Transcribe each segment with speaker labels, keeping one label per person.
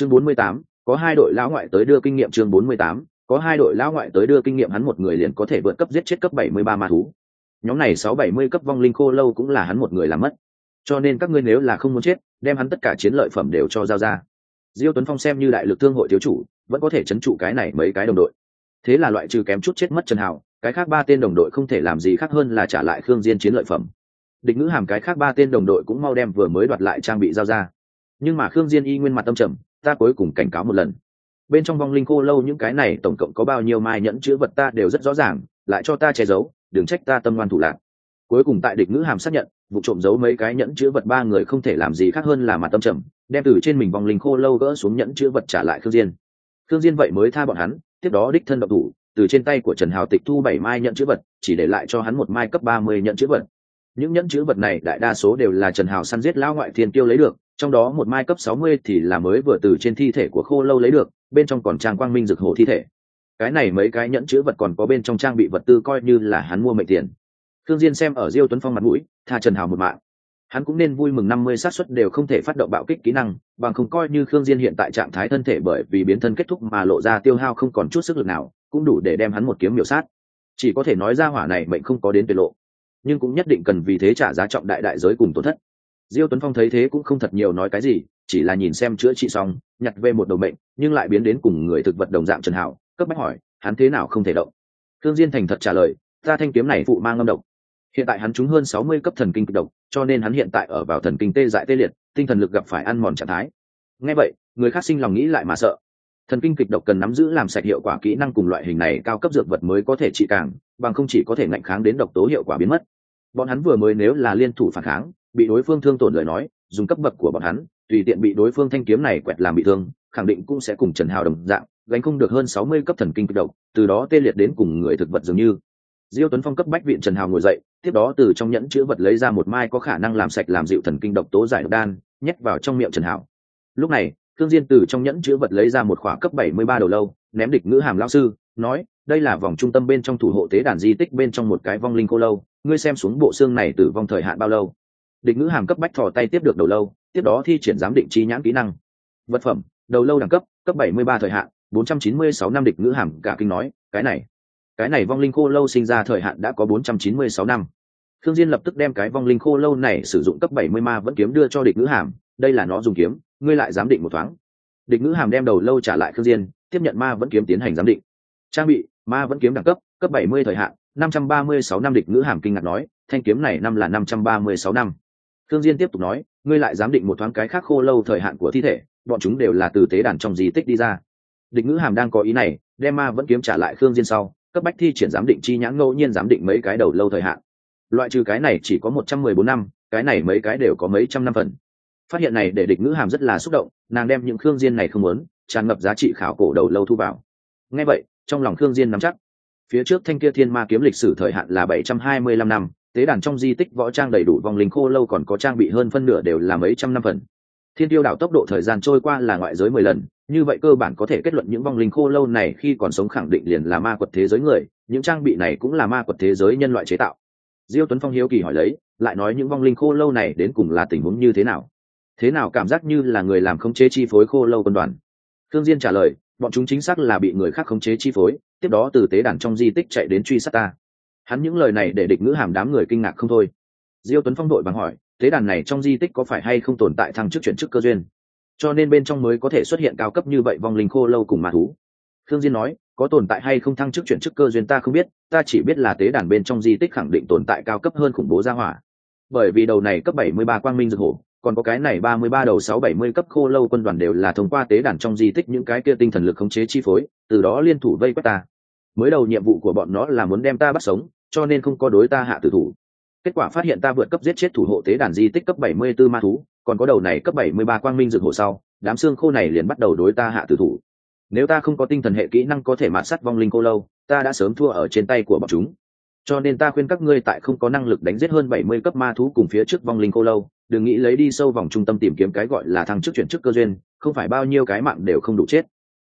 Speaker 1: chương bốn mươi tám, có hai đội lão ngoại tới đưa kinh nghiệm chương bốn mươi tám, có hai đội lão ngoại tới đưa kinh nghiệm hắn một người liền có thể vượt cấp giết chết cấp bảy mươi ba ma thú. Nhóm này sáu bảy mươi cấp vong linh khô lâu cũng là hắn một người làm mất. Cho nên các ngươi nếu là không muốn chết, đem hắn tất cả chiến lợi phẩm đều cho giao ra. Diêu tuấn phong xem như đại lực thương hội thiếu chủ, vẫn có thể chấn trụ cái này mấy cái đồng đội. Thế là loại trừ kém chút chết mất trần hào cái khác ba tên đồng đội không thể làm gì khác hơn là trả lại khương diên chiến lợi phẩm. Địch ngữ hàm cái khác ba tên đồng đội cũng mau đem vừa mới đoạt lại trang bị giao ra. Nhưng mà khương diên y nguyên mặt tâm trầm ta cuối cùng cảnh cáo một lần. Bên trong vong linh khô lâu những cái này tổng cộng có bao nhiêu mai nhẫn chữ vật ta đều rất rõ ràng, lại cho ta che giấu, đừng trách ta tâm ngoan thủ lạc. Cuối cùng tại địch ngữ hàm xác nhận, vụ trộm giấu mấy cái nhẫn chữ vật ba người không thể làm gì khác hơn là mặt tâm trầm, đem từ trên mình vong linh khô lâu gỡ xuống nhẫn chữ vật trả lại khương diên. Khương diên vậy mới tha bọn hắn, tiếp đó đích thân độc thủ, từ trên tay của trần hào tịch thu bảy mai nhẫn chữ vật, chỉ để lại cho hắn một mai cấp ba mươi nhẫn chữ vật. Những nhẫn chữ vật này đại đa số đều là trần hào săn giết lão ngoại thiên tiêu lấy được trong đó một mai cấp sáu mươi thì là mới vừa từ trên thi thể của khô lâu lấy được, bên trong còn trang quang minh rực hồ thi thể. Cái này mấy cái nhẫn chữ vật còn có bên trong trang bị vật tư coi như là hắn mua mệnh tiền. Thương diên xem ở diêu tuấn phong mặt mũi, tha trần hào một mạng. Hắn cũng nên vui mừng năm mươi sát suất đều không thể phát động bạo kích kỹ năng, bằng không coi như khương diên hiện tại trạng thái thân thể bởi vì biến thân kết thúc mà lộ ra tiêu hao không còn chút sức lực nào, cũng đủ để đem hắn một kiếm miểu sát. Chỉ có thể nói ra hỏa này mệnh không có đến tuyệt lộ, nhưng cũng nhất định cần vì thế trả giá trọng đại đại giới cùng tổn thất diêu tuấn phong thấy thế cũng không thật nhiều nói cái gì, chỉ là nhìn xem chữa trị xong, nhặt về một đầu mệnh, nhưng lại biến đến cùng người thực vật đồng dạng trần hảo cấp bách hỏi, hắn thế nào không thể động? Thương diên thành thật trả lời, ta thanh kiếm này phụ mang âm độc. Hiện tại hắn trúng hơn sáu mươi cấp thần kinh kịch độc, cho nên hắn hiện tại ở vào thần kinh tê dại tê liệt, tinh thần lực gặp phải ăn mòn trạng thái. Nghe vậy, người khác sinh lòng nghĩ lại mà sợ. Thần kinh kịch độc cần nắm giữ làm sạch hiệu quả kỹ năng cùng loại hình này cao cấp dược vật mới có thể trị càng, bằng không chỉ có thể ngạnh kháng đến độc tố hiệu quả biến mất. Bọn hắn vừa mới nếu là liên thủ phản kháng bị đối phương thương tổn lời nói, dùng cấp bậc của bọn hắn, tùy tiện bị đối phương thanh kiếm này quẹt làm bị thương, khẳng định cũng sẽ cùng trần hào đồng dạng, gánh không được hơn sáu mươi cấp thần kinh kích độc từ đó tê liệt đến cùng người thực vật dường như. Diêu tuấn phong cấp bách viện trần hào ngồi dậy, tiếp đó từ trong nhẫn chữ vật lấy ra một mai có khả năng làm sạch làm dịu thần kinh độc tố giải độc đan, nhét vào trong miệng trần hào. Lúc này thương diên từ trong nhẫn chữ vật lấy ra một khỏa cấp bảy mươi ba đầu lâu, ném địch ngữ hàm lão sư, nói, đây là vòng trung tâm bên trong thủ hộ tế đàn di tích bên trong một cái vong linh cô lâu, ngươi xem xuống bộ xương này tử vong thời hạn bao lâu? Địch ngữ hàm cấp bách thò tay tiếp được đầu lâu, tiếp đó thi triển giám định trí nhãn kỹ năng. Vật phẩm, đầu lâu đẳng cấp cấp bảy mươi ba thời hạn, bốn trăm chín mươi sáu năm địch ngữ hàm, cả kinh nói, cái này cái này vong linh khô lâu sinh ra thời hạn đã có bốn trăm chín mươi sáu năm. Thương diên lập tức đem cái vong linh khô lâu này sử dụng cấp bảy mươi ma vẫn kiếm đưa cho địch ngữ hàm, đây là nó dùng kiếm, ngươi lại giám định một thoáng. Địch ngữ hàm đem đầu lâu trả lại thương diên, tiếp nhận ma vẫn kiếm tiến hành giám định. Trang bị, ma vẫn kiếm đẳng cấp cấp bảy mươi thời hạn, năm trăm ba mươi sáu năm địch ngữ hàm kinh ngạc nói, thanh kiếm này năm là năm trăm ba mươi sáu năm thương diên tiếp tục nói, ngươi lại dám định một thoáng cái khác khô lâu thời hạn của thi thể, bọn chúng đều là từ tế đàn trong di tích đi ra. Địch ngữ hàm đang có ý này, đem ma vẫn kiếm trả lại khương diên sau, cấp bách thi triển giám định chi nhãn ngẫu nhiên giám định mấy cái đầu lâu thời hạn. Loại trừ cái này chỉ có một trăm mười bốn năm, cái này mấy cái đều có mấy trăm năm phần. Phát hiện này để địch ngữ hàm rất là xúc động, nàng đem những khương diên này không muốn, tràn ngập giá trị khảo cổ đầu lâu thu vào. Nghe vậy, trong lòng khương diên nắm chắc. Phía trước thanh kia thiên ma kiếm lịch sử thời hạn là bảy trăm hai mươi lăm năm tế đàn trong di tích võ trang đầy đủ, vòng linh khô lâu còn có trang bị hơn phân nửa đều là mấy trăm năm phần. Thiên tiêu đảo tốc độ thời gian trôi qua là ngoại giới mười lần, như vậy cơ bản có thể kết luận những vong linh khô lâu này khi còn sống khẳng định liền là ma quật thế giới người, những trang bị này cũng là ma quật thế giới nhân loại chế tạo. Diêu tuấn phong hiếu kỳ hỏi lấy, lại nói những vong linh khô lâu này đến cùng là tình huống như thế nào? Thế nào cảm giác như là người làm khống chế chi phối khô lâu quân đoàn? Thương diên trả lời, bọn chúng chính xác là bị người khác khống chế chi phối, tiếp đó từ tế đàn trong di tích chạy đến truy sát ta hắn những lời này để địch ngữ hàm đám người kinh ngạc không thôi. Diêu tuấn phong đội bằng hỏi tế đàn này trong di tích có phải hay không tồn tại thăng chức chuyển chức cơ duyên? Cho nên bên trong mới có thể xuất hiện cao cấp như vậy vong linh khô lâu cùng mã thú. Thương diên nói, có tồn tại hay không thăng chức chuyển chức cơ duyên ta không biết, ta chỉ biết là tế đàn bên trong di tích khẳng định tồn tại cao cấp hơn khủng bố gia hỏa. Bởi vì đầu này cấp 73 quang minh dược hổ, còn có cái này 33 đầu 670 cấp khô lâu quân đoàn đều là thông qua tế đàn trong di tích những cái kia tinh thần lực khống chế chi phối, từ đó liên thủ vây quét ta. Mới đầu nhiệm vụ của bọn nó là muốn đem ta bắt sống cho nên không có đối ta hạ tử thủ. Kết quả phát hiện ta vượt cấp giết chết thủ hộ tế đàn di tích cấp 74 ma thú, còn có đầu này cấp 73 quang minh rực hổ sau, đám xương khô này liền bắt đầu đối ta hạ tử thủ. Nếu ta không có tinh thần hệ kỹ năng có thể mạt sát vong linh cô lâu, ta đã sớm thua ở trên tay của bọn chúng. Cho nên ta khuyên các ngươi tại không có năng lực đánh giết hơn 70 cấp ma thú cùng phía trước vong linh cô lâu, đừng nghĩ lấy đi sâu vòng trung tâm tìm kiếm cái gọi là thăng chức chuyển chức cơ duyên, không phải bao nhiêu cái mạng đều không đủ chết.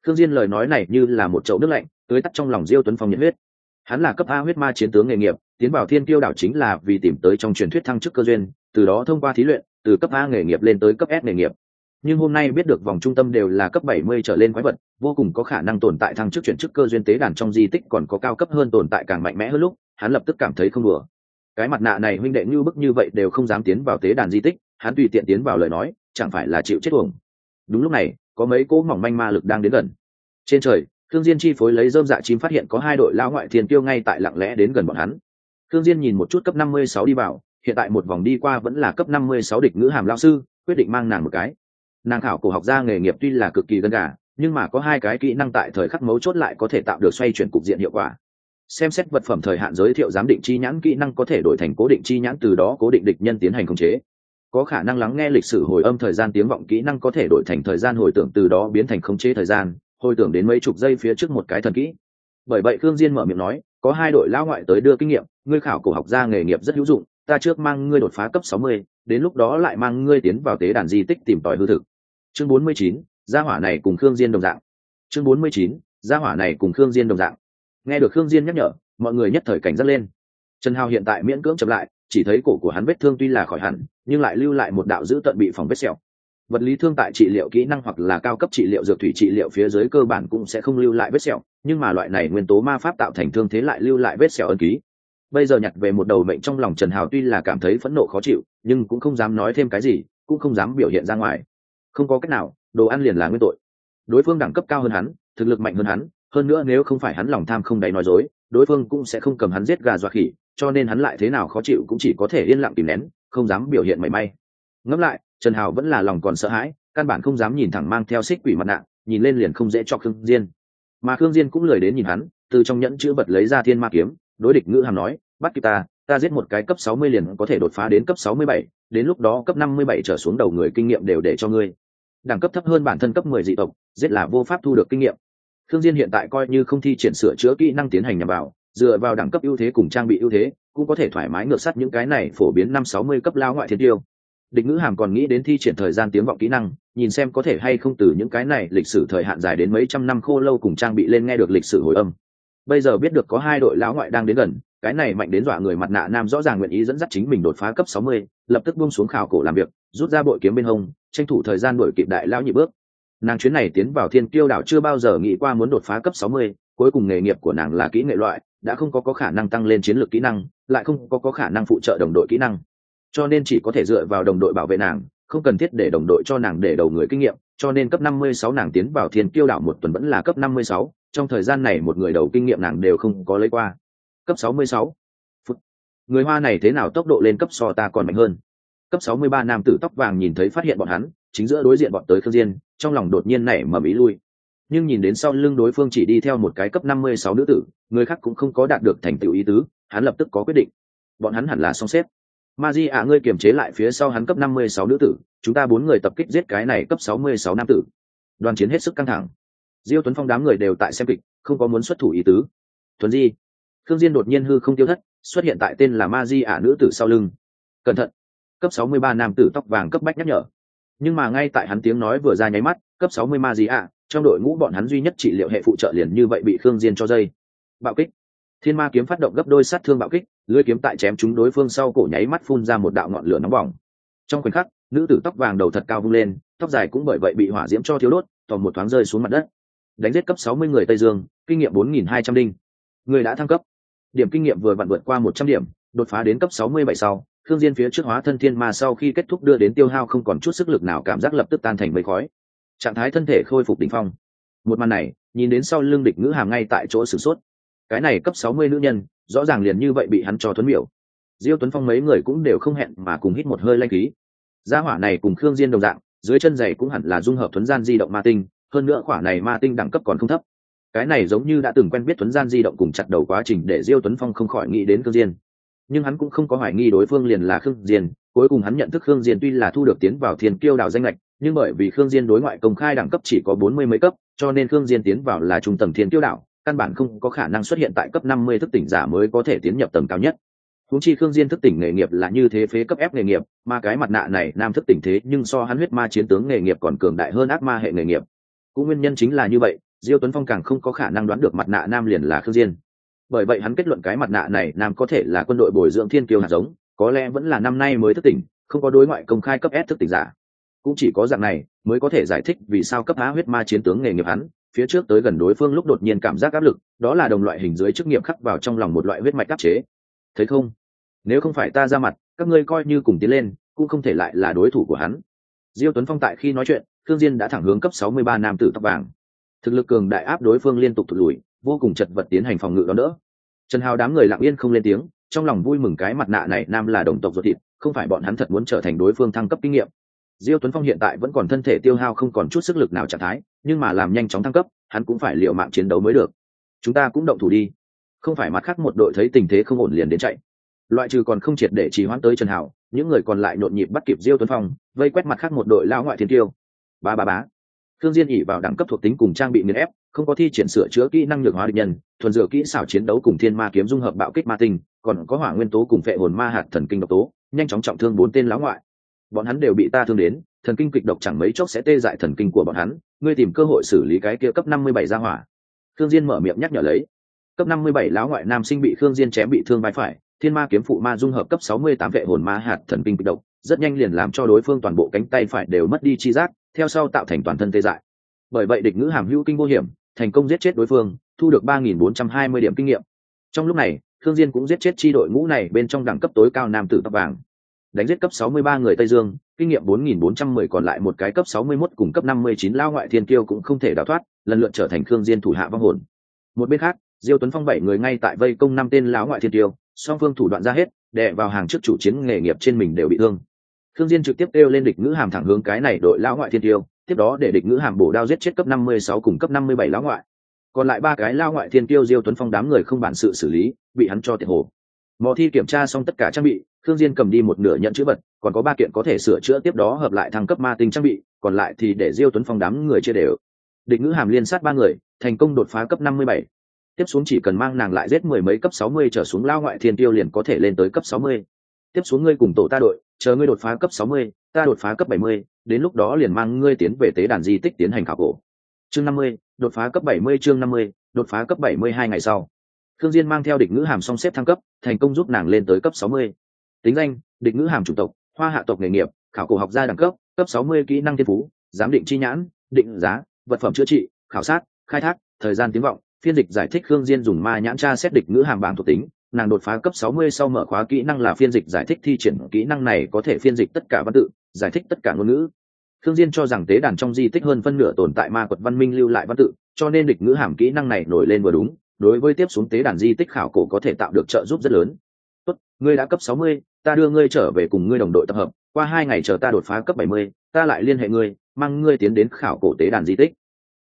Speaker 1: Thương diên lời nói này như là một chậu nước lạnh, tưới tắt trong lòng diêu tuấn phong nhiệt huyết hắn là cấp a huyết ma chiến tướng nghề nghiệp, tiến vào thiên tiêu đảo chính là vì tìm tới trong truyền thuyết thăng chức cơ duyên, từ đó thông qua thí luyện, từ cấp a nghề nghiệp lên tới cấp s nghề nghiệp. Nhưng hôm nay biết được vòng trung tâm đều là cấp 70 trở lên quái vật, vô cùng có khả năng tồn tại thăng chức chuyển chức cơ duyên tế đàn trong di tích còn có cao cấp hơn tồn tại càng mạnh mẽ hơn lúc, hắn lập tức cảm thấy không đùa. Cái mặt nạ này huynh đệ như bức như vậy đều không dám tiến vào tế đàn di tích, hắn tùy tiện tiến vào lời nói, chẳng phải là chịu chết uổng. Đúng lúc này, có mấy cỗ mỏng manh ma lực đang đến gần. Trên trời thương diên chi phối lấy dơm dạ chim phát hiện có hai đội lao ngoại thiên tiêu ngay tại lặng lẽ đến gần bọn hắn. Thương diên nhìn một chút cấp 56 đi vào, hiện tại một vòng đi qua vẫn là cấp 56 địch ngữ hàm lão sư, quyết định mang nàng một cái. Nàng khảo cổ học gia nghề nghiệp tuy là cực kỳ gân gà, nhưng mà có hai cái kỹ năng tại thời khắc mấu chốt lại có thể tạo được xoay chuyển cục diện hiệu quả. Xem xét vật phẩm thời hạn giới thiệu giám định chi nhãn kỹ năng có thể đổi thành cố định chi nhãn từ đó cố định địch nhân tiến hành khống chế. Có khả năng lắng nghe lịch sử hồi âm thời gian tiếng vọng kỹ năng có thể đổi thành thời gian hồi tưởng từ đó biến thành khống chế thời gian hồi tưởng đến mấy chục giây phía trước một cái thần kỹ. Bởi vậy khương diên mở miệng nói có hai đội lao ngoại tới đưa kinh nghiệm ngươi khảo cổ học gia nghề nghiệp rất hữu dụng ta trước mang ngươi đột phá cấp 60, đến lúc đó lại mang ngươi tiến vào tế đàn di tích tìm tòi hư thực. Chương 49, gia hỏa này cùng khương diên đồng dạng. Chương 49, gia hỏa này cùng khương diên đồng dạng. Nghe được khương diên nhắc nhở mọi người nhất thời cảnh giác lên. Trần hào hiện tại miễn cưỡng chậm lại chỉ thấy cổ của hắn vết thương tuy là khỏi hẳn nhưng lại lưu lại một đạo dữ tận bị phòng vết sẹo vật lý thương tại trị liệu kỹ năng hoặc là cao cấp trị liệu dược thủy trị liệu phía dưới cơ bản cũng sẽ không lưu lại vết sẹo, nhưng mà loại này nguyên tố ma pháp tạo thành thương thế lại lưu lại vết sẹo ân ký. Bây giờ nhặt về một đầu mệnh trong lòng trần hào tuy là cảm thấy phẫn nộ khó chịu, nhưng cũng không dám nói thêm cái gì, cũng không dám biểu hiện ra ngoài. Không có cách nào, đồ ăn liền là nguyên tội. Đối phương đẳng cấp cao hơn hắn, thực lực mạnh hơn hắn, hơn nữa nếu không phải hắn lòng tham không đáy nói dối, đối phương cũng sẽ không cầm hắn giết gà dọa khỉ, cho nên hắn lại thế nào khó chịu cũng chỉ có thể yên lặng tìm nén, không dám biểu hiện mảy may ngẫm lại trần hào vẫn là lòng còn sợ hãi căn bản không dám nhìn thẳng mang theo xích quỷ mặt nạ nhìn lên liền không dễ cho khương diên. Mà khương diên cũng lười đến nhìn hắn từ trong nhẫn chữ bật lấy ra thiên ma kiếm đối địch ngữ hàm nói bắt kịp ta ta giết một cái cấp 60 liền có thể đột phá đến cấp 67, đến lúc đó cấp 57 trở xuống đầu người kinh nghiệm đều để cho ngươi. Đẳng cấp thấp hơn bản thân cấp 10 dị tộc giết là vô pháp thu được kinh nghiệm. Thương Diên hiện tại coi như không thi triển sửa chữa kỹ năng tiến hành nhằm vào, dựa vào đẳng cấp ưu thế cùng trang bị ưu thế, cũng có thể thoải mái ngược sát những cái này phổ biến năm sáu mươi cấp lao ngoại thiên tiêu. Địch ngữ hàm còn nghĩ đến thi triển thời gian tiếng vọng kỹ năng, nhìn xem có thể hay không từ những cái này lịch sử thời hạn dài đến mấy trăm năm khô lâu cùng trang bị lên nghe được lịch sử hồi âm. Bây giờ biết được có hai đội lão ngoại đang đến gần, cái này mạnh đến dọa người mặt nạ nam rõ ràng nguyện ý dẫn dắt chính mình đột phá cấp sáu mươi, lập tức buông xuống khảo cổ làm việc, rút ra bội kiếm bên hông, tranh thủ thời gian đuổi kịp đại lão nhị bước nàng chuyến này tiến vào thiên kiêu đảo chưa bao giờ nghĩ qua muốn đột phá cấp 60, cuối cùng nghề nghiệp của nàng là kỹ nghệ loại đã không có có khả năng tăng lên chiến lược kỹ năng lại không có có khả năng phụ trợ đồng đội kỹ năng cho nên chỉ có thể dựa vào đồng đội bảo vệ nàng không cần thiết để đồng đội cho nàng để đầu người kinh nghiệm cho nên cấp 56 nàng tiến vào thiên kiêu đảo một tuần vẫn là cấp 56, trong thời gian này một người đầu kinh nghiệm nàng đều không có lấy qua. Cấp 66. Phút. người hoa này thế nào tốc độ lên cấp so ta còn mạnh hơn. Cấp 63 nam tử tóc vàng nhìn thấy phát hiện bọn hắn chính giữa đối diện bọn tới khương diên trong lòng đột nhiên nảy mầm ý lui. Nhưng nhìn đến sau lưng đối phương chỉ đi theo một cái cấp 56 nữ tử người khác cũng không có đạt được thành tựu ý tứ hắn lập tức có quyết định. Bọn hắn hẳn là song xếp ma di ạ, ngươi kiềm chế lại phía sau hắn cấp 56 nữ tử, chúng ta bốn người tập kích giết cái này cấp 66 nam tử. Đoàn chiến hết sức căng thẳng. Diêu tuấn phong đám người đều tại xem kịch, không có muốn xuất thủ ý tứ. Tuấn di. Thương diên đột nhiên hư không tiêu thất, xuất hiện tại tên là ma di ả nữ tử sau lưng. Cẩn thận. Cấp 63 nam tử tóc vàng cấp bách nhắc nhở. Nhưng mà ngay tại hắn tiếng nói vừa ra nháy mắt, cấp 60 ma di ạ, trong đội ngũ bọn hắn duy nhất trị liệu hệ phụ trợ liền như vậy bị khương diên cho dây. Bạo kích thiên ma kiếm phát động gấp đôi sát thương bạo kích lưỡi kiếm tại chém chúng đối phương sau cổ nháy mắt phun ra một đạo ngọn lửa nóng bỏng trong khoảnh khắc nữ tử tóc vàng đầu thật cao vung lên tóc dài cũng bởi vậy bị hỏa diễm cho thiếu đốt toàn một thoáng rơi xuống mặt đất đánh giết cấp 60 người tây dương kinh nghiệm 4.200 linh người đã thăng cấp điểm kinh nghiệm vừa vặn vượt qua 100 điểm đột phá đến cấp 67 sau Thương Diên phía trước hóa thân thiên ma sau khi kết thúc đưa đến tiêu hao không còn chút sức lực nào cảm giác lập tức tan thành mây khói. Trạng thái thân thể khôi phục đỉnh phong. Một màn này, nhìn đến sau lưng địch ngữ hàm ngay tại chỗ sửng sốt. Cái này cấp 60 nữ nhân, rõ ràng liền như vậy bị hắn cho thuấn miểu. Diêu Tuấn Phong mấy người cũng đều không hẹn mà cùng hít một hơi lanh khí. Gia hỏa này cùng Khương Diên đồng dạng, dưới chân giày cũng hẳn là dung hợp thuấn gian di động ma tinh, hơn nữa khỏa này ma tinh đẳng cấp còn không thấp. Cái này giống như đã từng quen biết thuấn gian di động cùng chặt đầu quá trình để Diêu Tuấn Phong không khỏi nghĩ đến Khương Diên nhưng hắn cũng không có hoài nghi đối phương liền là khương diên cuối cùng hắn nhận thức khương diên tuy là thu được tiến vào thiên kiêu đảo danh lệch nhưng bởi vì khương diên đối ngoại công khai đẳng cấp chỉ có bốn mươi mấy cấp cho nên khương diên tiến vào là trung tầng thiên kiêu đảo căn bản không có khả năng xuất hiện tại cấp năm mươi thức tỉnh giả mới có thể tiến nhập tầng cao nhất. Húng chi khương diên thức tỉnh nghề nghiệp là như thế phế cấp ép nghề nghiệp, mà cái mặt nạ này nam thức tỉnh thế nhưng so hắn huyết ma chiến tướng nghề nghiệp còn cường đại hơn ác ma hệ nghề nghiệp. Cũng nguyên nhân chính là như vậy, diêu tuấn phong càng không có khả năng đoán được mặt nạ nam liền là khương diên. Bởi vậy hắn kết luận cái mặt nạ này nam có thể là quân đội bồi dưỡng thiên kiêu hạt giống, có lẽ vẫn là năm nay mới thức tỉnh, không có đối ngoại công khai cấp S thức tỉnh giả. Cũng chỉ có dạng này mới có thể giải thích vì sao cấp á huyết ma chiến tướng nghề nghiệp hắn phía trước tới gần đối phương lúc đột nhiên cảm giác áp lực, đó là đồng loại hình dưới chức nghiệp khắc vào trong lòng một loại huyết mạch áp chế. Thấy không? Nếu không phải ta ra mặt, các ngươi coi như cùng tiến lên, cũng không thể lại là đối thủ của hắn. Diêu tuấn phong tại khi nói chuyện thương diên đã thẳng hướng cấp 63 nam tử tóc vàng. Thực lực cường đại áp đối phương liên tục thụt lùi, vô cùng chật vật tiến hành phòng ngự đó đỡ. Trần hào đám người lặng yên không lên tiếng, trong lòng vui mừng cái mặt nạ này nam là đồng tộc ruột thịt, không phải bọn hắn thật muốn trở thành đối phương thăng cấp kinh nghiệm diêu tuấn phong hiện tại vẫn còn thân thể tiêu hao không còn chút sức lực nào trạng thái, nhưng mà làm nhanh chóng thăng cấp, hắn cũng phải liều mạng chiến đấu mới được. Chúng ta cũng động thủ đi. Không phải mặt khác một đội thấy tình thế không ổn liền đến chạy. Loại trừ còn không triệt để trì hoãn tới trần hảo, những người còn lại nhộn nhịp bắt kịp diêu tuấn phong, vây quét mặt khác một đội lao ngoại thiên tiêu. Ba ba bá thương diên ỉ vào đẳng cấp thuộc tính cùng trang bị nghiền ép, không có thi triển sửa chữa kỹ năng nhược hóa địch nhân, thuần dựa kỹ xảo chiến đấu cùng thiên ma kiếm dung hợp bạo kích ma tinh, còn có hỏa nguyên tố cùng phệ hồn ma hạt thần kinh độc tố, nhanh chóng trọng thương bốn tên lão ngoại bọn hắn đều bị ta thương đến, thần kinh kịch độc chẳng mấy chốc sẽ tê dại thần kinh của bọn hắn, ngươi tìm cơ hội xử lý cái kia cấp năm mươi bảy ra hỏa. Thương diên mở miệng nhắc nhở lấy. Cấp năm mươi bảy lão ngoại nam sinh bị thương diên chém bị thương vai phải, thiên ma kiếm phụ ma dung hợp cấp sáu mươi tám vệ hồn ma hạt thần kinh kịch độc, rất nhanh liền làm cho đối phương toàn bộ cánh tay phải đều mất đi chi giác, theo sau tạo thành toàn thân tê dại. Bởi vậy địch ngữ hàm hữu kinh vô hiểm, thành công giết chết đối phương, thu được ba nghìn bốn trăm hai mươi điểm kinh nghiệm. Trong lúc này thương diên cũng giết chết chi đội ngũ này bên trong đẳng cấp tối cao nam tử tóc vàng đánh giết cấp 63 người tây dương, kinh nghiệm 4.410 còn lại một cái cấp 61 cùng cấp 59 lao ngoại thiên kiêu cũng không thể đào thoát, lần lượt trở thành khương diên thủ hạ vong hồn. Một bên khác, diêu tuấn phong bảy người ngay tại vây công năm tên lão ngoại thiên kiêu, song phương thủ đoạn ra hết, đè vào hàng trước chủ chiến nghề nghiệp trên mình đều bị thương. Khương diên trực tiếp kêu lên địch ngữ hàm thẳng hướng cái này đội lão ngoại thiên kiêu, tiếp đó để địch ngữ hàm bổ đao giết chết cấp 56 cùng cấp 57 lão ngoại. Còn lại ba cái lao ngoại thiên kiêu diêu tuấn phong đám người không bản sự xử lý, bị hắn cho tiệt hồ mò thi kiểm tra xong tất cả trang bị thương diên cầm đi một nửa nhận chữ vật còn có ba kiện có thể sửa chữa tiếp đó hợp lại thăng cấp ma tinh trang bị còn lại thì để diêu tuấn phong đám người chia đều địch ngữ hàm liên sát ba người thành công đột phá cấp 57. tiếp xuống chỉ cần mang nàng lại giết mười mấy cấp 60 trở xuống lao ngoại thiên tiêu liền có thể lên tới cấp 60. tiếp xuống ngươi cùng tổ ta đội chờ ngươi đột phá cấp 60, ta đột phá cấp 70, đến lúc đó liền mang ngươi tiến về tế đàn di tích tiến hành khảo cổ chương 50, đột phá cấp 70 chương 50, đột phá cấp 72 ngày sau Thương Diên mang theo địch ngữ hàm song xếp thăng cấp, thành công giúp nàng lên tới cấp 60. Tính danh: Địch ngữ hàm chủng tộc, Hoa hạ tộc nghề nghiệp, khảo cổ học gia đẳng cấp, cấp 60 kỹ năng thiên phú, giám định chi nhãn, định giá, vật phẩm chữa trị, khảo sát, khai thác, thời gian tiếng vọng, phiên dịch giải thích Khương Diên dùng ma nhãn tra xét địch ngữ hàm bảng thuộc tính, nàng đột phá cấp 60 sau mở khóa kỹ năng là phiên dịch giải thích thi triển kỹ năng này có thể phiên dịch tất cả văn tự, giải thích tất cả ngôn ngữ. Khương Diên cho rằng tế đàn trong di tích hơn phân nửa tồn tại ma quật văn minh lưu lại văn tự, cho nên địch ngữ hàm kỹ năng này nổi lên vừa đúng, đối với tiếp xuống tế đàn di tích khảo cổ có thể tạo được trợ giúp rất lớn. Tốt ngươi đã cấp 60, ta đưa ngươi trở về cùng ngươi đồng đội tập hợp qua hai ngày chờ ta đột phá cấp 70, ta lại liên hệ ngươi mang ngươi tiến đến khảo cổ tế đàn di tích.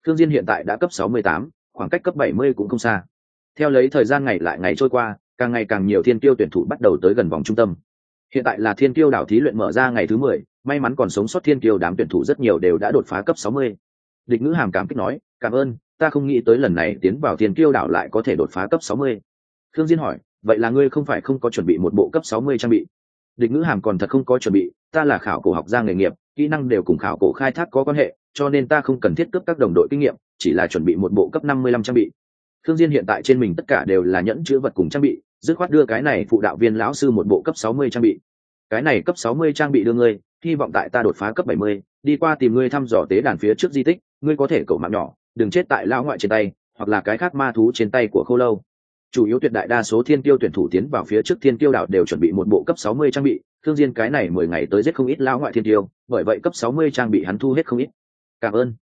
Speaker 1: Thương diên hiện tại đã cấp 68, khoảng cách cấp 70 cũng không xa. Theo lấy thời gian ngày lại ngày trôi qua càng ngày càng nhiều thiên tiêu tuyển thủ bắt đầu tới gần vòng trung tâm. Hiện tại là thiên tiêu đảo thí luyện mở ra ngày thứ 10, may mắn còn sống sót thiên tiêu đám tuyển thủ rất nhiều đều đã đột phá cấp 60. địch ngữ hàm cảm kích nói cảm ơn ta không nghĩ tới lần này tiến vào thiên kiêu đảo lại có thể đột phá cấp sáu mươi. Thương Diên hỏi, vậy là ngươi không phải không có chuẩn bị một bộ cấp sáu mươi trang bị? Địch ngữ hàm còn thật không có chuẩn bị, ta là khảo cổ học gia nghề nghiệp, kỹ năng đều cùng khảo cổ khai thác có quan hệ, cho nên ta không cần thiết cấp các đồng đội kinh nghiệm, chỉ là chuẩn bị một bộ cấp năm mươi lăm trang bị. Thương Diên hiện tại trên mình tất cả đều là nhẫn chứa vật cùng trang bị, dứt khoát đưa cái này phụ đạo viên lão sư một bộ cấp sáu mươi trang bị. Cái này cấp sáu mươi trang bị đưa ngươi, hy vọng tại ta đột phá cấp bảy mươi, đi qua tìm ngươi thăm dò tế đàn phía trước di tích, ngươi có thể cầu mạng nhỏ, đừng chết tại lão ngoại trên tay, hoặc là cái khác ma thú trên tay của khô lâu. Chủ yếu tuyệt đại đa số thiên tiêu tuyển thủ tiến vào phía trước thiên tiêu đảo đều chuẩn bị một bộ cấp 60 trang bị, thương diên cái này mười ngày tới giết không ít lão ngoại thiên tiêu bởi vậy cấp 60 trang bị hắn thu hết không ít. Cảm ơn.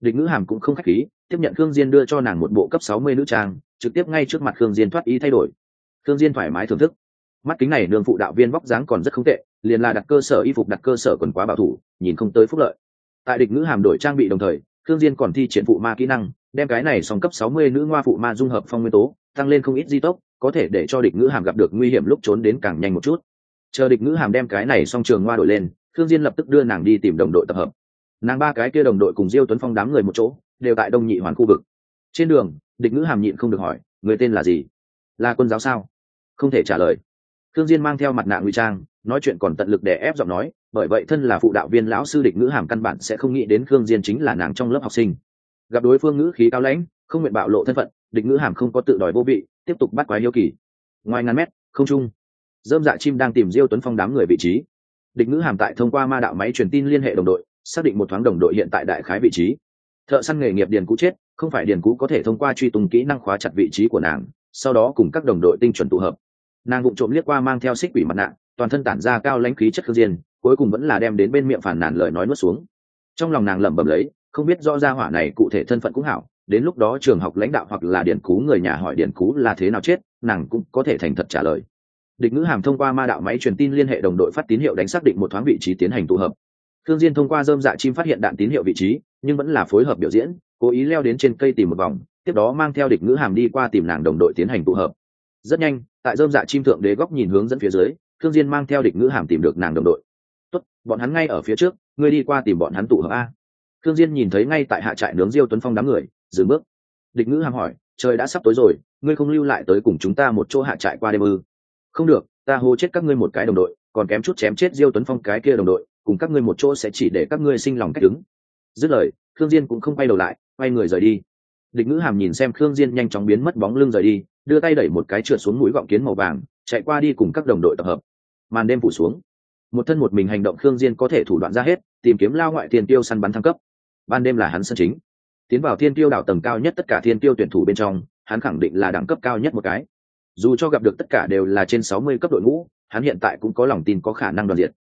Speaker 1: Địch ngữ hàm cũng không khách khí, tiếp nhận thương diên đưa cho nàng một bộ cấp 60 nữ trang, trực tiếp ngay trước mặt thương diên thoát ý thay đổi. Thương diên thoải mái thưởng thức. Mắt kính này đường phụ đạo viên vóc dáng còn rất không tệ, liền là đặt cơ sở y phục, đặt cơ sở còn quá bảo thủ, nhìn không tới phúc lợi. Tại địch ngữ hàm đổi trang bị đồng thời Thương Diên còn thi triển phụ ma kỹ năng, đem cái này song cấp 60 nữ ngoa phụ ma dung hợp phong nguyên tố, tăng lên không ít di tốc, có thể để cho địch ngữ hàm gặp được nguy hiểm lúc trốn đến càng nhanh một chút. Chờ địch ngữ hàm đem cái này song trường ngoa đổi lên, Thương Diên lập tức đưa nàng đi tìm đồng đội tập hợp. Nàng ba cái kia đồng đội cùng Diêu Tuấn Phong đám người một chỗ, đều tại Đông Nhị Hoàn khu vực. Trên đường, địch ngữ hàm nhịn không được hỏi, người tên là gì? Là quân giáo sao? Không thể trả lời. Thương Diên mang theo mặt nạ ngụy trang, nói chuyện còn tận lực để ép giọng nói, bởi vậy thân là phụ đạo viên lão sư địch ngữ hàm căn bản sẽ không nghĩ đến khương diên chính là nàng trong lớp học sinh. Gặp đối phương ngữ khí cao lãnh, không nguyện bạo lộ thân phận, địch ngữ hàm không có tự đòi vô vị, tiếp tục bắt quái hiếu kỳ. Ngoài ngàn mét, không trung, dơm dạ chim đang tìm diêu tuấn phong đám người vị trí. Địch ngữ hàm tại thông qua ma đạo máy truyền tin liên hệ đồng đội, xác định một thoáng đồng đội hiện tại đại khái vị trí. Thợ săn nghề nghiệp điền cũ chết, không phải điền cũ có thể thông qua truy tung kỹ năng khóa chặt vị trí của nàng, sau đó cùng các đồng đội tinh chuẩn tụ hợp. Nàng vụng trộm liếc qua mang theo xích quỷ mặt nạ, toàn thân tản ra cao lãnh khí chất khương diên cuối cùng vẫn là đem đến bên miệng phản nàn lời nói nuốt xuống. Trong lòng nàng lẩm bẩm lấy, không biết rõ ra hỏa này cụ thể thân phận cũng hảo, đến lúc đó trường học lãnh đạo hoặc là điển cú người nhà hỏi điển cú là thế nào chết, nàng cũng có thể thành thật trả lời. Địch ngữ hàm thông qua ma đạo máy truyền tin liên hệ đồng đội phát tín hiệu đánh xác định một thoáng vị trí tiến hành tụ hợp. Thương diên thông qua dơm dạ chim phát hiện đạn tín hiệu vị trí, nhưng vẫn là phối hợp biểu diễn, cố ý leo đến trên cây tìm một vòng, tiếp đó mang theo địch ngữ hàm đi qua tìm nàng đồng đội tiến hành tụ hợp. Rất nhanh, tại dơm dạ chim thượng đế góc nhìn hướng dẫn phía dưới thương diên mang theo địch ngữ hàm tìm được nàng đồng đội bọn hắn ngay ở phía trước, ngươi đi qua tìm bọn hắn tụ hợp a. Thương diên nhìn thấy ngay tại hạ trại nướng diêu tuấn phong đám người, dừng bước. Địch ngữ hàm hỏi, trời đã sắp tối rồi, ngươi không lưu lại tới cùng chúng ta một chỗ hạ trại qua đêm ư? Không được, ta hô chết các ngươi một cái đồng đội, còn kém chút chém chết diêu tuấn phong cái kia đồng đội, cùng các ngươi một chỗ sẽ chỉ để các ngươi sinh lòng cách đứng dứt lời, khương diên cũng không quay đầu lại, quay người rời đi. Địch ngữ hàm nhìn xem khương diên nhanh chóng biến mất bóng lưng rời đi, đưa tay đẩy một cái trượt xuống mũi gọng kiến màu vàng, chạy qua đi cùng các đồng đội tập hợp. Màn đêm phủ xuống một thân một mình hành động khương diên có thể thủ đoạn ra hết, tìm kiếm lao ngoại tiền tiêu săn bắn thăng cấp. Ban đêm là hắn sân chính. Tiến vào thiên tiêu đảo tầng cao nhất tất cả thiên tiêu tuyển thủ bên trong, hắn khẳng định là đẳng cấp cao nhất một cái. Dù cho gặp được tất cả đều là trên sáu mươi cấp đội ngũ, hắn hiện tại cũng có lòng tin có khả năng đoàn diệt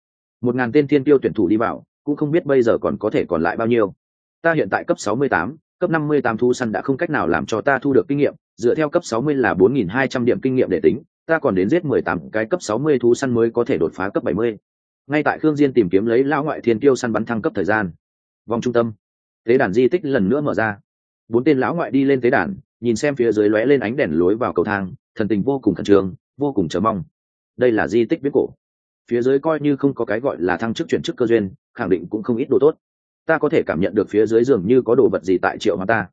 Speaker 1: một ngàn tên thiên tiêu tuyển thủ đi vào, cũng không biết bây giờ còn có thể còn lại bao nhiêu. Ta hiện tại cấp sáu mươi tám, cấp năm mươi tám thu săn đã không cách nào làm cho ta thu được kinh nghiệm, dựa theo cấp sáu mươi là bốn nghìn hai trăm điểm kinh nghiệm để tính, ta còn đến giết mười tám cái cấp sáu mươi thú săn mới có thể đột phá cấp bảy mươi ngay tại khương diên tìm kiếm lấy lão ngoại thiên tiêu săn bắn thăng cấp thời gian. Vòng trung tâm. Tế đàn di tích lần nữa mở ra. Bốn tên lão ngoại đi lên tế đàn, nhìn xem phía dưới lóe lên ánh đèn lối vào cầu thang, thần tình vô cùng khẩn trương, vô cùng chờ mong. Đây là di tích biết cổ. Phía dưới coi như không có cái gọi là thăng chức chuyển chức cơ duyên, khẳng định cũng không ít đồ tốt. Ta có thể cảm nhận được phía dưới dường như có đồ vật gì tại triệu hoa ta.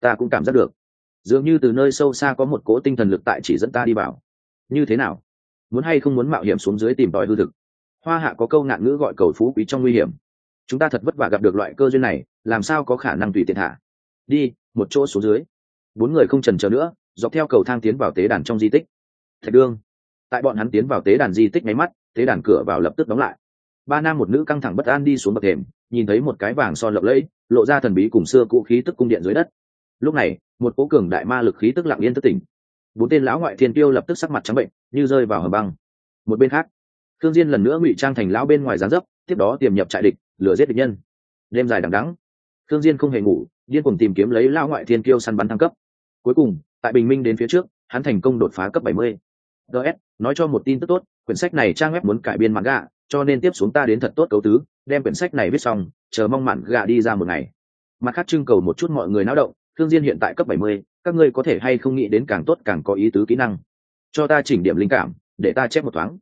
Speaker 1: Ta cũng cảm giác được. Dường như từ nơi sâu xa có một cỗ tinh thần lực tại chỉ dẫn ta đi vào. Như thế nào? Muốn hay không muốn mạo hiểm xuống dưới tìm tòi hư thực? Hoa hạ có câu nạn ngữ gọi cầu phú quý trong nguy hiểm. Chúng ta thật vất vả gặp được loại cơ duyên này, làm sao có khả năng tùy tiện hạ? Đi, một chỗ xuống dưới. Bốn người không trần chờ nữa, dọc theo cầu thang tiến vào tế đàn trong di tích. Thạch đương. Tại bọn hắn tiến vào tế đàn di tích nháy mắt, tế đàn cửa vào lập tức đóng lại. Ba nam một nữ căng thẳng bất an đi xuống bậc thềm, nhìn thấy một cái vàng son lộng lẫy, lộ ra thần bí cùng xưa cũ khí tức cung điện dưới đất. Lúc này, một cố cường đại ma lực khí tức lặng yên thất tỉnh. Bốn tên lão ngoại thiên tiêu lập tức sắc mặt trắng bệnh, như rơi vào hầm băng. Một bên khác thương diên lần nữa ngụy trang thành lão bên ngoài giáng dấp tiếp đó tiềm nhập trại địch lừa giết địch nhân. Đêm dài đằng đẵng thương diên không hề ngủ điên cuồng tìm kiếm lấy lão ngoại thiên kiêu săn bắn thăng cấp. Cuối cùng tại bình minh đến phía trước hắn thành công đột phá cấp 70. ds nói cho một tin tức tốt quyển sách này trang web muốn cải biên manga cho nên tiếp xuống ta đến thật tốt cấu tứ đem quyển sách này viết xong chờ mong mạn gạ đi ra một ngày. Mặt khác trưng cầu một chút mọi người náo động thương diên hiện tại cấp 70, các ngươi có thể hay không nghĩ đến càng tốt càng có ý tứ kỹ năng. Cho ta chỉnh điểm linh cảm để ta chép một thoáng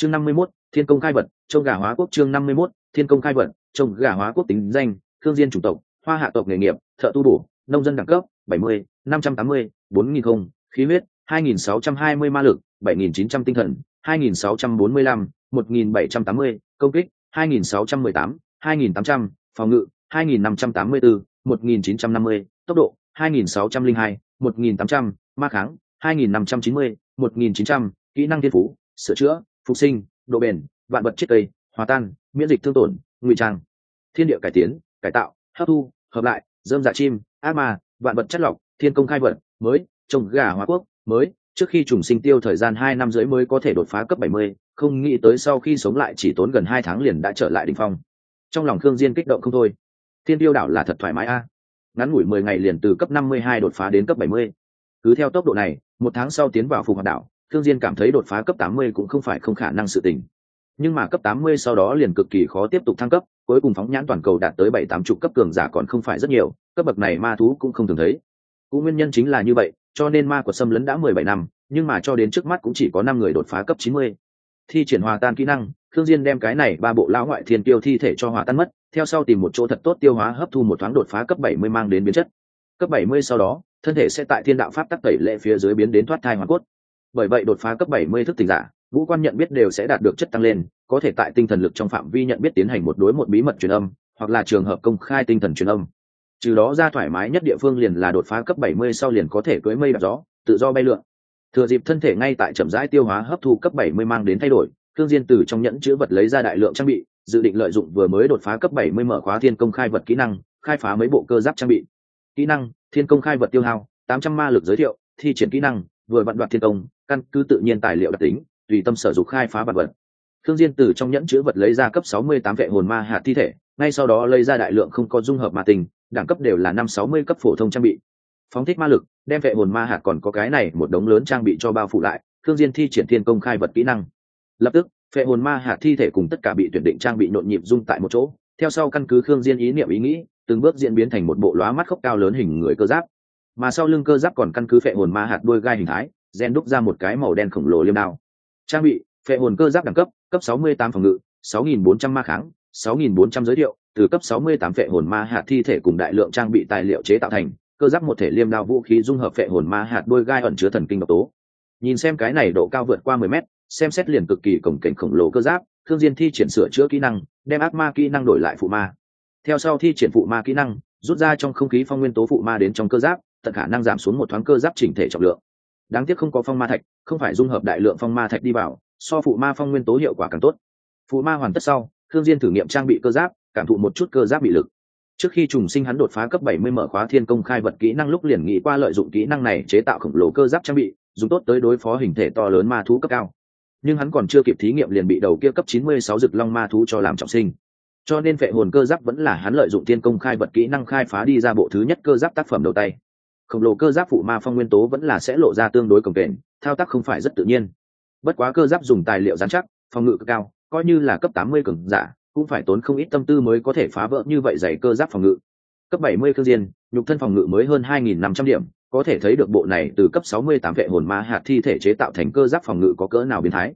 Speaker 1: chương 51, thiên công khai vật trông gà hóa quốc chương 51, thiên công khai vật trông gà hóa quốc tính danh thương diên chủng tộc hoa hạ tộc nghề nghiệp thợ tu bổ nông dân đẳng cấp 70, 580, 4000 không khí huyết 2620 ma lực 7900 tinh thần 2645, 1780, công kích 2618, 2800, phòng ngự 2584, 1950, tốc độ 2602, 1800, ma kháng 2590, 1900, kỹ năng thiên phú sửa chữa phục sinh, độ bền, vạn vật chết cây, hòa tan, miễn dịch thương tổn, ngụy trang. Thiên địa cải tiến, cải tạo, hấp thu, hợp lại, dơm dạ chim, ác ma, vạn vật chất lọc, thiên công khai vật, mới, trồng gà hóa quốc, mới, trước khi trùng sinh tiêu thời gian hai năm rưỡi mới có thể đột phá cấp bảy mươi, không nghĩ tới sau khi sống lại chỉ tốn gần hai tháng liền đã trở lại đ ỉ n h phong. Trong lòng khương diên kích động không thôi. Thiên tiêu đảo là thật thoải mái a. Ngắn ngủi mười ngày liền từ cấp năm mươi hai đột phá đến cấp bảy mươi. Cứ theo tốc độ này, một tháng sau tiến vào phù hoạt đảo Thương diên cảm thấy đột phá cấp tám mươi cũng không phải không khả năng sự tình. Nhưng mà cấp tám mươi sau đó liền cực kỳ khó tiếp tục thăng cấp, cuối cùng phóng nhãn toàn cầu đạt tới bảy tám chục cấp cường giả còn không phải rất nhiều, cấp bậc này ma thú cũng không thường thấy. Cũng nguyên nhân chính là như vậy, cho nên ma của Sâm lấn đã mười bảy năm, nhưng mà cho đến trước mắt cũng chỉ có năm người đột phá cấp chín mươi. Thi triển hòa tan kỹ năng thương diên đem cái này ba bộ lão ngoại thiên tiêu thi thể cho hòa tan mất, theo sau tìm một chỗ thật tốt tiêu hóa hấp thu một thoáng đột phá cấp bảy mươi mang đến biến chất. Cấp bảy mươi sau đó, thân thể sẽ tại thiên đạo pháp tắc tẩy lệ phía dưới biến đến thoát thai hoàn cốt bởi vậy đột phá cấp bảy mươi thức tỉnh giả vũ quan nhận biết đều sẽ đạt được chất tăng lên, có thể tại tinh thần lực trong phạm vi nhận biết tiến hành một đối một bí mật truyền âm, hoặc là trường hợp công khai tinh thần truyền âm. Trừ đó ra thoải mái nhất địa phương liền là đột phá cấp 70 sau liền có thể cưỡi mây đạp gió, tự do bay lượn. Thừa dịp thân thể ngay tại chậm rãi tiêu hóa hấp thu cấp 70 mang đến thay đổi thương diên từ trong nhẫn chứa vật lấy ra đại lượng trang bị, dự định lợi dụng vừa mới đột phá cấp 70 mở khóa thiên công khai vật kỹ năng, khai phá mấy bộ cơ giáp trang bị. Kỹ năng, thiên công khai vật tiêu hao 800 ma lực giới thiệu, thi triển kỹ năng, vừa vận đoạt thiên công căn cứ tự nhiên tài liệu đặc tính, tùy tâm sở dục khai phá vật vật. Thương diên từ trong nhẫn chứa vật lấy ra cấp 68 vệ hồn ma hạt thi thể, ngay sau đó lấy ra đại lượng không có dung hợp ma tình đẳng cấp đều là năm 60 cấp phổ thông trang bị. Phóng thích ma lực, đem vệ hồn ma hạt còn có cái này một đống lớn trang bị cho bao phủ lại thương diên thi triển thiên công khai vật kỹ năng. Lập tức, vệ hồn ma hạt thi thể cùng tất cả bị tuyển định trang bị nhộn nhịp dung tại một chỗ. Theo sau căn cứ khương diên ý niệm ý nghĩ, từng bước diễn biến thành một bộ lóa mắt khốc cao lớn hình người cơ giáp. Mà sau lưng cơ giáp còn căn cứ phệ hồn ma hạt đuôi gai hình thái gen đúc ra một cái màu đen khổng lồ liêm đao. Trang bị, phệ hồn cơ giáp đẳng cấp cấp 68 phòng ngự 6.400 ma kháng 6.400 giới thiệu, từ cấp 68 phệ hồn ma hạt thi thể cùng đại lượng trang bị tài liệu chế tạo thành, cơ giáp một thể liêm đao vũ khí dung hợp phệ hồn ma hạt đôi gai ẩn chứa thần kinh độc tố. Nhìn xem cái này độ cao vượt qua 10 mét, xem xét liền cực kỳ cổng cảnh khổng lồ cơ giáp, thương diên thi triển sửa chữa kỹ năng, đem ác ma kỹ năng đổi lại phụ ma. Theo sau thi triển phụ ma kỹ năng, rút ra trong không khí phong nguyên tố phụ ma đến trong cơ giáp, tận khả năng giảm xuống một thoáng cơ giáp chỉnh thể trọng lượng đáng tiếc không có phong ma thạch, không phải dung hợp đại lượng phong ma thạch đi vào, so phụ ma phong nguyên tố hiệu quả càng tốt. Phụ ma hoàn tất sau thương diên thử nghiệm trang bị cơ giáp, cảm thụ một chút cơ giáp bị lực. Trước khi trùng sinh hắn đột phá cấp 70 mở khóa thiên công khai vật kỹ năng lúc liền nghĩ qua lợi dụng kỹ năng này chế tạo khổng lồ cơ giáp trang bị, dùng tốt tới đối phó hình thể to lớn ma thú cấp cao. Nhưng hắn còn chưa kịp thí nghiệm liền bị đầu kia cấp 96 rực long ma thú cho làm trọng sinh. Cho nên vệ hồn cơ giáp vẫn là hắn lợi dụng thiên công khai vật kỹ năng khai phá đi ra bộ thứ nhất cơ giáp tác phẩm đầu tay khổng lồ cơ giáp phụ ma phong nguyên tố vẫn là sẽ lộ ra tương đối cồng kềnh, thao tác không phải rất tự nhiên. Bất quá cơ giáp dùng tài liệu giám chắc, phòng ngự cực cao, coi như là cấp 80 cường giả, cũng phải tốn không ít tâm tư mới có thể phá vỡ như vậy dày cơ giáp phòng ngự. Cấp 70 cương diên, nhục thân phòng ngự mới hơn 2.500 điểm, có thể thấy được bộ này từ cấp 68 vệ hồn ma hạt thi thể chế tạo thành cơ giáp phòng ngự có cỡ nào biến thái.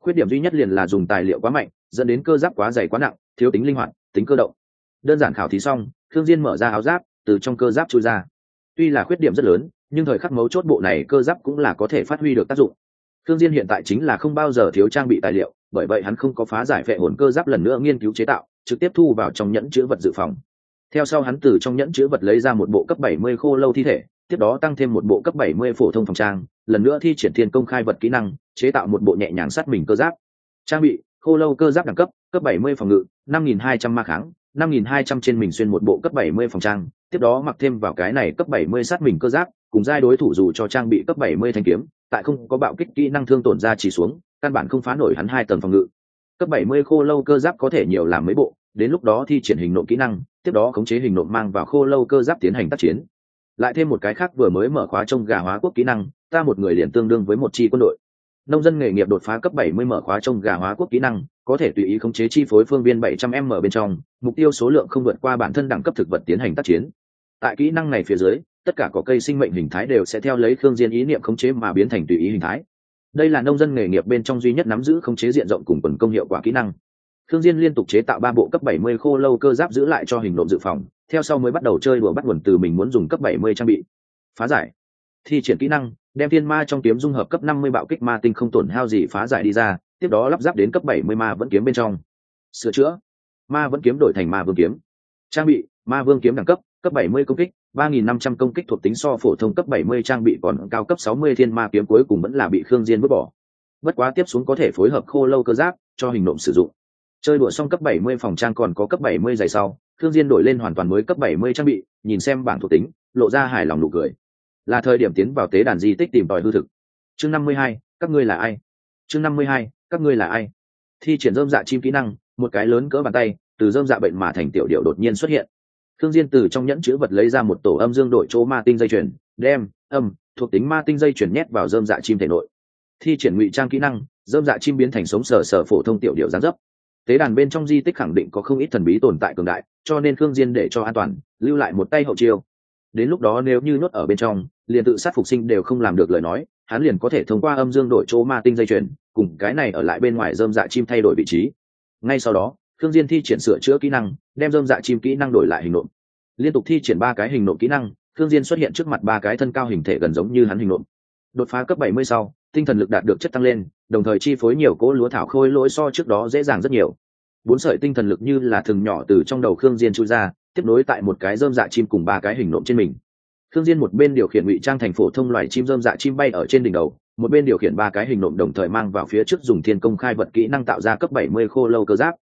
Speaker 1: Khuyết điểm duy nhất liền là dùng tài liệu quá mạnh, dẫn đến cơ giáp quá dày quá nặng, thiếu tính linh hoạt, tính cơ động. Đơn giản khảo thí xong thương diên mở ra áo giáp, từ trong cơ giáp chui ra tuy là khuyết điểm rất lớn, nhưng thời khắc mấu chốt bộ này cơ giáp cũng là có thể phát huy được tác dụng. Thương diên hiện tại chính là không bao giờ thiếu trang bị tài liệu, bởi vậy hắn không có phá giải vệ hồn cơ giáp lần nữa nghiên cứu chế tạo, trực tiếp thu vào trong nhẫn chứa vật dự phòng. Theo sau hắn từ trong nhẫn chứa vật lấy ra một bộ cấp 70 khô lâu thi thể, tiếp đó tăng thêm một bộ cấp 70 phổ thông phòng trang, lần nữa thi triển thiên công khai vật kỹ năng, chế tạo một bộ nhẹ nhàng sát mình cơ giáp. Trang bị, khô lâu cơ giáp đẳng cấp cấp 70 phòng ngự 5.200 ma kháng 5.200 trên mình xuyên một bộ cấp 70 phòng trang tiếp đó mặc thêm vào cái này cấp 70 sát mình cơ giáp, cùng giai đối thủ dù cho trang bị cấp 70 thanh kiếm, tại không có bạo kích kỹ năng thương tổn ra chỉ xuống, căn bản không phá nổi hắn hai tầng phòng ngự. Cấp 70 khô lâu cơ giáp có thể nhiều làm mấy bộ, đến lúc đó thi triển hình nộm kỹ năng, tiếp đó khống chế hình nộm mang vào khô lâu cơ giáp tiến hành tác chiến. Lại thêm một cái khác vừa mới mở khóa trong gà hóa quốc kỹ năng, ta một người liền tương đương với một chi quân đội nông dân nghề nghiệp đột phá cấp 70 mở khóa trong gà hóa quốc kỹ năng, có thể tùy ý khống chế chi phối phương viên 700 m bên trong, mục tiêu số lượng không vượt qua bản thân đẳng cấp thực vật tiến hành tác chiến. Tại kỹ năng này phía dưới, tất cả cỏ cây sinh mệnh hình thái đều sẽ theo lấy khương diên ý niệm khống chế mà biến thành tùy ý hình thái. Đây là nông dân nghề nghiệp bên trong duy nhất nắm giữ khống chế diện rộng cùng quần công hiệu quả kỹ năng. Khương diên liên tục chế tạo ba bộ cấp 70 khô lâu cơ giáp giữ lại cho hình nộm dự phòng, theo sau mới bắt đầu chơi đùa bắt nguồn từ mình muốn dùng cấp 70 trang bị. Phá giải thi triển kỹ năng, đem thiên ma trong kiếm dung hợp cấp 50 bạo kích ma tinh không tổn hao gì phá giải đi ra, tiếp đó lắp ráp đến cấp 70 ma vẫn kiếm bên trong. Sửa chữa. Ma vẫn kiếm đổi thành ma vương kiếm. Trang bị, ma vương kiếm đẳng cấp cấp 70 công kích 3.500 công kích thuộc tính so phổ thông cấp 70 trang bị còn cao cấp 60 thiên ma kiếm cuối cùng vẫn là bị khương diên vứt bỏ. Bất quá tiếp xuống có thể phối hợp khô lâu cơ giáp, cho hình nộm sử dụng. Chơi đùa xong cấp 70 phòng trang còn có cấp 70 giày sau thương diên đổi lên hoàn toàn mới cấp 70 trang bị, nhìn xem bảng thuộc tính, lộ ra hài lòng nụ cười là thời điểm tiến vào tế đàn di tích tìm tòi hư thực. Chương 52, các ngươi là ai? Chương 52, các ngươi là ai? Thi triển dơm dạ chim kỹ năng một cái lớn cỡ bàn tay từ dơm dạ bệnh mà thành tiểu điệu đột nhiên xuất hiện. Thương diên từ trong nhẫn chứa vật lấy ra một tổ âm dương đội chỗ ma tinh dây chuyền đem âm thuộc tính ma tinh dây chuyền nhét vào dơm dạ chim thể nội. Thi triển ngụy trang kỹ năng dơm dạ chim biến thành sống sờ sờ phổ thông tiểu điệu gián dấp. Tế đàn bên trong di tích khẳng định có không ít thần bí tồn tại cường đại cho nên thương diên để cho an toàn lưu lại một tay hậu chiêu đến lúc đó nếu như nhốt ở bên trong, liền tự sát phục sinh đều không làm được lời nói, hắn liền có thể thông qua âm dương đổi chỗ ma tinh dây chuyền, cùng cái này ở lại bên ngoài dơm dạ chim thay đổi vị trí. Ngay sau đó thương diên thi triển sửa chữa kỹ năng, đem dơm dạ chim kỹ năng đổi lại hình nộm. Liên tục thi triển ba cái hình nộm kỹ năng thương diên xuất hiện trước mặt ba cái thân cao hình thể gần giống như hắn hình nộm. Đột phá cấp 70 sau, tinh thần lực đạt được chất tăng lên, đồng thời chi phối nhiều cỗ lúa thảo khôi lỗi so trước đó dễ dàng rất nhiều. Bốn sợi tinh thần lực như là thừng nhỏ từ trong đầu khương diên chui ra tiếp nối tại một cái dơm dạ chim cùng ba cái hình nộm trên mình. Thương diên một bên điều khiển ngụy trang thành phổ thông loài chim dơm dạ chim bay ở trên đỉnh đầu, một bên điều khiển ba cái hình nộm đồng thời mang vào phía trước dùng thiên công khai vật kỹ năng tạo ra cấp 70 khô lâu cơ giáp.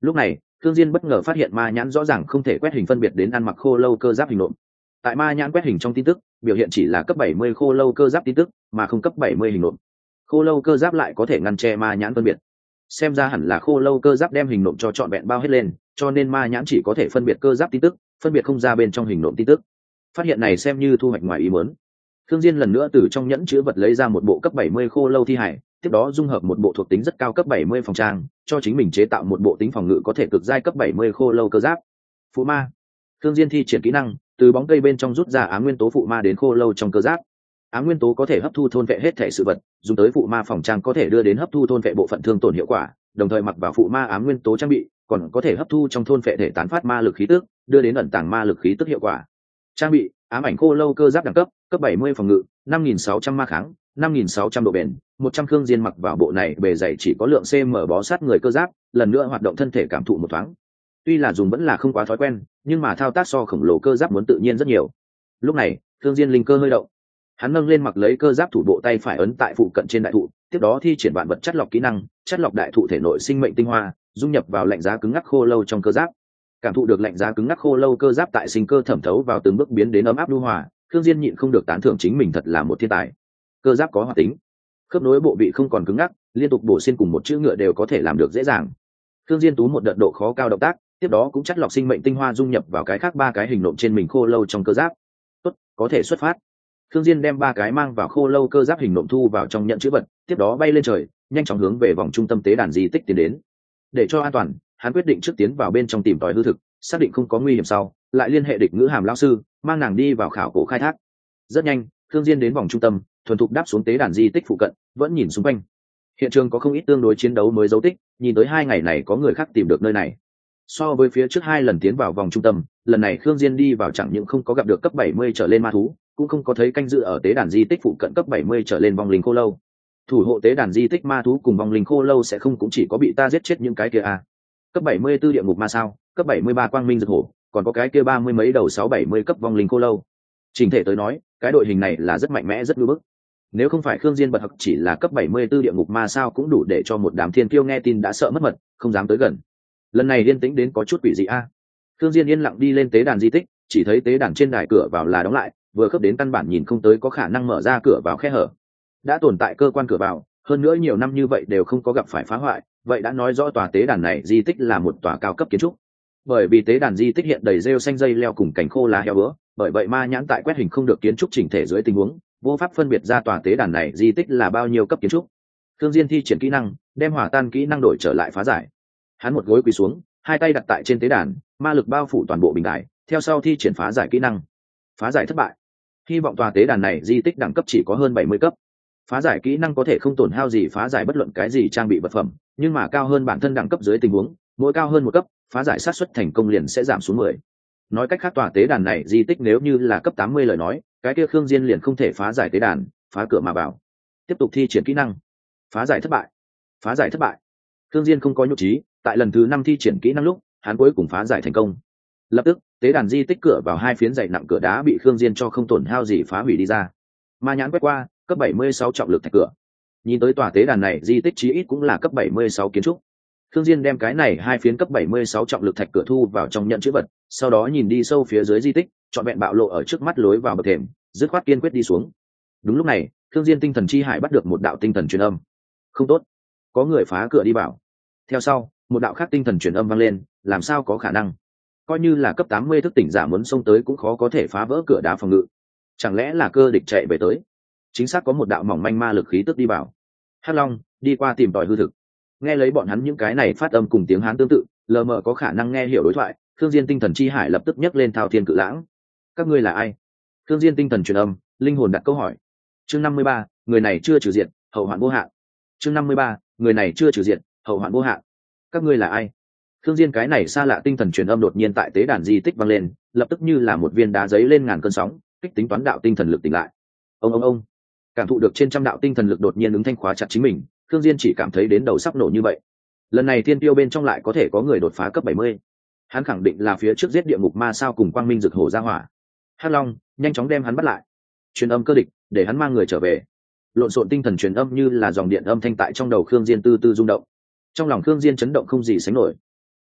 Speaker 1: Lúc này, thương diên bất ngờ phát hiện ma nhãn rõ ràng không thể quét hình phân biệt đến ăn mặc khô lâu cơ giáp hình nộm. Tại ma nhãn quét hình trong tin tức, biểu hiện chỉ là cấp 70 khô lâu cơ giáp tin tức, mà không cấp 70 hình nộm. Khô lâu cơ giáp lại có thể ngăn che ma nhãn phân biệt xem ra hẳn là khô lâu cơ giáp đem hình nộm cho trọn vẹn bao hết lên, cho nên ma nhãn chỉ có thể phân biệt cơ giáp tin tức, phân biệt không ra bên trong hình nộm tin tức. Phát hiện này xem như thu hoạch ngoài ý muốn. Thương diên lần nữa từ trong nhẫn chứa vật lấy ra một bộ cấp 70 khô lâu thi hải, tiếp đó dung hợp một bộ thuộc tính rất cao cấp 70 phòng trang, cho chính mình chế tạo một bộ tính phòng ngự có thể cực giai cấp 70 khô lâu cơ giáp. Phụ ma. Thương diên thi triển kỹ năng, từ bóng cây bên trong rút ra ám nguyên tố phụ ma đến khô lâu trong cơ giáp ám nguyên tố có thể hấp thu thôn vệ hết thể sự vật, dùng tới phụ ma phòng trang có thể đưa đến hấp thu thôn vệ bộ phận thương tổn hiệu quả, đồng thời mặc vào phụ ma ám nguyên tố trang bị, còn có thể hấp thu trong thôn vệ thể tán phát ma lực khí tức, đưa đến ẩn tàng ma lực khí tức hiệu quả. Trang bị, ám ảnh khô lâu cơ giáp đẳng cấp cấp 70 phòng ngự 5.600 ma kháng 5.600 độ bền 100 khương diên mặc vào bộ này, bề dày chỉ có lượng cm bó sát người cơ giáp, lần nữa hoạt động thân thể cảm thụ một thoáng. Tuy là dùng vẫn là không quá thói quen, nhưng mà thao tác so khổng lồ cơ giáp muốn tự nhiên rất nhiều. Lúc này thương diên linh cơ hơi động hắn nâng lên mặc lấy cơ giáp thủ bộ tay phải ấn tại phụ cận trên đại thụ, tiếp đó thi triển vạn vật chất lọc kỹ năng, chất lọc đại thụ thể nội sinh mệnh tinh hoa, dung nhập vào lạnh giá cứng ngắc khô lâu trong cơ giáp. Cảm thụ được lạnh giá cứng ngắc khô lâu cơ giáp tại sinh cơ thẩm thấu vào từng bước biến đến ấm áp lưu hòa thương diên nhịn không được tán thưởng chính mình thật là một thiên tài. Cơ giáp có hoạt tính. Khớp nối bộ vị không còn cứng ngắc, liên tục bổ xuyên cùng một chữ ngựa đều có thể làm được dễ dàng. Thương diên tú một đợt độ khó cao động tác, tiếp đó cũng chất lọc sinh mệnh tinh hoa dung nhập vào cái khác ba cái hình nộm trên mình khô lâu trong cơ giáp. Tốt, có thể xuất phát thương diên đem ba cái mang vào khô lâu cơ giáp hình nộm thu vào trong nhận chữ vật, tiếp đó bay lên trời, nhanh chóng hướng về vòng trung tâm tế đàn di tích tiến đến. Để cho an toàn, hắn quyết định trước tiến vào bên trong tìm tòi hư thực, xác định không có nguy hiểm sau, lại liên hệ địch ngữ hàm lão sư, mang nàng đi vào khảo cổ khai thác. Rất nhanh thương diên đến vòng trung tâm, thuần thục đáp xuống tế đàn di tích phụ cận, vẫn nhìn xung quanh. Hiện trường có không ít tương đối chiến đấu mới dấu tích, nhìn tới hai ngày này có người khác tìm được nơi này. So với phía trước hai lần tiến vào vòng trung tâm, lần này khương diên đi vào chẳng những không có gặp được cấp 70 trở lên ma thú cũng không có thấy canh dự ở tế đàn di tích phụ cận cấp 70 trở lên vong linh khô lâu. Thủ hộ tế đàn di tích ma thú cùng vong linh khô lâu sẽ không cũng chỉ có bị ta giết chết những cái kia à. cấp 74 địa ngục ma sao, cấp 73 quang minh dược hổ, còn có cái kia ba mươi mấy đầu sáu bảy mươi cấp vong linh khô lâu. Trình thể tới nói, cái đội hình này là rất mạnh mẽ, rất ngưỡng bức. Nếu không phải khương diên bật học chỉ là cấp 74 địa ngục ma sao cũng đủ để cho một đám thiên kiêu nghe tin đã sợ mất mật, không dám tới gần. Lần này liên tĩnh đến có chút quỷ dị a. Khương diên yên lặng đi lên tế đàn di tích, chỉ thấy tế đàn trên đài cửa vào là đóng lại vừa khớp đến căn bản nhìn không tới có khả năng mở ra cửa vào khe hở. Đã tồn tại cơ quan cửa vào, hơn nữa nhiều năm như vậy đều không có gặp phải phá hoại, vậy đã nói rõ tòa tế đàn này di tích là một tòa cao cấp kiến trúc. Bởi vì tế đàn di tích hiện đầy rêu xanh dây leo cùng cành khô lá heo bữa bởi vậy ma nhãn tại quét hình không được kiến trúc chỉnh thể dưới tình huống, vô pháp phân biệt ra tòa tế đàn này di tích là bao nhiêu cấp kiến trúc. Thương diên thi triển kỹ năng, đem hỏa tan kỹ năng đổi trở lại phá giải. Hắn một gối quỳ xuống, hai tay đặt tại trên tế đàn, ma lực bao phủ toàn bộ bình đại theo sau thi triển phá giải kỹ năng. Phá giải thất bại hy vọng tòa tế đàn này di tích đẳng cấp chỉ có hơn bảy mươi cấp. Phá giải kỹ năng có thể không tổn hao gì phá giải bất luận cái gì trang bị vật phẩm, nhưng mà cao hơn bản thân đẳng cấp dưới tình huống, mỗi cao hơn một cấp, phá giải sát xuất thành công liền sẽ giảm xuống mười. Nói cách khác tòa tế đàn này di tích nếu như là cấp tám mươi lời nói, cái kia khương diên liền không thể phá giải tế đàn, phá cửa mà vào. Tiếp tục thi triển kỹ năng. Phá giải thất bại. Phá giải thất bại. Khương diên không có nhục trí, tại lần thứ năm thi triển kỹ năng lúc, hắn cuối cùng phá giải thành công. Lập tức tế đàn di tích cửa vào hai phiến dày nặng cửa đá bị khương diên cho không tổn hao gì phá hủy đi ra ma nhãn quét qua cấp 76 trọng lực thạch cửa nhìn tới tòa tế đàn này di tích chí ít cũng là cấp 76 kiến trúc Thương Diên đem cái này hai phiến cấp 76 trọng lực thạch cửa thu vào trong nhận chữ vật, sau đó nhìn đi sâu phía dưới di tích, chọn vẹn bạo lộ ở trước mắt lối vào bậc thềm, dứt khoát kiên quyết đi xuống. Đúng lúc này, Thương Diên tinh thần chi hải bắt được một đạo tinh thần truyền âm. Không tốt, có người phá cửa đi vào. Theo sau, một đạo khác tinh thần truyền âm vang lên, làm sao có khả năng? Coi như là cấp 80 thức tỉnh giả muốn xông tới cũng khó có thể phá vỡ cửa đá phòng ngự. Chẳng lẽ là cơ địch chạy về tới? Chính xác có một đạo mỏng manh ma lực khí tức đi vào. Hắc Long, đi qua tìm tòi hư thực. Nghe lấy bọn hắn những cái này phát âm cùng tiếng hán tương tự lờ mờ có khả năng nghe hiểu đối thoại thương diên tinh thần chi hải lập tức nhấc lên thao thiên cự lãng. Các ngươi là ai? Thương diên tinh thần truyền âm linh hồn đặt câu hỏi. Chương năm mươi ba người này chưa trừ diện hậu hoạn vô hạn. Chương năm mươi ba người này chưa trừ diện hậu hoạn vô hạn. Các ngươi là ai? Thương diên cái này xa lạ tinh thần truyền âm đột nhiên tại tế đàn di tích vang lên, lập tức như là một viên đá giấy lên ngàn cơn sóng, kích tính toán đạo tinh thần lực tỉnh lại. Ông ông ông. Cảm thụ được trên trăm đạo tinh thần lực đột nhiên ứng thanh khóa chặt chính mình thương diên chỉ cảm thấy đến đầu sắp nổ như vậy. Lần này thiên tiêu bên trong lại có thể có người đột phá cấp 70. hắn khẳng định là phía trước giết địa ngục ma sao cùng quang minh rực hổ ra hỏa. Hắc long, nhanh chóng đem hắn bắt lại. Truyền âm cơ địch, để hắn mang người trở về. Lộn xộn tinh thần truyền âm như là dòng điện âm thanh tại trong đầu khương diên tư tư rung động. Trong lòng khương diên chấn động không gì sánh nổi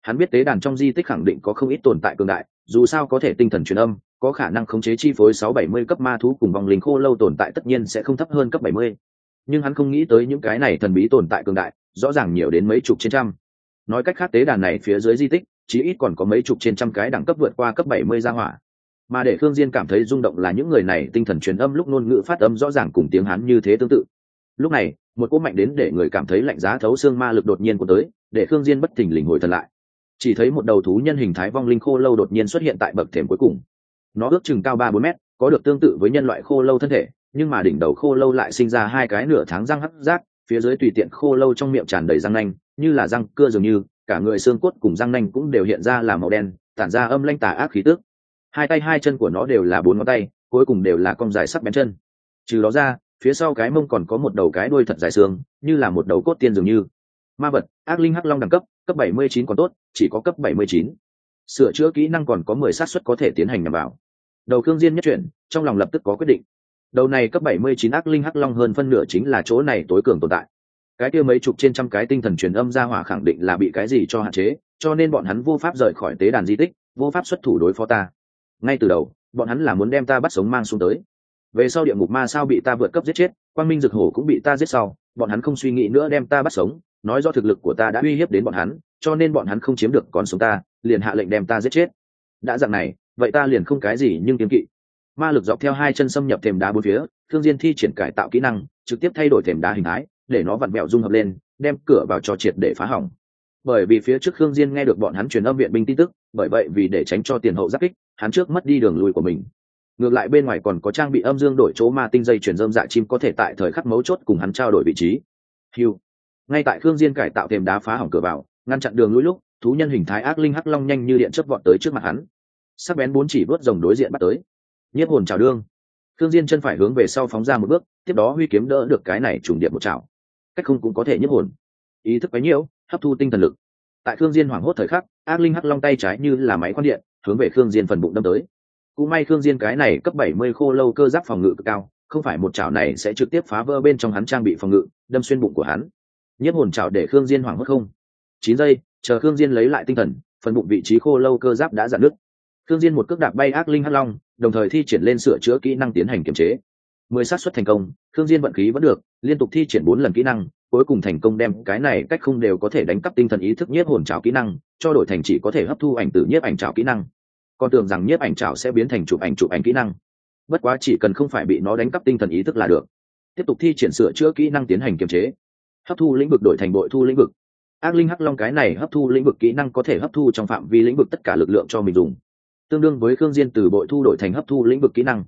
Speaker 1: hắn biết tế đàn trong di tích khẳng định có không ít tồn tại cường đại, dù sao có thể tinh thần truyền âm, có khả năng khống chế chi phối sáu bảy mươi cấp ma thú cùng vòng linh khô lâu tồn tại tất nhiên sẽ không thấp hơn cấp bảy mươi. Nhưng hắn không nghĩ tới những cái này thần bí tồn tại cường đại, rõ ràng nhiều đến mấy chục trên trăm. Nói cách khác tế đàn này phía dưới di tích, chí ít còn có mấy chục trên trăm cái đẳng cấp vượt qua cấp bảy mươi gia hỏa. Mà để khương diên cảm thấy rung động là những người này tinh thần truyền âm lúc ngôn ngữ phát âm rõ ràng cùng tiếng hắn như thế tương tự. Lúc này, một cỗ mạnh đến để người cảm thấy lạnh giá thấu xương ma lực đột nhiên của tới, để khương diên bất thình lình hồi thần lại chỉ thấy một đầu thú nhân hình thái vong linh khô lâu đột nhiên xuất hiện tại bậc thềm cuối cùng. Nó ước chừng cao ba bốn mét, có được tương tự với nhân loại khô lâu thân thể, nhưng mà đỉnh đầu khô lâu lại sinh ra hai cái nửa tháng răng hắc rác, phía dưới tùy tiện khô lâu trong miệng tràn đầy răng nanh, như là răng cưa dường như, cả người xương cốt cùng răng nanh cũng đều hiện ra là màu đen, tản ra âm lanh tà ác khí tước hai tay hai chân của nó đều là bốn ngón tay, cuối cùng đều là cong dài sắc bén chân. Trừ đó ra, phía sau cái mông còn có một đầu cái đuôi thật dài xương, như là một đầu cốt tiên dường như ma vật, ác linh hắc long đẳng cấp cấp 79 còn tốt, chỉ có cấp 79. sửa chữa kỹ năng còn có 10 sát suất có thể tiến hành nhằm vào. Đầu cương diên nhất chuyển, trong lòng lập tức có quyết định. Đầu này cấp 79 ác linh hắc long hơn phân nửa chính là chỗ này tối cường tồn tại. Cái kia mấy chục trên trăm cái tinh thần truyền âm ra hỏa khẳng định là bị cái gì cho hạn chế, cho nên bọn hắn vô pháp rời khỏi tế đàn di tích, vô pháp xuất thủ đối phó ta. Ngay từ đầu, bọn hắn là muốn đem ta bắt sống mang xuống tới. Về sau địa ngục ma sao bị ta vượt cấp giết chết, quang minh dực hổ cũng bị ta giết sau, bọn hắn không suy nghĩ nữa đem ta bắt sống nói do thực lực của ta đã uy hiếp đến bọn hắn, cho nên bọn hắn không chiếm được con sống ta, liền hạ lệnh đem ta giết chết. Đã dạng này, vậy ta liền không cái gì nhưng kiếm kỵ. Ma lực dọc theo hai chân xâm nhập thềm đá bốn phía, thương diên thi triển cải tạo kỹ năng, trực tiếp thay đổi thềm đá hình thái, để nó vặn vẹo dung hợp lên, đem cửa vào cho triệt để phá hỏng. Bởi vì phía trước khương diên nghe được bọn hắn truyền âm viện binh tin tức, bởi vậy vì để tránh cho tiền hậu giáp kích, hắn trước mất đi đường lui của mình. Ngược lại bên ngoài còn có trang bị âm dương đổi chỗ ma tinh dây truyền dơm dạ chim có thể tại thời khắc mấu chốt cùng hắn trao đổi vị trí. Hưu ngay tại khương diên cải tạo thềm đá phá hỏng cửa vào, ngăn chặn đường lui lúc, thú nhân hình thái ác linh hắc long nhanh như điện chớp vọt tới trước mặt hắn. Sắc bén bốn chỉ vớt rồng đối diện bắt tới. Nhiếp hồn chào đương. Khương diên chân phải hướng về sau phóng ra một bước, tiếp đó huy kiếm đỡ được cái này trùng điện một chảo. Cách không cũng có thể nhiếp hồn. Ý thức bấy nhiêu, hấp thu tinh thần lực. Tại khương diên hoảng hốt thời khắc, ác linh hắc long tay trái như là máy khoan điện, hướng về khương diên phần bụng đâm tới. Cũng may khương diên cái này cấp 70 khô lâu cơ giáp phòng ngự cực cao, không phải một chảo này sẽ trực tiếp phá vỡ bên trong hắn trang bị phòng ngự, đâm xuyên bụng của hắn nhiếp hồn chảo để khương diên hoảng hốt không? Chín giây, chờ khương diên lấy lại tinh thần, phần bụng vị trí khô lâu cơ giáp đã dạn nứt. Khương diên một cước đạp bay ác linh hắc long, đồng thời thi triển lên sửa chữa kỹ năng tiến hành kiểm chế. Mười sát xuất thành công, khương diên vận khí vẫn được, liên tục thi triển bốn lần kỹ năng, cuối cùng thành công đem cái này cách không đều có thể đánh cắp tinh thần ý thức nhiếp hồn trảo kỹ năng, cho đổi thành chỉ có thể hấp thu ảnh từ nhiếp ảnh trảo kỹ năng. Còn tưởng rằng nhiếp ảnh trảo sẽ biến thành chụp ảnh chụp ảnh kỹ năng. Bất quá chỉ cần không phải bị nó đánh cắp tinh thần ý thức là được. Tiếp tục thi triển sửa chữa kỹ năng tiến hành kiềm chế hấp thu lĩnh vực đổi thành bội thu lĩnh vực. Ác linh hắc long cái này hấp thu lĩnh vực kỹ năng có thể hấp thu trong phạm vi lĩnh vực tất cả lực lượng cho mình dùng. Tương đương với khương diên từ bội thu đổi thành hấp thu lĩnh vực kỹ năng.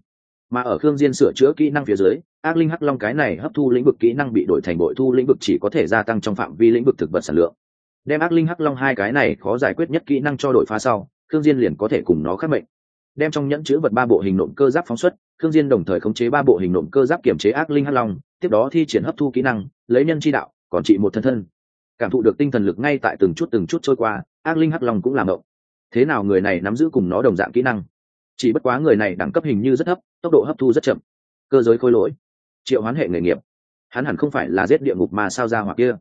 Speaker 1: Mà ở khương diên sửa chữa kỹ năng phía dưới, ác linh hắc long cái này hấp thu lĩnh vực kỹ năng bị đổi thành bội thu lĩnh vực chỉ có thể gia tăng trong phạm vi lĩnh vực thực vật sản lượng. Đem ác linh hắc long hai cái này khó giải quyết nhất kỹ năng cho đổi phá sau, khương diên liền có thể cùng nó khắc mệnh. Đem trong nhẫn chứa vật ba bộ hình nộm cơ giáp phóng xuất, khương diên đồng thời khống chế ba bộ hình nộm cơ giáp kiểm chế ác linh hắc long tiếp đó thi triển hấp thu kỹ năng, lấy nhân chi đạo, còn trị một thân thân. Cảm thụ được tinh thần lực ngay tại từng chút từng chút trôi qua, ác linh hắc long cũng làm động. Thế nào người này nắm giữ cùng nó đồng dạng kỹ năng? Chỉ bất quá người này đẳng cấp hình như rất thấp, tốc độ hấp thu rất chậm. Cơ giới khôi lỗi. Triệu hoán hệ nghề nghiệp. Hắn hẳn không phải là giết địa ngục mà sao ra hoặc kia.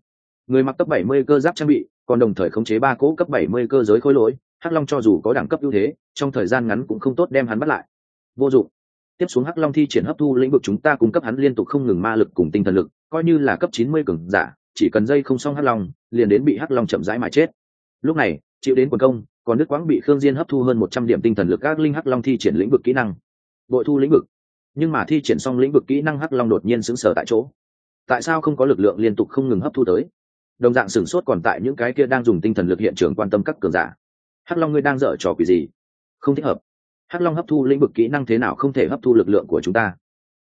Speaker 1: Người mặc cấp 70 cơ giáp trang bị, còn đồng thời khống chế ba cỗ cấp 70 cơ giới khôi lỗi, hắc long cho dù có đẳng cấp ưu thế, trong thời gian ngắn cũng không tốt đem hắn bắt lại. Vô dụng tiếp xuống hắc long thi triển hấp thu lĩnh vực chúng ta cung cấp hắn liên tục không ngừng ma lực cùng tinh thần lực, coi như là cấp 90 cường giả, chỉ cần dây không xong hắc long, liền đến bị hắc long chậm rãi mà chết. Lúc này, chịu đến quần công, còn đức quãng bị khương diên hấp thu hơn một trăm điểm tinh thần lực các linh hắc long thi triển lĩnh vực kỹ năng. Bội thu lĩnh vực. Nhưng mà thi triển xong lĩnh vực kỹ năng hắc long đột nhiên sững sờ tại chỗ. Tại sao không có lực lượng liên tục không ngừng hấp thu tới? Đồng dạng sửng sốt còn tại những cái kia đang dùng tinh thần lực hiện trường quan tâm các cường giả. Hắc long ngươi đang dở trò quỷ gì? Không thích hợp hắc long hấp thu lĩnh vực kỹ năng thế nào không thể hấp thu lực lượng của chúng ta?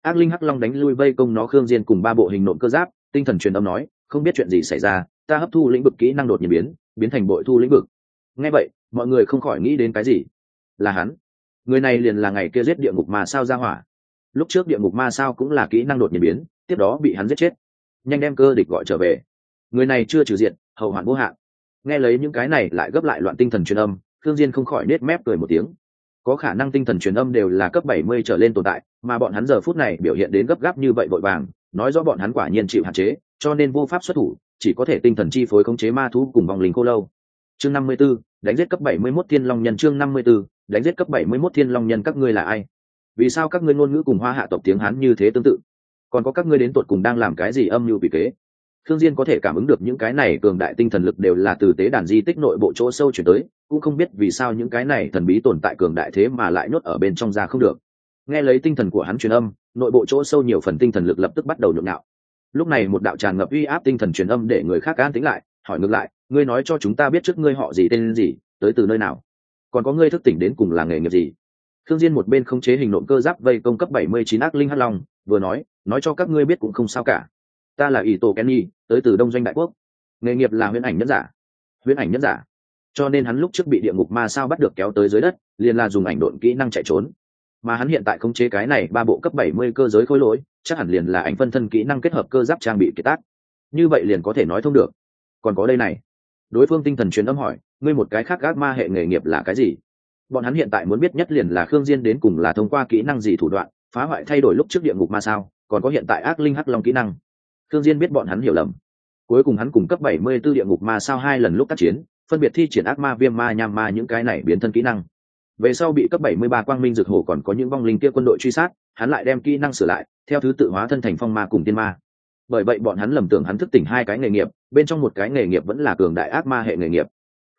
Speaker 1: Ác linh hắc long đánh lui vây công nó khương diên cùng ba bộ hình nộm cơ giáp, tinh thần truyền âm nói, không biết chuyện gì xảy ra, ta hấp thu lĩnh vực kỹ năng đột nhiên biến biến thành bội thu lĩnh vực. Nghe vậy, mọi người không khỏi nghĩ đến cái gì? Là hắn. Người này liền là ngày kia giết địa ngục ma sao ra hỏa. Lúc trước địa ngục ma sao cũng là kỹ năng đột nhiên biến, tiếp đó bị hắn giết chết. Nhanh đem cơ địch gọi trở về. Người này chưa trừ diện hậu hoạn vô hạn. Nghe lấy những cái này lại gấp lại loạn tinh thần truyền âm thương diên không khỏi nết mép cười một tiếng có khả năng tinh thần truyền âm đều là cấp 70 trở lên tồn tại mà bọn hắn giờ phút này biểu hiện đến gấp gáp như vậy vội vàng nói rõ bọn hắn quả nhiên chịu hạn chế cho nên vô pháp xuất thủ chỉ có thể tinh thần chi phối khống chế ma thú cùng vòng linh cô lâu. Chương 54, đánh giết cấp 71 thiên long nhân. Chương 54, đánh giết cấp 71 thiên long nhân các ngươi là ai? Vì sao các ngươi ngôn ngữ cùng hoa hạ tộc tiếng hán như thế tương tự? Còn có các ngươi đến tuột cùng đang làm cái gì âm mưu bị kế? Thương Diên có thể cảm ứng được những cái này cường đại tinh thần lực đều là từ tế đàn di tích nội bộ chỗ sâu chuyển tới, cũng không biết vì sao những cái này thần bí tồn tại cường đại thế mà lại nhốt ở bên trong ra không được. Nghe lấy tinh thần của hắn truyền âm, nội bộ chỗ sâu nhiều phần tinh thần lực lập tức bắt đầu nhộn nhạo. Lúc này một đạo tràn ngập uy áp tinh thần truyền âm để người khác an tĩnh lại, hỏi ngược lại, ngươi nói cho chúng ta biết trước ngươi họ gì tên gì, tới từ nơi nào, còn có ngươi thức tỉnh đến cùng là nghề nghiệp gì? Thương Diên một bên không chế hình nộm cơ giáp vây công cấp 79 ác linh hắc long, vừa nói, nói cho các ngươi biết cũng không sao cả ta là ỷ tổ kenny, tới từ đông doanh đại quốc. Nghề nghiệp là huyễn ảnh nhân giả. Huyễn ảnh nhân giả. Cho nên hắn lúc trước bị địa ngục ma sao bắt được kéo tới dưới đất, liền là dùng ảnh độn kỹ năng chạy trốn. Mà hắn hiện tại khống chế cái này ba bộ cấp bảy mươi cơ giới khối lỗi, chắc hẳn liền là ảnh phân thân kỹ năng kết hợp cơ giáp trang bị kiệt tác. Như vậy liền có thể nói thông được. Còn có đây này. Đối phương tinh thần truyền âm hỏi, ngươi một cái khác gác ma hệ nghề nghiệp là cái gì? Bọn hắn hiện tại muốn biết nhất liền là khương diên đến cùng là thông qua kỹ năng gì thủ đoạn, phá hoại thay đổi lúc trước địa ngục ma sao, còn có hiện tại ác linh hắc long kỹ năng. Thương Diên biết bọn hắn hiểu lầm. Cuối cùng hắn cùng cấp 74 địa ngục ma sao hai lần lúc tác chiến, phân biệt thi triển ác ma viêm ma nham ma những cái này biến thân kỹ năng. Về sau bị cấp 73 quang minh dược hổ còn có những vong linh kia quân đội truy sát, hắn lại đem kỹ năng sửa lại, theo thứ tự hóa thân thành phong ma cùng tiên ma. Bởi vậy bọn hắn lầm tưởng hắn thức tỉnh hai cái nghề nghiệp, bên trong một cái nghề nghiệp vẫn là cường đại ác ma hệ nghề nghiệp.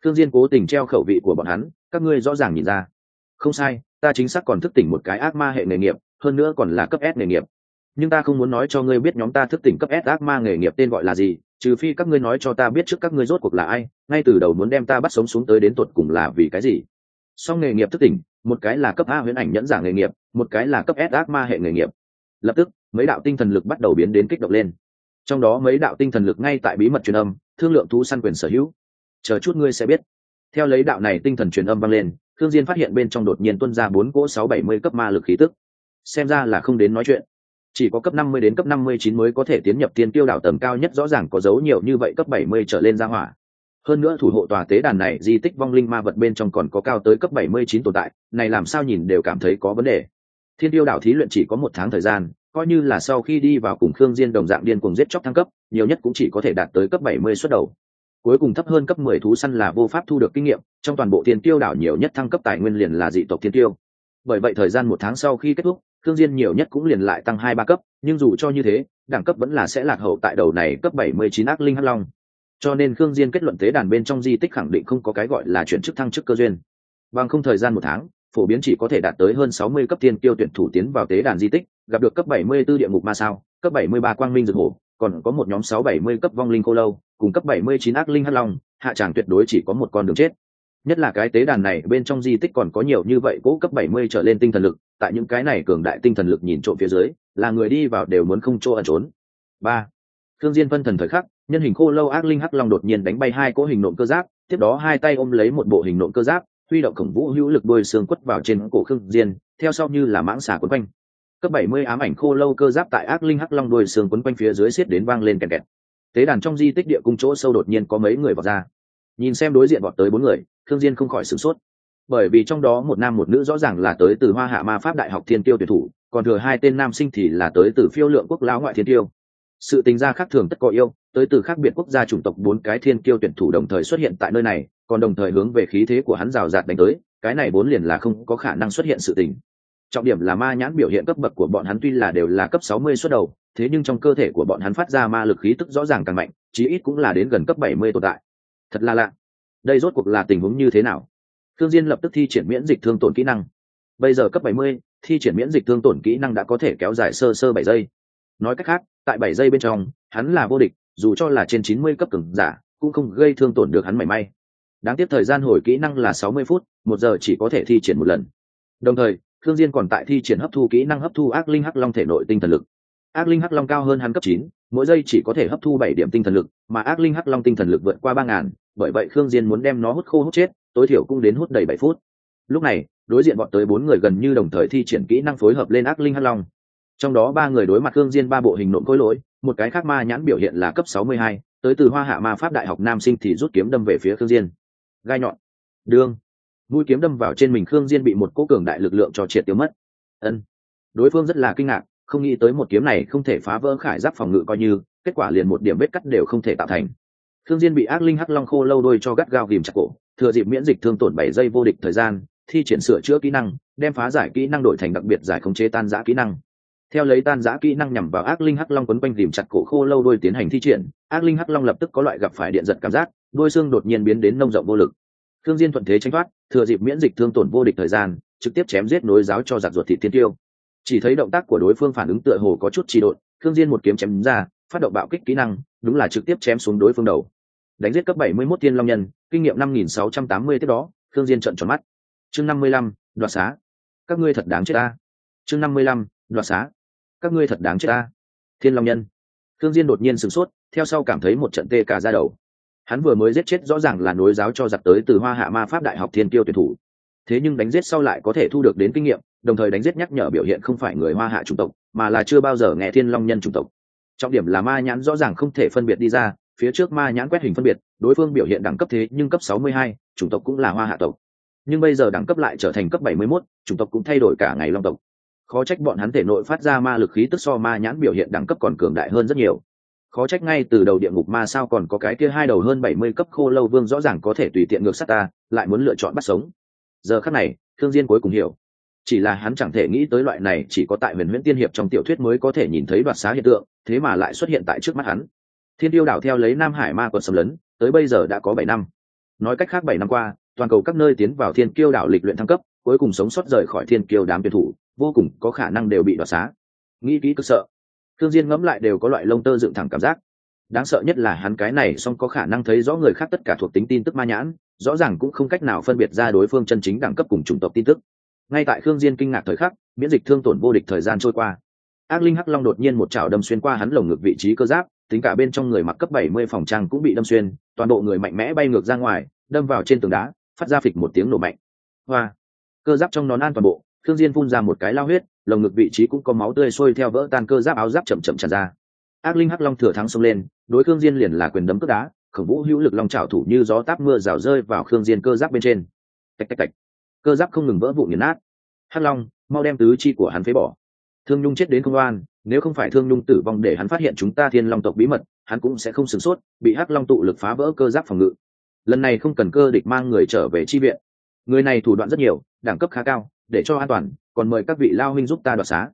Speaker 1: Thương Diên cố tình treo khẩu vị của bọn hắn, các ngươi rõ ràng nhìn ra. Không sai, ta chính xác còn thức tỉnh một cái ác ma hệ nghề nghiệp, hơn nữa còn là cấp S nghề nghiệp nhưng ta không muốn nói cho ngươi biết nhóm ta thức tỉnh cấp S ác ma nghề nghiệp tên gọi là gì, trừ phi các ngươi nói cho ta biết trước các ngươi rốt cuộc là ai, ngay từ đầu muốn đem ta bắt sống xuống tới đến tuột cùng là vì cái gì. Song nghề nghiệp thức tỉnh, một cái là cấp A huyễn ảnh nhẫn giả nghề nghiệp, một cái là cấp S ác ma hệ nghề nghiệp. Lập tức, mấy đạo tinh thần lực bắt đầu biến đến kích động lên. Trong đó mấy đạo tinh thần lực ngay tại bí mật truyền âm, thương lượng thú săn quyền sở hữu. Chờ chút ngươi sẽ biết. Theo lấy đạo này tinh thần truyền âm vang lên, Thương Diên phát hiện bên trong đột nhiên tuôn ra bốn cỗ sáu bảy mươi cấp ma lực khí tức. Xem ra là không đến nói chuyện chỉ có cấp 50 đến cấp 59 mới có thể tiến nhập tiên tiêu đảo tầm cao nhất rõ ràng có dấu nhiều như vậy cấp 70 trở lên ra hỏa. Hơn nữa thủ hộ tòa tế đàn này di tích vong linh ma vật bên trong còn có cao tới cấp 79 tồn tại, này làm sao nhìn đều cảm thấy có vấn đề. Thiên tiêu đảo thí luyện chỉ có một tháng thời gian, coi như là sau khi đi vào cùng Khương Diên đồng dạng điên cuồng giết chóc thăng cấp, nhiều nhất cũng chỉ có thể đạt tới cấp 70 xuất đầu. Cuối cùng thấp hơn cấp 10 thú săn là vô pháp thu được kinh nghiệm, trong toàn bộ thiên tiêu đảo nhiều nhất thăng cấp tài nguyên liền là dị tộc thiên tiêu. Bởi vậy thời gian một tháng sau khi kết thúc, thương diên nhiều nhất cũng liền lại tăng hai ba cấp, nhưng dù cho như thế, đẳng cấp vẫn là sẽ lạc hậu tại đầu này cấp bảy mươi chín ác linh hắc long. Cho nên khương diên kết luận tế đàn bên trong di tích khẳng định không có cái gọi là chuyển chức thăng chức cơ duyên. Bằng không thời gian một tháng, phổ biến chỉ có thể đạt tới hơn sáu mươi cấp tiên tiêu tuyển thủ tiến vào tế đàn di tích, gặp được cấp bảy mươi 74 địa ngục ma sao, cấp bảy mươi ba quang minh dược hổ, còn có một nhóm sáu bảy mươi cấp vong linh cô lâu, cùng cấp bảy mươi chín ác linh hắc long, hạ tràng tuyệt đối chỉ có một con đường chết. Nhất là cái tế đàn này bên trong di tích còn có nhiều như vậy cố cấp 70 trở lên tinh thần lực tại những cái này cường đại tinh thần lực nhìn trộm phía dưới, là người đi vào đều muốn không chỗ ẩn trốn. Ba thương diên phân thần thời khắc, nhân hình khô lâu ác linh hắc long đột nhiên đánh bay hai cỗ hình nộm cơ giáp, tiếp đó hai tay ôm lấy một bộ hình nộm cơ giáp, huy động khổng vũ hữu lực đôi xương quất vào trên cổ khương diên, theo sau như là mãng xà quấn quanh. Cấp 70 ám ảnh khô lâu cơ giáp tại ác linh hắc long đôi xương quấn quanh phía dưới xiết đến vang lên kẹt kẹt. Tế đàn trong di tích địa cung chỗ sâu đột nhiên có mấy người vào ra. Nhìn xem đối diện vọt tới bốn người thương diên không khỏi sửng sốt bởi vì trong đó một nam một nữ rõ ràng là tới từ hoa hạ ma pháp đại học thiên tiêu tuyển thủ, còn thừa hai tên nam sinh thì là tới từ phiêu lượng quốc lão ngoại thiên tiêu sự tính ra khác thường tất có yêu, tới từ khác biệt quốc gia chủng tộc bốn cái thiên tiêu tuyển thủ đồng thời xuất hiện tại nơi này, còn đồng thời hướng về khí thế của hắn rào rạt đánh tới, cái này bốn liền là không có khả năng xuất hiện sự tình. Trọng điểm là ma nhãn biểu hiện cấp bậc của bọn hắn tuy là đều là cấp 60 xuất đầu, thế nhưng trong cơ thể của bọn hắn phát ra ma lực khí tức rõ ràng càng mạnh, chí ít cũng là đến gần cấp 70 tồn tại. Thật là lạ. Đây rốt cuộc là tình huống như thế nào? Thương diên lập tức thi triển miễn dịch thương tổn kỹ năng. Bây giờ cấp 70, thi triển miễn dịch thương tổn kỹ năng đã có thể kéo dài sơ sơ bảy giây. Nói cách khác tại bảy giây bên trong hắn là vô địch dù cho là trên 90 cấp cường giả cũng không gây thương tổn được hắn mảy may. Đáng tiếc thời gian hồi kỹ năng là 60 phút một giờ chỉ có thể thi triển một lần. Đồng thời thương diên còn tại thi triển hấp thu kỹ năng hấp thu ác linh hắc long thể nội tinh thần lực. Ác linh hắc long cao hơn hắn cấp 9, mỗi giây chỉ có thể hấp thu bảy điểm tinh thần lực mà ác linh hắc long tinh thần lực vượt qua ba ngàn bởi vậy khương diên muốn đem nó hút khô hút chết tối thiểu cũng đến hút đầy bảy phút. Lúc này đối diện bọn tới bốn người gần như đồng thời thi triển kỹ năng phối hợp lên ác linh hắc long. Trong đó ba người đối mặt khương diên ba bộ hình nộm khối lỗi một cái khác ma nhãn biểu hiện là cấp 62, tới từ hoa hạ ma pháp đại học nam sinh thì rút kiếm đâm về phía khương diên. Gai nhọn. Đương. Mũi kiếm đâm vào trên mình khương diên bị một cố cường đại lực lượng cho triệt tiêu mất. Ân. Đối phương rất là kinh ngạc không nghĩ tới một kiếm này không thể phá vỡ khải giáp phòng ngự coi như kết quả liền một điểm vết cắt đều không thể tạo thành. Thương diên bị ác linh hắc long khô lâu đôi cho gắt gao ghìm chặt cổ thừa dịp miễn dịch thương tổn bảy giây vô địch thời gian, thi triển sửa chữa kỹ năng, đem phá giải kỹ năng đổi thành đặc biệt giải khống chế tan giã kỹ năng. Theo lấy tan giã kỹ năng nhằm vào ác linh hắc long quấn quanh ghìm chặt cổ khô lâu đôi tiến hành thi triển, ác linh hắc long lập tức có loại gặp phải điện giật cảm giác đôi xương đột nhiên biến đến nông rộng vô lực. Thương diên thuận thế tranh thoát, thừa dịp miễn dịch thương tổn vô địch thời gian, trực tiếp chém giết nối giáo cho giặc ruột thị tiên tiêu. Chỉ thấy động tác của đối phương phản ứng tựa hồ có chút trì độn, thương diên một kiếm chém ra, phát động bạo kích kỹ năng, đúng là trực tiếp chém xuống đối phương đầu đánh giết cấp 71 thiên long nhân kinh nghiệm 5680 tiếp đó thương diên trợn tròn mắt. Chương 55, đoạt xá. Các ngươi thật đáng chết ta. Chương 55, đoạt xá. Các ngươi thật đáng chết ta. Thiên long nhân. Thương diên đột nhiên sửng sốt theo sau cảm thấy một trận tê cả da đầu. Hắn vừa mới giết chết rõ ràng là nối giáo cho giặc tới từ hoa hạ ma pháp đại học thiên tiêu tuyển thủ. Thế nhưng đánh giết sau lại có thể thu được đến kinh nghiệm đồng thời đánh giết nhắc nhở biểu hiện không phải người hoa hạ chủng tộc mà là chưa bao giờ nghe thiên long nhân chủng tộc. Trọng điểm là ma nhãn rõ ràng không thể phân biệt đi ra phía trước ma nhãn quét hình phân biệt đối phương biểu hiện đẳng cấp thế nhưng cấp 62, chủng tộc cũng là hoa hạ tộc. Nhưng bây giờ đẳng cấp lại trở thành cấp 71, chủng tộc cũng thay đổi cả ngày long tộc. Khó trách bọn hắn thể nội phát ra ma lực khí tức so ma nhãn biểu hiện đẳng cấp còn cường đại hơn rất nhiều. Khó trách ngay từ đầu địa ngục ma sao còn có cái kia hai đầu hơn 70 cấp khô lâu vương rõ ràng có thể tùy tiện ngược sát ta lại muốn lựa chọn bắt sống. Giờ khắc này thương diên cuối cùng hiểu. Chỉ là hắn chẳng thể nghĩ tới loại này chỉ có tại huyền huyễn tiên hiệp trong tiểu thuyết mới có thể nhìn thấy đoạt xá hiện tượng thế mà lại xuất hiện tại trước mắt hắn thiên tiêu đảo theo lấy nam hải ma quật xâm lấn, tới bây giờ đã có bảy năm. Nói cách khác bảy năm qua, toàn cầu các nơi tiến vào thiên kiêu đảo lịch luyện thăng cấp, cuối cùng sống sót rời khỏi thiên kiêu đám tuyển thủ, vô cùng có khả năng đều bị đoạt xá. Nghĩ kỹ cực sợ. Thương diên ngẫm lại đều có loại lông tơ dựng thẳng cảm giác. Đáng sợ nhất là hắn cái này song có khả năng thấy rõ người khác tất cả thuộc tính tin tức ma nhãn, rõ ràng cũng không cách nào phân biệt ra đối phương chân chính đẳng cấp cùng chủng tộc tin tức. Ngay tại khương diên kinh ngạc thời khắc, miễn dịch thương tổn vô địch thời gian trôi qua. Ác linh hắc long đột nhiên một chảo đâm xuyên qua hắn lồng ngực vị trí cơ giáp tính cả bên trong người mặc cấp 70 phòng trang cũng bị đâm xuyên, toàn bộ người mạnh mẽ bay ngược ra ngoài, đâm vào trên tường đá, phát ra phịch một tiếng nổ mạnh. Hoa! Cơ giáp trong nón an toàn bộ, khương diên phun ra một cái lao huyết, lồng ngực vị trí cũng có máu tươi sôi theo vỡ tan cơ giáp áo giáp chậm chậm tràn ra. Ác linh hắc long thừa thắng xông lên, đối khương diên liền là quyền đấm cước đá, khổng vũ hữu lực long trảo thủ như gió táp mưa rào rơi vào khương diên cơ giáp bên trên. Tạch tạch tạch. Cơ giáp không ngừng vỡ vụn nghiền nát. Hắc long, mau đem tứ chi của hắn phế bỏ thương nhung chết đến không oan, nếu không phải thương nhung tử vong để hắn phát hiện chúng ta thiên long tộc bí mật, hắn cũng sẽ không sửng sốt, bị hắc long tụ lực phá vỡ cơ giáp phòng ngự. Lần này không cần cơ địch mang người trở về chi viện. Người này thủ đoạn rất nhiều, đẳng cấp khá cao, để cho an toàn, còn mời các vị lao huynh giúp ta đoạt xá.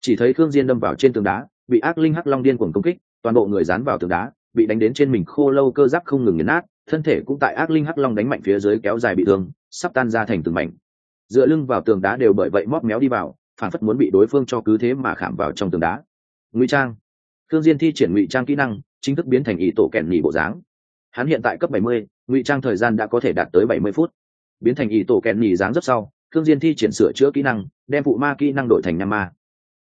Speaker 1: Chỉ thấy Thương diên đâm vào trên tường đá, bị ác linh hắc long điên cuồng công kích, toàn bộ người dán vào tường đá, bị đánh đến trên mình khô lâu cơ giáp không ngừng nghiền nát, thân thể cũng tại ác linh hắc long đánh mạnh phía dưới kéo dài bị thương, sắp tan ra thành từng mảnh. Dựa lưng vào tường đá đều bởi vậy móp méo đi vào phản phất muốn bị đối phương cho cứ thế mà khảm vào trong tường đá. Ngụy trang. Thương diên thi triển ngụy trang kỹ năng chính thức biến thành ý tổ kèn nhị bộ dáng. Hắn hiện tại cấp 70, ngụy trang thời gian đã có thể đạt tới 70 phút. Biến thành ý tổ kèn nhị dáng rất sau thương diên thi triển sửa chữa kỹ năng đem phụ ma kỹ năng đổi thành nham ma.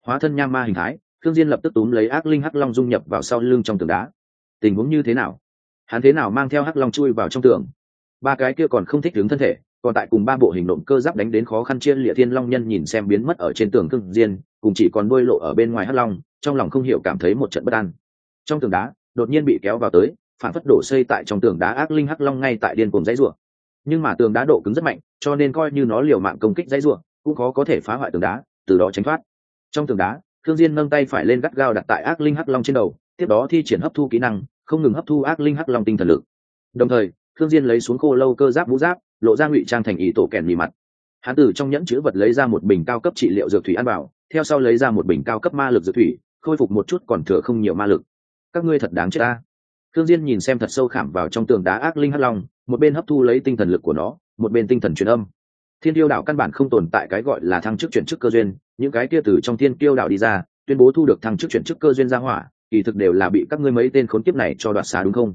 Speaker 1: Hóa thân nham ma hình thái thương diên lập tức túm lấy ác linh hắc long dung nhập vào sau lưng trong tường đá. Tình huống như thế nào? Hắn thế nào mang theo hắc long chui vào trong tường? Ba cái kia còn không thích đứng thân thể còn tại cùng ba bộ hình nộm cơ giáp đánh đến khó khăn chia lịa thiên long nhân nhìn xem biến mất ở trên tường cưng diên, cùng chỉ còn đôi lộ ở bên ngoài hắc long, trong lòng không hiểu cảm thấy một trận bất an. Trong tường đá, đột nhiên bị kéo vào tới, phản phất đổ xây tại trong tường đá ác linh hắc long ngay tại điên cùng dãy rủa. Nhưng mà tường đá độ cứng rất mạnh, cho nên coi như nó liều mạng công kích dãy rủa, cũng khó có thể phá hoại tường đá, từ đó tránh thoát. Trong tường đá thương diên nâng tay phải lên gắt gao đặt tại ác linh hắc long trên đầu, tiếp đó thi triển hấp thu kỹ năng, không ngừng hấp thu ác linh hắc long tinh thần lực. Đồng thời thương diên lấy xuống khô lâu cơ giáp vũ giáp, lộ ra ngụy trang thành ý tổ kèn mì mặt. Hắn từ trong nhẫn chứa vật lấy ra một bình cao cấp trị liệu dược thủy ăn bảo theo sau lấy ra một bình cao cấp ma lực dược thủy, khôi phục một chút còn thừa không nhiều ma lực. Các ngươi thật đáng chết ta thương diên nhìn xem thật sâu khảm vào trong tường đá ác linh hắc long, một bên hấp thu lấy tinh thần lực của nó, một bên tinh thần truyền âm. Thiên tiêu đạo căn bản không tồn tại cái gọi là thăng chức chuyển chức cơ duyên, những cái kia từ trong thiên tiêu đạo đi ra, tuyên bố thu được thăng chức chuyển chức cơ duyên ra hỏa, kỳ thực đều là bị các ngươi mấy tên khốn kiếp này cho đoạt xá đúng không?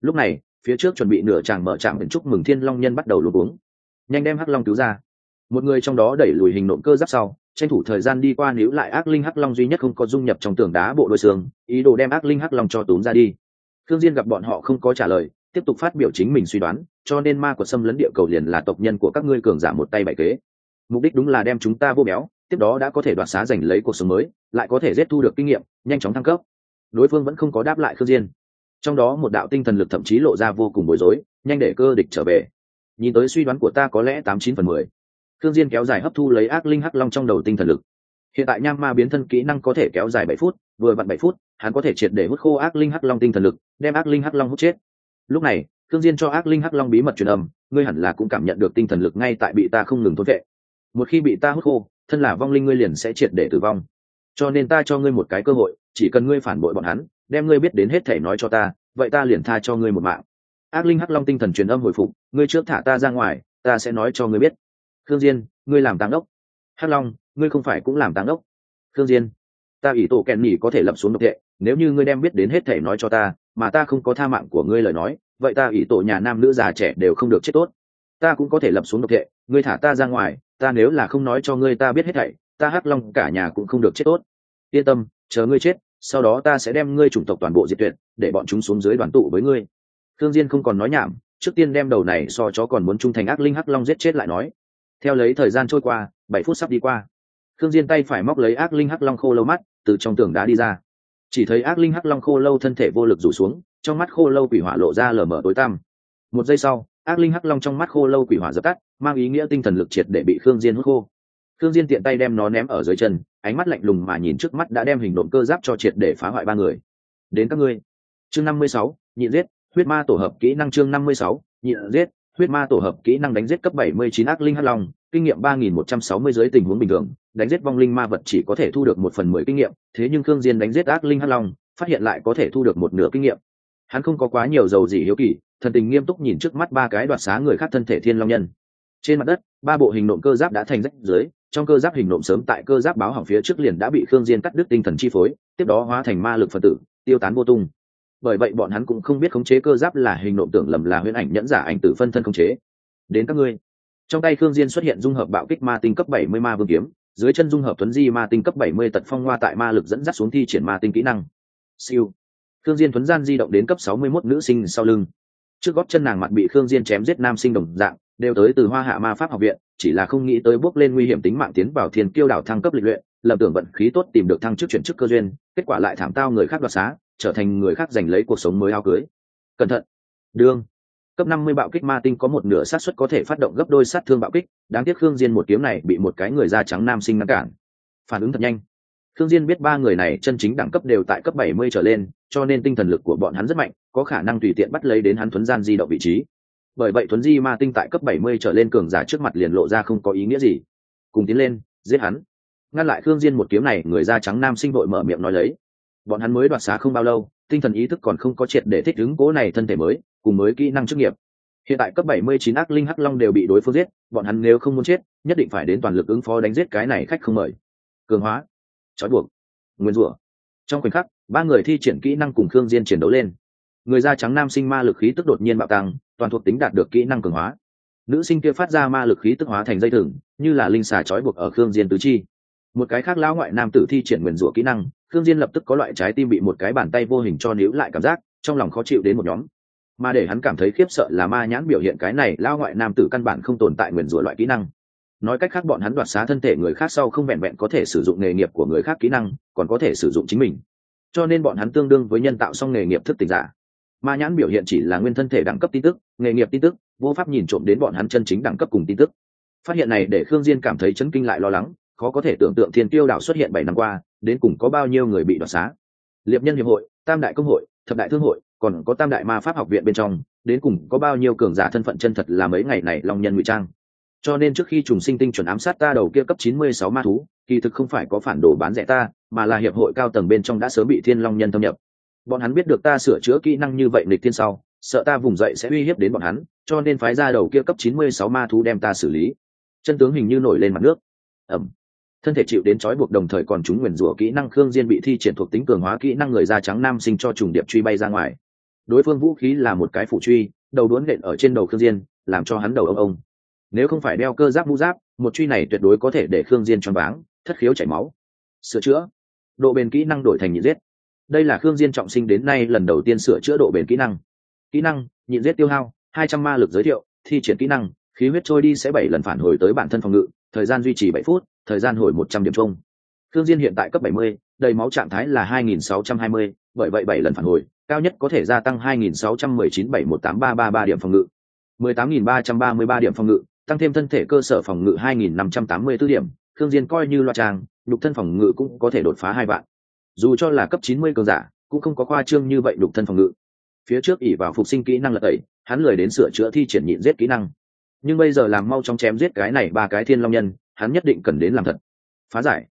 Speaker 1: Lúc này phía trước chuẩn bị nửa chàng mở trạm đến chúc mừng thiên long nhân bắt đầu lùi uống nhanh đem hắc long cứu ra. Một người trong đó đẩy lùi hình nộm cơ giáp sau, tranh thủ thời gian đi qua níu lại ác linh hắc long duy nhất không có dung nhập trong tường đá bộ đôi xương, ý đồ đem ác linh hắc long cho túm ra đi. Thương diên gặp bọn họ không có trả lời, tiếp tục phát biểu chính mình suy đoán, cho nên ma của xâm lấn địa cầu liền là tộc nhân của các ngươi cường giả một tay bảy kế. Mục đích đúng là đem chúng ta vô béo, tiếp đó đã có thể đoạt xá giành lấy cuộc sống mới, lại có thể giết thu được kinh nghiệm, nhanh chóng thăng cấp. Đối phương vẫn không có đáp lại khương diên trong đó một đạo tinh thần lực thậm chí lộ ra vô cùng bối rối, nhanh để cơ địch trở về. Nhìn tới suy đoán của ta có lẽ tám chín phần mười. Thương diên kéo dài hấp thu lấy ác linh hắc long trong đầu tinh thần lực. Hiện tại nham ma biến thân kỹ năng có thể kéo dài bảy phút, vừa vặn bảy phút, hắn có thể triệt để hút khô ác linh hắc long tinh thần lực, đem ác linh hắc long hút chết. Lúc này thương diên cho ác linh hắc long bí mật truyền âm, ngươi hẳn là cũng cảm nhận được tinh thần lực ngay tại bị ta không ngừng thốn vệ. Một khi bị ta hút khô, thân là vong linh ngươi liền sẽ triệt để tử vong. Cho nên ta cho ngươi một cái cơ hội, chỉ cần ngươi phản bội bọn hắn đem ngươi biết đến hết thể nói cho ta, vậy ta liền tha cho ngươi một mạng. Ác linh hắc long tinh thần truyền âm hồi phục, ngươi trước thả ta ra ngoài, ta sẽ nói cho ngươi biết. Thương diên, ngươi làm tăng ốc hắc long, ngươi không phải cũng làm tăng ốc thương diên, ta ủy tổ kẹn nhỉ có thể lập xuống độc thệ nếu như ngươi đem biết đến hết thể nói cho ta, mà ta không có tha mạng của ngươi lời nói, vậy ta ủy tổ nhà nam nữ già trẻ đều không được chết tốt. Ta cũng có thể lập xuống độc thệ ngươi thả ta ra ngoài, ta nếu là không nói cho ngươi ta biết hết thảy, ta hắc long cả nhà cũng không được chết tốt. Yên tâm, chờ ngươi chết sau đó ta sẽ đem ngươi chủng tộc toàn bộ diệt tuyệt, để bọn chúng xuống dưới đoàn tụ với ngươi. Thương diên không còn nói nhảm, trước tiên đem đầu này so chó còn muốn trung thành ác linh hắc long giết chết lại nói. Theo lấy thời gian trôi qua, bảy phút sắp đi qua. Thương diên tay phải móc lấy ác linh hắc long khô lâu mắt, từ trong tường đá đi ra. Chỉ thấy ác linh hắc long khô lâu thân thể vô lực rủ xuống, trong mắt khô lâu quỷ hỏa lộ ra lờ mờ tối tăm. Một giây sau, ác linh hắc long trong mắt khô lâu quỷ hỏa dập tắt, mang ý nghĩa tinh thần lực triệt để bị khương diên hút khô khương diên tiện tay đem nó ném ở dưới chân ánh mắt lạnh lùng mà nhìn trước mắt đã đem hình nộm cơ giáp cho triệt để phá hoại ba người. Đến các ngươi. Chương năm mươi sáu, nhịn giết huyết ma tổ hợp kỹ năng chương năm mươi sáu, nhịn giết huyết ma tổ hợp kỹ năng đánh giết cấp bảy mươi chín ác linh hắc long kinh nghiệm ba nghìn một trăm sáu mươi dưới tình huống bình thường đánh giết vong linh ma vật chỉ có thể thu được một phần mười kinh nghiệm thế nhưng khương diên đánh giết ác linh hắc long phát hiện lại có thể thu được một nửa kinh nghiệm. Hắn không có quá nhiều dầu gì hiếu kỳ thần tình nghiêm túc nhìn trước mắt ba cái đoạt xá người khác thân thể thiên long nhân. Trên mặt đất ba bộ hình nộm cơ giáp đã thành rách dưới trong cơ giáp hình nộm sớm tại cơ giáp báo hỏng phía trước liền đã bị khương diên cắt đứt tinh thần chi phối, tiếp đó hóa thành ma lực phân tử, tiêu tán vô tung. Bởi vậy bọn hắn cũng không biết khống chế cơ giáp là hình nộm tưởng lầm là huyễn ảnh nhẫn giả ảnh tử phân thân khống chế. Đến các ngươi. Trong tay khương diên xuất hiện dung hợp bạo kích ma tinh cấp 70 ma vương kiếm, dưới chân dung hợp tuấn di ma tinh cấp 70 tật phong hoa tại ma lực dẫn dắt xuống thi triển ma tinh kỹ năng. Siêu. Khương diên tuấn gian di động đến cấp 61 nữ sinh sau lưng. Trước gót chân nàng mặt bị khương diên chém giết nam sinh đồng dạng, đều tới từ hoa hạ ma pháp học viện chỉ là không nghĩ tới bước lên nguy hiểm tính mạng tiến vào thiên kiêu đảo thăng cấp lịch luyện, lầm tưởng vận khí tốt tìm được thăng chức chuyển chức cơ duyên, kết quả lại thảm tao người khác đoạt xá, trở thành người khác giành lấy cuộc sống mới ao cưới. Cẩn thận. Đương. Cấp 50 bạo kích ma tinh có một nửa xác suất có thể phát động gấp đôi sát thương bạo kích, đáng tiếc khương diên một kiếm này bị một cái người da trắng nam sinh ngăn cản. Phản ứng thật nhanh. Khương diên biết ba người này chân chính đẳng cấp đều tại cấp 70 trở lên, cho nên tinh thần lực của bọn hắn rất mạnh, có khả năng tùy tiện bắt lấy đến hắn thuấn gian di động vị trí bởi vậy thuấn di ma tinh tại cấp 70 trở lên cường giả trước mặt liền lộ ra không có ý nghĩa gì. Cùng tiến lên, giết hắn. Ngăn lại khương diên một kiếm này, người da trắng nam sinh vội mở miệng nói lấy. Bọn hắn mới đoạt xá không bao lâu, tinh thần ý thức còn không có triệt để thích ứng cố này thân thể mới, cùng mới kỹ năng chức nghiệp. Hiện tại cấp 79 ác linh hắc long đều bị đối phương giết, bọn hắn nếu không muốn chết, nhất định phải đến toàn lực ứng phó đánh giết cái này khách không mời. Cường hóa. Trói buộc. Nguyên rủa. Trong khoảnh khắc, ba người thi triển kỹ năng cùng khương diên chiến đấu lên. Người da trắng nam sinh ma lực khí tức đột nhiên bạo tăng toàn thuộc tính đạt được kỹ năng cường hóa. Nữ sinh kia phát ra ma lực khí tức hóa thành dây thừng, như là linh xà trói buộc ở khương diên tứ chi. Một cái khác lão ngoại nam tử thi triển nguyền rủa kỹ năng, khương diên lập tức có loại trái tim bị một cái bàn tay vô hình cho níu lại cảm giác, trong lòng khó chịu đến một nhóm. Mà để hắn cảm thấy khiếp sợ là ma nhãn biểu hiện cái này lao ngoại nam tử căn bản không tồn tại nguyền rủa loại kỹ năng. Nói cách khác bọn hắn đoạt xá thân thể người khác sau không vẹn vẹn có thể sử dụng nghề nghiệp của người khác kỹ năng, còn có thể sử dụng chính mình. Cho nên bọn hắn tương đương với nhân tạo song nghề nghiệp thức tỉnh giả ma nhãn biểu hiện chỉ là nguyên thân thể đẳng cấp tin tức, nghề nghiệp tin tức, vô pháp nhìn trộm đến bọn hắn chân chính đẳng cấp cùng tin tức. Phát hiện này để khương diên cảm thấy chấn kinh lại lo lắng, khó có thể tưởng tượng thiên tiêu đảo xuất hiện bảy năm qua, đến cùng có bao nhiêu người bị đoạt xá. Liệp nhân hiệp hội, tam đại công hội, thập đại thương hội, còn có tam đại ma pháp học viện bên trong, đến cùng có bao nhiêu cường giả thân phận chân thật là mấy ngày này long nhân ngụy trang. Cho nên trước khi trùng sinh tinh chuẩn ám sát ta đầu kia cấp 96 ma thú, kỳ thực không phải có phản đồ bán rẻ ta, mà là hiệp hội cao tầng bên trong đã sớm bị thiên long nhân thâm nhập bọn hắn biết được ta sửa chữa kỹ năng như vậy nịch tiên sau, sợ ta vùng dậy sẽ uy hiếp đến bọn hắn, cho nên phái ra đầu kia cấp 96 ma thú đem ta xử lý. Chân tướng hình như nổi lên mặt nước. Ẩm. Thân thể chịu đến trói buộc đồng thời còn chúng nguyền rủa kỹ năng khương diên bị thi triển thuộc tính cường hóa kỹ năng người da trắng nam sinh cho trùng điệp truy bay ra ngoài. Đối phương vũ khí là một cái phủ truy, đầu đuốn nện ở trên đầu khương diên, làm cho hắn đầu ông ông. Nếu không phải đeo cơ giáp mũ giáp, một truy này tuyệt đối có thể để khương diên choáng váng, thất khiếu chảy máu. Sửa chữa. Độ bền kỹ năng đổi thành nhị giết đây là khương diên trọng sinh đến nay lần đầu tiên sửa chữa độ bền kỹ năng. Kỹ năng, nhịn giết tiêu hao, hai trăm ma lực giới thiệu, thi triển kỹ năng, khí huyết trôi đi sẽ bảy lần phản hồi tới bản thân phòng ngự, thời gian duy trì bảy phút, thời gian hồi một trăm điểm chung. Khương diên hiện tại cấp bảy mươi, đầy máu trạng thái là hai nghìn sáu trăm hai mươi, bởi vậy bảy lần phản hồi, cao nhất có thể gia tăng hai nghìn sáu trăm mười chín bảy một tám ba ba ba điểm phòng ngự. mười tám nghìn ba trăm ba mươi ba điểm phòng ngự, tăng thêm thân thể cơ sở phòng ngự hai nghìn năm trăm tám mươi 2584 điểm, khương diên coi như loa trang, nhục thân phòng ngự cũng có thể đột phá hai vạn dù cho là cấp chín mươi cường giả, cũng không có khoa trương như vậy đục thân phòng ngự. Phía trước ỉ vào phục sinh kỹ năng lật tẩy, hắn lười đến sửa chữa thi triển nhịn giết kỹ năng. Nhưng bây giờ làm mau chóng chém giết cái này ba cái thiên long nhân, hắn nhất định cần đến làm thật. Phá giải.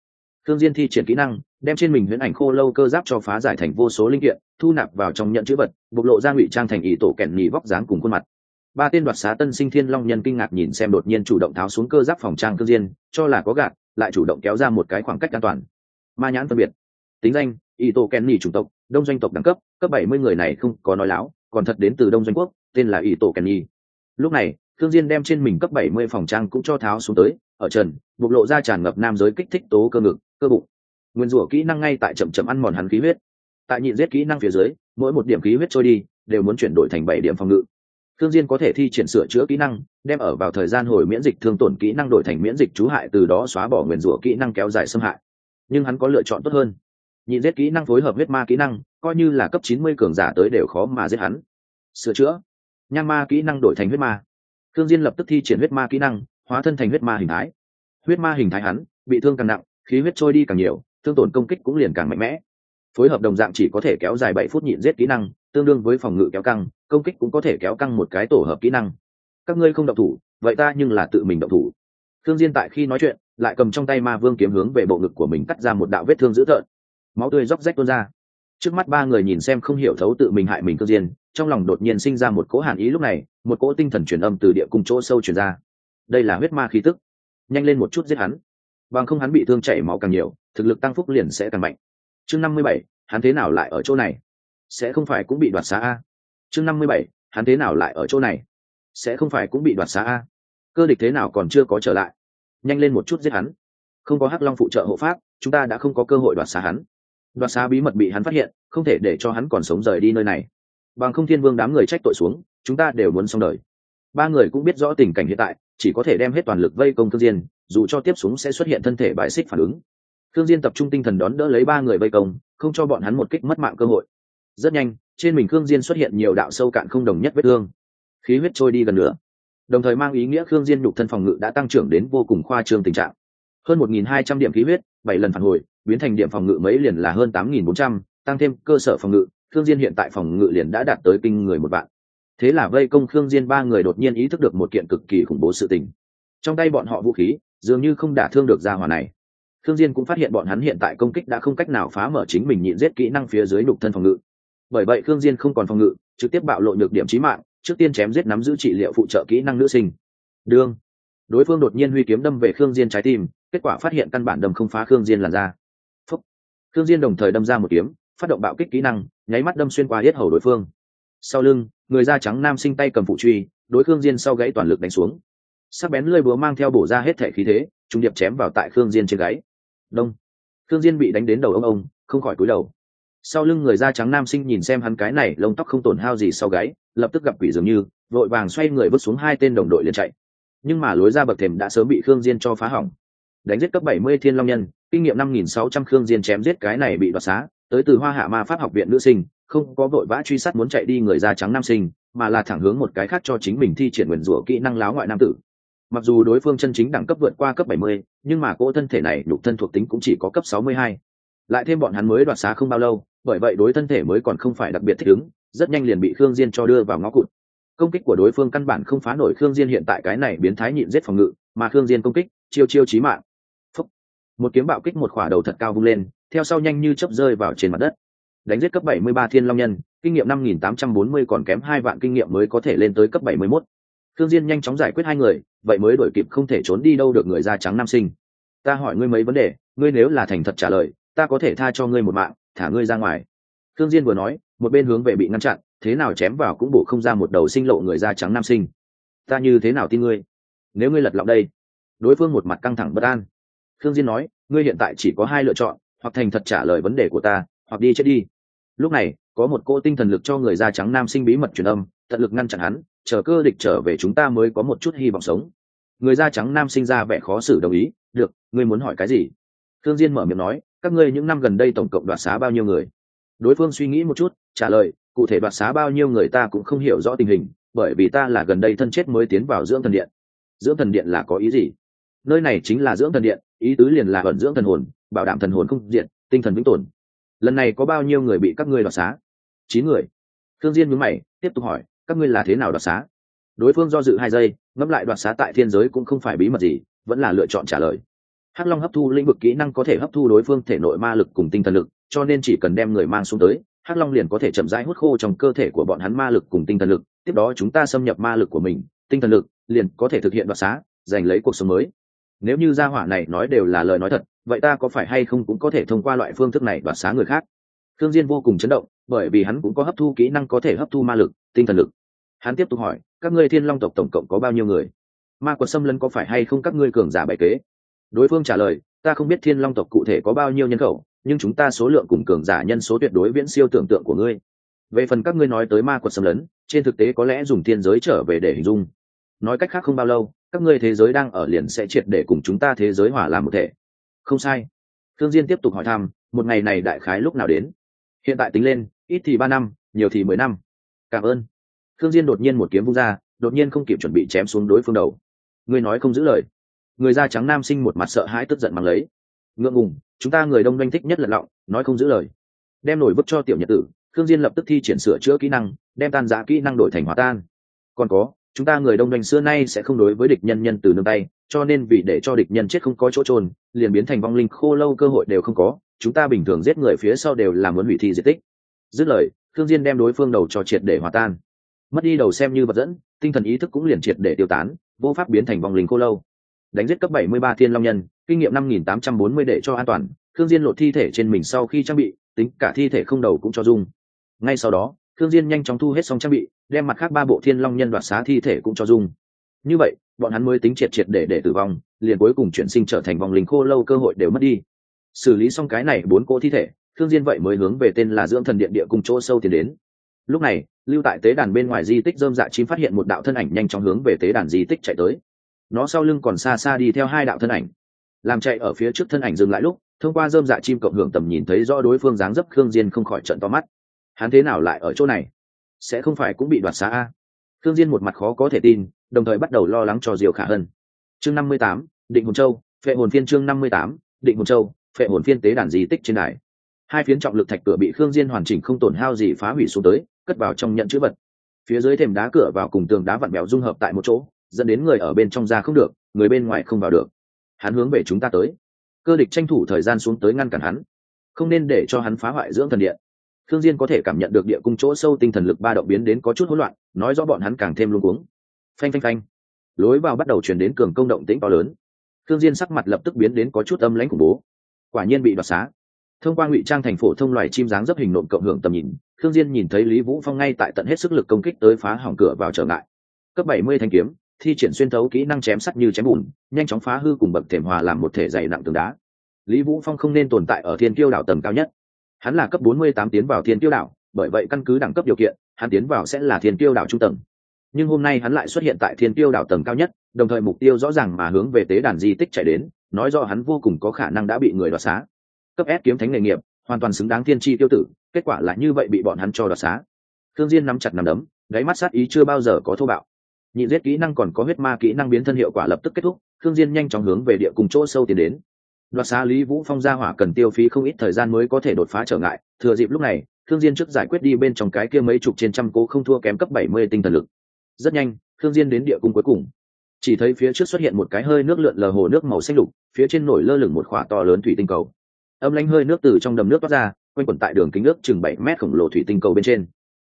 Speaker 1: Thương diên thi triển kỹ năng, đem trên mình huyễn ảnh khô lâu cơ giáp cho phá giải thành vô số linh kiện, thu nạp vào trong nhận chữ vật, bộc lộ ra ngụy trang thành ỷ tổ kẹn nhì vóc dáng cùng khuôn mặt. Ba tên đoạt xá tân sinh thiên long nhân kinh ngạc nhìn xem đột nhiên chủ động tháo xuống cơ giáp phòng trang thương diên, cho là có gạt, lại chủ động kéo ra một cái khoảng cách an toàn. Ma nhãn phân biệt tính danh y tô kẹn nhì chủng tộc, đông doanh tộc đẳng cấp cấp bảy mươi người này không có nói láo, còn thật đến từ đông doanh quốc, tên là y tô kẹn nhì lúc này thương diên đem trên mình cấp bảy mươi phòng trang cũng cho tháo xuống tới, ở trần, bộc lộ ra tràn ngập nam giới kích thích tố cơ ngực, cơ bụng. Nguyên rủa kỹ năng ngay tại chậm chậm ăn mòn hắn khí huyết. Tại nhịn giết kỹ năng phía dưới, mỗi một điểm khí huyết trôi đi, đều muốn chuyển đổi thành bảy điểm phòng ngự. Thương diên có thể thi triển sửa chữa kỹ năng, đem ở vào thời gian hồi miễn dịch thương tổn kỹ năng đổi thành miễn dịch chú hại, từ đó xóa bỏ nguyên rủa kỹ năng kéo dài xâm hại. Nhưng hắn có lựa chọn tốt hơn nhịn giết kỹ năng phối hợp huyết ma kỹ năng, coi như là cấp chín mươi cường giả tới đều khó mà giết hắn. Sửa chữa. Nham ma kỹ năng đổi thành huyết ma. Thương diên lập tức thi triển huyết ma kỹ năng, hóa thân thành huyết ma hình thái. Huyết ma hình thái hắn, bị thương càng nặng, khí huyết trôi đi càng nhiều, thương tổn công kích cũng liền càng mạnh mẽ. Phối hợp đồng dạng chỉ có thể kéo dài bảy phút nhịn giết kỹ năng, tương đương với phòng ngự kéo căng, công kích cũng có thể kéo căng một cái tổ hợp kỹ năng. Các ngươi không động thủ, vậy ta nhưng là tự mình động thủ. Thương diên tại khi nói chuyện, lại cầm trong tay ma vương kiếm hướng về bộ ngực của mình cắt ra một đạo vết thương dữ tợn máu tươi róc rách tuôn ra. Trước mắt ba người nhìn xem không hiểu thấu tự mình hại mình cơ diên trong lòng đột nhiên sinh ra một cỗ hàn ý lúc này, một cỗ tinh thần truyền âm từ địa cung chỗ sâu truyền ra. Đây là huyết ma khí tức. Nhanh lên một chút giết hắn. Bằng không hắn bị thương chảy máu càng nhiều, thực lực tăng phúc liền sẽ càng mạnh. Chương năm mươi bảy, hắn thế nào lại ở chỗ này? Sẽ không phải cũng bị đoạt xá a. Chương năm mươi bảy, hắn thế nào lại ở chỗ này? Sẽ không phải cũng bị đoạt xá a. Cơ địch thế nào còn chưa có trở lại? Nhanh lên một chút giết hắn. Không có hắc long phụ trợ hộ pháp, chúng ta đã không có cơ hội đoạt xá hắn đoạt xá bí mật bị hắn phát hiện, không thể để cho hắn còn sống rời đi nơi này. Bằng không thiên vương đám người trách tội xuống, chúng ta đều muốn xong đời. Ba người cũng biết rõ tình cảnh hiện tại, chỉ có thể đem hết toàn lực vây công thương diên, dù cho tiếp xuống sẽ xuất hiện thân thể bại xích phản ứng. Thương diên tập trung tinh thần đón đỡ lấy ba người vây công, không cho bọn hắn một kích mất mạng cơ hội. Rất nhanh, trên mình thương diên xuất hiện nhiều đạo sâu cạn không đồng nhất vết thương. Khí huyết trôi đi gần nữa đồng thời mang ý nghĩa thương diên nhục thân phòng ngự đã tăng trưởng đến vô cùng khoa trương tình trạng. Hơn 1.200 điểm khí huyết, bảy lần phản hồi biến thành điểm phòng ngự mấy liền là hơn 8.400, tăng thêm cơ sở phòng ngự thương diên hiện tại phòng ngự liền đã đạt tới kinh người một vạn. Thế là vây công khương diên ba người đột nhiên ý thức được một kiện cực kỳ khủng bố sự tình. Trong tay bọn họ vũ khí dường như không đả thương được gia hỏa này. Khương diên cũng phát hiện bọn hắn hiện tại công kích đã không cách nào phá mở chính mình nhịn giết kỹ năng phía dưới nhục thân phòng ngự. Bởi vậy khương diên không còn phòng ngự trực tiếp bạo lộ nhược điểm chí mạng trước tiên chém giết nắm giữ trị liệu phụ trợ kỹ năng nữ sinh. Đương đối phương đột nhiên huy kiếm đâm về khương diên trái tim kết quả phát hiện căn bản đâm không phá khương diên làn ra Thương diên đồng thời đâm ra một kiếm, phát động bạo kích kỹ năng, nháy mắt đâm xuyên qua yết hầu đối phương. Sau lưng, người da trắng nam sinh tay cầm phụ truy, đối khương diên sau gãy toàn lực đánh xuống. Sắc bén lưỡi búa mang theo bổ ra hết thể khí thế trùng điệp chém vào tại khương diên trên gáy. Đông. Khương diên bị đánh đến đầu ông ông, không khỏi cúi đầu. Sau lưng người da trắng nam sinh nhìn xem hắn cái này, lông tóc không tổn hao gì sau gáy, lập tức gặp quỷ dường như, vội vàng xoay người vứt xuống hai tên đồng đội liền chạy. Nhưng mà lối ra bậc thềm đã sớm bị khương diên cho phá hỏng. Đánh giết cấp 70 thiên long nhân kinh nghiệm 5.600 khương diên chém giết cái này bị đoạt xá tới từ hoa hạ ma pháp học viện nữ sinh không có vội vã truy sát muốn chạy đi người da trắng nam sinh mà là thẳng hướng một cái khác cho chính mình thi triển nguyền rủa kỹ năng láo ngoại nam tử. Mặc dù đối phương chân chính đẳng cấp vượt qua cấp 70, nhưng mà cỗ thân thể này nhục thân thuộc tính cũng chỉ có cấp 62. lại thêm bọn hắn mới đoạt xá không bao lâu bởi vậy đối thân thể mới còn không phải đặc biệt thích ứng rất nhanh liền bị khương diên cho đưa vào ngõ cụt. Công kích của đối phương căn bản không phá nổi khương diên hiện tại cái này biến thái nhịn giết phòng ngự mà khương diên công kích chiêu chiêu chí mạng một kiếm bạo kích một khỏa đầu thật cao vung lên theo sau nhanh như chớp rơi vào trên mặt đất đánh giết cấp 73 thiên long nhân kinh nghiệm 5.840 còn kém hai vạn kinh nghiệm mới có thể lên tới cấp 71. Thương Diên nhanh chóng giải quyết hai người, vậy mới đổi kịp không thể trốn đi đâu được người da trắng nam sinh. Ta hỏi ngươi mấy vấn đề, ngươi nếu là thành thật trả lời, ta có thể tha cho ngươi một mạng, thả ngươi ra ngoài. Thương Diên vừa nói, một bên hướng về bị ngăn chặn, thế nào chém vào cũng bổ không ra một đầu sinh lộ người da trắng nam sinh. Ta như thế nào tin ngươi? Nếu ngươi lật lọng đây. Đối phương một mặt căng thẳng bất an khương Diên nói, ngươi hiện tại chỉ có hai lựa chọn, hoặc thành thật trả lời vấn đề của ta, hoặc đi chết đi. Lúc này có một cô tinh thần lực cho người da trắng nam sinh bí mật truyền âm tận lực ngăn chặn hắn chờ cơ địch trở về chúng ta mới có một chút hy vọng sống. Người da trắng nam sinh ra vẻ khó xử đồng ý được ngươi muốn hỏi cái gì? Thương diên mở miệng nói các ngươi những năm gần đây tổng cộng đoạt xá bao nhiêu người? Đối phương suy nghĩ một chút trả lời cụ thể đoạt xá bao nhiêu người ta cũng không hiểu rõ tình hình bởi vì ta là gần đây thân chết mới tiến vào dưỡng thần điện. Dưỡng thần điện là có ý gì? Nơi này chính là dưỡng thần điện ý tứ liền là ẩn dưỡng thần hồn, bảo đảm thần hồn không diện tinh thần vĩnh tồn. Lần này có bao nhiêu người bị các ngươi đoạt xá? Chín người. Thương diên nhướng mày, tiếp tục hỏi, các ngươi là thế nào đoạt xá? Đối phương do dự hai giây, ngẫm lại đoạt xá tại thiên giới cũng không phải bí mật gì, vẫn là lựa chọn trả lời. Hắc long hấp thu lĩnh vực kỹ năng có thể hấp thu đối phương thể nội ma lực cùng tinh thần lực, cho nên chỉ cần đem người mang xuống tới, hắc long liền có thể chậm rãi hút khô trong cơ thể của bọn hắn ma lực cùng tinh thần lực, tiếp đó chúng ta xâm nhập ma lực của mình, tinh thần lực, liền có thể thực hiện đoạt xá, giành lấy cuộc sống mới nếu như gia hỏa này nói đều là lời nói thật, vậy ta có phải hay không cũng có thể thông qua loại phương thức này đoạt xá người khác? Thương diên vô cùng chấn động, bởi vì hắn cũng có hấp thu kỹ năng có thể hấp thu ma lực, tinh thần lực. Hắn tiếp tục hỏi, các ngươi thiên long tộc tổng cộng có bao nhiêu người? Ma quật xâm lấn có phải hay không các ngươi cường giả bại kế? Đối phương trả lời, ta không biết thiên long tộc cụ thể có bao nhiêu nhân khẩu, nhưng chúng ta số lượng cùng cường giả nhân số tuyệt đối viễn siêu tưởng tượng của ngươi. Về phần các ngươi nói tới ma quật xâm lấn, trên thực tế có lẽ dùng thiên giới trở về để hình dung. Nói cách khác không bao lâu các ngươi thế giới đang ở liền sẽ triệt để cùng chúng ta thế giới hỏa làm một thể. Không sai. Thương diên tiếp tục hỏi thăm, một ngày này đại khái lúc nào đến? Hiện tại tính lên, ít thì ba năm, nhiều thì mười năm. Cảm ơn. Thương diên đột nhiên một kiếm vung ra, đột nhiên không kịp chuẩn bị chém xuống đối phương đầu. Ngươi nói không giữ lời. Người da trắng nam sinh một mặt sợ hãi tức giận mang lấy. Ngượng ngùng, chúng ta người đông doanh thích nhất lật lọng, nói không giữ lời. Đem nổi bức cho tiểu nhật tử thương diên lập tức thi triển sửa chữa kỹ năng, đem tan giá kỹ năng đổi thành hòa tan. Còn có chúng ta người đông doanh xưa nay sẽ không đối với địch nhân nhân từ nương tay, cho nên vì để cho địch nhân chết không có chỗ trôn liền biến thành vong linh khô lâu cơ hội đều không có, chúng ta bình thường giết người phía sau đều là muốn hủy thi di tích. Dứt lời thương diên đem đối phương đầu cho triệt để hòa tan. Mất đi đầu xem như vật dẫn, tinh thần ý thức cũng liền triệt để tiêu tán, vô pháp biến thành vong linh khô lâu. Đánh giết cấp 73 thiên long nhân, kinh nghiệm 5.840 để cho an toàn thương diên lột thi thể trên mình sau khi trang bị, tính cả thi thể không đầu cũng cho dung. Ngay sau đó thương diên nhanh chóng thu hết xong trang bị, đem mặt khác ba bộ thiên long nhân đoạt xá thi thể cũng cho dung. Như vậy, bọn hắn mới tính triệt triệt để để tử vong, liền cuối cùng chuyển sinh trở thành vòng linh khô lâu cơ hội đều mất đi. Xử lý xong cái này bốn cô thi thể thương diên vậy mới hướng về tên là dưỡng thần điện địa cùng chỗ sâu tiến đến. Lúc này, lưu tại tế đàn bên ngoài di tích dơm dạ chim phát hiện một đạo thân ảnh nhanh chóng hướng về tế đàn di tích chạy tới. Nó sau lưng còn xa xa đi theo hai đạo thân ảnh. Làm chạy ở phía trước thân ảnh dừng lại lúc, thông qua dơm dạ chim cộng hưởng tầm nhìn thấy rõ đối phương dáng dấp, khương diên không khỏi trận to mắt hắn thế nào lại ở chỗ này? Sẽ không phải cũng bị đoạt xá a? Thương diên một mặt khó có thể tin, đồng thời bắt đầu lo lắng cho diều khả hân. Chương năm mươi tám, định hồn châu, phệ hồn phiên chương năm mươi tám, định hồn châu, phệ hồn phiên tế đàn di tích trên đài. Hai phiến trọng lực thạch cửa bị khương diên hoàn chỉnh không tổn hao gì phá hủy xuống tới, cất vào trong nhận chữ vật. Phía dưới thềm đá cửa vào cùng tường đá vặn bèo dung hợp tại một chỗ, dẫn đến người ở bên trong ra không được, người bên ngoài không vào được. Hắn hướng về chúng ta tới. Cơ địch tranh thủ thời gian xuống tới ngăn cản hắn. Không nên để cho hắn phá hoại dưỡng thần điện thương diên có thể cảm nhận được địa cung chỗ sâu tinh thần lực ba động biến đến có chút hỗn loạn, nói rõ bọn hắn càng thêm luống cuống. Phanh phanh phanh. Lối vào bắt đầu truyền đến cường công động tĩnh to lớn. Thương diên sắc mặt lập tức biến đến có chút âm lãnh khủng bố. Quả nhiên bị đoạt xá. Thông qua ngụy trang thành phổ thông loài chim dáng dấp hình nộm cộng hưởng tầm nhìn thương diên nhìn thấy lý vũ phong ngay tại tận hết sức lực công kích tới phá hỏng cửa vào trở ngại. Cấp 70 thanh kiếm, thi triển xuyên thấu kỹ năng chém sắt như chém bùn, nhanh chóng phá hư cùng bậc thềm hòa làm một thể dày nặng tường đá. Lý vũ phong không nên tồn tại ở thiên kiêu đảo tầng cao nhất hắn là cấp 48 tiến vào thiên Tiêu đảo, bởi vậy căn cứ đẳng cấp điều kiện, hắn tiến vào sẽ là thiên Tiêu đảo trung tầng. Nhưng hôm nay hắn lại xuất hiện tại thiên Tiêu đảo tầng cao nhất, đồng thời mục tiêu rõ ràng mà hướng về tế đàn di tích chạy đến, nói rõ hắn vô cùng có khả năng đã bị người đoạt xá. Cấp S kiếm thánh nghề nghiệp, hoàn toàn xứng đáng thiên tri tiêu tử, kết quả là như vậy bị bọn hắn cho đoạt xá. Thương diên nắm chặt nắm đấm gáy mắt sát ý chưa bao giờ có thô bạo. Nhị giết kỹ năng còn có huyết ma kỹ năng biến thân hiệu quả lập tức kết thúc thương diên nhanh chóng hướng về địa cùng chỗ sâu tiến đến đoạt xá lý vũ phong gia hỏa cần tiêu phí không ít thời gian mới có thể đột phá trở ngại, thừa dịp lúc này thương diên trước giải quyết đi bên trong cái kia mấy chục trên trăm cố không thua kém cấp 70 tinh thần lực. Rất nhanh thương diên đến địa cung cuối cùng. Chỉ thấy phía trước xuất hiện một cái hơi nước lượn lờ hồ nước màu xanh lục, phía trên nổi lơ lửng một khỏa to lớn thủy tinh cầu. Âm lãnh hơi nước từ trong đầm nước toát ra, quanh quẩn tại đường kính nước chừng bảy mét khổng lồ thủy tinh cầu bên trên.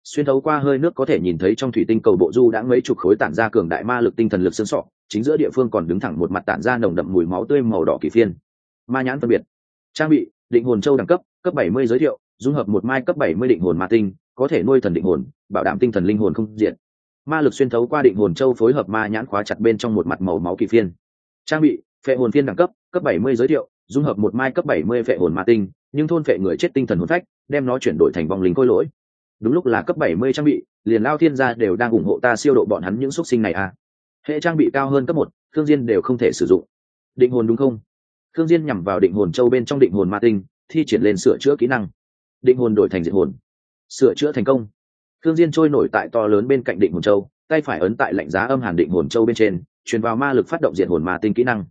Speaker 1: Xuyên thấu qua hơi nước có thể nhìn thấy trong thủy tinh cầu bộ du đã mấy chục khối tản ra cường đại ma lực tinh thần lực xương sọ, chính giữa địa phương còn đứng thẳng một mặt tản ra nồng đậm mùi máu tươi màu đỏ kỳ phiên ma nhãn phân biệt. Trang bị, định hồn châu đẳng cấp cấp 70 giới thiệu, dung hợp một mai cấp 70 định hồn ma tinh, có thể nuôi thần định hồn, bảo đảm tinh thần linh hồn không diện ma lực xuyên thấu qua định hồn châu phối hợp ma nhãn khóa chặt bên trong một mặt màu máu kỳ phiên. Trang bị, phệ hồn phiên đẳng cấp cấp 70 giới thiệu, dung hợp một mai cấp 70 phệ hồn ma tinh, nhưng thôn phệ người chết tinh thần hồn phách, đem nó chuyển đổi thành vòng linh khôi lỗi. Đúng lúc là cấp 70 trang bị, liền lao thiên gia đều đang ủng hộ ta siêu độ bọn hắn những xuất sinh này à. Hệ trang bị cao hơn cấp một, thương diên đều không thể sử dụng. Định hồn đúng không? Thương diên nhằm vào định hồn châu bên trong định hồn ma tinh, thi triển lên sửa chữa kỹ năng. Định hồn đổi thành diện hồn. Sửa chữa thành công. Thương diên trôi nổi tại to lớn bên cạnh định hồn châu, tay phải ấn tại lạnh giá âm hàn định hồn châu bên trên, truyền vào ma lực phát động diện hồn ma tinh kỹ năng.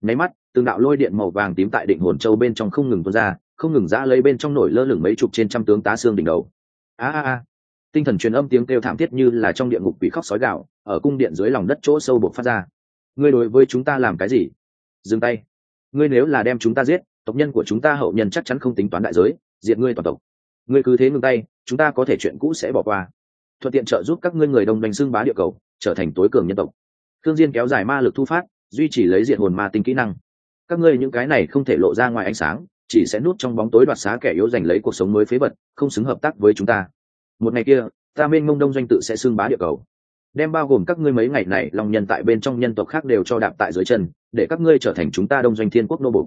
Speaker 1: Nháy mắt, từng đạo lôi điện màu vàng tím tại định hồn châu bên trong không ngừng tuôn ra, không ngừng giã lấy bên trong nổi lơ lửng mấy chục trên trăm tướng tá xương đỉnh đầu. A a a. Tinh thần truyền âm tiếng kêu thảm thiết như là trong địa ngục bị khóc sói gạo ở cung điện dưới lòng đất chỗ sâu buộc phát ra. Ngươi đối với chúng ta làm cái gì? Dừng tay ngươi nếu là đem chúng ta giết, tộc nhân của chúng ta hậu nhân chắc chắn không tính toán đại giới diện ngươi toàn tộc. Ngươi cứ thế ngừng tay, chúng ta có thể chuyện cũ sẽ bỏ qua. Thuận tiện trợ giúp các ngươi người đồng đánh xưng bá địa cầu, trở thành tối cường nhân tộc. Thương diên kéo dài ma lực thu phát, duy trì lấy diện hồn ma tinh kỹ năng. Các ngươi những cái này không thể lộ ra ngoài ánh sáng, chỉ sẽ nút trong bóng tối đoạt xá kẻ yếu giành lấy cuộc sống mới phế vật, không xứng hợp tác với chúng ta. Một ngày kia, ta bên ngông đông doanh tự sẽ xưng bá địa cầu đem bao gồm các ngươi mấy ngày này lòng nhân tại bên trong nhân tộc khác đều cho đạp tại dưới chân, để các ngươi trở thành chúng ta đông doanh thiên quốc nô bục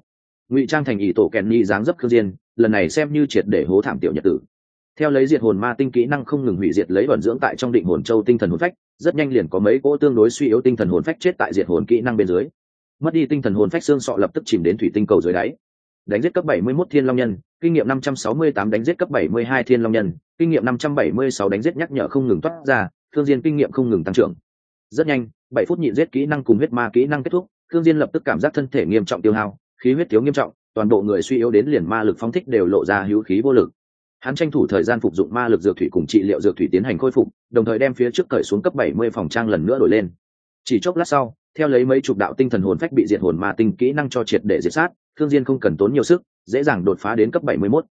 Speaker 1: ngụy trang thành ỷ tổ kèn ni dáng dấp khương diên, lần này xem như triệt để hố thảm tiểu nhật tử. Theo lấy diệt hồn ma tinh kỹ năng không ngừng hủy diệt lấy vận dưỡng tại trong định hồn châu tinh thần hồn phách, rất nhanh liền có mấy cỗ tương đối suy yếu tinh thần hồn phách chết tại diệt hồn kỹ năng bên dưới. Mất đi tinh thần hồn phách xương sọ lập tức chìm đến thủy tinh cầu dưới đáy. Đánh giết cấp 71 thiên long nhân, kinh nghiệm 568 đánh giết cấp 72 thiên long nhân, kinh nghiệm 576 đánh giết nhắc nhở không ngừng toát ra thương diên kinh nghiệm không ngừng tăng trưởng. Rất nhanh 7 phút nhịn giết kỹ năng cùng huyết ma kỹ năng kết thúc thương diên lập tức cảm giác thân thể nghiêm trọng tiêu hao khí huyết thiếu nghiêm trọng toàn bộ người suy yếu đến liền ma lực phóng thích đều lộ ra hữu khí vô lực. Hắn tranh thủ thời gian phục dụng ma lực dược thủy cùng trị liệu dược thủy tiến hành khôi phục đồng thời đem phía trước cởi xuống cấp 70 phòng trang lần nữa đổi lên. Chỉ chốc lát sau theo lấy mấy chục đạo tinh thần hồn phách bị diệt hồn ma tinh kỹ năng cho triệt để diệt sát thương diên không cần tốn nhiều sức dễ dàng đột phá đến cấp 71.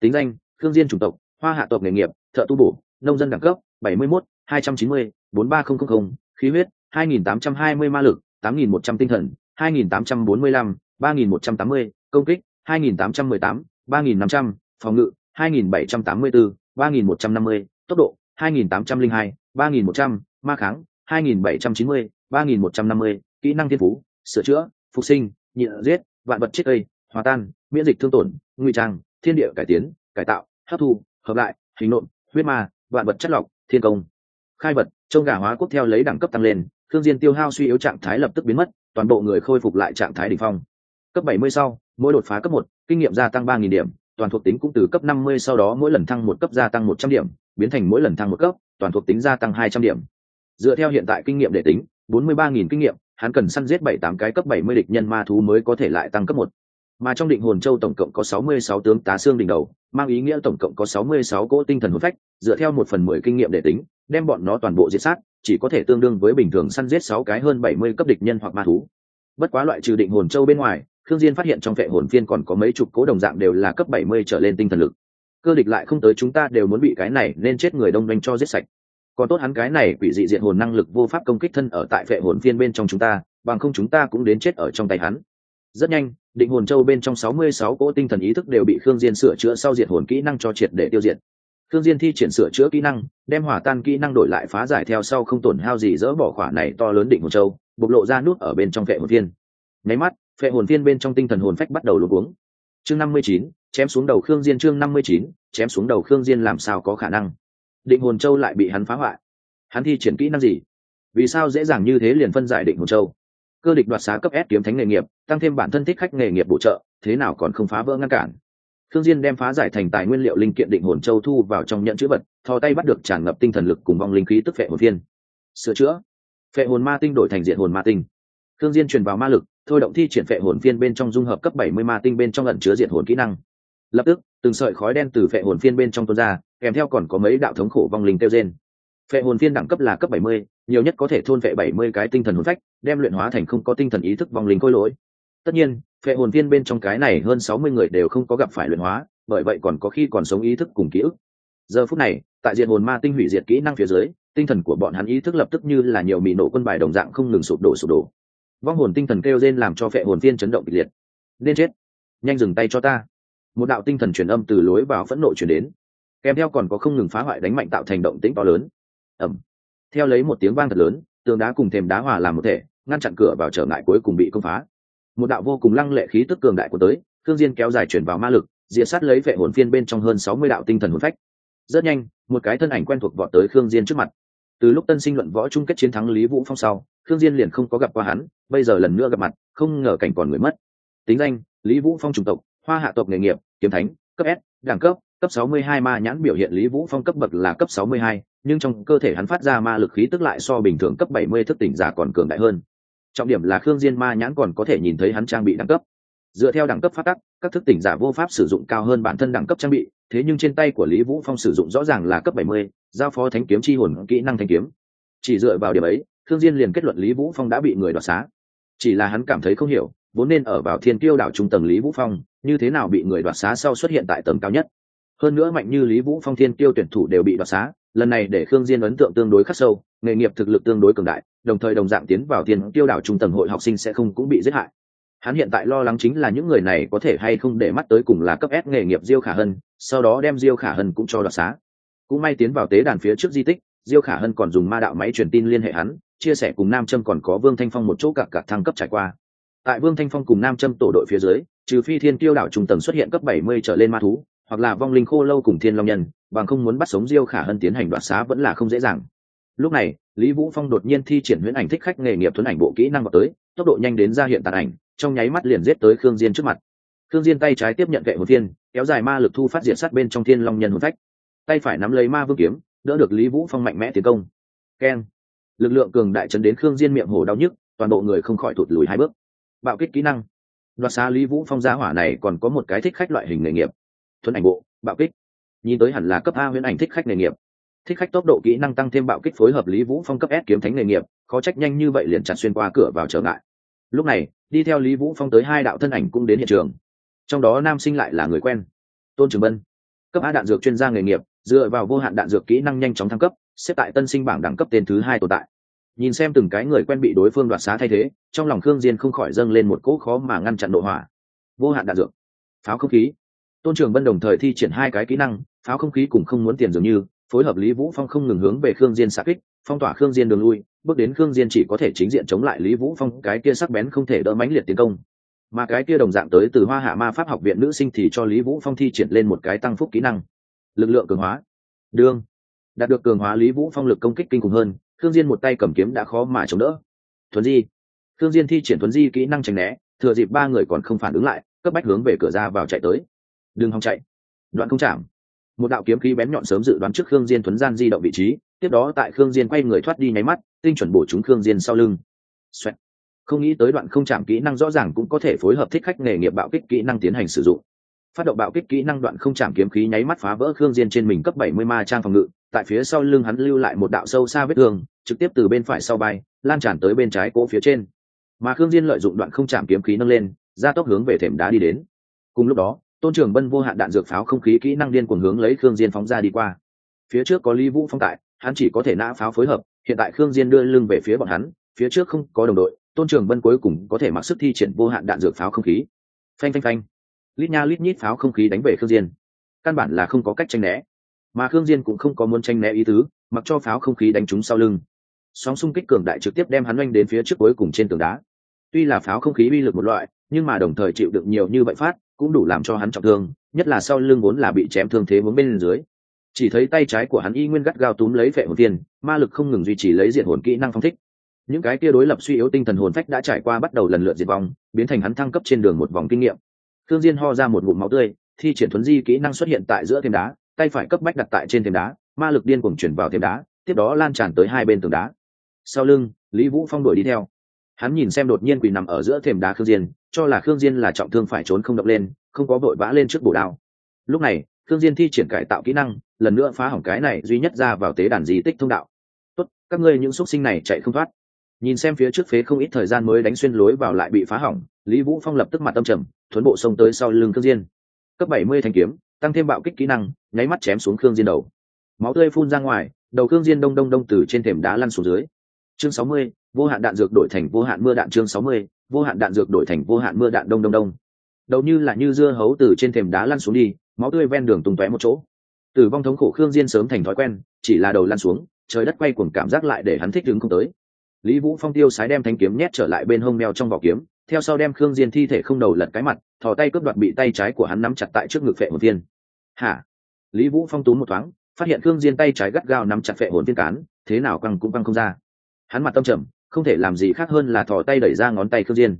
Speaker 1: tính danh thương diên chủng tộc hoa hạ tộc nghề nghiệp thợ tu bổ nông dân đẳng cấp 71, 290, 43000, khí huyết 2820 ma lực 8100 tinh thần 2845, 3180, công kích 2818, 3500, phòng ngự 2784, 3150, tốc độ 2802, 3100, ma kháng 2790, 3150, kỹ năng thiên phú sửa chữa phục sinh nhịn giết vạn vật chết cây hòa tan miễn dịch thương tổn nguy trang thiên địa cải tiến cải tạo hấp thu hợp lại hình nộm huyết ma vạn vật chất lọc thiên công khai vật trông gà hóa quốc theo lấy đẳng cấp tăng lên thương diên tiêu hao suy yếu trạng thái lập tức biến mất toàn bộ người khôi phục lại trạng thái đỉnh phong cấp 70 sau mỗi đột phá cấp 1, kinh nghiệm gia tăng 3.000 điểm toàn thuộc tính cũng từ cấp 50 sau đó mỗi lần thăng một cấp gia tăng 100 điểm biến thành mỗi lần thăng một cấp toàn thuộc tính gia tăng 200 điểm dựa theo hiện tại kinh nghiệm để tính 43.000 kinh nghiệm hắn cần săn giết bảy tám cái cấp 70 địch nhân ma thú mới có thể lại tăng cấp 1 mà trong định hồn châu tổng cộng có 66 tướng tá xương đỉnh đầu, mang ý nghĩa tổng cộng có 66 cỗ tinh thần hồn phách, dựa theo một phần mười kinh nghiệm để tính, đem bọn nó toàn bộ diệt sát, chỉ có thể tương đương với bình thường săn giết sáu cái hơn 70 cấp địch nhân hoặc ma thú. Bất quá loại trừ định hồn châu bên ngoài, khương diên phát hiện trong vệ hồn phiên còn có mấy chục cố đồng dạng đều là cấp 70 trở lên tinh thần lực. Cơ địch lại không tới chúng ta đều muốn bị cái này nên chết người đông doanh cho giết sạch. Còn tốt hắn cái này quỷ dị diện hồn năng lực vô pháp công kích thân ở tại vệ hồn phiên bên trong chúng ta, bằng không chúng ta cũng đến chết ở trong tay hắn. Rất nhanh định hồn châu bên trong 66 cỗ tinh thần ý thức đều bị khương diên sửa chữa sau diệt hồn kỹ năng cho triệt để tiêu diệt. Khương diên thi triển sửa chữa kỹ năng đem hỏa tan kỹ năng đổi lại phá giải theo sau không tổn hao gì dỡ bỏ khỏa này to lớn định hồn châu bộc lộ ra nút ở bên trong vệ hồn viên nháy mắt vệ hồn viên bên trong tinh thần hồn phách bắt đầu luống cuống. Chương 59, chém xuống đầu khương diên chương 59, chém xuống đầu khương diên làm sao có khả năng? Định hồn châu lại bị hắn phá hoại. Hắn thi triển kỹ năng gì? Vì sao dễ dàng như thế liền phân giải định hồn châu? Cơ địch đoạt xá cấp S kiếm thánh nghề nghiệp tăng thêm bản thân thích khách nghề nghiệp bổ trợ thế nào còn không phá vỡ ngăn cản Khương Diên đem phá giải thành tài nguyên liệu linh kiện định hồn châu thu vào trong nhận chữ vật, thò tay bắt được tràn ngập tinh thần lực cùng vong linh khí tức phệ hồn viên Sửa chữa. Phệ hồn ma tinh đổi thành diện hồn ma tinh. Khương Diên truyền vào ma lực, thôi động thi triển phệ hồn phiên bên trong dung hợp cấp 70 ma tinh bên trong ẩn chứa diện hồn kỹ năng. Lập tức, từng sợi khói đen từ phệ hồn phiên bên trong tuôn ra, kèm theo còn có mấy đạo thống khổ vong linh tiêu rên. Phệ hồn phiên đẳng cấp là cấp 70, nhiều nhất có thể thôn bảy 70 cái tinh thần hồn phách, đem luyện hóa thành không có tinh thần ý thức vong linh khôi lỗi. Tất nhiên, phệ hồn viên bên trong cái này hơn 60 người đều không có gặp phải luyện hóa, bởi vậy còn có khi còn sống ý thức cùng ký ức. Giờ phút này, tại diện hồn ma tinh hủy diệt kỹ năng phía dưới, tinh thần của bọn hắn ý thức lập tức như là nhiều mì nổ quân bài đồng dạng không ngừng sụp đổ sụp đổ. Vong hồn tinh thần kêu rên làm cho phệ hồn viên chấn động kịch liệt. Nên chết, nhanh dừng tay cho ta. Một đạo tinh thần truyền âm từ lối vào phẫn nộ truyền đến, kèm theo còn có không ngừng phá hoại đánh mạnh tạo thành động tĩnh to lớn ầm! Theo lấy một tiếng vang thật lớn tường đá cùng thềm đá hòa làm một thể ngăn chặn cửa vào trở ngại cuối cùng bị công phá. Một đạo vô cùng lăng lệ khí tức cường đại của tới thương diên kéo dài chuyển vào ma lực diệt sát lấy vệ hồn phiên bên trong hơn sáu mươi đạo tinh thần hồn phách. Rất nhanh một cái thân ảnh quen thuộc vọt tới khương diên trước mặt. Từ lúc tân sinh luận võ chung kết chiến thắng lý vũ phong sau khương diên liền không có gặp qua hắn bây giờ lần nữa gặp mặt không ngờ cảnh còn người mất. Tính danh lý vũ phong Trùng tộc hoa hạ tộc nghề nghiệp kiếm thánh cấp s đẳng cấp cấp 62 ma nhãn biểu hiện lý vũ phong cấp bậc là cấp 62, nhưng trong cơ thể hắn phát ra ma lực khí tức lại so bình thường cấp 70 thức tỉnh giả còn cường đại hơn. Trọng điểm là khương diên ma nhãn còn có thể nhìn thấy hắn trang bị đẳng cấp. Dựa theo đẳng cấp phát tắc các thức tỉnh giả vô pháp sử dụng cao hơn bản thân đẳng cấp trang bị thế nhưng trên tay của lý vũ phong sử dụng rõ ràng là cấp 70, giao phó thánh kiếm chi hồn kỹ năng thanh kiếm. Chỉ dựa vào điểm ấy thương diên liền kết luận lý vũ phong đã bị người đoạt xá. Chỉ là hắn cảm thấy không hiểu vốn nên ở vào thiên tiêu đảo trung tầng lý vũ phong như thế nào bị người đoạt xá sau xuất hiện tại tầng cao nhất. Hơn nữa mạnh như lý vũ phong thiên tiêu tuyển thủ đều bị đoạt xá lần này để khương diên ấn tượng tương đối khắc sâu nghề nghiệp thực lực tương đối cường đại đồng thời đồng dạng tiến vào tiền tiêu đảo trung tầng hội học sinh sẽ không cũng bị giết hại hắn hiện tại lo lắng chính là những người này có thể hay không để mắt tới cùng là cấp S nghề nghiệp Diêu Khả Hân, sau đó đem Diêu Khả Hân cũng cho đoạt xá. Cũng may tiến vào tế đàn phía trước di tích, Diêu Khả Hân còn dùng ma đạo máy truyền tin liên hệ hắn, chia sẻ cùng Nam Trâm còn có Vương Thanh Phong một chỗ cặp cặp thăng cấp trải qua. Tại Vương Thanh Phong cùng Nam Trâm tổ đội phía dưới, trừ phi Thiên Tiêu đảo trung tầng xuất hiện cấp 70 trở lên ma thú, hoặc là vong linh khô lâu cùng Thiên Long nhân, bằng không muốn bắt sống Diêu Khả Hân tiến hành đoạt xá vẫn là không dễ dàng. Lúc này, Lý Vũ Phong đột nhiên thi triển huyễn ảnh thích khách nghề nghiệp thuần ảnh bộ kỹ năng vào tới, tốc độ nhanh đến ra hiện tàn ảnh, trong nháy mắt liền giết tới khương diên trước mặt. Khương diên tay trái tiếp nhận vệ hồn thiên kéo dài ma lực thu phát diệt sát bên trong thiên long nhân hồn phách. Tay phải nắm lấy ma vương kiếm đỡ được lý vũ phong mạnh mẽ tiến công. Keng. Lực lượng cường đại chấn đến khương diên miệng hổ đau nhức toàn bộ người không khỏi thụt lùi hai bước. Bạo kích kỹ năng. Đoạt xá lý vũ phong gia hỏa này còn có một cái thích khách loại hình nghề nghiệp thuấn ảnh bộ, bạo kích. Nhìn tới hẳn là cấp a huyễn ảnh thích khách nghề nghiệp. Thích khách tốc độ kỹ năng tăng thêm bạo kích phối hợp lý vũ phong cấp s kiếm thánh nghề nghiệp, khó trách nhanh như vậy liền chặt xuyên qua cửa vào trở ngại. Lúc này, đi theo lý vũ phong tới hai đạo thân ảnh cũng đến hiện trường. Trong đó nam sinh lại là người quen, tôn trường bân. Cấp a đạn dược chuyên gia nghề nghiệp, dựa vào vô hạn đạn dược kỹ năng nhanh chóng thăng cấp, xếp tại tân sinh bảng đẳng cấp tên thứ hai tồn tại. Nhìn xem từng cái người quen bị đối phương đoạt xá thay thế, trong lòng khương diên không khỏi dâng lên một cỗ khó mà ngăn chặn độ hỏa. Vô hạn đạn dược. Pháo không khí tôn trường bân đồng thời thi triển hai cái kỹ năng, pháo không khí cùng không muốn tiền dường như, phối hợp lý vũ phong không ngừng hướng về khương diên xạ kích, phong tỏa khương diên đường lui, bước đến khương diên chỉ có thể chính diện chống lại lý vũ phong, cái kia sắc bén không thể đỡ mãnh liệt tiến công. Mà cái kia đồng dạng tới từ hoa hạ ma pháp học viện nữ sinh thì cho lý vũ phong thi triển lên một cái tăng phúc kỹ năng. Lực lượng cường hóa. Đương. Đạt được cường hóa lý vũ phong lực công kích kinh khủng hơn, khương diên một tay cầm kiếm đã khó mà chống đỡ. Thuần di. Khương diên thi triển thuần di kỹ năng tránh né, thừa dịp ba người còn không phản ứng lại, cấp bách hướng về cửa ra vào chạy tới đừng hòng chạy. Đoạn không chạm. Một đạo kiếm khí bén nhọn sớm dự đoán trước khương diên thuấn gian di động vị trí, tiếp đó tại khương diên quay người thoát đi nháy mắt, tinh chuẩn bổ trúng khương diên sau lưng. Xoẹt. không nghĩ tới đoạn không chạm kỹ năng rõ ràng cũng có thể phối hợp thích khách nghề nghiệp bạo kích kỹ năng tiến hành sử dụng. Phát động bạo kích kỹ năng đoạn không chạm kiếm khí nháy mắt phá vỡ khương diên trên mình cấp 70 ma trang phòng ngự, tại phía sau lưng hắn lưu lại một đạo sâu xa vết thương, trực tiếp từ bên phải sau bay lan tràn tới bên trái cổ phía trên. Mà khương diên lợi dụng đoạn không chạm kiếm khí nâng lên ra tốc hướng về thềm đá đi đến. Cùng lúc đó tôn trường bân vô hạn đạn dược pháo không khí kỹ năng điên cuồng hướng lấy khương diên phóng ra đi qua. Phía trước có lý vũ phong tại, hắn chỉ có thể nã pháo phối hợp, hiện tại khương diên đưa lưng về phía bọn hắn, phía trước không có đồng đội, tôn trường bân cuối cùng có thể mặc sức thi triển vô hạn đạn dược pháo không khí. Phanh phanh phanh. Lít nha lít nhít pháo không khí đánh về khương diên. Căn bản là không có cách tranh né. Mà khương diên cũng không có muốn tranh né ý tứ, mặc cho pháo không khí đánh trúng sau lưng. Sóng xung kích cường đại trực tiếp đem hắn oanh đến phía trước cuối cùng trên tường đá. Tuy là pháo không khí uy lực một loại, nhưng mà đồng thời chịu đựng nhiều như vậy phát cũng đủ làm cho hắn trọng thương, nhất là sau lưng vốn là bị chém thương thế vướng bên dưới. Chỉ thấy tay trái của hắn y nguyên gắt gao túm lấy vệ hồn tiên, ma lực không ngừng duy trì lấy diện hồn kỹ năng phong thích. Những cái kia đối lập suy yếu tinh thần hồn phách đã trải qua bắt đầu lần lượt diệt vong, biến thành hắn thăng cấp trên đường một vòng kinh nghiệm. Thương diên ho ra một ngụm máu tươi, thi triển thuấn di kỹ năng xuất hiện tại giữa thềm đá, tay phải cấp bách đặt tại trên thềm đá, ma lực điên cuồng chuyển vào thềm đá, tiếp đó lan tràn tới hai bên tường đá. Sau lưng, lý vũ phong đuổi đi theo hắn nhìn xem đột nhiên quỳ nằm ở giữa thềm đá khương diên, cho là khương diên là trọng thương phải trốn không động lên, không có vội vã lên trước bổ đao. Lúc này, khương diên thi triển cải tạo kỹ năng, lần nữa phá hỏng cái này duy nhất ra vào tế đàn di tích thông đạo. Tốt, các ngươi những xuất sinh này chạy không thoát. Nhìn xem phía trước phế không ít thời gian mới đánh xuyên lối vào lại bị phá hỏng, lý vũ phong lập tức mặt tâm trầm, thuấn bộ xông tới sau lưng khương diên. Cấp 70 thanh kiếm, tăng thêm bạo kích kỹ năng, nháy mắt chém xuống khương diên đầu. Máu tươi phun ra ngoài, đầu khương diên đông đông đông từ trên thềm đá lăn xuống dưới chương 60, vô hạn đạn dược đổi thành vô hạn mưa đạn. Chương 60, vô hạn đạn dược đổi thành vô hạn mưa đạn. Đông đông đông. Đầu như là như dưa hấu từ trên thềm đá lăn xuống đi máu tươi ven đường tung tóe một chỗ. Tử vong thống khổ khương diên sớm thành thói quen chỉ là đầu lăn xuống trời đất quay cuồng cảm giác lại để hắn thích đứng không tới. Lý vũ phong tiêu sái đem thanh kiếm nhét trở lại bên hông mèo trong vỏ kiếm theo sau đem khương diên thi thể không đầu lật cái mặt thò tay cướp đoạt bị tay trái của hắn nắm chặt tại trước ngực phệ hồn viên. Hả? Lý vũ phong tú một thoáng phát hiện khương diên tay trái gắt gao nắm chặt phệ hồn viên cán thế nào căng cũng căng không ra hắn mặt tâm trầm, không thể làm gì khác hơn là thò tay đẩy ra ngón tay khương diên.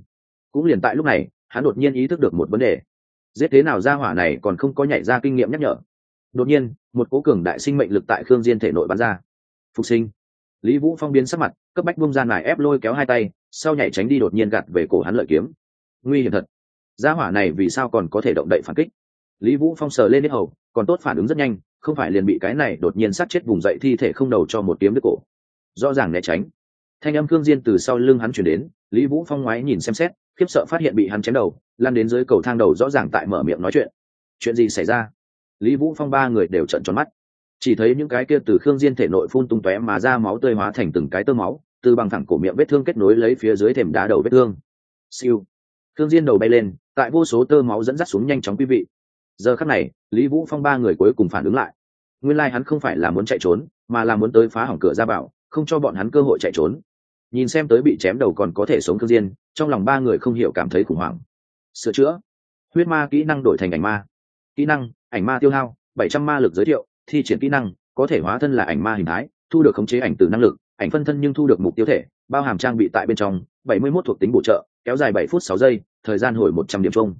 Speaker 1: Cũng liền tại lúc này, hắn đột nhiên ý thức được một vấn đề. Giết thế nào ra hỏa này còn không có nhảy ra kinh nghiệm nhắc nhở. Đột nhiên, một cố cường đại sinh mệnh lực tại khương diên thể nội bắn ra. Phục sinh. Lý vũ phong biến sắc mặt, cấp bách bung ra nải ép lôi kéo hai tay, sau nhảy tránh đi đột nhiên gạt về cổ hắn lợi kiếm. Nguy hiểm thật. Gia hỏa này vì sao còn có thể động đậy phản kích? Lý vũ phong sờ lên hết hầu, còn tốt phản ứng rất nhanh, không phải liền bị cái này đột nhiên sát chết vùng dậy thi thể không đầu cho một kiếm đứt cổ. Rõ ràng né tránh thanh âm cương diên từ sau lưng hắn chuyển đến, lý vũ phong ngoái nhìn xem xét, khiếp sợ phát hiện bị hắn chém đầu lan đến dưới cầu thang đầu rõ ràng tại mở miệng nói chuyện. Chuyện gì xảy ra? Lý vũ phong ba người đều trận tròn mắt. Chỉ thấy những cái kia từ khương diên thể nội phun tung tóe mà ra máu tươi hóa thành từng cái tơ máu, từ bằng thẳng cổ miệng vết thương kết nối lấy phía dưới thềm đá đầu vết thương. Siêu. Khương diên đầu bay lên, tại vô số tơ máu dẫn dắt xuống nhanh chóng quý vị. Giờ khắc này, lý vũ phong ba người cuối cùng phản ứng lại. Nguyên lai like hắn không phải là muốn chạy trốn, mà là muốn tới phá hỏng cửa ra bảo không cho bọn hắn cơ hội chạy trốn nhìn xem tới bị chém đầu còn có thể sống thương diên, trong lòng ba người không hiểu cảm thấy khủng hoảng. Sửa chữa. Huyết ma kỹ năng đổi thành ảnh ma. Kỹ năng, ảnh ma tiêu hao, bảy trăm ma lực giới thiệu, thi triển kỹ năng, có thể hóa thân là ảnh ma hình thái, thu được khống chế ảnh từ năng lực, ảnh phân thân nhưng thu được mục tiêu thể, bao hàm trang bị tại bên trong, bảy mươi 71 thuộc tính bổ trợ, kéo dài bảy phút sáu giây, thời gian hồi một trăm điểm chung.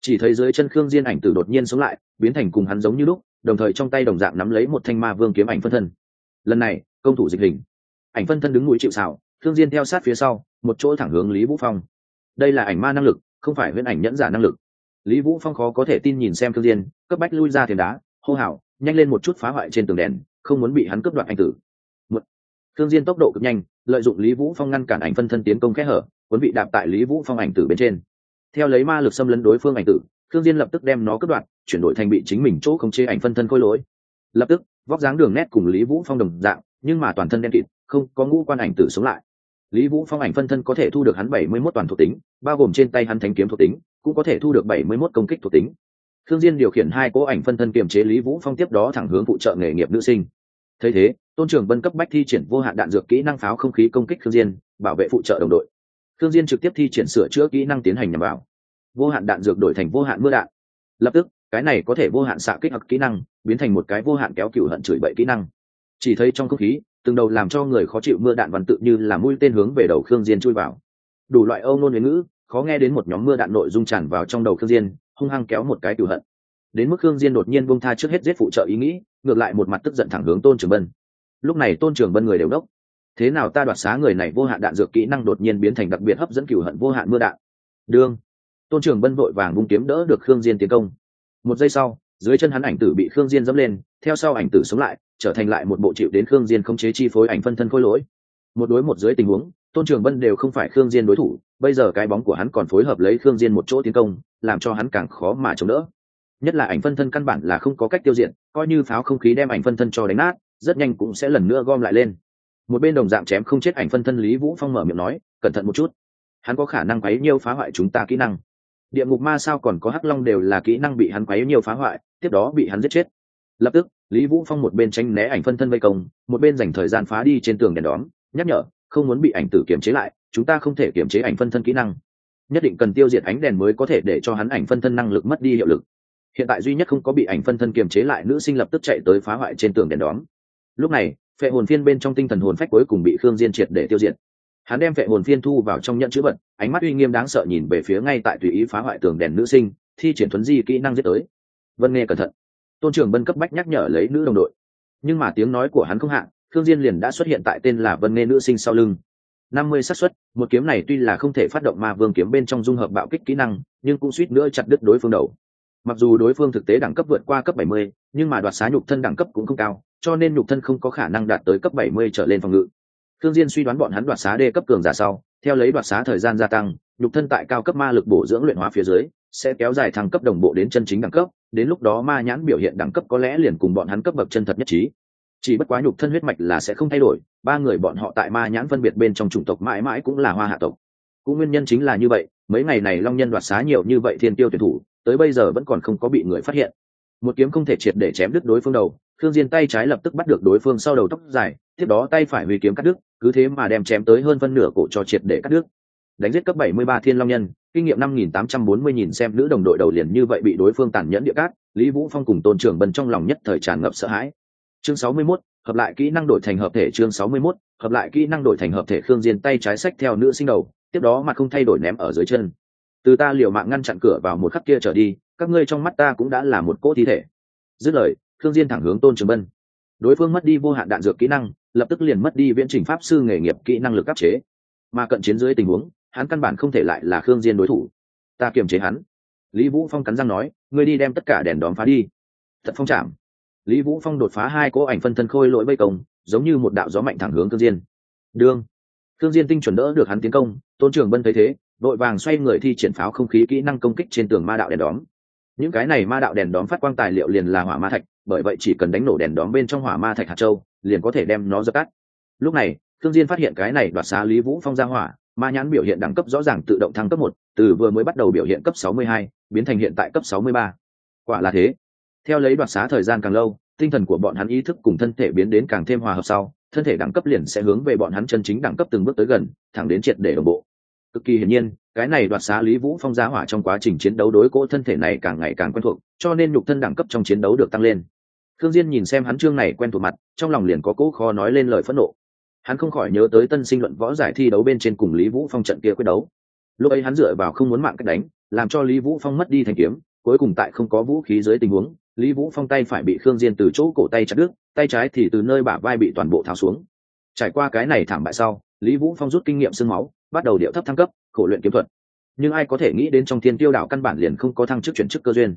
Speaker 1: Chỉ thấy dưới chân khương diên ảnh tử đột nhiên sống lại, biến thành cùng hắn giống như lúc, đồng thời trong tay đồng dạng nắm lấy một thanh ma vương kiếm ảnh phân thân. Lần này, công thủ dịch hình. Ảnh phân thân đứng mũi chịu xảo Thương diên theo sát phía sau, một chỗ thẳng hướng lý vũ phong. Đây là ảnh ma năng lực, không phải huyễn ảnh nhẫn giả năng lực. Lý vũ phong khó có thể tin nhìn xem Thương diên, cấp bách lui ra thềm đá, hô hào, nhanh lên một chút phá hoại trên tường đèn, không muốn bị hắn cướp đoạt ảnh tử. Một thương diên tốc độ cực nhanh, lợi dụng lý vũ phong ngăn cản ảnh phân thân tiến công kẽ hở muốn bị đạp tại lý vũ phong ảnh tử bên trên. Theo lấy ma lực xâm lấn đối phương ảnh tử Thương diên lập tức đem nó cướp đoạt, chuyển đổi thành bị chính mình chỗ không chế ảnh phân thân khôi lỗi. Lập tức, vóc dáng đường nét cùng lý vũ phong đồng dạng, nhưng mà toàn thân đen kịt, không có ngũ quan ảnh tử sống lại lý vũ phong ảnh phân thân có thể thu được hắn bảy mươi 71 toàn thuộc tính, bao gồm trên tay hắn thánh kiếm thuộc tính, cũng có thể thu được bảy mươi 71 công kích thuộc tính. Thương diên điều khiển hai cố ảnh phân thân kiềm chế lý vũ phong tiếp đó thẳng hướng phụ trợ nghề nghiệp nữ sinh. Thấy thế, tôn trưởng bân cấp bách thi triển vô hạn đạn dược kỹ năng pháo không khí công kích thương diên, bảo vệ phụ trợ đồng đội. Thương diên trực tiếp thi triển sửa chữa kỹ năng tiến hành nhằm vào vô hạn đạn dược đổi thành vô hạn mưa đạn. Lập tức, cái này có thể vô hạn xạ kích hoặc kỹ năng, biến thành một cái vô hạn kéo cựu hận chửi bậy kỹ năng. Chỉ thấy trong không khí từng đầu làm cho người khó chịu mưa đạn văn tự như là mũi tên hướng về đầu khương diên chui vào. Đủ loại âu nôn ngữ, khó nghe đến một nhóm mưa đạn nội dung tràn vào trong đầu khương diên, hung hăng kéo một cái cựu hận. Đến mức khương diên đột nhiên buông tha trước hết giết phụ trợ ý nghĩ, ngược lại một mặt tức giận thẳng hướng tôn trường bân. Lúc này tôn trường bân người đều đốc. Thế nào ta đoạt xá người này vô hạn đạn dược kỹ năng đột nhiên biến thành đặc biệt hấp dẫn cửu hận vô hạn mưa đạn. Đương. Tôn trường bân vội vàng vung kiếm đỡ được khương diên tiến công. Một giây sau, dưới chân hắn ảnh tử bị khương diên dẫm lên, theo sau ảnh tử sống lại trở thành lại một bộ chịu đến khương diên không chế chi phối ảnh phân thân khôi lỗi. Một đối một dưới tình huống, tôn trường bân đều không phải khương diên đối thủ, bây giờ cái bóng của hắn còn phối hợp lấy khương diên một chỗ tiến công, làm cho hắn càng khó mà chống đỡ. Nhất là ảnh phân thân căn bản là không có cách tiêu diệt, coi như pháo không khí đem ảnh phân thân cho đánh nát, rất nhanh cũng sẽ lần nữa gom lại lên. Một bên đồng dạng chém không chết ảnh phân thân lý vũ phong mở miệng nói, cẩn thận một chút. Hắn có khả năng quấy nhiêu phá hoại chúng ta kỹ năng. Địa ngục ma sao còn có hắc long đều là kỹ năng bị hắn quấy nhiều phá hoại, tiếp đó bị hắn giết chết. Lập tức lý vũ phong một bên tránh né ảnh phân thân vây công, một bên dành thời gian phá đi trên tường đèn đóm, nhắc nhở, không muốn bị ảnh tử kiềm chế lại, chúng ta không thể kiềm chế ảnh phân thân kỹ năng. Nhất định cần tiêu diệt ánh đèn mới có thể để cho hắn ảnh phân thân năng lực mất đi hiệu lực. Hiện tại duy nhất không có bị ảnh phân thân kiềm chế lại nữ sinh lập tức chạy tới phá hoại trên tường đèn đóm. Lúc này, phệ hồn phiên bên trong tinh thần hồn phách cuối cùng bị khương diên triệt để tiêu diệt. Hắn đem phệ hồn phiên thu vào trong nhận chữ vật, ánh mắt uy nghiêm đáng sợ nhìn về phía ngay tại tùy ý phá hoại tường đèn nữ sinh, thi triển thuấn di kỹ năng giết tới. Vân nghe cẩn thận tôn trưởng bân cấp bách nhắc nhở lấy nữ đồng đội. Nhưng mà tiếng nói của hắn không hạn Thương diên liền đã xuất hiện tại tên là vân nghe nữ sinh sau lưng. Năm mươi xác suất một kiếm này tuy là không thể phát động ma vương kiếm bên trong dung hợp bạo kích kỹ năng nhưng cũng suýt nữa chặt đứt đối phương đầu. Mặc dù đối phương thực tế đẳng cấp vượt qua cấp 70, nhưng mà đoạt xá nhục thân đẳng cấp cũng không cao cho nên nhục thân không có khả năng đạt tới cấp 70 trở lên phòng ngự. Thương diên suy đoán bọn hắn đoạt xá đê cấp cường giả sau theo lấy đoạt xá thời gian gia tăng nhục thân tại cao cấp ma lực bổ dưỡng luyện hóa phía dưới sẽ kéo dài thăng cấp đồng bộ đến chân chính đẳng cấp, đến lúc đó ma nhãn biểu hiện đẳng cấp có lẽ liền cùng bọn hắn cấp bậc chân thật nhất trí. Chỉ bất quá nhục thân huyết mạch là sẽ không thay đổi, ba người bọn họ tại ma nhãn phân biệt bên trong chủng tộc mãi mãi cũng là hoa hạ tộc. Cũng nguyên nhân chính là như vậy, mấy ngày này long nhân đoạt xá nhiều như vậy thiên tiêu tuyển thủ, tới bây giờ vẫn còn không có bị người phát hiện. Một kiếm không thể triệt để chém đứt đối phương đầu thương diên tay trái lập tức bắt được đối phương sau đầu tóc dài, tiếp đó tay phải huy kiếm cắt đứt, cứ thế mà đem chém tới hơn phân nửa cổ cho triệt để cắt đứt. Đánh giết cấp 73 thiên long nhân kinh nghiệm 5840 nhìn xem nữ đồng đội đầu liền như vậy bị đối phương tàn nhẫn địa cát lý vũ phong cùng tôn Trường Bân trong lòng nhất thời tràn ngập sợ hãi. Chương 61, hợp lại kỹ năng đổi thành hợp thể chương 61, hợp lại kỹ năng đổi thành hợp thể khương diên tay trái sách theo nữ sinh đầu tiếp đó mặt không thay đổi ném ở dưới chân. Từ ta liều mạng ngăn chặn cửa vào một khắc kia trở đi các ngươi trong mắt ta cũng đã là một cỗ thi thể. Dứt lời khương diên thẳng hướng tôn trường bân. Đối phương mất đi vô hạn đạn dược kỹ năng lập tức liền mất đi viễn trình pháp sư nghề nghiệp kỹ năng lực áp chế. Mà cận chiến dưới tình huống hắn căn bản không thể lại là khương diên đối thủ. Ta kiềm chế hắn. Lý vũ phong cắn răng nói, ngươi đi đem tất cả đèn đóm phá đi. Thật phong chạm lý vũ phong đột phá hai cỗ ảnh phân thân khôi lỗi vây công, giống như một đạo gió mạnh thẳng hướng Khương diên. Đương. Khương diên tinh chuẩn đỡ được hắn tiến công, tôn trường bân thấy thế, đội vàng xoay người thi triển pháo không khí kỹ năng công kích trên tường ma đạo đèn đóm. Những cái này ma đạo đèn đóm phát quang tài liệu liền là hỏa ma thạch, bởi vậy chỉ cần đánh nổ đèn đóm bên trong hỏa ma thạch hạt châu, liền có thể đem nó dập tắt. Lúc này thương diên phát hiện cái này đoạt xá lý vũ phong ra hỏa ma nhãn biểu hiện đẳng cấp rõ ràng tự động thăng cấp một từ vừa mới bắt đầu biểu hiện cấp 62, biến thành hiện tại cấp 63. quả là thế. Theo lấy đoạt xá thời gian càng lâu tinh thần của bọn hắn ý thức cùng thân thể biến đến càng thêm hòa hợp sau thân thể đẳng cấp liền sẽ hướng về bọn hắn chân chính đẳng cấp từng bước tới gần thẳng đến triệt để đồng bộ. Cực kỳ hiển nhiên cái này đoạt xá lý vũ phong giá hỏa trong quá trình chiến đấu đối cỗ thân thể này càng ngày càng quen thuộc cho nên nhục thân đẳng cấp trong chiến đấu được tăng lên. Thương diên nhìn xem hắn trương này quen thuộc mặt trong lòng liền có cỗ khó nói lên lời phẫn nộ hắn không khỏi nhớ tới tân sinh luận võ giải thi đấu bên trên cùng lý vũ phong trận kia quyết đấu. Lúc ấy hắn dựa vào không muốn mạng cách đánh, làm cho lý vũ phong mất đi thành kiếm, cuối cùng tại không có vũ khí dưới tình huống, lý vũ phong tay phải bị khương diên từ chỗ cổ tay chặt đứt, tay trái thì từ nơi bả vai bị toàn bộ tháo xuống. Trải qua cái này thảm bại sau, lý vũ phong rút kinh nghiệm sưng máu, bắt đầu điệu thấp thăng cấp, khổ luyện kiếm thuật. Nhưng ai có thể nghĩ đến trong thiên tiêu đảo căn bản liền không có thăng chức chuyển chức cơ duyên.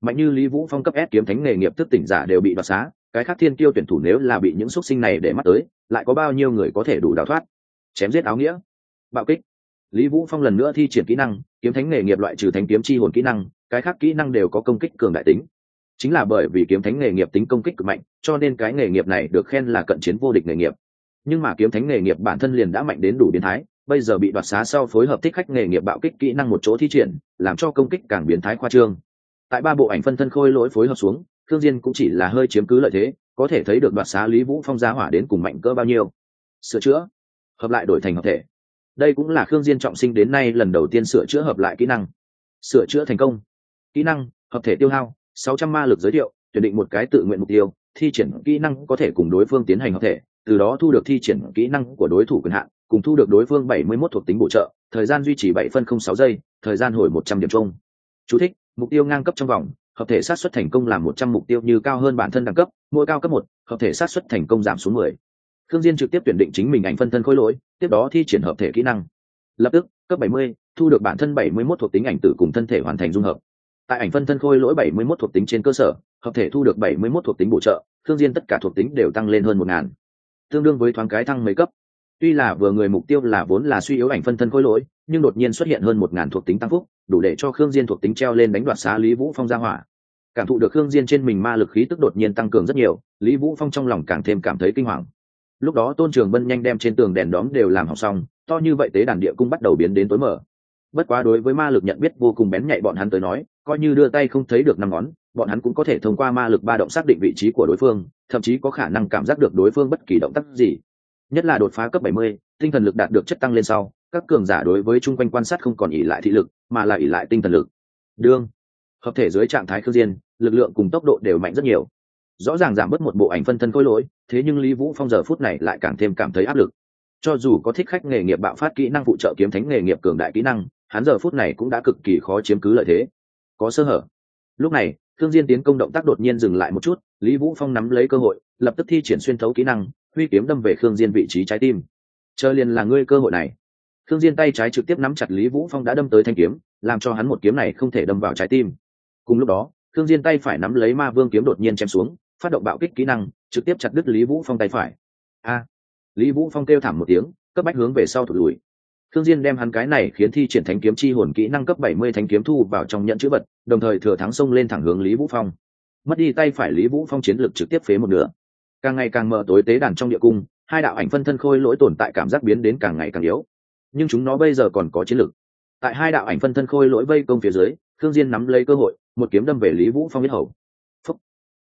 Speaker 1: Mạnh như lý vũ phong cấp ép kiếm thánh nghề nghiệp thức tỉnh giả đều bị đoạt xá cái khác thiên tiêu tuyển thủ nếu là bị những xuất sinh này để mắt tới, lại có bao nhiêu người có thể đủ đào thoát? Chém giết áo nghĩa. Bạo kích. Lý vũ phong lần nữa thi triển kỹ năng, kiếm thánh nghề nghiệp loại trừ thánh kiếm chi hồn kỹ năng, cái khác kỹ năng đều có công kích cường đại tính. Chính là bởi vì kiếm thánh nghề nghiệp tính công kích cực mạnh, cho nên cái nghề nghiệp này được khen là cận chiến vô địch nghề nghiệp. Nhưng mà kiếm thánh nghề nghiệp bản thân liền đã mạnh đến đủ biến thái, bây giờ bị đoạt xá sau phối hợp thích khách nghề nghiệp bạo kích kỹ năng một chỗ thi triển, làm cho công kích càng biến thái khoa trương. Tại ba bộ ảnh phân thân khôi lỗi phối hợp xuống thương diên cũng chỉ là hơi chiếm cứ lợi thế, có thể thấy được đoạt xá lý vũ phong giá hỏa đến cùng mạnh cỡ bao nhiêu. Sửa chữa, hợp lại đổi thành hợp thể. Đây cũng là khương diên trọng sinh đến nay lần đầu tiên sửa chữa hợp lại kỹ năng. Sửa chữa thành công. Kỹ năng, hợp thể tiêu hao 600 ma lực giới thiệu, tuyển định một cái tự nguyện mục tiêu, thi triển kỹ năng có thể cùng đối phương tiến hành hợp thể, từ đó thu được thi triển kỹ năng của đối thủ quyền hạn, cùng thu được đối phương 71 thuộc tính bổ trợ, thời gian duy trì 7 phân 06 giây, thời gian hồi 100 điểm chung. Chú thích, mục tiêu ngang cấp trong vòng hợp thể sát xuất thành công làm 100 mục tiêu như cao hơn bản thân đẳng cấp mỗi cao cấp một hợp thể sát xuất thành công giảm xuống 10. Khương Diên trực tiếp tuyển định chính mình ảnh phân thân khối lỗi, tiếp đó thi triển hợp thể kỹ năng. Lập tức, cấp 70, thu được bản thân 71 thuộc tính ảnh tử cùng thân thể hoàn thành dung hợp. Tại ảnh phân thân khôi lỗi 71 thuộc tính trên cơ sở, hợp thể thu được 71 thuộc tính bổ trợ, Khương Diên tất cả thuộc tính đều tăng lên hơn 1000. Tương đương với thoáng cái thăng mấy cấp. Tuy là vừa người mục tiêu là vốn là suy yếu ảnh phân thân khối lỗi, nhưng đột nhiên xuất hiện hơn 1000 thuộc tính tăng phúc, đủ để cho Khương Diên thuộc tính treo lên đánh đoạt xá Lý Vũ Phong ra hỏa. Cảm thụ được Khương Diên trên mình ma lực khí tức đột nhiên tăng cường rất nhiều, Lý Vũ Phong trong lòng càng thêm cảm thấy kinh hoàng. Lúc đó tôn trường bân nhanh đem trên tường đèn đóm đều làm hỏng xong to như vậy tế đàn địa cung bắt đầu biến đến tối mở bất quá đối với ma lực nhận biết vô cùng bén nhạy bọn hắn tới nói coi như đưa tay không thấy được năm ngón bọn hắn cũng có thể thông qua ma lực ba động xác định vị trí của đối phương thậm chí có khả năng cảm giác được đối phương bất kỳ động tác gì. Nhất là đột phá cấp 70, tinh thần lực đạt được chất tăng lên sau các cường giả đối với chung quanh quan sát không còn ỉ lại thị lực mà là ỉ lại tinh thần lực. Đương hợp thể dưới trạng thái khương diên, lực lượng cùng tốc độ đều mạnh rất nhiều. Rõ ràng giảm bớt một bộ ảnh phân thân khối lỗi, thế nhưng lý vũ phong giờ phút này lại càng thêm cảm thấy áp lực. Cho dù có thích khách nghề nghiệp bạo phát kỹ năng phụ trợ kiếm thánh nghề nghiệp cường đại kỹ năng, hắn giờ phút này cũng đã cực kỳ khó chiếm cứ lợi thế. Có sơ hở. Lúc này thương diên tiến công động tác đột nhiên dừng lại một chút, lý vũ phong nắm lấy cơ hội, lập tức thi triển xuyên thấu kỹ năng, huy kiếm đâm về khương diên vị trí trái tim. Chờ liền là ngươi cơ hội này. Khương diên tay trái trực tiếp nắm chặt lý vũ phong đã đâm tới thanh kiếm, làm cho hắn một kiếm này không thể đâm vào trái tim cùng lúc đó thương diên tay phải nắm lấy ma vương kiếm đột nhiên chém xuống, phát động bạo kích kỹ năng, trực tiếp chặt đứt lý vũ phong tay phải. A! Lý vũ phong kêu thảm một tiếng, cấp bách hướng về sau thụt lùi. Thương diên đem hắn cái này khiến thi triển thánh kiếm chi hồn kỹ năng cấp 70 thánh kiếm thu vào trong nhận chữ vật, đồng thời thừa thắng xông lên thẳng hướng lý vũ phong. Mất đi tay phải lý vũ phong chiến lực trực tiếp phế một nửa. Càng ngày càng mờ tối tế đàn trong địa cung, hai đạo ảnh phân thân khôi lỗi tồn tại cảm giác biến đến càng ngày càng yếu. Nhưng chúng nó bây giờ còn có chiến lực. Tại hai đạo ảnh phân thân khôi lỗi vây công phía dưới thương diên nắm lấy cơ hội một kiếm đâm về lý vũ phong biết hầu.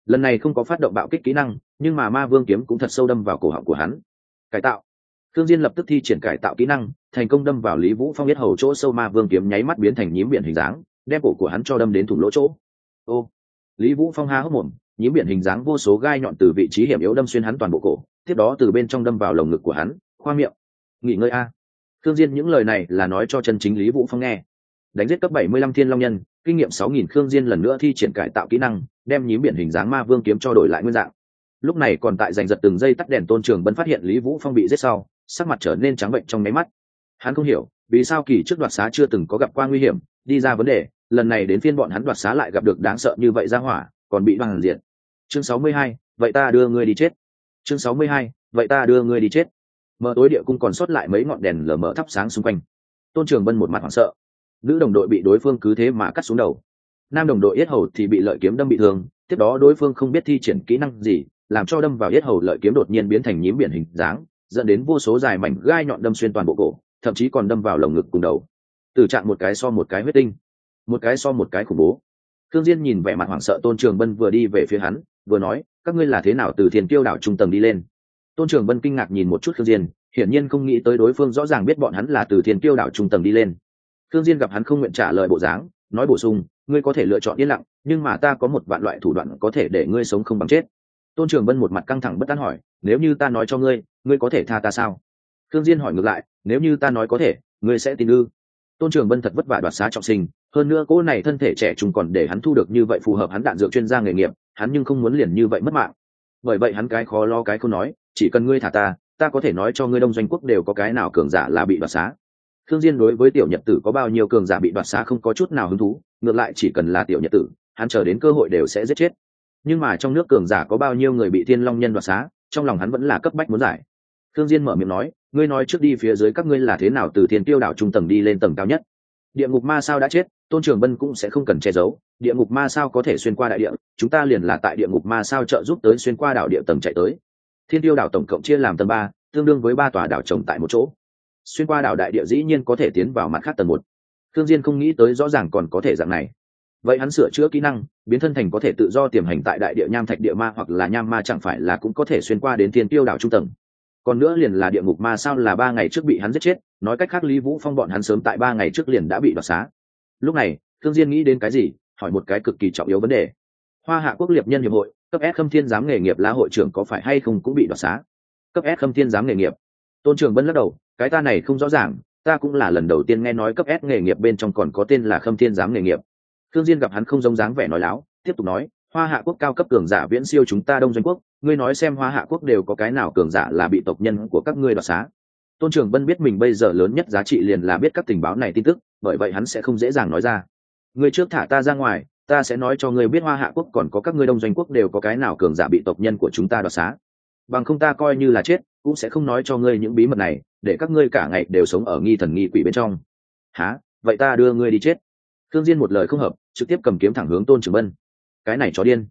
Speaker 1: Lần này không có phát động bạo kích kỹ năng, nhưng mà ma vương kiếm cũng thật sâu đâm vào cổ họng của hắn. Cải tạo. Thương diên lập tức thi triển cải tạo kỹ năng, thành công đâm vào lý vũ phong biết hầu chỗ sâu ma vương kiếm nháy mắt biến thành nhím biển hình dáng, đem cổ của hắn cho đâm đến thủng lỗ chỗ. Ô. Lý vũ phong há hốc mồm, nhím biển hình dáng vô số gai nhọn từ vị trí hiểm yếu đâm xuyên hắn toàn bộ cổ, tiếp đó từ bên trong đâm vào lồng ngực của hắn. Khoa miệng. Nghỉ ngơi a. Thương diên những lời này là nói cho chân chính lý vũ phong nghe đánh giết cấp 75 thiên long nhân, kinh nghiệm 6000 khương diên lần nữa thi triển cải tạo kỹ năng, đem nhím biển hình dáng ma vương kiếm cho đổi lại nguyên dạng. Lúc này còn tại giành giật từng giây tắt đèn tôn trường bân phát hiện lý vũ phong bị giết sau, sắc mặt trở nên trắng bệnh trong mấy mắt. Hắn không hiểu, vì sao kỳ trước đoạt xá chưa từng có gặp qua nguy hiểm, đi ra vấn đề, lần này đến phiên bọn hắn đoạt xá lại gặp được đáng sợ như vậy ra hỏa, còn bị bằng diện chương sáu mươi hai, vậy ta đưa ngươi đi chết. Chương sáu mươi hai, vậy ta đưa ngươi đi chết. Mở tối địa cung còn sót lại mấy ngọn đèn lờ mờ thắp sáng xung quanh. Tôn trường bân một mặt hoảng sợ nữ đồng đội bị đối phương cứ thế mà cắt xuống đầu. Nam đồng đội yết hầu thì bị lợi kiếm đâm bị thương, tiếp đó đối phương không biết thi triển kỹ năng gì, làm cho đâm vào yết hầu lợi kiếm đột nhiên biến thành nhím biển hình dáng, dẫn đến vô số dài mảnh gai nhọn đâm xuyên toàn bộ cổ, thậm chí còn đâm vào lồng ngực cùng đầu. Từ trạng một cái so một cái huyết tinh, một cái so một cái khủng bố. Thương diên nhìn vẻ mặt hoảng sợ tôn trường bân vừa đi về phía hắn, vừa nói, các ngươi là thế nào từ thiên tiêu đảo trung tầng đi lên? Tôn trường bân kinh ngạc nhìn một chút thương diên, hiển nhiên không nghĩ tới đối phương rõ ràng biết bọn hắn là từ thiên tiêu đảo trung tầng đi lên thương diên gặp hắn không nguyện trả lời bộ dáng, nói bổ sung, ngươi có thể lựa chọn yên lặng, nhưng mà ta có một vạn loại thủ đoạn có thể để ngươi sống không bằng chết. Tôn trường bân một mặt căng thẳng bất tán hỏi, nếu như ta nói cho ngươi ngươi có thể tha ta sao? Thương diên hỏi ngược lại, nếu như ta nói có thể, ngươi sẽ tin ư? Tôn trường bân thật vất vả đoạt xá trọng sinh, hơn nữa cô này thân thể trẻ trung còn để hắn thu được như vậy phù hợp hắn đạn dược chuyên gia nghề nghiệp, hắn nhưng không muốn liền như vậy mất mạng. Bởi vậy hắn cái khó lo cái không nói, chỉ cần ngươi thả ta ta có thể nói cho ngươi đông doanh quốc đều có cái nào cường giả là bị đoạt xá thương diên đối với tiểu nhật tử có bao nhiêu cường giả bị đoạt xá không có chút nào hứng thú, ngược lại chỉ cần là tiểu nhật tử, hắn chờ đến cơ hội đều sẽ giết chết. Nhưng mà trong nước cường giả có bao nhiêu người bị thiên long nhân đoạt xá, trong lòng hắn vẫn là cấp bách muốn giải. Thương diên mở miệng nói, ngươi nói trước đi phía dưới các ngươi là thế nào từ thiên tiêu đảo trung tầng đi lên tầng cao nhất? Địa ngục ma sao đã chết, tôn trường bân cũng sẽ không cần che giấu, địa ngục ma sao có thể xuyên qua đại địa, chúng ta liền là tại địa ngục ma sao trợ giúp tới xuyên qua đảo địa tầng chạy tới. Thiên tiêu đảo tổng cộng chia làm tầng ba, tương đương với ba tòa đảo trồng tại một chỗ xuyên qua đảo đại địa dĩ nhiên có thể tiến vào mặt khác tầng một. Thương diên không nghĩ tới rõ ràng còn có thể dạng này. Vậy hắn sửa chữa kỹ năng, biến thân thành có thể tự do tiềm hành tại đại địa nham thạch địa ma hoặc là nham ma chẳng phải là cũng có thể xuyên qua đến thiên tiêu đảo trung tầng. Còn nữa liền là địa ngục ma sao là ba ngày trước bị hắn giết chết, nói cách khác lý vũ phong bọn hắn sớm tại ba ngày trước liền đã bị đoạt xá. Lúc này thương diên nghĩ đến cái gì, hỏi một cái cực kỳ trọng yếu vấn đề. Hoa hạ quốc liệt nhân hiệp hội, cấp s khâm thiên giám nghề nghiệp la hội trưởng có phải hay không cũng bị đoạt xá? Cấp s khâm thiên giám nghề nghiệp. Tôn trường bân lắc đầu cái ta này không rõ ràng, ta cũng là lần đầu tiên nghe nói cấp s nghề nghiệp bên trong còn có tên là khâm thiên giám nghề nghiệp. Thương diên gặp hắn không giống dáng vẻ nói láo, tiếp tục nói, hoa hạ quốc cao cấp cường giả viễn siêu chúng ta đông doanh quốc, ngươi nói xem hoa hạ quốc đều có cái nào cường giả là bị tộc nhân của các ngươi đoạt xá? Tôn trường bân biết mình bây giờ lớn nhất giá trị liền là biết các tình báo này tin tức, bởi vậy hắn sẽ không dễ dàng nói ra. Ngươi trước thả ta ra ngoài, ta sẽ nói cho ngươi biết hoa hạ quốc còn có các ngươi đông doanh quốc đều có cái nào cường giả bị tộc nhân của chúng ta đoạt xá. Bằng không ta coi như là chết, cũng sẽ không nói cho ngươi những bí mật này để các ngươi cả ngày đều sống ở nghi thần nghi quỷ bên trong. Há vậy ta đưa ngươi đi chết. Thương diên một lời không hợp, trực tiếp cầm kiếm thẳng hướng tôn trường bân. Cái này chó điên.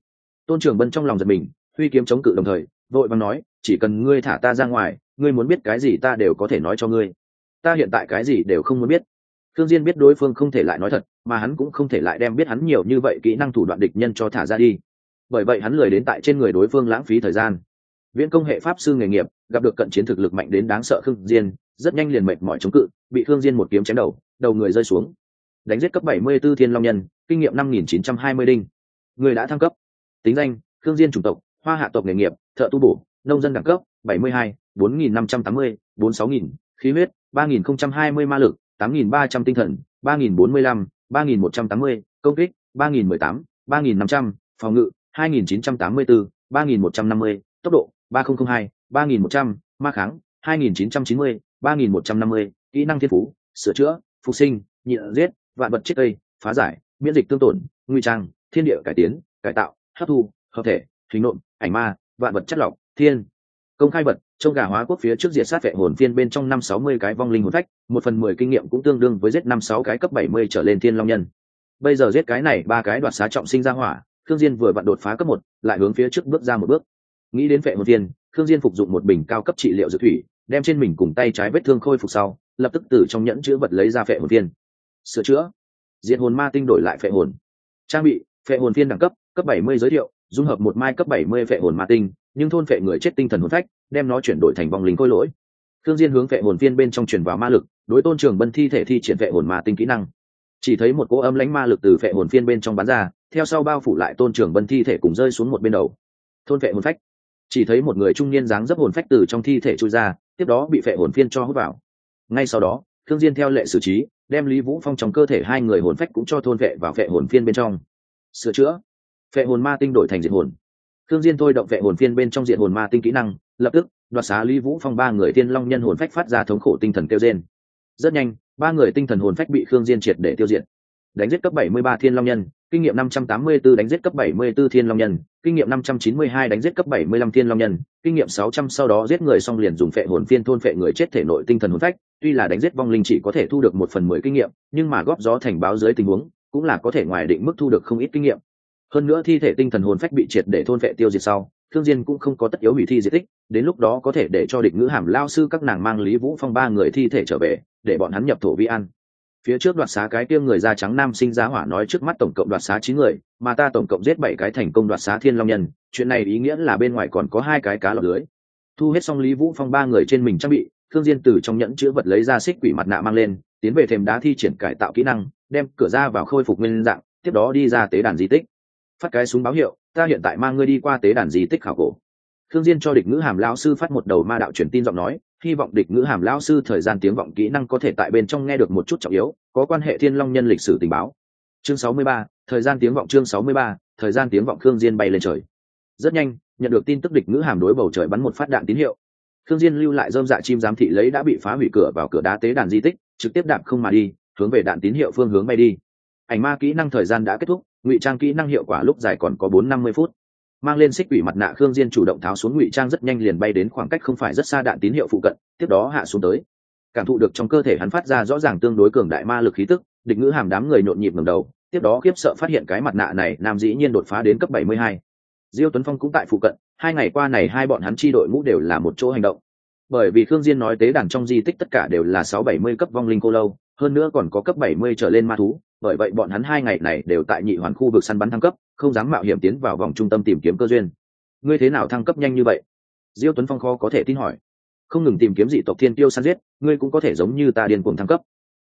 Speaker 1: Tôn trường bân trong lòng giật mình, huy kiếm chống cự đồng thời, vội vàng nói, chỉ cần ngươi thả ta ra ngoài, ngươi muốn biết cái gì ta đều có thể nói cho ngươi. Ta hiện tại cái gì đều không muốn biết. Thương diên biết đối phương không thể lại nói thật, mà hắn cũng không thể lại đem biết hắn nhiều như vậy kỹ năng thủ đoạn địch nhân cho thả ra đi. Bởi vậy hắn lười đến tại trên người đối phương lãng phí thời gian viễn công hệ pháp sư nghề nghiệp gặp được cận chiến thực lực mạnh đến đáng sợ khương diên rất nhanh liền mệt mỏi chống cự bị khương diên một kiếm chém đầu đầu người rơi xuống. Đánh giết cấp 74 thiên long nhân kinh nghiệm 5920 đinh. Người đã thăng cấp. Tính danh khương diên chủng tộc hoa hạ tộc nghề nghiệp thợ tu bổ nông dân đẳng cấp 72, 4580, 46000, khí huyết 3020 ma lực 8300 tinh thần 3045, 3180, công kích 3018, 3500, phòng ngự 2984, 3150, tốc độ 3002, 3100, ma kháng 2990, 3150, kỹ năng thiên phú sửa chữa phục sinh nhịn giết vạn vật chết cây phá giải miễn dịch tương tổn nguy trang thiên địa cải tiến cải tạo hấp thu hợp thể hình nộm ảnh ma vạn vật chất lọc thiên. Công khai vật trong gà hóa quốc phía trước diệt sát vệ hồn phiên bên trong năm sáu mươi cái vong linh hồn phách một phần mười kinh nghiệm cũng tương đương với giết năm sáu cái cấp bảy mươi trở lên thiên long nhân. Bây giờ giết cái này ba cái đoạt xá trọng sinh ra hỏa thương diên vừa vặn đột phá cấp một lại hướng phía trước bước ra một bước nghĩ đến vệ hồn tiên khương diên phục dụng một bình cao cấp trị liệu dược thủy, đem trên mình cùng tay trái vết thương khôi phục sau, lập tức từ trong nhẫn chứa vật lấy ra phệ hồn tiên. sửa chữa. Diện hồn ma tinh đổi lại phệ hồn. Trang bị phệ hồn tiên đẳng cấp cấp 70 giới thiệu, dung hợp một mai cấp 70 phệ hồn ma tinh, nhưng thôn phệ người chết tinh thần hồn phách, đem nó chuyển đổi thành vong linh khôi lỗi. Thương diên hướng phệ hồn tiên bên trong truyền vào ma lực, đối tôn trường bân thi thể thi triển phệ hồn ma tinh kỹ năng. Chỉ thấy một cỗ âm lãnh ma lực từ phệ hồn tiên bên trong bắn ra, theo sau bao phủ lại tôn trường bân thi thể cùng rơi xuống một bên đầu. Thôn phệ hồn phách chỉ thấy một người trung niên dáng dấp hồn phách từ trong thi thể trôi ra, tiếp đó bị phệ hồn phiên cho hút vào. Ngay sau đó thương diên theo lệ xử trí, đem lý vũ phong trong cơ thể hai người hồn phách cũng cho thôn vệ vào phệ hồn phiên bên trong. Sửa chữa. Phệ hồn ma tinh đổi thành diện hồn. Thương diên thôi động phệ hồn phiên bên trong diện hồn ma tinh kỹ năng, lập tức, đoạt xá lý vũ phong ba người tiên long nhân hồn phách phát ra thống khổ tinh thần tiêu diệt rất nhanh, ba người tinh thần hồn phách bị khương diên triệt để tiêu diệt. Đánh giết cấp 73 thiên long nhân kinh nghiệm 584 đánh giết cấp 74 thiên long nhân, kinh nghiệm 592 đánh giết cấp 75 thiên long nhân, kinh nghiệm 600 sau đó giết người xong liền dùng phệ hồn phiên thôn phệ người chết thể nội tinh thần hồn phách, tuy là đánh giết vong linh chỉ có thể thu được một phần mười kinh nghiệm, nhưng mà góp gió thành báo dưới tình huống, cũng là có thể ngoài định mức thu được không ít kinh nghiệm. Hơn nữa thi thể tinh thần hồn phách bị triệt để thôn phệ tiêu diệt sau, Thương Diên cũng không có tất yếu hủy thi diệt tích, đến lúc đó có thể để cho địch ngữ hàm lao sư các nàng mang Lý Vũ Phong ba người thi thể trở về, để bọn hắn nhập thổ vi an phía trước đoạt xá cái kia người da trắng nam sinh giá hỏa nói trước mắt tổng cộng đoạt xá chín người, mà ta tổng cộng giết bảy cái thành công đoạt xá thiên long nhân, chuyện này ý nghĩa là bên ngoài còn có hai cái cá lọc lưới. Thu hết xong lý vũ phong ba người trên mình trang bị, thương diên từ trong nhẫn chứa vật lấy ra xích quỷ mặt nạ mang lên, tiến về thềm đá thi triển cải tạo kỹ năng, đem cửa ra vào khôi phục nguyên dạng, tiếp đó đi ra tế đàn di tích. Phát cái súng báo hiệu, ta hiện tại mang ngươi đi qua tế đàn di tích khảo cổ. Thương diên cho địch ngữ hàm lão sư phát một đầu ma đạo truyền tin giọng nói hy vọng địch ngữ hàm lão sư thời gian tiếng vọng kỹ năng có thể tại bên trong nghe được một chút trọng yếu có quan hệ thiên long nhân lịch sử tình báo. Chương 63, thời gian tiếng vọng chương 63, thời gian tiếng vọng khương diên bay lên trời. Rất nhanh nhận được tin tức địch ngữ hàm đối bầu trời bắn một phát đạn tín hiệu. Khương diên lưu lại dơm dạ chim giám thị lấy đã bị phá hủy cửa vào cửa đá tế đàn di tích trực tiếp đạp không mà đi hướng về đạn tín hiệu phương hướng bay đi. Ảnh ma kỹ năng thời gian đã kết thúc ngụy trang kỹ năng hiệu quả lúc dài còn có bốn năm mươi phút mang lên xích quỷ mặt nạ khương diên chủ động tháo xuống ngụy trang rất nhanh liền bay đến khoảng cách không phải rất xa đạn tín hiệu phụ cận, tiếp đó hạ xuống tới. Cảm thụ được trong cơ thể hắn phát ra rõ ràng tương đối cường đại ma lực khí tức, địch ngữ hàm đám người nhộn nhịp ngẩng đầu, tiếp đó khiếp sợ phát hiện cái mặt nạ này nam dĩ nhiên đột phá đến cấp 72. diêu tuấn phong cũng tại phụ cận, hai ngày qua này hai bọn hắn chi đội ngũ đều là một chỗ hành động. Bởi vì khương diên nói tế đàn trong di tích tất cả đều là sáu bảy mươi cấp vong linh cô lâu, hơn nữa còn có cấp bảy mươi trở lên ma thú, bởi vậy bọn hắn hai ngày này đều tại nhị hoàn khu vực săn bắn thăng cấp không dám mạo hiểm tiến vào vòng trung tâm tìm kiếm cơ duyên. Ngươi thế nào thăng cấp nhanh như vậy? Diêu tuấn phong khó có thể tin hỏi. Không ngừng tìm kiếm dị tộc thiên tiêu săn giết, ngươi cũng có thể giống như ta điên cuồng thăng cấp.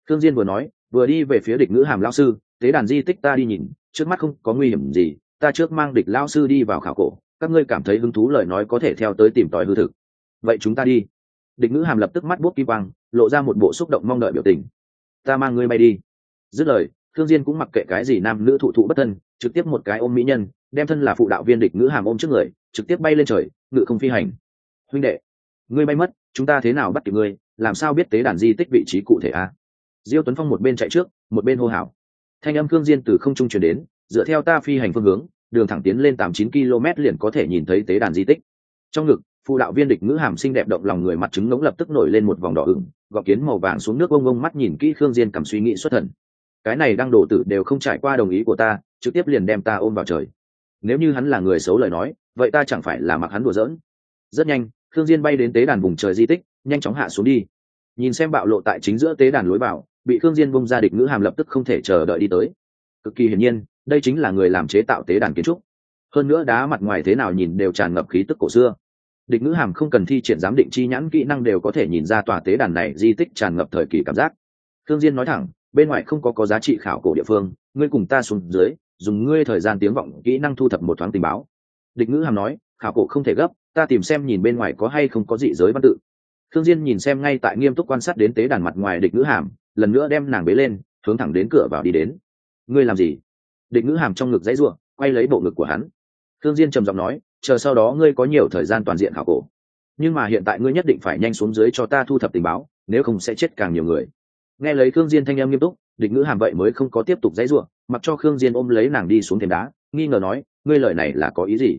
Speaker 1: Thương diên vừa nói, vừa đi về phía địch ngữ hàm lão sư, tế đàn di tích ta đi nhìn, trước mắt không có nguy hiểm gì, ta trước mang địch lão sư đi vào khảo cổ, các ngươi cảm thấy hứng thú lời nói có thể theo tới tìm tòi hư thực. Vậy chúng ta đi. Địch ngữ hàm lập tức mắt buốt kim quang, lộ ra một bộ xúc động mong đợi biểu tình. Ta mang ngươi bay đi. Dứt lời thương diên cũng mặc kệ cái gì nam nữ thụ thụ bất thân, trực tiếp một cái ôm mỹ nhân, đem thân là phụ đạo viên địch ngữ hàm ôm trước người, trực tiếp bay lên trời, ngự không phi hành. Huynh đệ, ngươi bay mất, chúng ta thế nào bắt kịp ngươi? Làm sao biết tế đàn di tích vị trí cụ thể a? À? diêu tuấn phong một bên chạy trước, một bên hô hào. Thanh âm thương diên từ không trung truyền đến, dựa theo ta phi hành phương hướng, đường thẳng tiến lên tám chín km liền có thể nhìn thấy tế đàn di tích. Trong ngực, phụ đạo viên địch ngữ hàm xinh đẹp động lòng người mặt trứng ngống lập tức nổi lên một vòng đỏ ửng, gọt kiến màu vàng xuống nước ông ông mắt nhìn kỹ khương diên cầm suy nghĩ xuất thần cái này đang đổ tử đều không trải qua đồng ý của ta, trực tiếp liền đem ta ôm vào trời. Nếu như hắn là người xấu lời nói, vậy ta chẳng phải là mặc hắn đùa giỡn. Rất nhanh, khương diên bay đến tế đàn vùng trời di tích, nhanh chóng hạ xuống đi. Nhìn xem bạo lộ tại chính giữa tế đàn lối vào, bị khương diên bung ra địch ngữ hàm lập tức không thể chờ đợi đi tới. Cực kỳ hiển nhiên, đây chính là người làm chế tạo tế đàn kiến trúc. Hơn nữa đá mặt ngoài thế nào nhìn đều tràn ngập khí tức cổ xưa. Địch ngữ hàm không cần thi triển giám định chi nhãn kỹ năng đều có thể nhìn ra tòa tế đàn này di tích tràn ngập thời kỳ cảm giác. Khương diên nói thẳng bên ngoài không có có giá trị khảo cổ địa phương, ngươi cùng ta xuống dưới, dùng ngươi thời gian tiếng vọng kỹ năng thu thập một thoáng tình báo. Địch ngữ hàm nói, khảo cổ không thể gấp, ta tìm xem nhìn bên ngoài có hay không có dị giới văn tự. Thương diên nhìn xem ngay tại nghiêm túc quan sát đến tế đàn mặt ngoài địch ngữ hàm, lần nữa đem nàng bế lên, hướng thẳng đến cửa vào đi đến. Ngươi làm gì? Địch ngữ hàm trong ngực dãy ruộng, quay lấy bộ ngực của hắn. Thương diên trầm giọng nói, chờ sau đó ngươi có nhiều thời gian toàn diện khảo cổ. Nhưng mà hiện tại ngươi nhất định phải nhanh xuống dưới cho ta thu thập tình báo, nếu không sẽ chết càng nhiều người nghe lấy khương diên thanh âm nghiêm túc, địch ngữ hàm vậy mới không có tiếp tục dãy ruộng mặc cho khương diên ôm lấy nàng đi xuống thềm đá, nghi ngờ nói, ngươi lời này là có ý gì?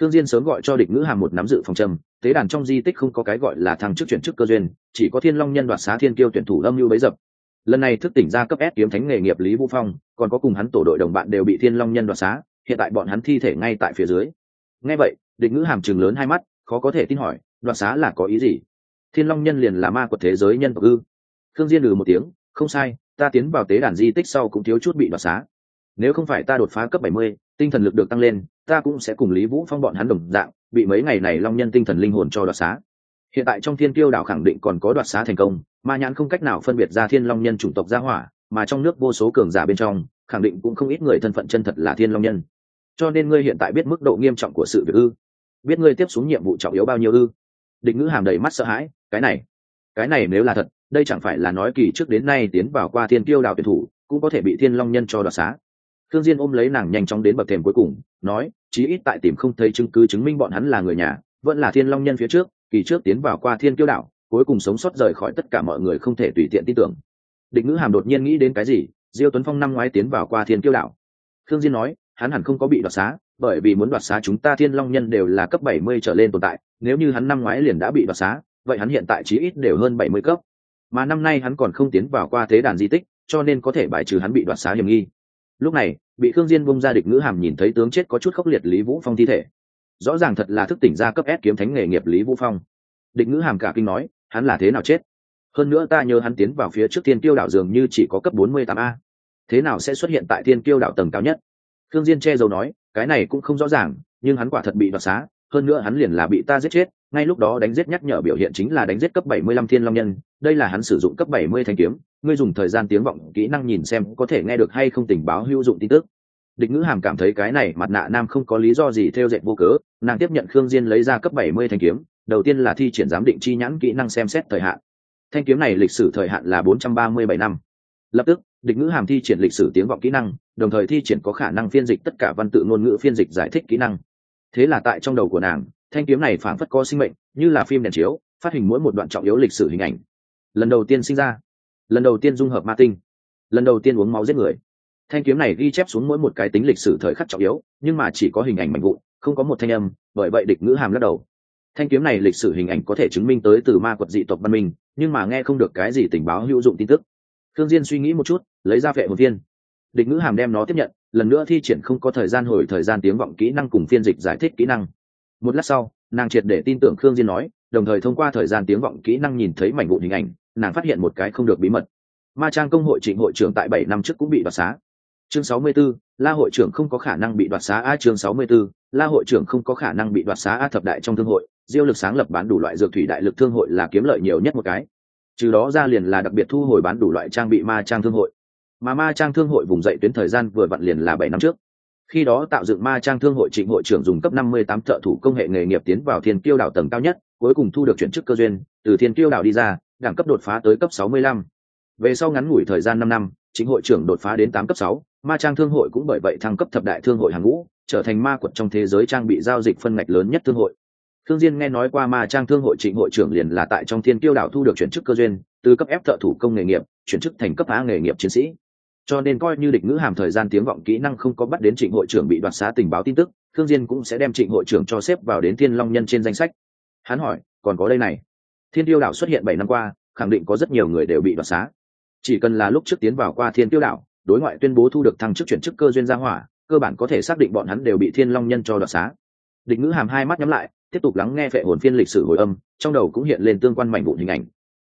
Speaker 1: Khương diên sớm gọi cho địch ngữ hàm một nắm dự phòng trầm tế đàn trong di tích không có cái gọi là thăng chức chuyển chức cơ duyên, chỉ có thiên long nhân đoạt xá thiên kiêu tuyển thủ lâm lưu bấy dập. Lần này thức tỉnh ra cấp S kiếm thánh nghề nghiệp lý vũ phong, còn có cùng hắn tổ đội đồng bạn đều bị thiên long nhân đoạt xá, hiện tại bọn hắn thi thể ngay tại phía dưới. Nghe vậy, địch ngữ hàm trừng lớn hai mắt, khó có thể tin hỏi, đoạt xá là có ý gì? Thiên long nhân liền là ma của thế giới nhân tộc ư? Khương diên lừ một tiếng không sai ta tiến vào tế đàn di tích sau cũng thiếu chút bị đoạt xá. Nếu không phải ta đột phá cấp 70, tinh thần lực được tăng lên ta cũng sẽ cùng lý vũ phong bọn hắn đồng dạng bị mấy ngày này long nhân tinh thần linh hồn cho đoạt xá. Hiện tại trong thiên tiêu đảo khẳng định còn có đoạt xá thành công ma nhãn không cách nào phân biệt ra thiên long nhân chủng tộc gia hỏa mà trong nước vô số cường giả bên trong khẳng định cũng không ít người thân phận chân thật là thiên long nhân. Cho nên ngươi hiện tại biết mức độ nghiêm trọng của sự việc ư? Biết ngươi tiếp xuống nhiệm vụ trọng yếu bao nhiêu ư? Định ngữ hàm đầy mắt sợ hãi cái này cái này nếu là thật đây chẳng phải là nói kỳ trước đến nay tiến vào qua thiên tiêu đảo tuyển thủ, cũng có thể bị thiên long nhân cho đoạt xá. Thương diên ôm lấy nàng nhanh chóng đến bậc thềm cuối cùng, nói, chí ít tại tìm không thấy chứng cứ chứng minh bọn hắn là người nhà, vẫn là thiên long nhân phía trước, kỳ trước tiến vào qua thiên kiêu đảo, cuối cùng sống sót rời khỏi tất cả mọi người không thể tùy tiện tin tưởng. Định ngữ hàm đột nhiên nghĩ đến cái gì, diêu tuấn phong năm ngoái tiến vào qua thiên kiêu đảo. Thương diên nói, hắn hẳn không có bị đoạt xá, bởi vì muốn đoạt xá chúng ta thiên long nhân đều là cấp bảy mươi trở lên tồn tại, nếu như hắn năm ngoái liền đã bị đoạt xá, vậy hắn hiện tại chí ít đều hơn bảy mươi cấp mà năm nay hắn còn không tiến vào qua thế đàn di tích, cho nên có thể bài trừ hắn bị đoạt xá hiểm nghi. Lúc này, bị khương diên bung ra địch ngữ hàm nhìn thấy tướng chết có chút khốc liệt lý vũ phong thi thể. Rõ ràng thật là thức tỉnh ra cấp S kiếm thánh nghề nghiệp lý vũ phong. Địch ngữ hàm cả kinh nói, hắn là thế nào chết? Hơn nữa ta nhớ hắn tiến vào phía trước thiên tiêu đảo dường như chỉ có cấp 48 a. Thế nào sẽ xuất hiện tại thiên tiêu đảo tầng cao nhất? Khương diên che dầu nói, cái này cũng không rõ ràng, nhưng hắn quả thật bị đoạt xá hơn nữa hắn liền là bị ta giết chết, ngay lúc đó đánh giết nhắc nhở biểu hiện chính là đánh giết cấp 75 thiên long nhân, đây là hắn sử dụng cấp 70 thanh kiếm, ngươi dùng thời gian tiếng vọng, kỹ năng nhìn xem có thể nghe được hay không tình báo hữu dụng tin tức. Địch ngữ hàm cảm thấy cái này mặt nạ nam không có lý do gì theo dệt vô cớ, nàng tiếp nhận khương diên lấy ra cấp 70 thanh kiếm, đầu tiên là thi triển giám định chi nhãn kỹ năng xem xét thời hạn. Thanh kiếm này lịch sử thời hạn là 437 năm. Lập tức, địch ngữ hàm thi triển lịch sử tiếng vọng kỹ năng, đồng thời thi triển có khả năng phiên dịch tất cả văn tự ngôn ngữ phiên dịch giải thích kỹ năng thế là tại trong đầu của nàng, thanh kiếm này phảng phất có sinh mệnh, như là phim đèn chiếu, phát hình mỗi một đoạn trọng yếu lịch sử hình ảnh. Lần đầu tiên sinh ra. Lần đầu tiên dung hợp ma tinh. Lần đầu tiên uống máu giết người. Thanh kiếm này ghi chép xuống mỗi một cái tính lịch sử thời khắc trọng yếu, nhưng mà chỉ có hình ảnh mạnh vụn, không có một thanh âm, bởi vậy địch ngữ hàm lắc đầu. Thanh kiếm này lịch sử hình ảnh có thể chứng minh tới từ ma quật dị tộc văn minh, nhưng mà nghe không được cái gì tình báo hữu dụng tin tức. Thương diên suy nghĩ một chút, lấy ra vệ hồn viên. Địch ngữ hàm đem nó tiếp nhận lần nữa thi triển không có thời gian hồi thời gian tiếng vọng kỹ năng cùng phiên dịch giải thích kỹ năng. Một lát sau nàng triệt để tin tưởng khương diên nói đồng thời thông qua thời gian tiếng vọng kỹ năng nhìn thấy mảnh vụn hình ảnh nàng phát hiện một cái không được bí mật. Ma trang công hội trịnh hội trưởng tại bảy năm trước cũng bị đoạt xá. Chương 64, la hội trưởng không có khả năng bị đoạt xá a chương 64, la hội trưởng không có khả năng bị đoạt xá a thập đại trong thương hội diêu lực sáng lập bán đủ loại dược thủy đại lực thương hội là kiếm lợi nhiều nhất một cái. Trừ đó ra liền là đặc biệt thu hồi bán đủ loại trang bị ma trang thương hội mà ma trang thương hội vùng dậy tuyến thời gian vừa vặn liền là bảy năm trước. Khi đó tạo dựng ma trang thương hội trịnh hội trưởng dùng cấp năm mươi tám thợ thủ công nghệ nghề nghiệp tiến vào thiên kiêu đảo tầng cao nhất, cuối cùng thu được chuyển chức cơ duyên, từ thiên kiêu đảo đi ra, đẳng cấp đột phá tới cấp sáu mươi lăm. Về sau ngắn ngủi thời gian năm năm chính hội trưởng đột phá đến tám cấp sáu, ma trang thương hội cũng bởi vậy thăng cấp thập đại thương hội hàng ngũ, trở thành ma quật trong thế giới trang bị giao dịch phân ngạch lớn nhất thương hội. Thương diên nghe nói qua ma trang thương hội trịnh hội trưởng liền là tại trong thiên kiêu đảo thu được chuyển chức cơ duyên, từ cấp ép thợ thủ công nghề nghiệp, chuyển chức thành cấp á nghề nghiệp chiến sĩ cho nên coi như địch ngữ hàm thời gian tiếng vọng kỹ năng không có bắt đến trịnh hội trưởng bị đoạt xá tình báo tin tức thương diên cũng sẽ đem trịnh hội trưởng cho xếp vào đến thiên long nhân trên danh sách. Hắn hỏi, còn có đây này. Thiên tiêu đảo xuất hiện bảy năm qua, khẳng định có rất nhiều người đều bị đoạt xá. Chỉ cần là lúc trước tiến vào qua thiên tiêu đảo đối ngoại tuyên bố thu được thăng chức chuyển chức cơ duyên gia hỏa, cơ bản có thể xác định bọn hắn đều bị thiên long nhân cho đoạt xá. Địch ngữ hàm hai mắt nhắm lại, tiếp tục lắng nghe phệ hồn phiên lịch sử hồi âm, trong đầu cũng hiện lên tương quan mảnh vụn hình ảnh.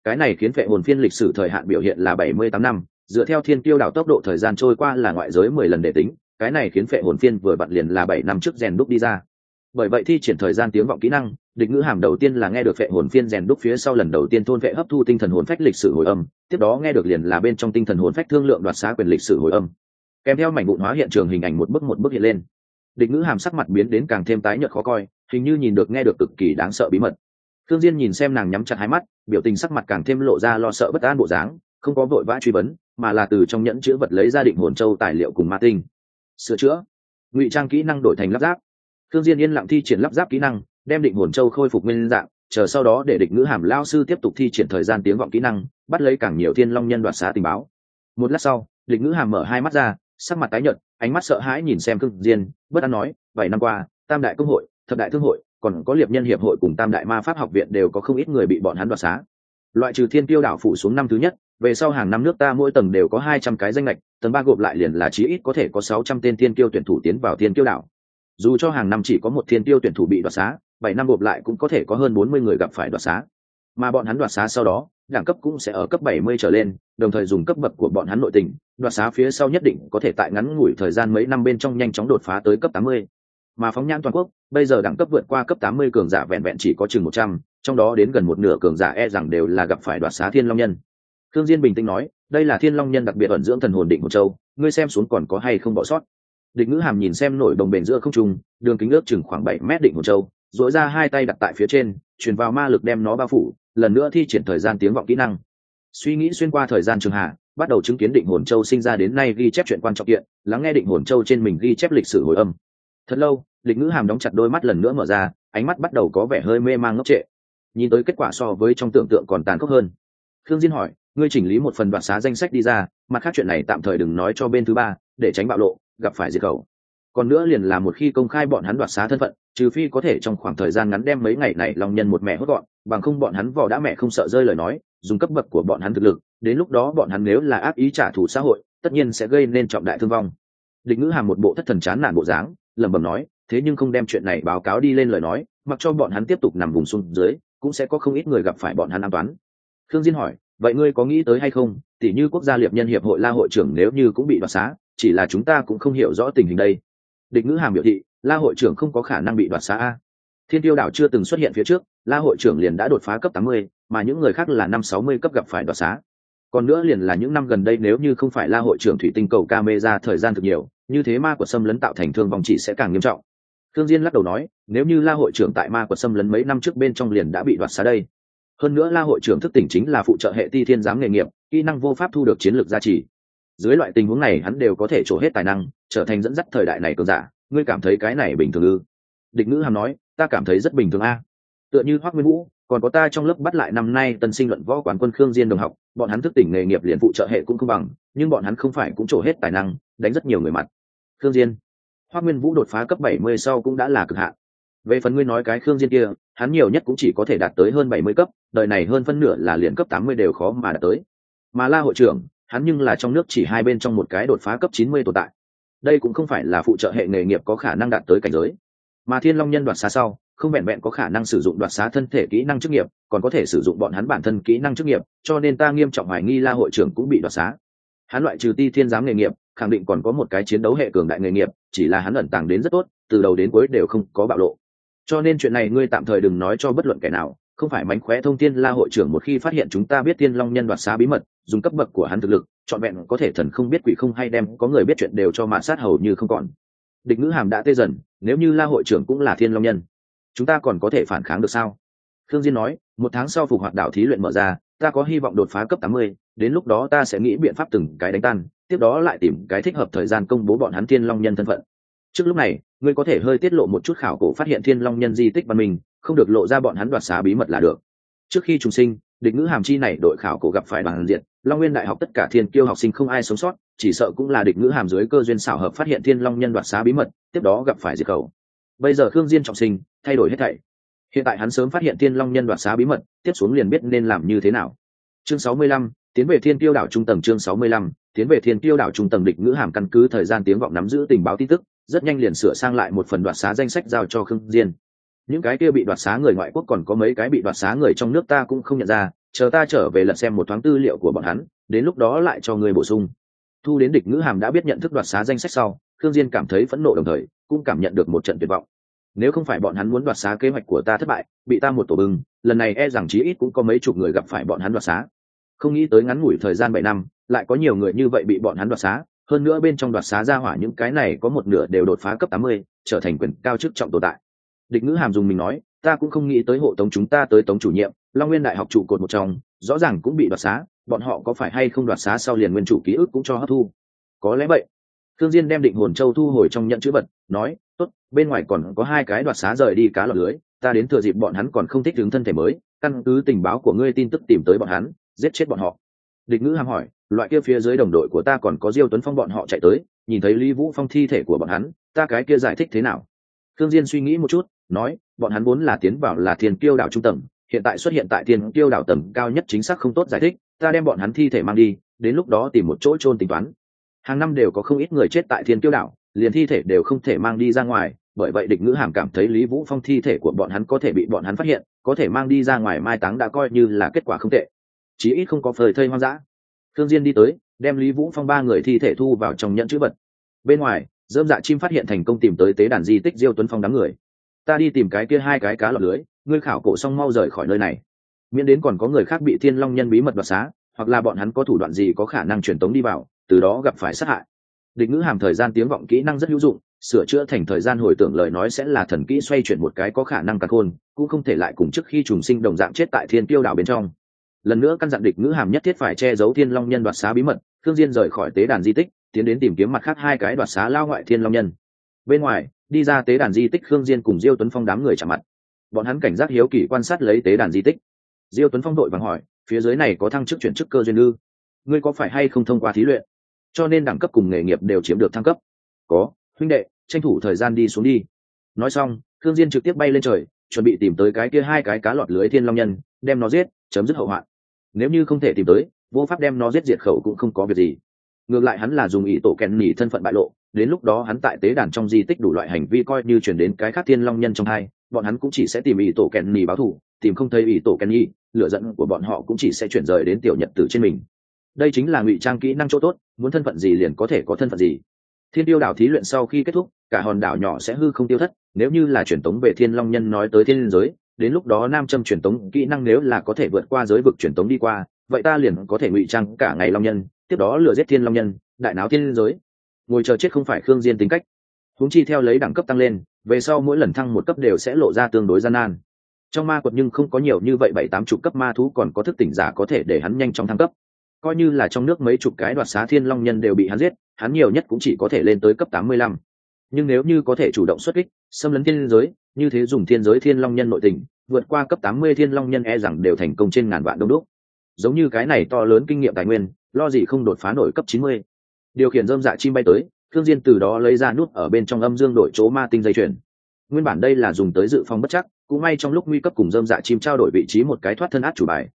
Speaker 1: Cái này khiến phệ hồn phiên lịch sử thời hạn biểu hiện là bảy mươi tám năm dựa theo thiên tiêu đảo tốc độ thời gian trôi qua là ngoại giới mười lần để tính, cái này khiến phệ hồn phiên vừa vặn liền là bảy năm trước rèn đúc đi ra. Bởi vậy thi triển thời gian tiếng vọng kỹ năng, địch ngữ hàm đầu tiên là nghe được phệ hồn phiên rèn đúc phía sau lần đầu tiên thôn vệ hấp thu tinh thần hồn phách lịch sử hồi âm, tiếp đó nghe được liền là bên trong tinh thần hồn phách thương lượng đoạt xá quyền lịch sử hồi âm. Kèm theo mảnh vụn hóa hiện trường hình ảnh một bức một bức hiện lên. Địch ngữ hàm sắc mặt biến đến càng thêm tái nhợt khó coi, hình như nhìn được nghe được cực kỳ đáng sợ bí mật. Thương diên nhìn xem nàng nhắm chặt hai mắt, biểu tình sắc mặt càng thêm lộ ra lo sợ bất an bộ dáng, không có vội vã truy vấn mà là từ trong nhẫn chữ vật lấy ra định hồn châu tài liệu cùng ma tinh. Sửa chữa. Ngụy trang kỹ năng đổi thành lắp ráp. Thương diên yên lặng thi triển lắp ráp kỹ năng, đem định hồn châu khôi phục nguyên dạng, chờ sau đó để địch ngữ hàm lao sư tiếp tục thi triển thời gian tiếng vọng kỹ năng, bắt lấy càng nhiều thiên long nhân đoạt xá tình báo. Một lát sau, địch ngữ hàm mở hai mắt ra, sắc mặt tái nhợt, ánh mắt sợ hãi nhìn xem thương diên, bất an nói, bảy năm qua, tam đại công hội, thập đại thương hội, còn có liệp nhân hiệp hội cùng tam đại ma pháp học viện đều có không ít người bị bọn hắn đoạt xá. Loại trừ thiên tiêu đảo phủ xuống năm thứ nhất về sau hàng năm nước ta mỗi tầng đều có hai trăm cái danh lệch tầng ba gộp lại liền là chí ít có thể có sáu trăm tên thiên tiêu tuyển thủ tiến vào thiên tiêu đảo. Dù cho hàng năm chỉ có một thiên tiêu tuyển thủ bị đoạt xá, bảy năm gộp lại cũng có thể có hơn bốn mươi người gặp phải đoạt xá. Mà bọn hắn đoạt xá sau đó, đẳng cấp cũng sẽ ở cấp bảy mươi trở lên, đồng thời dùng cấp bậc của bọn hắn nội tình, đoạt xá phía sau nhất định có thể tại ngắn ngủi thời gian mấy năm bên trong nhanh chóng đột phá tới cấp tám mươi. Mà phóng nhãn toàn quốc, bây giờ đẳng cấp vượt qua cấp tám mươi cường giả vẹn vẹn chỉ có chừng một trăm, trong đó đến gần một nửa cường giả e rằng đều là gặp phải đoạt xá thiên long nhân thương diên bình tĩnh nói, đây là thiên long nhân đặc biệt ẩn dưỡng thần hồn định một châu, ngươi xem xuống còn có hay không bỏ sót? Địch ngữ hàm nhìn xem nổi đồng bền giữa không trung, đường kính ước chừng khoảng bảy mét định một châu duỗi ra hai tay đặt tại phía trên, truyền vào ma lực đem nó bao phủ, lần nữa thi triển thời gian tiếng vọng kỹ năng. Suy nghĩ xuyên qua thời gian trường hạ, bắt đầu chứng kiến định hồn châu sinh ra đến nay ghi chép chuyện quan trọng kiện, lắng nghe định hồn châu trên mình ghi chép lịch sử hồi âm. Thật lâu, địch ngữ hàm đóng chặt đôi mắt lần nữa mở ra, ánh mắt bắt đầu có vẻ hơi mê mang ngốc trệ. Nhìn tới kết quả so với trong tưởng tượng còn tàn khốc hơn thương diên hỏi, ngươi chỉnh lý một phần đoạt xá danh sách đi ra, mặt khác chuyện này tạm thời đừng nói cho bên thứ ba, để tránh bạo lộ, gặp phải diệt khẩu. Còn nữa liền là một khi công khai bọn hắn đoạt xá thân phận, trừ phi có thể trong khoảng thời gian ngắn đem mấy ngày này lòng nhân một mẹ hốt gọn, bằng không bọn hắn vò đã mẹ không sợ rơi lời nói, dùng cấp bậc của bọn hắn thực lực, đến lúc đó bọn hắn nếu là ác ý trả thù xã hội, tất nhiên sẽ gây nên trọng đại thương vong. Địch ngữ hàm một bộ thất thần chán nản bộ dáng, lẩm bẩm nói, thế nhưng không đem chuyện này báo cáo đi lên lời nói, mặc cho bọn hắn tiếp tục nằm vùng xuống dưới, cũng sẽ có không ít người gặp phải bọn hắn an toán thương diên hỏi, vậy ngươi có nghĩ tới hay không? Tỷ như quốc gia liệp nhân hiệp hội la hội trưởng nếu như cũng bị đoạt xá, chỉ là chúng ta cũng không hiểu rõ tình hình đây. Địch ngữ hàm biểu thị, la hội trưởng không có khả năng bị đoạt xá a. Thiên tiêu đảo chưa từng xuất hiện phía trước, la hội trưởng liền đã đột phá cấp tám mươi, mà những người khác là năm sáu mươi cấp gặp phải đoạt xá. Còn nữa liền là những năm gần đây nếu như không phải la hội trưởng thủy tinh cầu ca mê ra thời gian thực nhiều, như thế ma của xâm lấn tạo thành thương vong chỉ sẽ càng nghiêm trọng. Thương diên lắc đầu nói, nếu như la hội trưởng tại ma của xâm lấn mấy năm trước bên trong liền đã bị đoạt xá đây hơn nữa la hội trưởng thức tỉnh chính là phụ trợ hệ ti thiên giám nghề nghiệp, kỹ năng vô pháp thu được chiến lược gia trì. Dưới loại tình huống này hắn đều có thể trổ hết tài năng, trở thành dẫn dắt thời đại này cường giả. Ngươi cảm thấy cái này bình thường ư? Địch ngữ hàm nói, ta cảm thấy rất bình thường a. Tựa như hoác nguyên vũ, còn có ta trong lớp bắt lại năm nay tân sinh luận võ quán quân khương diên đồng học, bọn hắn thức tỉnh nghề nghiệp liền phụ trợ hệ cũng không bằng, nhưng bọn hắn không phải cũng trổ hết tài năng, đánh rất nhiều người mặt. Khương diên hoác nguyên vũ đột phá cấp bảy mươi sau cũng đã là cực hạn về phần ngươi nói cái khương diên kia, hắn nhiều nhất cũng chỉ có thể đạt tới hơn bảy mươi cấp, đời này hơn phân nửa là liền cấp tám mươi đều khó mà đạt tới. Mà la hội trưởng, hắn nhưng là trong nước chỉ hai bên trong một cái đột phá cấp chín mươi tồn tại. Đây cũng không phải là phụ trợ hệ nghề nghiệp có khả năng đạt tới cảnh giới. Mà thiên long nhân đoạt xa sau, không vẹn vẹn có khả năng sử dụng đoạt xá thân thể kỹ năng chức nghiệp, còn có thể sử dụng bọn hắn bản thân kỹ năng chức nghiệp, cho nên ta nghiêm trọng hoài nghi la hội trưởng cũng bị đoạt xá. Hắn loại trừ ti thiên giám nghề nghiệp, khẳng định còn có một cái chiến đấu hệ cường đại nghề nghiệp, chỉ là hắn ẩn tàng đến rất tốt, từ đầu đến cuối đều không có bạo lộ cho nên chuyện này ngươi tạm thời đừng nói cho bất luận kẻ nào không phải mánh khóe thông tiên la hội trưởng một khi phát hiện chúng ta biết thiên long nhân đoạt xá bí mật dùng cấp bậc của hắn thực lực trọn vẹn có thể thần không biết quỷ không hay đem có người biết chuyện đều cho mạ sát hầu như không còn. Địch ngữ hàm đã tê dần nếu như la hội trưởng cũng là thiên long nhân chúng ta còn có thể phản kháng được sao? Thương diên nói một tháng sau phục hoạt đảo thí luyện mở ra ta có hy vọng đột phá cấp 80, đến lúc đó ta sẽ nghĩ biện pháp từng cái đánh tan tiếp đó lại tìm cái thích hợp thời gian công bố bọn hắn thiên long nhân thân phận trước lúc này ngươi có thể hơi tiết lộ một chút khảo cổ phát hiện thiên long nhân di tích văn minh không được lộ ra bọn hắn đoạt xá bí mật là được. Trước khi trùng sinh địch ngữ hàm chi này đội khảo cổ gặp phải đoàn diện long nguyên đại học tất cả thiên kiêu học sinh không ai sống sót chỉ sợ cũng là địch ngữ hàm dưới cơ duyên xảo hợp phát hiện thiên long nhân đoạt xá bí mật tiếp đó gặp phải diệt khẩu. Bây giờ khương diên trọng sinh thay đổi hết thảy. Hiện tại hắn sớm phát hiện thiên long nhân đoạt xá bí mật tiếp xuống liền biết nên làm như thế nào. Chương 65, tiến về thiên tiêu đảo trung tầng chương 65, tiến về thiên tiêu đảo trung tầng địch ngữ hàm căn cứ thời gian tiếng vọng nắm giữ tình báo tin tức rất nhanh liền sửa sang lại một phần đoạt xá danh sách giao cho khương diên. Những cái kia bị đoạt xá người ngoại quốc còn có mấy cái bị đoạt xá người trong nước ta cũng không nhận ra, chờ ta trở về lật xem một thoáng tư liệu của bọn hắn, đến lúc đó lại cho người bổ sung. Thu đến địch ngữ hàm đã biết nhận thức đoạt xá danh sách sau, khương diên cảm thấy phẫn nộ đồng thời, cũng cảm nhận được một trận tuyệt vọng. Nếu không phải bọn hắn muốn đoạt xá kế hoạch của ta thất bại, bị ta một tổ bưng lần này e rằng chí ít cũng có mấy chục người gặp phải bọn hắn đoạt xá. Không nghĩ tới ngắn ngủi thời gian bảy năm, lại có nhiều người như vậy bị bọn hắn đoạt xá hơn nữa bên trong đoạt xá ra hỏa những cái này có một nửa đều đột phá cấp tám mươi, trở thành quyền cao chức trọng tồn tại. Địch ngữ hàm dùng mình nói ta cũng không nghĩ tới hộ tống chúng ta tới tống chủ nhiệm long nguyên đại học trụ cột một trong rõ ràng cũng bị đoạt xá bọn họ có phải hay không đoạt xá sau liền nguyên chủ ký ức cũng cho hấp thu? Có lẽ vậy. Thương diên đem định hồn châu thu hồi trong nhận chữ vật nói tốt bên ngoài còn có hai cái đoạt xá rời đi cá lọt lưới ta đến thừa dịp bọn hắn còn không thích đứng thân thể mới căn cứ tình báo của ngươi tin tức tìm tới bọn hắn giết chết bọn họ địch ngữ hàm hỏi, loại kia phía dưới đồng đội của ta còn có diêu tuấn phong bọn họ chạy tới, nhìn thấy lý vũ phong thi thể của bọn hắn, ta cái kia giải thích thế nào? Thương diên suy nghĩ một chút, nói, bọn hắn vốn là tiến vào là thiên kiêu đảo trung tầng hiện tại xuất hiện tại thiên kiêu đảo tầng cao nhất chính xác không tốt giải thích, ta đem bọn hắn thi thể mang đi, đến lúc đó tìm một chỗ trôn tính toán. Hàng năm đều có không ít người chết tại thiên kiêu đảo, liền thi thể đều không thể mang đi ra ngoài, bởi vậy địch ngữ hàm cảm thấy lý vũ phong thi thể của bọn hắn có thể bị bọn hắn phát hiện, có thể mang đi ra ngoài mai táng đã coi như là kết quả không tệ chí ít không có phơi thây hoang dã. Thương diên đi tới, đem lý vũ phong ba người thi thể thu vào trong nhẫn chữ vật. Bên ngoài, dơm dạ chim phát hiện thành công tìm tới tế đàn di tích diêu tuấn phong đám người. Ta đi tìm cái kia hai cái cá lọc lưới, ngươi khảo cổ xong mau rời khỏi nơi này. Miễn đến còn có người khác bị thiên long nhân bí mật đoạt xá, hoặc là bọn hắn có thủ đoạn gì có khả năng truyền tống đi vào, từ đó gặp phải sát hại. Địch ngữ hàm thời gian tiếng vọng kỹ năng rất hữu dụng, sửa chữa thành thời gian hồi tưởng lời nói sẽ là thần kỹ xoay chuyển một cái có khả năng cắt khôn, cũng không thể lại cùng trước khi trùng sinh đồng dạng chết tại thiên tiêu đảo bên trong lần nữa căn dặn địch ngữ hàm nhất thiết phải che giấu thiên long nhân đoạt xá bí mật thương diên rời khỏi tế đàn di tích, tiến đến tìm kiếm mặt khác hai cái đoạt xá lao ngoại thiên long nhân. Bên ngoài, đi ra tế đàn di tích, khương diên cùng diêu tuấn phong đám người chạm mặt. Bọn hắn cảnh giác hiếu kỳ quan sát lấy tế đàn di tích. Diêu tuấn phong đội vàng hỏi, phía dưới này có thăng chức chuyển chức cơ duyên ư? Ngươi có phải hay không thông qua thí luyện? Cho nên đẳng cấp cùng nghề nghiệp đều chiếm được thăng cấp. Có, huynh đệ, tranh thủ thời gian đi xuống đi. Nói xong thương diên trực tiếp bay lên trời, chuẩn bị tìm tới cái kia hai cái cá lọt lưới thiên long nhân, đem nó giết, chấm dứt hậu hoạn nếu như không thể tìm tới, vô pháp đem nó giết diệt khẩu cũng không có việc gì. Ngược lại hắn là dùng ý tổ kèn nỉ thân phận bại lộ, đến lúc đó hắn tại tế đàn trong di tích đủ loại hành vi coi như chuyển đến cái khác thiên long nhân trong hai, bọn hắn cũng chỉ sẽ tìm ý tổ kèn nỉ báo thù, tìm không thấy ý tổ kèn nhi lựa giận của bọn họ cũng chỉ sẽ chuyển rời đến tiểu nhật tử trên mình. Đây chính là ngụy trang kỹ năng chỗ tốt, muốn thân phận gì liền có thể có thân phận gì. Thiên tiêu đảo thí luyện sau khi kết thúc, cả hòn đảo nhỏ sẽ hư không tiêu thất, nếu như là truyền tống về thiên long nhân nói tới thiên giới đến lúc đó nam châm truyền tống kỹ năng nếu là có thể vượt qua giới vực truyền tống đi qua, vậy ta liền có thể ngụy trang cả ngày long nhân, tiếp đó lừa giết thiên long nhân, đại náo thiên giới. Ngồi chờ chết không phải khương diên tính cách. Huống chi theo lấy đẳng cấp tăng lên, về sau mỗi lần thăng một cấp đều sẽ lộ ra tương đối gian nan. Trong ma quật nhưng không có nhiều như vậy bảy tám chục cấp ma thú còn có thức tỉnh giả có thể để hắn nhanh chóng thăng cấp. Coi như là trong nước mấy chục cái đoạt xá thiên long nhân đều bị hắn giết, hắn nhiều nhất cũng chỉ có thể lên tới cấp tám mươi lăm nhưng nếu như có thể chủ động xuất kích, xâm lấn thiên giới, như thế dùng thiên giới thiên long nhân nội tình, vượt qua cấp tám mươi thiên long nhân e rằng đều thành công trên ngàn vạn đông đúc. Giống như cái này to lớn kinh nghiệm tài nguyên, lo gì không đột phá nổi cấp chín mươi. Điều khiển dơm dạ chim bay tới thương diên từ đó lấy ra nút ở bên trong âm dương đổi chỗ ma tinh dây chuyền. Nguyên bản đây là dùng tới dự phòng bất chắc, cũng may trong lúc nguy cấp cùng dơm dạ chim trao đổi vị trí một cái thoát thân át chủ bài.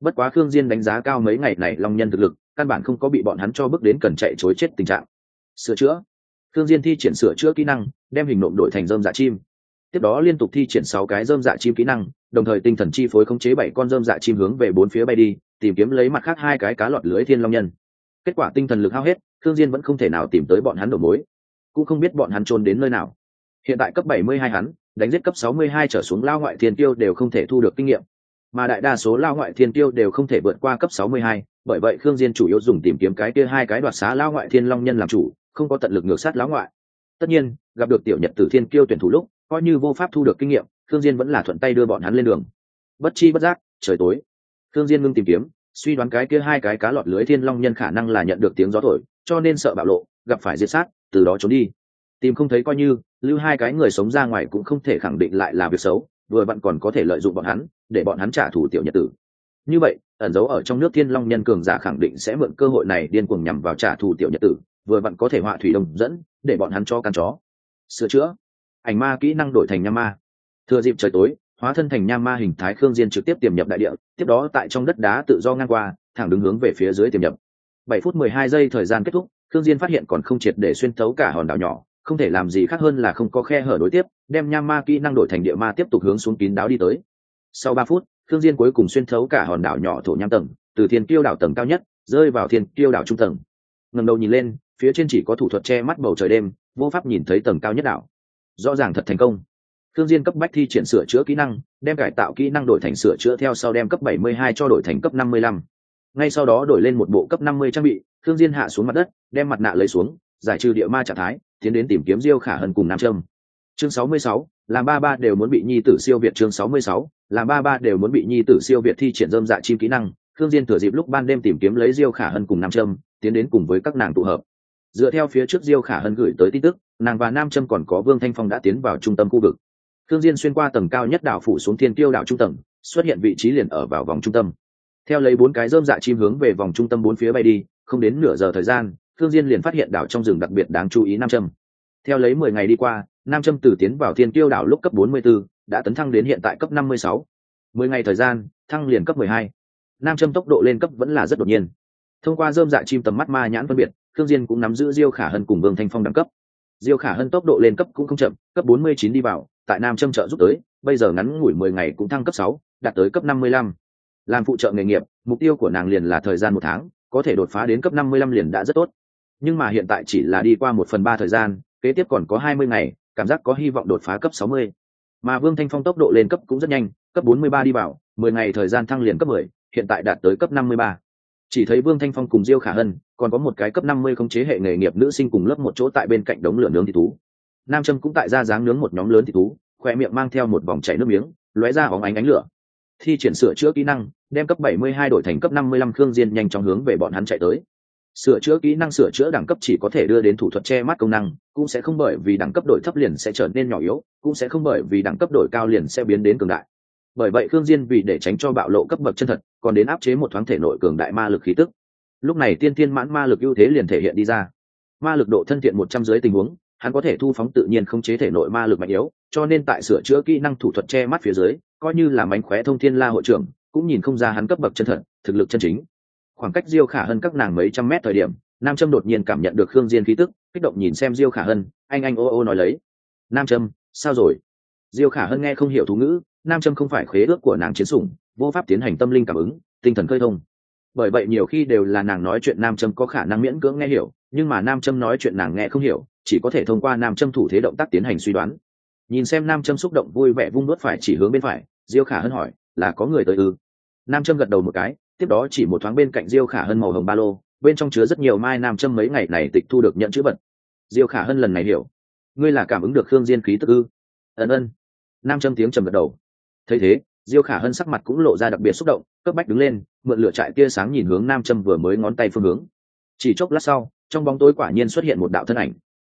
Speaker 1: Bất quá khương diên đánh giá cao mấy ngày này long nhân thực lực, căn bản không có bị bọn hắn cho bước đến cần chạy chối chết tình trạng. Sửa chữa khương diên thi triển sửa chữa kỹ năng đem hình nộm đổi thành dơm dạ chim. Tiếp đó liên tục thi triển sáu cái dơm dạ chim kỹ năng đồng thời tinh thần chi phối khống chế bảy con dơm dạ chim hướng về bốn phía bay đi tìm kiếm lấy mặt khác hai cái cá lọt lưới thiên long nhân. Kết quả tinh thần lực hao hết thương diên vẫn không thể nào tìm tới bọn hắn đầu mối. Cũng không biết bọn hắn trốn đến nơi nào. Hiện tại cấp 72 hắn đánh giết cấp 62 trở xuống lao ngoại thiên tiêu đều không thể thu được kinh nghiệm. Mà đại đa số lao ngoại thiên tiêu đều không thể vượt qua cấp 62, bởi vậy khương diên chủ yếu dùng tìm kiếm cái kia hai cái đoạt xá lao ngoại thiên long nhân làm chủ không có tận lực ngược sát lão ngoại. Tất nhiên, gặp được tiểu nhật tử thiên kiêu tuyển thủ lúc, coi như vô pháp thu được kinh nghiệm, khương diên vẫn là thuận tay đưa bọn hắn lên đường. Bất chi bất giác, trời tối. Khương diên ngưng tìm kiếm, suy đoán cái kia hai cái cá lọt lưới thiên long nhân khả năng là nhận được tiếng gió thổi, cho nên sợ bạo lộ, gặp phải diệt sát, từ đó trốn đi. Tìm không thấy coi như, lưu hai cái người sống ra ngoài cũng không thể khẳng định lại là việc xấu, vừa vặn còn có thể lợi dụng bọn hắn, để bọn hắn trả thù tiểu nhật tử như vậy, ẩn giấu ở trong nước thiên long nhân cường giả khẳng định sẽ mượn cơ hội này điên cuồng nhằm vào trả thù tiểu nhật tử, vừa vặn có thể họa thủy đông dẫn, để bọn hắn cho căn chó. Sửa chữa. Ảnh ma kỹ năng đổi thành nham ma. Thừa dịp trời tối, hóa thân thành nham ma hình thái khương diên trực tiếp tiềm nhập đại địa, tiếp đó tại trong đất đá tự do ngang qua, thẳng đứng hướng về phía dưới tiềm nhập. Bảy phút mười hai giây thời gian kết thúc, khương diên phát hiện còn không triệt để xuyên thấu cả hòn đảo nhỏ, không thể làm gì khác hơn là không có khe hở đối tiếp, đem nham ma kỹ năng đổi thành địa ma tiếp tục hướng xuống kín đáo đi tới. Sau ba phút khương diên cuối cùng xuyên thấu cả hòn đảo nhỏ thổ nham tầng từ thiên tiêu đảo tầng cao nhất rơi vào thiên tiêu đảo trung tầng ngẩng đầu nhìn lên phía trên chỉ có thủ thuật che mắt bầu trời đêm vô pháp nhìn thấy tầng cao nhất đảo rõ ràng thật thành công Thương Diên cấp bách thi triển sửa chữa kỹ năng, đem cải tạo kỹ năng đổi thành sửa chữa theo sau đem cấp 72 cho đổi thành cấp 55. Ngay sau đó đổi lên một bộ cấp 50 trang bị, Thương Diên hạ xuống mặt đất, đem mặt nạ lấy xuống, giải trừ địa ma trạng thái, tiến đến tìm kiếm Diêu Khả Hân cùng Nam Trâm. Chương 66, làm ba ba đều muốn bị nhi tử siêu việt chương 66, làm ba ba đều muốn bị nhi tử siêu việt thi triển dâm dạ chim kỹ năng, Thương Diên thừa dịp lúc ban đêm tìm kiếm lấy Diêu Khả Hân cùng Nam Trâm, tiến đến cùng với các nàng tụ hợp. Dựa theo phía trước Diêu Khả Hân gửi tới tin tức, nàng và Nam Trâm còn có Vương Thanh Phong đã tiến vào trung tâm khu vực. Thương diên xuyên qua tầng cao nhất đảo phủ xuống thiên tiêu đảo trung tầng xuất hiện vị trí liền ở vào vòng trung tâm. Theo lấy bốn cái dâm dạ chim hướng về vòng trung tâm bốn phía bay đi không đến nửa giờ thời gian thương diên liền phát hiện đảo trong rừng đặc biệt đáng chú ý nam trâm theo lấy mười ngày đi qua nam trâm từ tiến vào thiên tiêu đảo lúc cấp 44, đã tấn thăng đến hiện tại cấp 56. mười ngày thời gian thăng liền cấp 12. nam châm tốc độ lên cấp vẫn là rất đột nhiên. Thông qua rơm dạ chim tầm mắt ma nhãn phân biệt thương diên cũng nắm giữ diêu khả hân cùng vương thanh phong đẳng cấp. Diêu khả hân tốc độ lên cấp cũng không chậm cấp 49 đi vào tại nam châm trợ giúp tới bây giờ ngắn ngủi mười ngày cũng thăng cấp 6, đạt tới cấp năm mươi lăm. Làm phụ trợ nghề nghiệp mục tiêu của nàng liền là thời gian một tháng có thể đột phá đến cấp năm mươi lăm liền đã rất tốt. Nhưng mà hiện tại chỉ là đi qua một phần ba thời gian kế tiếp còn có hai mươi ngày cảm giác có hy vọng đột phá cấp sáu mươi mà vương thanh phong tốc độ lên cấp cũng rất nhanh, cấp bốn mươi ba đi vào, mười ngày thời gian thăng liền cấp mười, hiện tại đạt tới cấp năm mươi ba. Chỉ thấy vương thanh phong cùng diêu khả hân, còn có một cái cấp năm mươi không chế hệ nghề nghiệp nữ sinh cùng lớp một chỗ tại bên cạnh đống lửa nướng thị thú. Nam châm cũng tại ra dáng nướng một nhóm lớn thị thú, khoe miệng mang theo một vòng chảy nước miếng, lóe ra óng ánh ánh lửa. Thi triển sửa chữa kỹ năng, đem cấp 72 đổi thành cấp 55 khương diên nhanh chóng hướng về bọn hắn chạy tới sửa chữa kỹ năng sửa chữa đẳng cấp chỉ có thể đưa đến thủ thuật che mắt công năng, cũng sẽ không bởi vì đẳng cấp đổi thấp liền sẽ trở nên nhỏ yếu, cũng sẽ không bởi vì đẳng cấp đổi cao liền sẽ biến đến cường đại. Bởi vậy khương diên vì để tránh cho bạo lộ cấp bậc chân thật, còn đến áp chế một thoáng thể nội cường đại ma lực khí tức. Lúc này tiên thiên mãn ma lực ưu thế liền thể hiện đi ra. Ma lực độ thân thiện một trăm dưới tình huống, hắn có thể thu phóng tự nhiên không chế thể nội ma lực mạnh yếu, cho nên tại sửa chữa kỹ năng thủ thuật che mắt phía dưới, coi như là mánh khóe thông thiên la hội trưởng, cũng nhìn không ra hắn cấp bậc chân thật, thực lực chân chính khoảng cách diêu khả Hân các nàng mấy trăm mét thời điểm, nam trâm đột nhiên cảm nhận được khương diên khí tức, kích động nhìn xem diêu khả hân, anh anh ô ô nói lấy. Nam trâm sao rồi? Diêu khả hân nghe không hiểu thú ngữ, nam trâm không phải khế ước của nàng chiến sủng, vô pháp tiến hành tâm linh cảm ứng, tinh thần khơi thông. Bởi vậy nhiều khi đều là nàng nói chuyện nam trâm có khả năng miễn cưỡng nghe hiểu, nhưng mà nam trâm nói chuyện nàng nghe không hiểu, chỉ có thể thông qua nam trâm thủ thế động tác tiến hành suy đoán. Nhìn xem nam trâm xúc động vui vẻ vung đốt phải chỉ hướng bên phải, diêu khả hân hỏi, là có người tới ư? Nam trâm gật đầu một cái tiếp đó chỉ một thoáng bên cạnh diêu khả hân màu hồng ba lô, bên trong chứa rất nhiều mai nam châm mấy ngày này tịch thu được nhận chữ vật. Diêu khả hân lần này hiểu. Ngươi là cảm ứng được khương diên khí tức ư? Ân ân. Nam châm tiếng trầm gật đầu. Thấy thế, diêu khả hân sắc mặt cũng lộ ra đặc biệt xúc động, cấp bách đứng lên, mượn lửa trại tia sáng nhìn hướng nam châm vừa mới ngón tay phương hướng. Chỉ chốc lát sau, trong bóng tối quả nhiên xuất hiện một đạo thân ảnh.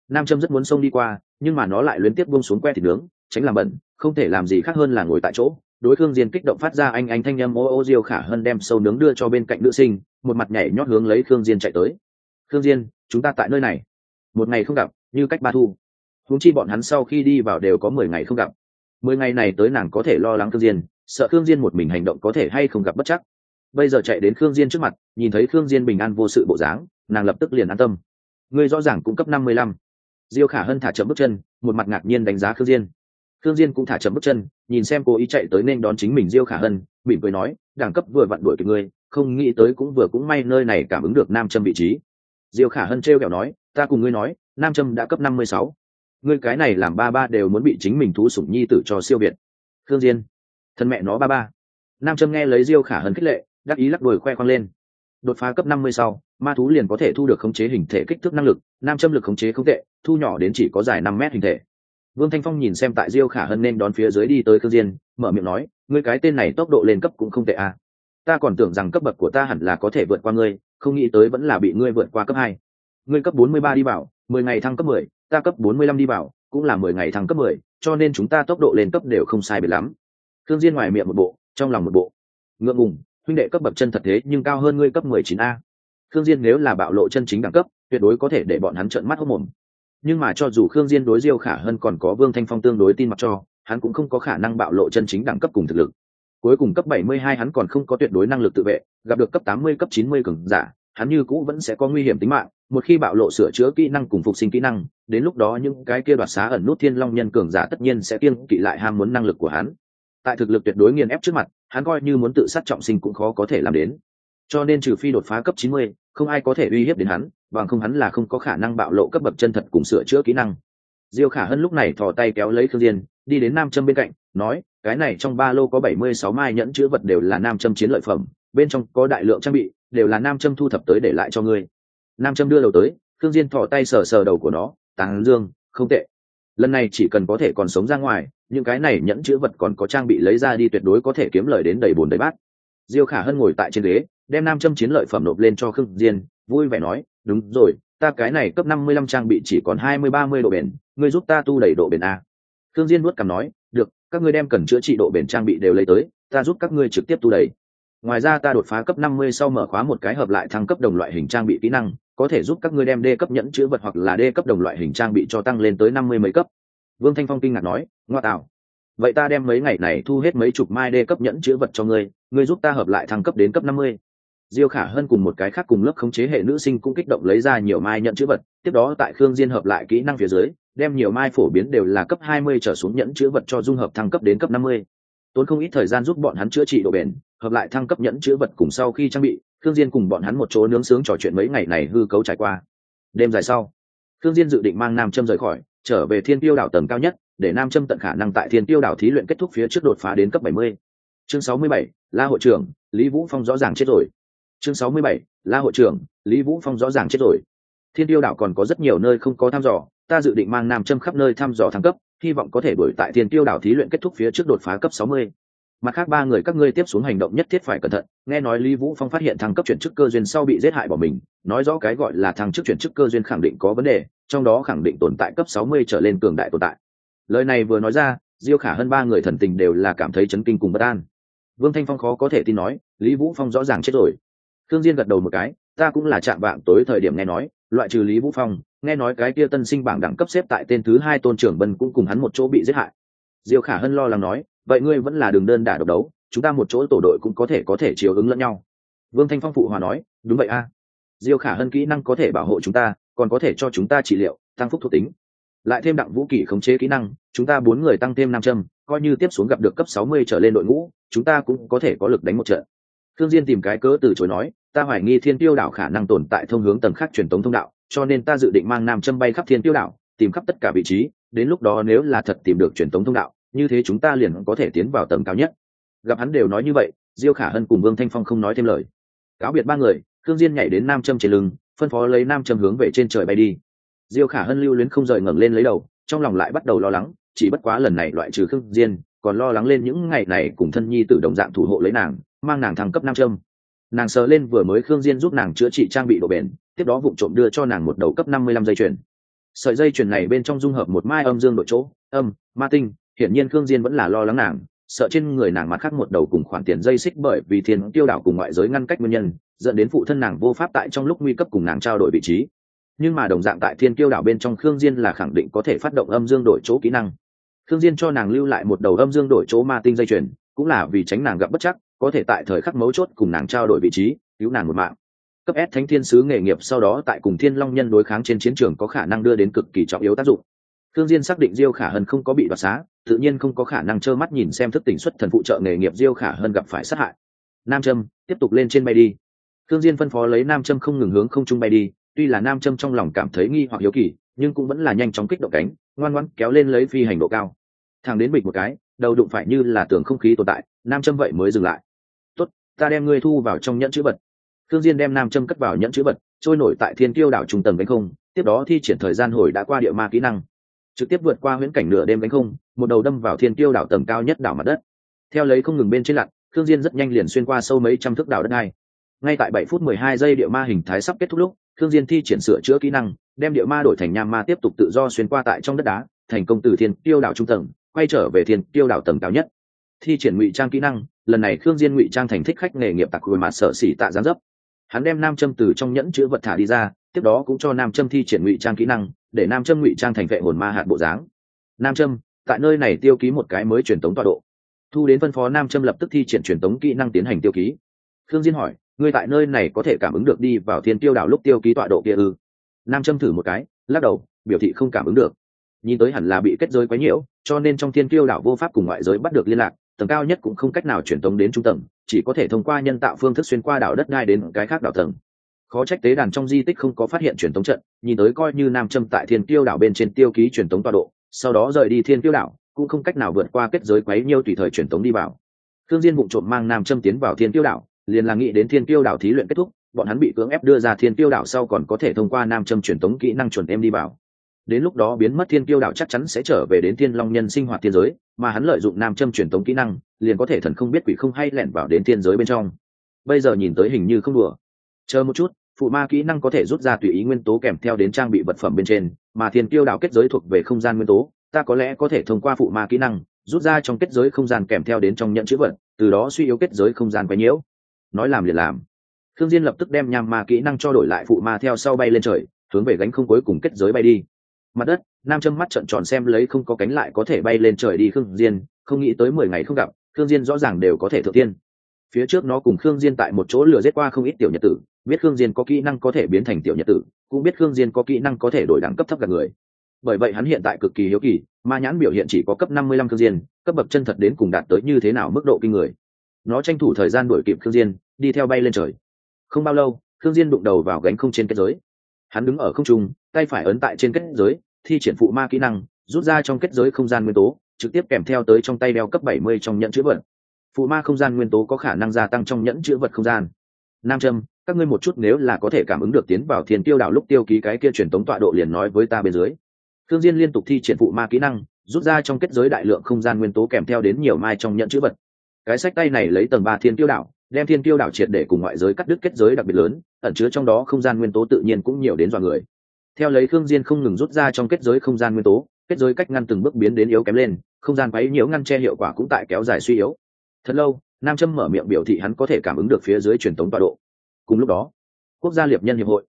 Speaker 1: Nam châm rất muốn xông đi qua, nhưng mà nó lại luyến tiếp buông xuống que thịt nướng, tránh làm bẩn, không thể làm gì khác hơn là ngồi tại chỗ đối khương diên kích động phát ra anh anh thanh â m ô ô diêu khả hân đem sâu nướng đưa cho bên cạnh nữ sinh, một mặt nhảy nhót hướng lấy khương diên chạy tới. Khương diên, chúng ta tại nơi này. Một ngày không gặp, như cách ba thu. Huống chi bọn hắn sau khi đi vào đều có mười ngày không gặp. Mười ngày này tới nàng có thể lo lắng khương diên, sợ khương diên một mình hành động có thể hay không gặp bất chắc. Bây giờ chạy đến khương diên trước mặt, nhìn thấy khương diên bình an vô sự bộ dáng, nàng lập tức liền an tâm. Ngươi rõ ràng cũng cấp năm mươi lăm. Diêu khả hân thả chậm bước chân, một mặt ngạc nhiên đánh giá khương diên. Khương diên cũng thả chậm bước chân nhìn xem cô ý chạy tới nên đón chính mình diêu khả hân, mỉm cười nói, đẳng cấp vừa vặn đuổi kịp ngươi, không nghĩ tới cũng vừa cũng may nơi này cảm ứng được nam châm vị trí. Diêu khả hân trêu kẹo nói, ta cùng ngươi nói, nam châm đã cấp năm mươi sáu. Ngươi cái này làm ba ba đều muốn bị chính mình thú sủng nhi tử cho siêu việt. Thương diên, thân mẹ nó ba ba. Nam châm nghe lấy diêu khả hân khích lệ, đắc ý lắc đuổi khoe khoang lên. Đột phá cấp năm mươi sau ma thú liền có thể thu được khống chế hình thể kích thước năng lực, nam châm lực khống chế không tệ, thu nhỏ đến chỉ có dài năm mét hình thể vương thanh phong nhìn xem tại diêu khả hân nên đón phía dưới đi tới khương diên mở miệng nói ngươi cái tên này tốc độ lên cấp cũng không tệ à. ta còn tưởng rằng cấp bậc của ta hẳn là có thể vượt qua ngươi không nghĩ tới vẫn là bị ngươi vượt qua cấp hai. Ngươi cấp bốn mươi ba đi bảo, mười ngày thăng cấp mười ta cấp bốn mươi lăm đi bảo, cũng là mười ngày thăng cấp mười cho nên chúng ta tốc độ lên cấp đều không sai biệt lắm. Khương diên ngoài miệng một bộ trong lòng một bộ. Ngượng ngùng huynh đệ cấp bậc chân thật thế nhưng cao hơn ngươi cấp mười chín a. Khương diên nếu là bạo lộ chân chính đẳng cấp tuyệt đối có thể để bọn hắn trợn mắt hốc mồm nhưng mà cho dù khương diên đối diêu khả hơn còn có vương thanh phong tương đối tin mặc cho hắn cũng không có khả năng bạo lộ chân chính đẳng cấp cùng thực lực. Cuối cùng cấp 72 hắn còn không có tuyệt đối năng lực tự vệ gặp được cấp 80 cấp 90 cường giả hắn như cũ vẫn sẽ có nguy hiểm tính mạng một khi bạo lộ sửa chữa kỹ năng cùng phục sinh kỹ năng đến lúc đó những cái kia đoạt xá ẩn nút thiên long nhân cường giả tất nhiên sẽ kiêng kỵ lại ham muốn năng lực của hắn. Tại thực lực tuyệt đối nghiền ép trước mặt hắn coi như muốn tự sát trọng sinh cũng khó có thể làm đến. Cho nên trừ phi đột phá cấp 90, không ai có thể uy hiếp đến hắn bằng không hắn là không có khả năng bạo lộ cấp bậc chân thật cùng sửa chữa kỹ năng. Diêu khả hân lúc này thò tay kéo lấy khương diên, đi đến nam châm bên cạnh, nói, cái này trong ba lô có bảy mươi sáu mai nhẫn chứa vật đều là nam châm chiến lợi phẩm, bên trong có đại lượng trang bị, đều là nam châm thu thập tới để lại cho ngươi. Nam châm đưa đầu tới, khương diên thò tay sờ sờ đầu của nó, tàng dương, không tệ. Lần này chỉ cần có thể còn sống ra ngoài, những cái này nhẫn chứa vật còn có trang bị lấy ra đi tuyệt đối có thể kiếm lời đến đầy bồn đầy bát. Diêu khả hân ngồi tại trên ghế, đem nam châm chiến lợi phẩm nộp lên cho khương diên vui vẻ nói, đúng rồi, ta cái này cấp năm mươi lăm trang bị chỉ còn hai mươi ba mươi độ bền, ngươi giúp ta tu đầy độ bền a. Thương diên nuốt cằm nói, được, các ngươi đem cần chữa trị độ bền trang bị đều lấy tới, ta giúp các ngươi trực tiếp tu đầy. Ngoài ra ta đột phá cấp năm mươi sau mở khóa một cái hợp lại thăng cấp đồng loại hình trang bị kỹ năng, có thể giúp các ngươi đem đê cấp nhẫn chữa vật hoặc là đê cấp đồng loại hình trang bị cho tăng lên tới năm mươi mấy cấp. Vương thanh phong kinh ngạc nói, ngoa tạo vậy ta đem mấy ngày này thu hết mấy chục mai đê cấp nhẫn chữa vật cho ngươi ngươi giúp ta hợp lại thăng cấp đến cấp năm mươi diêu khả hơn cùng một cái khác cùng lớp khống chế hệ nữ sinh cũng kích động lấy ra nhiều mai nhận chữ vật tiếp đó tại khương diên hợp lại kỹ năng phía dưới đem nhiều mai phổ biến đều là cấp 20 trở xuống nhẫn chữ vật cho dung hợp thăng cấp đến cấp 50. tốn không ít thời gian giúp bọn hắn chữa trị độ bền hợp lại thăng cấp nhẫn chữ vật cùng sau khi trang bị khương diên cùng bọn hắn một chỗ nướng sướng trò chuyện mấy ngày này hư cấu trải qua đêm dài sau khương diên dự định mang nam châm rời khỏi trở về thiên tiêu đảo tầng cao nhất để nam châm tận khả năng tại thiên tiêu đảo thí luyện kết thúc phía trước đột phá đến cấp 70. chương 67, la hội trưởng lý vũ phong rõ ràng chết rồi chương sáu mươi bảy, la hội trưởng, lý vũ phong rõ ràng chết rồi. Thiên tiêu đảo còn có rất nhiều nơi không có thăm dò, ta dự định mang nam châm khắp nơi thăm dò thăng cấp, hy vọng có thể đổi tại thiên tiêu đảo thí luyện kết thúc phía trước đột phá cấp sáu mươi. Mặt khác ba người các ngươi tiếp xuống hành động nhất thiết phải cẩn thận, nghe nói lý vũ phong phát hiện thăng cấp chuyển chức cơ duyên sau bị giết hại bỏ mình, nói rõ cái gọi là thăng chức chuyển chức cơ duyên khẳng định có vấn đề, trong đó khẳng định tồn tại cấp sáu mươi trở lên cường đại tồn tại. Lời này vừa nói ra, diêu khả hơn ba người thần tình đều là cảm thấy chấn kinh cùng bất an. Vương thanh phong khó có thể tin nói, lý vũ phong rõ ràng chết rồi thương diên gật đầu một cái, ta cũng là chạm vạng tối thời điểm nghe nói, loại trừ lý vũ phong, nghe nói cái kia tân sinh bảng đẳng cấp xếp tại tên thứ hai tôn trưởng bân cũng cùng hắn một chỗ bị giết hại. Diêu khả hân lo lắng nói, vậy ngươi vẫn là đường đơn đả độc đấu, chúng ta một chỗ tổ đội cũng có thể có thể chiều ứng lẫn nhau. Vương thanh phong phụ hòa nói, đúng vậy a. Diêu khả hân kỹ năng có thể bảo hộ chúng ta, còn có thể cho chúng ta trị liệu, tăng phúc thuộc tính. Lại thêm đặng vũ kỷ khống chế kỹ năng, chúng ta bốn người tăng thêm năm trăm coi như tiếp xuống gặp được cấp sáu mươi trở lên đội ngũ, chúng ta cũng có thể có lực đánh một trận. Thương diên tìm cái cớ từ chối nói ta hoài nghi thiên tiêu đảo khả năng tồn tại thông hướng tầng khác truyền tống thông đạo, cho nên ta dự định mang nam châm bay khắp thiên tiêu đảo, tìm khắp tất cả vị trí, đến lúc đó nếu là thật tìm được truyền tống thông đạo, như thế chúng ta liền có thể tiến vào tầng cao nhất. Gặp hắn đều nói như vậy, diêu khả hân cùng vương thanh phong không nói thêm lời. Cáo biệt ba người thương diên nhảy đến nam châm trên lưng, phân phó lấy nam châm hướng về trên trời bay đi. Diêu khả hân lưu luyến không rời ngẩng lên lấy đầu, trong lòng lại bắt đầu lo lắng, chỉ bất quá lần này loại trừ khương diên, còn lo lắng lên những ngày này cùng thân nhi tử đồng dạng thủ hộ lấy nàng, mang nàng thăng cấp nam châm nàng sờ lên vừa mới khương diên giúp nàng chữa trị trang bị độ bền, tiếp đó vụng trộm đưa cho nàng một đầu cấp năm mươi lăm dây chuyền. Sợi dây chuyền này bên trong dung hợp một mai âm dương đội chỗ, âm, ma tinh, hiển nhiên khương diên vẫn là lo lắng nàng, sợ trên người nàng mặt khác một đầu cùng khoản tiền dây xích bởi vì thiên tiêu đảo cùng ngoại giới ngăn cách nguyên nhân, dẫn đến phụ thân nàng vô pháp tại trong lúc nguy cấp cùng nàng trao đổi vị trí. Nhưng mà đồng dạng tại thiên tiêu đảo bên trong khương diên là khẳng định có thể phát động âm dương đổi chỗ kỹ năng. Khương diên cho nàng lưu lại một đầu âm dương đổi chỗ ma tinh dây chuyền, cũng là vì tránh nàng gặp bất chắc có thể tại thời khắc mấu chốt cùng nàng trao đổi vị trí cứu nàng một mạng cấp S thánh thiên sứ nghề nghiệp sau đó tại cùng thiên long nhân đối kháng trên chiến trường có khả năng đưa đến cực kỳ trọng yếu tác dụng Thương Diên xác định Diêu Khả Hân không có bị đoạt xá, tự nhiên không có khả năng trơ mắt nhìn xem thức tỉnh xuất thần phụ trợ nghề nghiệp Diêu Khả Hân gặp phải sát hại. Nam Trâm, tiếp tục lên trên bay đi. Thương Diên phân phó lấy Nam Trâm không ngừng hướng không trung bay đi, tuy là Nam Trâm trong lòng cảm thấy nghi hoặc hiếu kỳ, nhưng cũng vẫn là nhanh chóng kích động cánh, ngoan ngoãn kéo lên lấy phi hành độ cao. thang đến bịch một cái, đầu đụng phải như là tường không khí tồn tại, Nam Trâm vậy mới dừng lại. Ta đem ngươi thu vào trong nhẫn chữ vật." Thương Diên đem Nam châm cất vào nhẫn chữ vật, trôi nổi tại Thiên Kiêu đảo trung tầng cánh không, tiếp đó thi triển thời gian hồi đã qua địa ma kỹ năng trực tiếp vượt qua huyễn cảnh nửa đêm đánh không một đầu đâm vào thiên tiêu đảo tầng cao nhất đảo mặt đất theo lấy không ngừng bên trên lặn thương diên rất nhanh liền xuyên qua sâu mấy trăm thước đảo đất ngay. ngay tại bảy phút mười hai giây địa ma hình thái sắp kết thúc lúc thương diên thi triển sửa chữa kỹ năng đem địa ma đổi thành nham ma tiếp tục tự do xuyên qua tại trong đất đá thành công từ thiên tiêu đảo trung tầng quay trở về thiên tiêu đảo tầng cao nhất thi triển ngụy trang kỹ năng, lần này thương diên ngụy trang thành thích khách nghề nghiệp tặc hồi mà sợ xỉ tạ gián dấp. Hắn đem nam châm từ trong nhẫn chứa vật thả đi ra, tiếp đó cũng cho nam châm thi triển ngụy trang kỹ năng, để nam châm ngụy trang thành vệ hồn ma hạt bộ dáng. Nam châm, tại nơi này tiêu ký một cái mới truyền tống tọa độ. Thu đến phân phó nam châm lập tức thi triển truyền tống kỹ năng tiến hành tiêu ký. Thương diên hỏi, ngươi tại nơi này có thể cảm ứng được đi vào thiên tiêu đảo lúc tiêu ký tọa độ kia ư? Nam châm thử một cái, lắc đầu, biểu thị không cảm ứng được. Nhìn tới hẳn là bị kết giới quấy nhiễu, cho nên trong thiên tiêu đảo vô pháp cùng ngoại giới bắt được liên lạc tầng cao nhất cũng không cách nào truyền tống đến trung tầng, chỉ có thể thông qua nhân tạo phương thức xuyên qua đảo đất đai đến cái khác đảo tầng. Khó trách tế đàn trong di tích không có phát hiện truyền tống trận, nhìn tới coi như nam châm tại thiên tiêu đảo bên trên tiêu ký truyền tống tọa độ, sau đó rời đi thiên tiêu đảo, cũng không cách nào vượt qua kết giới quấy nhiêu tùy thời truyền tống đi vào. Thương diên bụng trộm mang nam châm tiến vào thiên tiêu đảo, liền là nghĩ đến thiên tiêu đảo thí luyện kết thúc, bọn hắn bị cưỡng ép đưa ra thiên tiêu đảo sau còn có thể thông qua nam châm truyền tống kỹ năng chuẩn em đi vào đến lúc đó biến mất thiên tiêu đạo chắc chắn sẽ trở về đến thiên long nhân sinh hoạt thiên giới, mà hắn lợi dụng nam châm truyền tống kỹ năng, liền có thể thần không biết quỷ không hay lẻn vào đến thiên giới bên trong. Bây giờ nhìn tới hình như không đùa. Chờ một chút, phụ ma kỹ năng có thể rút ra tùy ý nguyên tố kèm theo đến trang bị vật phẩm bên trên, mà thiên tiêu đạo kết giới thuộc về không gian nguyên tố, ta có lẽ có thể thông qua phụ ma kỹ năng, rút ra trong kết giới không gian kèm theo đến trong nhận chữ vật, từ đó suy yếu kết giới không gian quấy nhiễu. Nói làm liền làm. Thương diên lập tức đem nham ma kỹ năng cho đổi lại phụ ma theo sau bay lên trời, hướng về gánh không cuối cùng kết giới bay đi mặt đất, nam châm mắt trợn tròn xem lấy không có cánh lại có thể bay lên trời đi khương diên, không nghĩ tới mười ngày không gặp, khương diên rõ ràng đều có thể thượng tiên. Phía trước nó cùng khương diên tại một chỗ lửa giết qua không ít tiểu nhật tử, biết khương diên có kỹ năng có thể biến thành tiểu nhật tử, cũng biết khương diên có kỹ năng có thể đổi đẳng cấp thấp gần người. Bởi vậy hắn hiện tại cực kỳ hiếu kỳ, ma nhãn biểu hiện chỉ có cấp năm mươi lăm khương diên, cấp bậc chân thật đến cùng đạt tới như thế nào mức độ kinh người. Nó tranh thủ thời gian đuổi kịp khương diên, đi theo bay lên trời. Không bao lâu, khương diên đụng đầu vào gánh không trên kết giới hắn đứng ở không trung, tay phải ấn tại trên kết giới, thi triển phụ ma kỹ năng, rút ra trong kết giới không gian nguyên tố, trực tiếp kèm theo tới trong tay đeo cấp bảy mươi trong nhẫn chữ vật. Phụ ma không gian nguyên tố có khả năng gia tăng trong nhẫn chữ vật không gian. Nam trâm, các ngươi một chút nếu là có thể cảm ứng được tiến vào thiên tiêu đảo lúc tiêu ký cái kia truyền tống tọa độ liền nói với ta bên dưới. Thương diên liên tục thi triển phụ ma kỹ năng, rút ra trong kết giới đại lượng không gian nguyên tố kèm theo đến nhiều mai trong nhẫn chữ vật. Cái sách tay này lấy tầng ba thiên tiêu đảo đem thiên tiêu đảo triệt để cùng ngoại giới cắt đứt kết giới đặc biệt lớn, ẩn chứa trong đó không gian nguyên tố tự nhiên cũng nhiều đến dọa người. Theo lấy thương diên không ngừng rút ra trong kết giới không gian nguyên tố, kết giới cách ngăn từng bước biến đến yếu kém lên, không gian quấy nhiễu ngăn che hiệu quả cũng tại kéo dài suy yếu. Thật lâu, nam châm mở miệng biểu thị hắn có thể cảm ứng được phía dưới truyền tống tọa độ. Cùng lúc đó, quốc gia liệp nhân hiệp hội,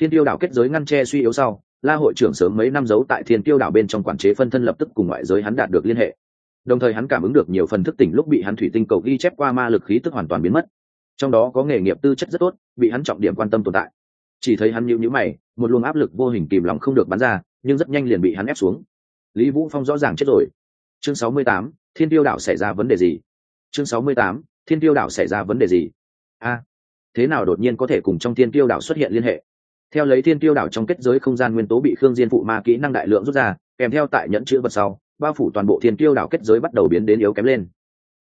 Speaker 1: thiên tiêu đảo kết giới ngăn che suy yếu sau, la hội trưởng sớm mấy năm giấu tại thiên tiêu đảo bên trong quản chế phân thân lập tức cùng ngoại giới hắn đạt được liên hệ đồng thời hắn cảm ứng được nhiều phần thức tỉnh lúc bị hắn thủy tinh cầu ghi chép qua ma lực khí tức hoàn toàn biến mất. Trong đó có nghề nghiệp tư chất rất tốt bị hắn trọng điểm quan tâm tồn tại. Chỉ thấy hắn nhịu nhữ mày một luồng áp lực vô hình kìm lòng không được bắn ra nhưng rất nhanh liền bị hắn ép xuống. Lý vũ phong rõ ràng chết rồi. Chương 68, thiên tiêu đảo xảy ra vấn đề gì? Chương 68, thiên tiêu đảo xảy ra vấn đề gì? A thế nào đột nhiên có thể cùng trong thiên tiêu đảo xuất hiện liên hệ? Theo lấy thiên tiêu đảo trong kết giới không gian nguyên tố bị khương diên phụ ma kỹ năng đại lượng rút ra kèm theo tại nhẫn chữ vật sau bao phủ toàn bộ thiên tiêu đảo kết giới bắt đầu biến đến yếu kém lên.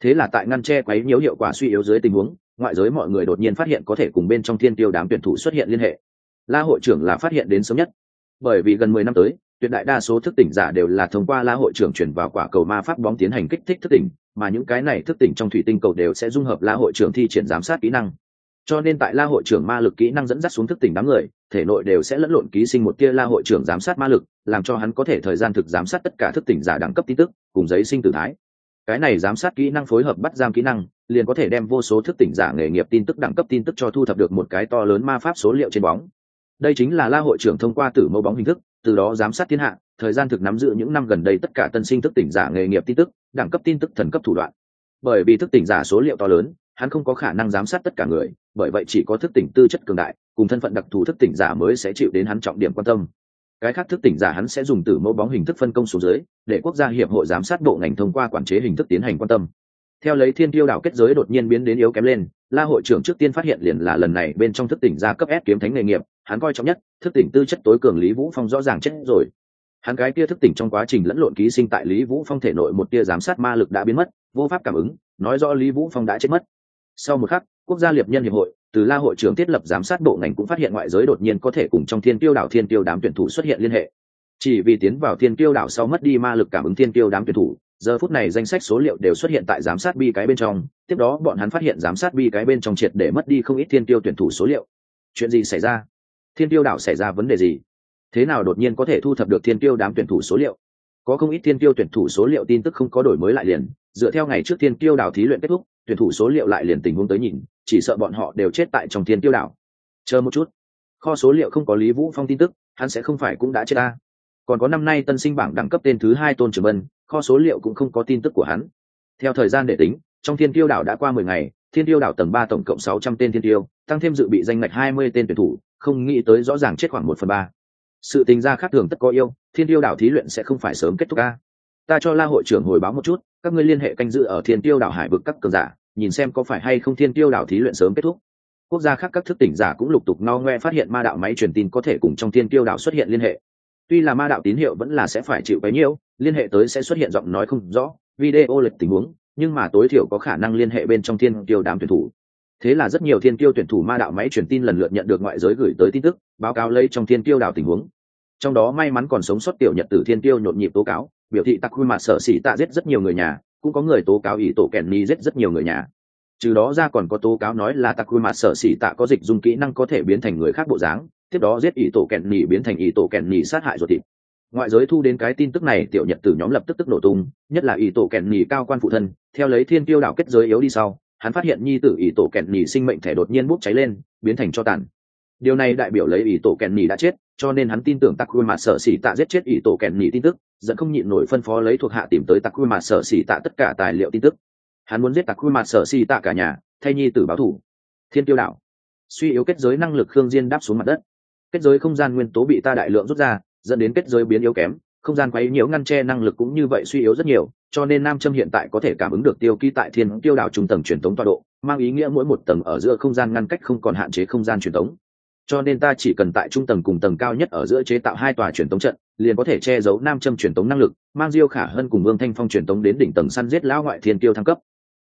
Speaker 1: Thế là tại ngăn che quấy nhiễu hiệu quả suy yếu dưới tình huống, ngoại giới mọi người đột nhiên phát hiện có thể cùng bên trong thiên tiêu đám tuyển thủ xuất hiện liên hệ. La hội trưởng là phát hiện đến sớm nhất. Bởi vì gần mười năm tới, tuyệt đại đa số thức tỉnh giả đều là thông qua la hội trưởng chuyển vào quả cầu ma pháp bóng tiến hành kích thích thức tỉnh, mà những cái này thức tỉnh trong thủy tinh cầu đều sẽ dung hợp la hội trưởng thi triển giám sát kỹ năng cho nên tại la hội trưởng ma lực kỹ năng dẫn dắt xuống thức tỉnh đám người, thể nội đều sẽ lẫn lộn ký sinh một tia la hội trưởng giám sát ma lực, làm cho hắn có thể thời gian thực giám sát tất cả thức tỉnh giả đẳng cấp tin tức, cùng giấy sinh tử thái. Cái này giám sát kỹ năng phối hợp bắt giam kỹ năng, liền có thể đem vô số thức tỉnh giả nghề nghiệp tin tức đẳng cấp tin tức cho thu thập được một cái to lớn ma pháp số liệu trên bóng. Đây chính là la hội trưởng thông qua tử mẫu bóng hình thức, từ đó giám sát thiên hạ, thời gian thực nắm giữ những năm gần đây tất cả tân sinh thức tỉnh giả nghề nghiệp tin tức, đẳng cấp tin tức thần cấp thủ đoạn. Bởi vì thức tỉnh giả số liệu to lớn hắn không có khả năng giám sát tất cả người, bởi vậy chỉ có thức tỉnh tư chất cường đại, cùng thân phận đặc thù thức tỉnh giả mới sẽ chịu đến hắn trọng điểm quan tâm. Cái khác thức tỉnh giả hắn sẽ dùng từ mẫu bóng hình thức phân công xuống dưới, để quốc gia hiệp hội giám sát bộ ngành thông qua quản chế hình thức tiến hành quan tâm. Theo lấy thiên tiêu đảo kết giới đột nhiên biến đến yếu kém lên, la hội trưởng trước tiên phát hiện liền là lần này bên trong thức tỉnh gia cấp s kiếm thánh nghề nghiệp, hắn coi trọng nhất, thức tỉnh tư chất tối cường lý vũ phong rõ ràng chết rồi. Hắn cái kia thức tỉnh trong quá trình lẫn lộn ký sinh tại lý vũ phong thể nội một tia giám sát ma lực đã biến mất, vô pháp cảm ứng, nói rõ lý vũ phong đã chết mất sau một khắc, quốc gia liệp nhân hiệp hội, từ la hội trưởng thiết lập giám sát bộ ngành cũng phát hiện ngoại giới đột nhiên có thể cùng trong thiên tiêu đảo thiên tiêu đám tuyển thủ xuất hiện liên hệ. Chỉ vì tiến vào thiên tiêu đảo sau mất đi ma lực cảm ứng thiên tiêu đám tuyển thủ, giờ phút này danh sách số liệu đều xuất hiện tại giám sát bi cái bên trong, tiếp đó bọn hắn phát hiện giám sát bi cái bên trong triệt để mất đi không ít thiên tiêu tuyển thủ số liệu. Chuyện gì xảy ra? Thiên tiêu đảo xảy ra vấn đề gì? Thế nào đột nhiên có thể thu thập được thiên tiêu đám tuyển thủ số liệu? Có không ít thiên tiêu tuyển thủ số liệu tin tức không có đổi mới lại liền, dựa theo ngày trước thiên tiêu đảo thí luyện kết thúc tuyển thủ số liệu lại liền tình huống tới nhìn, chỉ sợ bọn họ đều chết tại trong thiên tiêu đảo. Chờ một chút. Kho số liệu không có lý vũ phong tin tức, hắn sẽ không phải cũng đã chết ta. Còn có năm nay tân sinh bảng đẳng cấp tên thứ hai tôn trường vân, kho số liệu cũng không có tin tức của hắn. Theo thời gian để tính, trong thiên tiêu đảo đã qua mười ngày, thiên tiêu đảo tầng ba tổng cộng sáu trăm tên thiên tiêu, tăng thêm dự bị danh ngạch hai mươi tên tuyển thủ, không nghĩ tới rõ ràng chết khoảng một phần ba. Sự tình gia khác thường tất có yêu, thiên tiêu đảo thí luyện sẽ không phải sớm kết thúc ca. Ta cho la hội trưởng hồi báo một chút, các ngươi liên hệ canh dự ở thiên tiêu đảo hải vực các cường giả nhìn xem có phải hay không thiên tiêu đảo thí luyện sớm kết thúc. Quốc gia khác các thức tỉnh giả cũng lục tục no ngoe phát hiện ma đạo máy truyền tin có thể cùng trong thiên tiêu đảo xuất hiện liên hệ. Tuy là ma đạo tín hiệu vẫn là sẽ phải chịu bấy nhiêu, liên hệ tới sẽ xuất hiện giọng nói không rõ, video lệch tình huống, nhưng mà tối thiểu có khả năng liên hệ bên trong thiên tiêu đám tuyển thủ. Thế là rất nhiều thiên tiêu tuyển thủ ma đạo máy truyền tin lần lượt nhận được ngoại giới gửi tới tin tức, báo cáo lấy trong thiên tiêu đảo tình huống. Trong đó may mắn còn sống sót tiểu nhật tử thiên tiêu nhộn nhịp tố cáo, biểu thị tặc khuôn mặt sở xỉ tạ giết rất nhiều người nhà cũng có người tố cáo ý tổ kèn ni giết rất nhiều người nhà. Trừ đó ra còn có tố cáo nói là tặc quy mặt sở xỉ tạ có dịch dùng kỹ năng có thể biến thành người khác bộ dáng, tiếp đó giết ý tổ kèn ni biến thành ý tổ kèn ni sát hại ruột thịt. Ngoại giới thu đến cái tin tức này, tiểu nhật tử nhóm lập tức tức nổ tung, nhất là ý tổ kèn ni cao quan phụ thân, theo lấy thiên tiêu đảo kết giới yếu đi sau, hắn phát hiện nhi tử ý tổ kèn ni sinh mệnh thể đột nhiên bốc cháy lên, biến thành cho tàn. Điều này đại biểu lấy ý tổ kèn ni đã chết cho nên hắn tin tưởng tặc khuôn mặt sở xỉ tạ giết chết ỷ tổ kèn nhị tin tức dẫn không nhịn nổi phân phó lấy thuộc hạ tìm tới tặc khuôn mặt sở xỉ tạ tất cả tài liệu tin tức. Hắn muốn giết tặc khuôn mặt sở xỉ tạ cả nhà, thay nhi tử báo thủ thiên tiêu Đạo. Suy yếu kết giới năng lực khương diên đáp xuống mặt đất. Kết giới không gian nguyên tố bị ta đại lượng rút ra, dẫn đến kết giới biến yếu kém, không gian quấy nhiễu ngăn che năng lực cũng như vậy suy yếu rất nhiều, cho nên nam châm hiện tại có thể cảm ứng được tiêu ký tại thiên tiêu đảo trung tầng truyền tống tọa độ, mang ý nghĩa mỗi một tầng ở giữa không gian ngăn cách không còn hạn chế không gian truyền tống cho nên ta chỉ cần tại trung tầng cùng tầng cao nhất ở giữa chế tạo hai tòa truyền tống trận, liền có thể che giấu nam châm truyền tống năng lực, mang diêu khả hơn cùng vương thanh phong truyền tống đến đỉnh tầng săn giết lão ngoại thiên tiêu thăng cấp.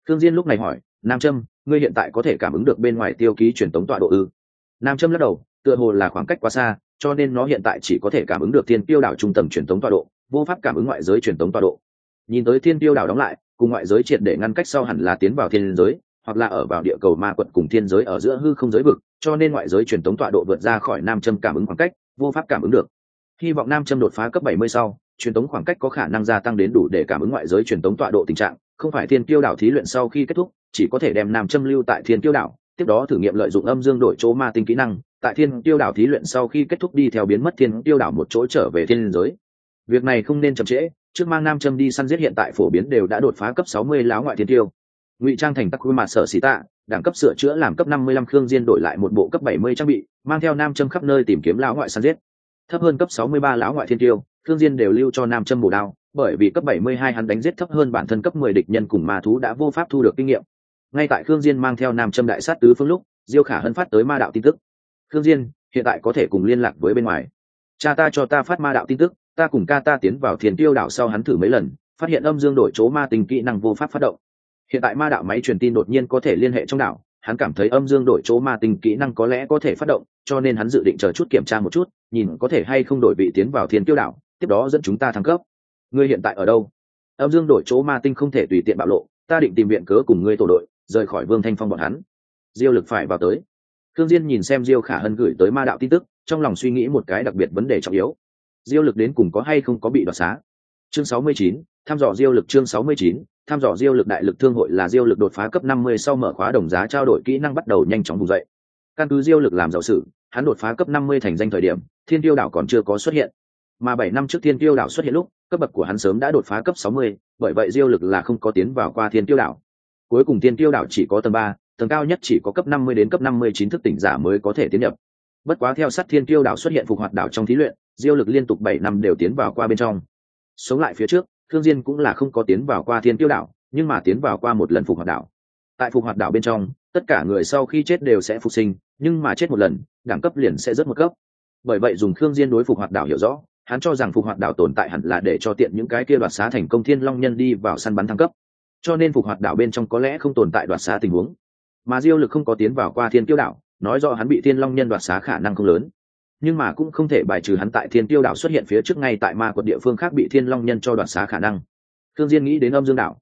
Speaker 1: Thương diên lúc này hỏi, nam châm, ngươi hiện tại có thể cảm ứng được bên ngoài tiêu ký truyền tống tọa độ ư? Nam châm lắc đầu, tựa hồ là khoảng cách quá xa, cho nên nó hiện tại chỉ có thể cảm ứng được thiên tiêu đảo trung tầng truyền tống tọa độ, vô pháp cảm ứng ngoại giới truyền tống tọa độ. Nhìn tới thiên tiêu đảo đóng lại, cùng ngoại giới triệt để ngăn cách sau hẳn là tiến vào thiên giới hoặc là ở vào địa cầu ma quận cùng thiên giới ở giữa hư không giới vực, cho nên ngoại giới truyền tống tọa độ vượt ra khỏi nam châm cảm ứng khoảng cách, vô pháp cảm ứng được. Hy vọng nam châm đột phá cấp 70 sau, truyền tống khoảng cách có khả năng gia tăng đến đủ để cảm ứng ngoại giới truyền tống tọa độ tình trạng, không phải thiên tiêu đảo thí luyện sau khi kết thúc, chỉ có thể đem nam châm lưu tại thiên tiêu đảo, tiếp đó thử nghiệm lợi dụng âm dương đổi chỗ ma tinh kỹ năng, tại thiên tiêu đảo thí luyện sau khi kết thúc đi theo biến mất thiên tiêu đảo một chỗ trở về thiên giới. Việc này không nên chậm trễ, trước mang nam châm đi săn giết hiện tại phổ biến đều đã đột phá cấp sáu mươi láo ngoại thiên tiêu ngụy trang thành tắc quy Mạt sở xì tạ, đẳng cấp sửa chữa làm cấp năm mươi lăm khương diên đổi lại một bộ cấp bảy mươi trang bị, mang theo nam châm khắp nơi tìm kiếm lão ngoại săn giết. Thấp hơn cấp sáu mươi ba lão ngoại thiên tiêu, khương diên đều lưu cho nam châm bổ đao, bởi vì cấp bảy mươi hai hắn đánh giết thấp hơn bản thân cấp mười địch nhân cùng ma thú đã vô pháp thu được kinh nghiệm. Ngay tại khương diên mang theo nam châm đại sát tứ phương lúc, diêu khả hân phát tới ma đạo tin tức. Khương diên, hiện tại có thể cùng liên lạc với bên ngoài. Cha ta cho ta phát ma đạo tin tức, ta cùng ca ta tiến vào thiền tiêu đảo sau hắn thử mấy lần, phát hiện âm dương đổi chỗ ma tình kỹ năng vô pháp phát động hiện tại ma đạo máy truyền tin đột nhiên có thể liên hệ trong đảo hắn cảm thấy âm dương đổi chỗ ma tình kỹ năng có lẽ có thể phát động cho nên hắn dự định chờ chút kiểm tra một chút nhìn có thể hay không đổi vị tiến vào thiên tiêu đảo tiếp đó dẫn chúng ta thăng cấp. Ngươi hiện tại ở đâu? Âm dương đổi chỗ ma tinh không thể tùy tiện bạo lộ ta định tìm viện cớ cùng ngươi tổ đội rời khỏi vương thanh phong bọn hắn. Diêu lực phải vào tới. Thương diên nhìn xem diêu khả hân gửi tới ma đạo tin tức trong lòng suy nghĩ một cái đặc biệt vấn đề trọng yếu. Diêu lực đến cùng có hay không có bị đoạt xá? Chương 69, thăm dò diêu lực chương 69, Tham dò diêu lực đại lực thương hội là diêu lực đột phá cấp 50 sau mở khóa đồng giá trao đổi kỹ năng bắt đầu nhanh chóng vùng dậy. Căn cứ diêu lực làm giàu sự hắn đột phá cấp 50 thành danh thời điểm thiên tiêu đảo còn chưa có xuất hiện. Mà bảy năm trước thiên tiêu đảo xuất hiện lúc cấp bậc của hắn sớm đã đột phá cấp 60, bởi vậy diêu lực là không có tiến vào qua thiên tiêu đảo. Cuối cùng thiên tiêu đảo chỉ có tầng ba tầng cao nhất chỉ có cấp 50 đến cấp 59 thức tỉnh giả mới có thể tiến nhập. Bất quá theo sát thiên tiêu đảo xuất hiện phục hoạt đảo trong thí luyện diêu lực liên tục bảy năm đều tiến vào qua bên trong. Sống lại phía trước thương diên cũng là không có tiến vào qua thiên tiêu đảo, nhưng mà tiến vào qua một lần phục hoạt đảo. Tại phục hoạt đảo bên trong, tất cả người sau khi chết đều sẽ phục sinh, nhưng mà chết một lần, đẳng cấp liền sẽ rất một cấp. Bởi vậy dùng khương diên đối phục hoạt đảo hiểu rõ, hắn cho rằng phục hoạt đảo tồn tại hẳn là để cho tiện những cái kia đoạt xá thành công thiên long nhân đi vào săn bắn thăng cấp. Cho nên phục hoạt đảo bên trong có lẽ không tồn tại đoạt xá tình huống. Mà diêu lực không có tiến vào qua thiên tiêu đảo, nói do hắn bị thiên long nhân đoạt xá khả năng không lớn nhưng mà cũng không thể bài trừ hắn tại thiên tiêu đảo xuất hiện phía trước ngay tại ma quật địa phương khác bị thiên long nhân cho đoạt xá khả năng. Thương diên nghĩ đến âm dương đảo.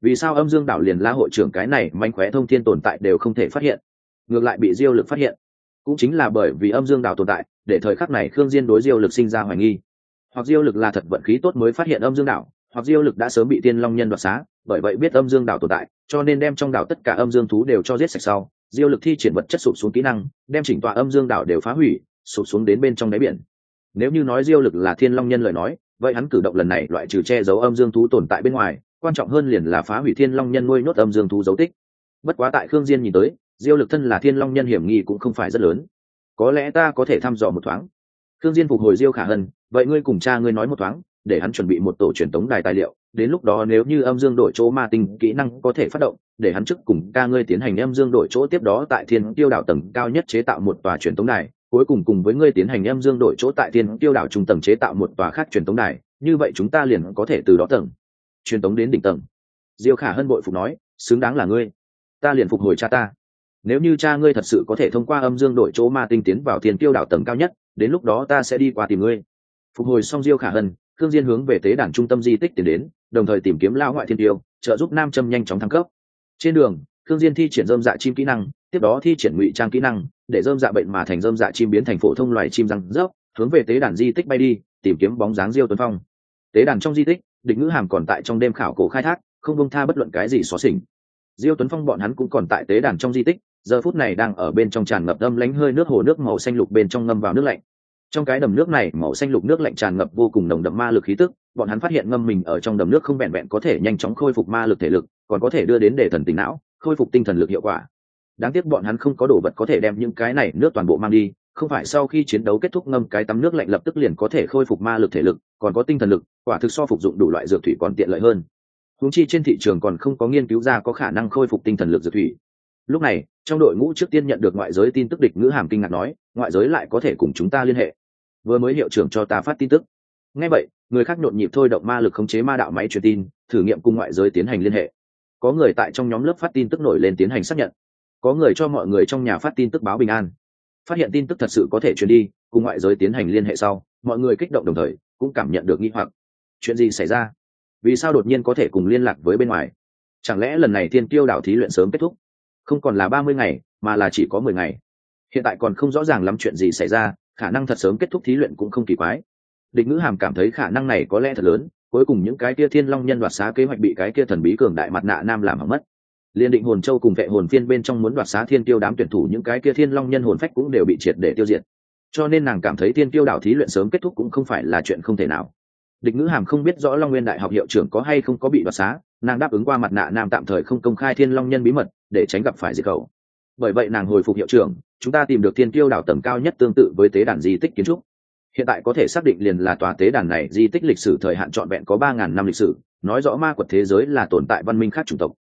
Speaker 1: Vì sao âm dương đảo liền la hội trưởng cái này manh khóe thông thiên tồn tại đều không thể phát hiện, ngược lại bị diêu lực phát hiện? Cũng chính là bởi vì âm dương đảo tồn tại, để thời khắc này khương diên đối diêu lực sinh ra hoài nghi. Hoặc diêu lực là thật vận khí tốt mới phát hiện âm dương đảo, hoặc diêu lực đã sớm bị tiên long nhân đoạt xá, bởi vậy biết âm dương đảo tồn tại, cho nên đem trong đảo tất cả âm dương thú đều cho giết sạch sau, diêu lực thi triển vật chất sụp xuống kỹ năng, đem chỉnh tọa âm dương đảo đều phá hủy sụp xuống đến bên trong đáy biển. Nếu như nói diêu lực là thiên long nhân lời nói, vậy hắn cử động lần này loại trừ che giấu âm dương thú tồn tại bên ngoài, quan trọng hơn liền là phá hủy thiên long nhân nuôi nhốt âm dương thú dấu tích. Bất quá tại khương diên nhìn tới, diêu lực thân là thiên long nhân hiểm nghi cũng không phải rất lớn. Có lẽ ta có thể thăm dò một thoáng. Khương diên phục hồi diêu khả hân, vậy ngươi cùng cha ngươi nói một thoáng, để hắn chuẩn bị một tổ truyền tống đài tài liệu, đến lúc đó nếu như âm dương đổi chỗ ma tinh kỹ năng có thể phát động, để hắn trước cùng ca ngươi tiến hành âm dương đổi chỗ tiếp đó tại thiên tiêu đảo tầng cao nhất chế tạo một tòa truyền tống đài cuối cùng cùng với ngươi tiến hành âm dương đổi chỗ tại thiên tiêu đảo trung tầng chế tạo một tòa khác truyền tống đài, như vậy chúng ta liền có thể từ đó tầng. Truyền tống đến đỉnh tầng. Diêu khả hân bội phục nói, xứng đáng là ngươi. Ta liền phục hồi cha ta. Nếu như cha ngươi thật sự có thể thông qua âm dương đổi chỗ ma tinh tiến vào thiên tiêu đảo tầng cao nhất, đến lúc đó ta sẽ đi qua tìm ngươi. Phục hồi xong diêu khả hân thương diên hướng về tế đàn trung tâm di tích tiến đến, đồng thời tìm kiếm lao ngoại thiên tiêu, trợ giúp nam châm nhanh chóng thăng cấp. Trên đường thương diên thi triển dơm dạ chim kỹ năng, tiếp đó thi triển ngụy trang kỹ năng để dơm dạ bệnh mà thành dơm dạ chim biến thành phổ thông loài chim răng rớp, hướng về tế đàn di tích bay đi, tìm kiếm bóng dáng diêu tuấn phong. Tế đàn trong di tích, địch ngữ hàm còn tại trong đêm khảo cổ khai thác, không bông tha bất luận cái gì xóa xỉnh diêu tuấn phong bọn hắn cũng còn tại tế đàn trong di tích, giờ phút này đang ở bên trong tràn ngập âm lánh hơi nước hồ nước màu xanh lục bên trong ngâm vào nước lạnh. Trong cái đầm nước này, màu xanh lục nước lạnh tràn ngập vô cùng nồng đậm ma lực khí tức, bọn hắn phát hiện ngâm mình ở trong đầm nước không vẹn vẹn có thể nhanh chóng khôi phục ma lực thể lực, còn có thể đưa đến để thần tỉnh não, khôi phục tinh thần lực hiệu quả đáng tiếc bọn hắn không có đồ vật có thể đem những cái này nước toàn bộ mang đi, không phải sau khi chiến đấu kết thúc ngâm cái tắm nước lạnh lập tức liền có thể khôi phục ma lực thể lực, còn có tinh thần lực, quả thực so phục dụng đủ loại dược thủy còn tiện lợi hơn. Húng chi trên thị trường còn không có nghiên cứu ra có khả năng khôi phục tinh thần lực dược thủy. Lúc này, trong đội ngũ trước tiên nhận được ngoại giới tin tức địch ngữ hàm kinh ngạc nói, ngoại giới lại có thể cùng chúng ta liên hệ. Vừa mới hiệu trưởng cho ta phát tin tức. Ngay vậy, người khác nhộn nhịp thôi động ma lực khống chế ma đạo máy truyền tin, thử nghiệm cùng ngoại giới tiến hành liên hệ. Có người tại trong nhóm lớp phát tin tức nổi lên tiến hành xác nhận có người cho mọi người trong nhà phát tin tức báo bình an. Phát hiện tin tức thật sự có thể truyền đi, cùng ngoại giới tiến hành liên hệ sau, mọi người kích động đồng thời, cũng cảm nhận được nghi hoặc. Chuyện gì xảy ra? Vì sao đột nhiên có thể cùng liên lạc với bên ngoài? Chẳng lẽ lần này thiên tiêu đảo thí luyện sớm kết thúc? Không còn là ba mươi ngày, mà là chỉ có mười ngày. Hiện tại còn không rõ ràng lắm chuyện gì xảy ra, khả năng thật sớm kết thúc thí luyện cũng không kỳ quái. Địch ngữ hàm cảm thấy khả năng này có lẽ thật lớn, cuối cùng những cái kia thiên long nhân đoạt xá kế hoạch bị cái kia thần bí cường đại mặt nạ nam làm hỏng mất liên định hồn châu cùng vệ hồn phiên bên trong muốn đoạt xá thiên tiêu đám tuyển thủ, những cái kia thiên long nhân hồn phách cũng đều bị triệt để tiêu diệt. Cho nên nàng cảm thấy thiên tiêu đảo thí luyện sớm kết thúc cũng không phải là chuyện không thể nào. Địch ngữ hàm không biết rõ long nguyên đại học hiệu trưởng có hay không có bị đoạt xá, nàng đáp ứng qua mặt nạ nam tạm thời không công khai thiên long nhân bí mật, để tránh gặp phải diệt khẩu. Bởi vậy nàng hồi phục hiệu trưởng, chúng ta tìm được thiên tiêu đảo tầm cao nhất tương tự với tế đàn di tích kiến trúc. Hiện tại có thể xác định liền là tòa tế đàn này di tích lịch sử thời hạn trọn vẹn có ba ngàn năm lịch sử, nói rõ ma quật thế giới là tồn tại văn minh khác chủng tộc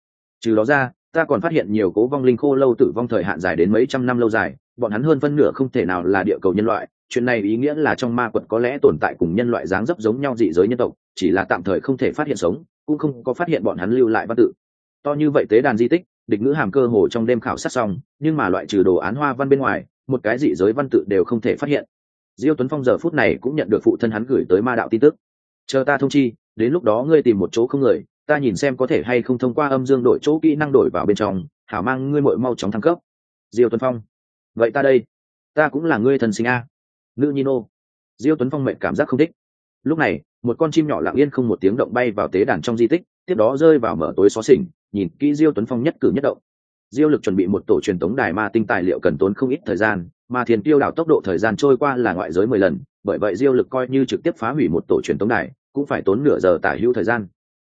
Speaker 1: trừ đó ra, ta còn phát hiện nhiều cố vong linh khô lâu tử vong thời hạn dài đến mấy trăm năm lâu dài, bọn hắn hơn phân nửa không thể nào là địa cầu nhân loại, chuyện này ý nghĩa là trong ma quật có lẽ tồn tại cùng nhân loại dáng dấp giống nhau dị giới nhân tộc, chỉ là tạm thời không thể phát hiện sống, cũng không có phát hiện bọn hắn lưu lại văn tự. To như vậy tế đàn di tích, địch ngữ hàm cơ hồ trong đêm khảo sát xong, nhưng mà loại trừ đồ án hoa văn bên ngoài, một cái dị giới văn tự đều không thể phát hiện. Diêu tuấn phong giờ phút này cũng nhận được phụ thân hắn gửi tới ma đạo tin tức. Chờ ta thông chi, đến lúc đó ngươi tìm một chỗ không người ta nhìn xem có thể hay không thông qua âm dương đổi chỗ kỹ năng đổi vào bên trong, hảo mang ngươi mội mau chóng thăng cấp. Diêu tuấn phong, vậy ta đây. Ta cũng là ngươi thần sinh a. Nữ nhi nô. Diêu tuấn phong mệnh cảm giác không thích. Lúc này, một con chim nhỏ lặng yên không một tiếng động bay vào tế đàn trong di tích, tiếp đó rơi vào mở tối xó xỉnh, nhìn kỹ diêu tuấn phong nhất cử nhất động. Diêu lực chuẩn bị một tổ truyền tống đài ma tinh tài liệu cần tốn không ít thời gian, mà thiền tiêu đảo tốc độ thời gian trôi qua là ngoại giới mười lần, bởi vậy diêu lực coi như trực tiếp phá hủy một tổ truyền tống đài, cũng phải tốn nửa giờ tả hữu thời gian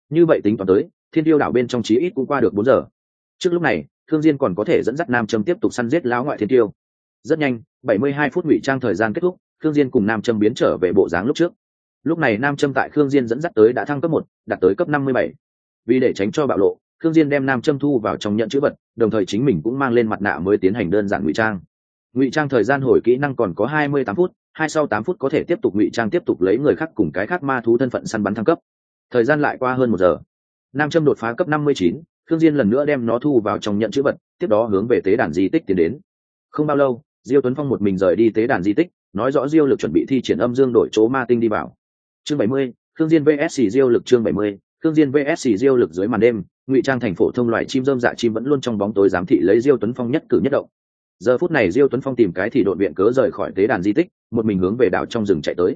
Speaker 1: như vậy tính toán tới, thiên tiêu đảo bên trong chí ít cũng qua được bốn giờ. Trước lúc này, thương diên còn có thể dẫn dắt nam châm tiếp tục săn giết lão ngoại thiên tiêu. Rất nhanh, bảy mươi hai phút ngụy trang thời gian kết thúc, thương diên cùng nam châm biến trở về bộ dáng lúc trước. Lúc này, nam châm tại Thương diên dẫn dắt tới đã thăng cấp một, đạt tới cấp năm mươi bảy. Vì để tránh cho bạo lộ, Thương diên đem nam châm thu vào trong nhận chữ vật, đồng thời chính mình cũng mang lên mặt nạ mới tiến hành đơn giản ngụy trang. Ngụy trang thời gian hồi kỹ năng còn có hai mươi tám phút, hai sau tám phút có thể tiếp tục ngụy trang tiếp tục lấy người khác cùng cái khác ma thú thân phận săn bắn thăng cấp thời gian lại qua hơn một giờ. Nam châm đột phá cấp năm mươi chín, khương diên lần nữa đem nó thu vào trong nhận chữ vật, tiếp đó hướng về tế đàn di tích tiến đến. Không bao lâu, diêu tuấn phong một mình rời đi tế đàn di tích, nói rõ diêu lực chuẩn bị thi triển âm dương đổi chỗ ma tinh đi vào. Chương bảy mươi, khương diên vsc diêu lực chương bảy mươi, khương diên vsc diêu lực dưới màn đêm, ngụy trang thành phổ thông loài chim dơm dạ chim vẫn luôn trong bóng tối giám thị lấy diêu tuấn phong nhất cử nhất động. Giờ phút này diêu tuấn phong tìm cái thì đội viện cớ rời khỏi tế đàn di tích, một mình hướng về đảo trong rừng chạy tới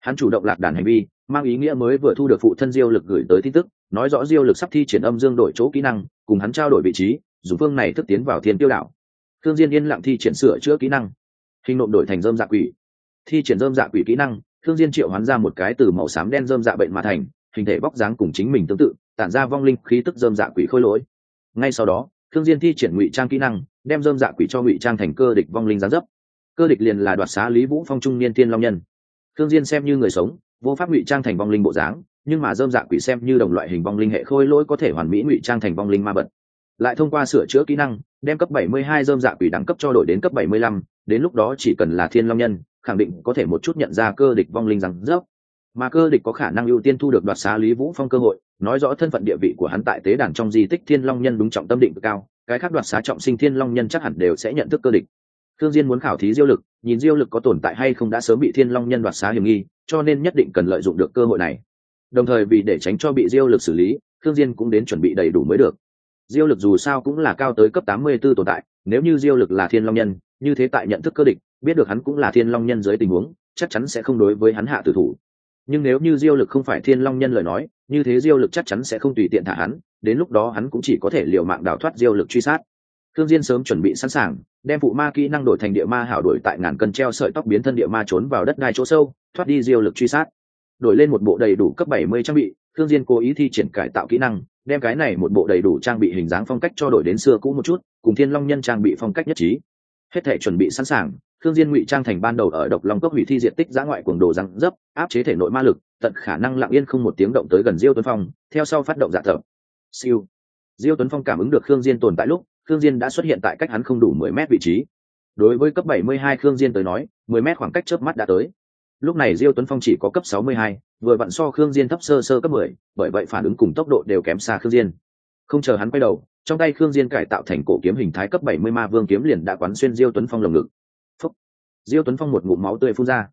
Speaker 1: hắn chủ động lạc đàn hành vi, mang ý nghĩa mới vừa thu được phụ thân diêu lực gửi tới tin tức, nói rõ diêu lực sắp thi triển âm dương đổi chỗ kỹ năng, cùng hắn trao đổi vị trí, dùng phương này thức tiến vào thiên tiêu đạo. thương diên yên lặng thi triển sửa chữa kỹ năng. Hình nộm đổi thành dơm dạ quỷ. Thi triển dơm dạ quỷ kỹ năng thương diên triệu hắn ra một cái từ màu xám đen dơm dạ bệnh mà thành, hình thể bóc dáng cùng chính mình tương tự, tản ra vong linh khí tức dơm dạ quỷ khôi lỗi. Ngay sau đó thương diên thi triển ngụy trang kỹ năng, đem dơm dạ quỷ cho ngụy trang thành cơ địch vong linh giáng dấp. Cơ địch liền là đoạt xá lý vũ phong trung niên thiên long nhân thương diên xem như người sống vô pháp ngụy trang thành vong linh bộ dáng nhưng mà dơm dạ quỷ xem như đồng loại hình vong linh hệ khôi lỗi có thể hoàn mỹ ngụy trang thành vong linh ma bận, lại thông qua sửa chữa kỹ năng đem cấp 72 dơm dạ quỷ đẳng cấp cho đổi đến cấp 75, đến lúc đó chỉ cần là thiên long nhân khẳng định có thể một chút nhận ra cơ địch vong linh rằng dốc. Mà cơ địch có khả năng ưu tiên thu được đoạt xá lý vũ phong cơ hội nói rõ thân phận địa vị của hắn tại tế đàn trong di tích thiên long nhân đúng trọng tâm định cực cao cái khác đoạt xá trọng sinh thiên long nhân chắc hẳn đều sẽ nhận thức cơ địch. Khương diên muốn khảo thí diêu lực, nhìn diêu lực có tồn tại hay không đã sớm bị thiên long nhân đoạt xá hiểm nghi, cho nên nhất định cần lợi dụng được cơ hội này. Đồng thời vì để tránh cho bị diêu lực xử lý, Khương diên cũng đến chuẩn bị đầy đủ mới được. Diêu lực dù sao cũng là cao tới cấp 84 tồn tại, nếu như diêu lực là thiên long nhân, như thế tại nhận thức cơ địch, biết được hắn cũng là thiên long nhân dưới tình huống, chắc chắn sẽ không đối với hắn hạ tử thủ. Nhưng nếu như diêu lực không phải thiên long nhân lời nói, như thế diêu lực chắc chắn sẽ không tùy tiện thả hắn, đến lúc đó hắn cũng chỉ có thể liều mạng đào thoát diêu lực truy sát thương diên sớm chuẩn bị sẵn sàng, đem phụ ma kỹ năng đổi thành địa ma hảo đổi tại ngàn cân treo sợi tóc biến thân địa ma trốn vào đất đai chỗ sâu, thoát đi diêu lực truy sát. Đổi lên một bộ đầy đủ cấp 70 trang bị thương diên cố ý thi triển cải tạo kỹ năng, đem cái này một bộ đầy đủ trang bị hình dáng phong cách cho đổi đến xưa cũ một chút, cùng thiên long nhân trang bị phong cách nhất trí. Hết thể chuẩn bị sẵn sàng thương diên ngụy trang thành ban đầu ở độc long cốc hủy thi diện tích giã ngoại cuồng đồ răng dấp, áp chế thể nội ma lực, tận khả năng lặng yên không một tiếng động tới gần diêu tuấn phong, theo sau phát động dạ thở. Siêu. Diêu tuấn phong cảm ứng được Thương diên tồn tại lúc khương diên đã xuất hiện tại cách hắn không đủ mười mét vị trí. Đối với cấp 72 khương diên tới nói 10 mét khoảng cách chớp mắt đã tới. Lúc này diêu tuấn phong chỉ có cấp 62, vừa vặn so khương diên thấp sơ sơ cấp 10, bởi vậy phản ứng cùng tốc độ đều kém xa khương diên. Không chờ hắn quay đầu trong tay khương diên cải tạo thành cổ kiếm hình thái cấp 70 ma vương kiếm liền đã quán xuyên diêu tuấn phong lồng ngực. Phúc. diêu tuấn phong một ngụm máu tươi phun ra.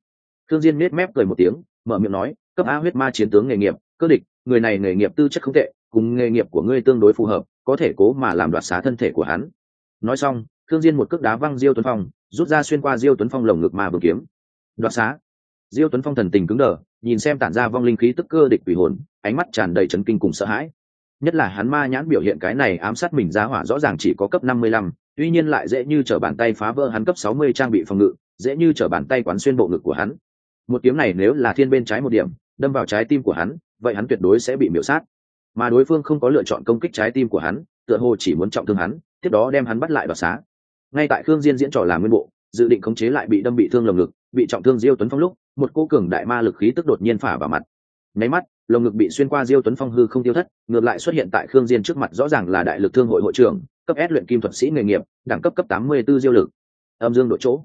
Speaker 1: Khương diên nết mép cười một tiếng mở miệng nói cấp a huyết ma chiến tướng nghề nghiệp cơ địch người này nghề nghiệp tư chất không tệ cùng nghề nghiệp của ngươi tương đối phù hợp có thể cố mà làm đoạt xá thân thể của hắn. Nói xong thương diên một cước đá văng diêu tuấn phong, rút ra xuyên qua diêu tuấn phong lồng ngực mà vương kiếm. Đoạt xá. Diêu tuấn phong thần tình cứng đờ, nhìn xem tản ra vong linh khí tức cơ địch quỷ hồn, ánh mắt tràn đầy chấn kinh cùng sợ hãi. Nhất là hắn ma nhãn biểu hiện cái này ám sát mình ra hỏa rõ ràng chỉ có cấp năm mươi lăm, tuy nhiên lại dễ như trở bàn tay phá vỡ hắn cấp sáu mươi trang bị phòng ngự, dễ như trở bàn tay quán xuyên bộ ngực của hắn. Một kiếm này nếu là thiên bên trái một điểm, đâm vào trái tim của hắn, vậy hắn tuyệt đối sẽ bị miểu sát mà đối phương không có lựa chọn công kích trái tim của hắn, tựa hồ chỉ muốn trọng thương hắn, tiếp đó đem hắn bắt lại đoạt xá. Ngay tại khương diên diễn trò làm nguyên bộ, dự định khống chế lại bị đâm bị thương lồng ngực, bị trọng thương diêu tuấn phong lúc, một cô cường đại ma lực khí tức đột nhiên phả vào mặt. Nháy mắt, lồng ngực bị xuyên qua diêu tuấn phong hư không tiêu thất, ngược lại xuất hiện tại khương diên trước mặt rõ ràng là đại lực thương hội hội trưởng, cấp S luyện kim thuật sĩ nghề nghiệp, đẳng cấp cấp 84 diêu lực. Âm dương độ chỗ.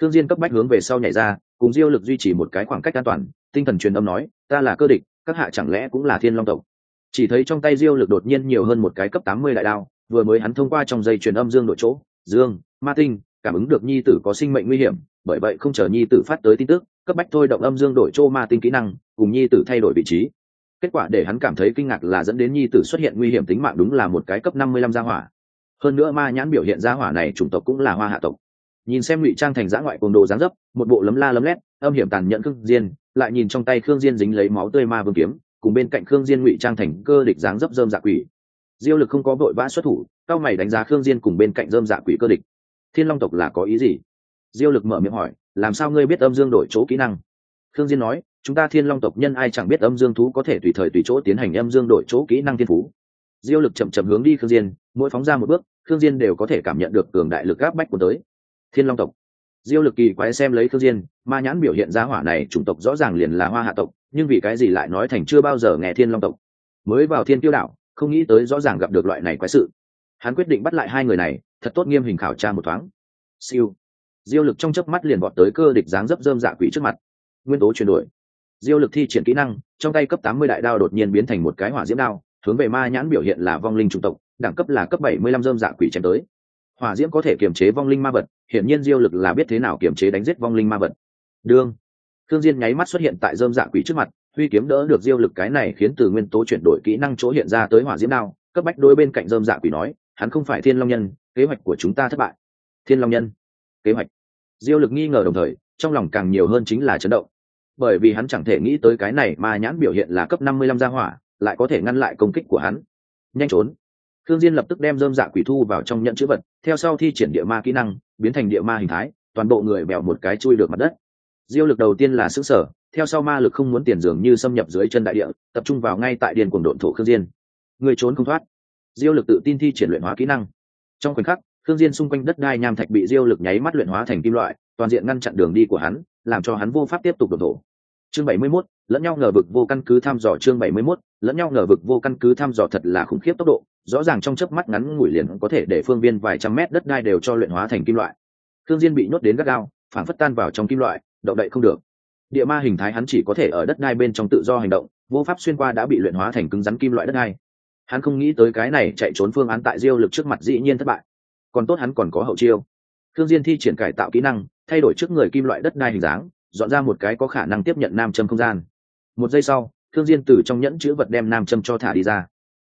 Speaker 1: Khương diên cấp bách hướng về sau nhảy ra, cùng diêu lực duy trì một cái khoảng cách an toàn, tinh thần truyền âm nói, ta là cơ địch, các hạ chẳng lẽ cũng là thiên long tộc? Chỉ thấy trong tay diêu lực đột nhiên nhiều hơn một cái cấp 80 đại đao, vừa mới hắn thông qua trong dây truyền âm dương đội chỗ, dương, ma tinh, cảm ứng được nhi tử có sinh mệnh nguy hiểm, bởi vậy không chờ nhi tử phát tới tin tức, cấp bách thôi động âm dương đổi chỗ ma tinh kỹ năng, cùng nhi tử thay đổi vị trí. Kết quả để hắn cảm thấy kinh ngạc là dẫn đến nhi tử xuất hiện nguy hiểm tính mạng đúng là một cái cấp năm mươi lăm gia hỏa. Hơn nữa ma nhãn biểu hiện gia hỏa này chủng tộc cũng là hoa hạ tộc. Nhìn xem ngụy trang thành giã ngoại cồn đồ dáng dấp, một bộ lấm la lấm lét, âm hiểm tàn nhẫn khương diên, lại nhìn trong tay khương diên dính lấy máu tươi ma vương kiếm cùng bên cạnh khương diên ngụy trang thành cơ địch dáng dấp dơm dạ quỷ. Diêu lực không có vội vã xuất thủ, cao mày đánh giá khương diên cùng bên cạnh dơm dạ quỷ cơ địch. Thiên long tộc là có ý gì? Diêu lực mở miệng hỏi, làm sao ngươi biết âm dương đổi chỗ kỹ năng? Khương diên nói, chúng ta thiên long tộc nhân ai chẳng biết âm dương thú có thể tùy thời tùy chỗ tiến hành âm dương đổi chỗ kỹ năng thiên phú. Diêu lực chậm chậm hướng đi khương diên, mỗi phóng ra một bước, khương diên đều có thể cảm nhận được cường đại lực áp bách của tới. Thiên long tộc diêu lực kỳ quái xem lấy khương diên, ma nhãn biểu hiện ra hỏa này chủng tộc rõ ràng liền là hoa hạ tộc, nhưng vì cái gì lại nói thành chưa bao giờ nghe thiên long tộc? Mới vào thiên tiêu đảo, không nghĩ tới rõ ràng gặp được loại này quái sự. Hắn quyết định bắt lại hai người này, thật tốt nghiêm hình khảo tra một thoáng. Siêu. Diêu lực trong chớp mắt liền bọt tới cơ địch dáng dấp dơm dạ quỷ trước mặt. Nguyên tố chuyển đổi. Diêu lực thi triển kỹ năng, trong tay cấp tám mươi đại đao đột nhiên biến thành một cái hỏa diễm đao, hướng về ma nhãn biểu hiện là vong linh chủng tộc, đẳng cấp là cấp bảy mươi lăm dơm dạ quỷ chém tới hỏa diễm có thể kiềm chế vong linh ma vật, hiển nhiên diêu lực là biết thế nào kiềm chế đánh giết vong linh ma vật. Đương thương diên nháy mắt xuất hiện tại dơm dạ quỷ trước mặt, huy kiếm đỡ được diêu lực cái này khiến từ nguyên tố chuyển đổi kỹ năng chỗ hiện ra tới hỏa diễm đao, cấp bách đối bên cạnh dơm dạ quỷ nói, hắn không phải thiên long nhân, kế hoạch của chúng ta thất bại. Thiên long nhân, kế hoạch. Diêu lực nghi ngờ đồng thời, trong lòng càng nhiều hơn chính là chấn động. Bởi vì hắn chẳng thể nghĩ tới cái này mà nhãn biểu hiện là cấp năm mươi lăm gia hỏa, lại có thể ngăn lại công kích của hắn. Nhanh trốn thương diên lập tức đem dơm dạ quỷ thu vào trong nhận chữ vật theo sau thi triển địa ma kỹ năng biến thành địa ma hình thái toàn bộ người bèo một cái chui được mặt đất. Diêu lực đầu tiên là sức sở theo sau ma lực không muốn tiền dường như xâm nhập dưới chân đại địa tập trung vào ngay tại điền cuồng độn thổ khương diên. Người trốn không thoát. Diêu lực tự tin thi triển luyện hóa kỹ năng. Trong khoảnh khắc khương diên xung quanh đất đai nham thạch bị diêu lực nháy mắt luyện hóa thành kim loại toàn diện ngăn chặn đường đi của hắn làm cho hắn vô pháp tiếp tục đổ thổ. Chương 71, lẫn nhau ngờ vực vô căn cứ thăm dò chương 71, lẫn nhau ngờ vực vô căn cứ thăm dò thật là khủng khiếp tốc độ rõ ràng trong chớp mắt ngắn ngủi liền có thể để phương viên vài trăm mét đất đai đều cho luyện hóa thành kim loại. Thương diên bị nhốt đến gắt gao phản phất tan vào trong kim loại, động đậy không được. Địa ma hình thái hắn chỉ có thể ở đất đai bên trong tự do hành động, vô pháp xuyên qua đã bị luyện hóa thành cứng rắn kim loại đất đai. Hắn không nghĩ tới cái này chạy trốn phương án tại diêu lực trước mặt dĩ nhiên thất bại. Còn tốt hắn còn có hậu chiêu. Thương diên thi triển cải tạo kỹ năng, thay đổi trước người kim loại đất đai hình dáng, dọn ra một cái có khả năng tiếp nhận nam châm không gian. Một giây sau, thương diên từ trong nhẫn chứa vật đem nam châm cho thả đi ra.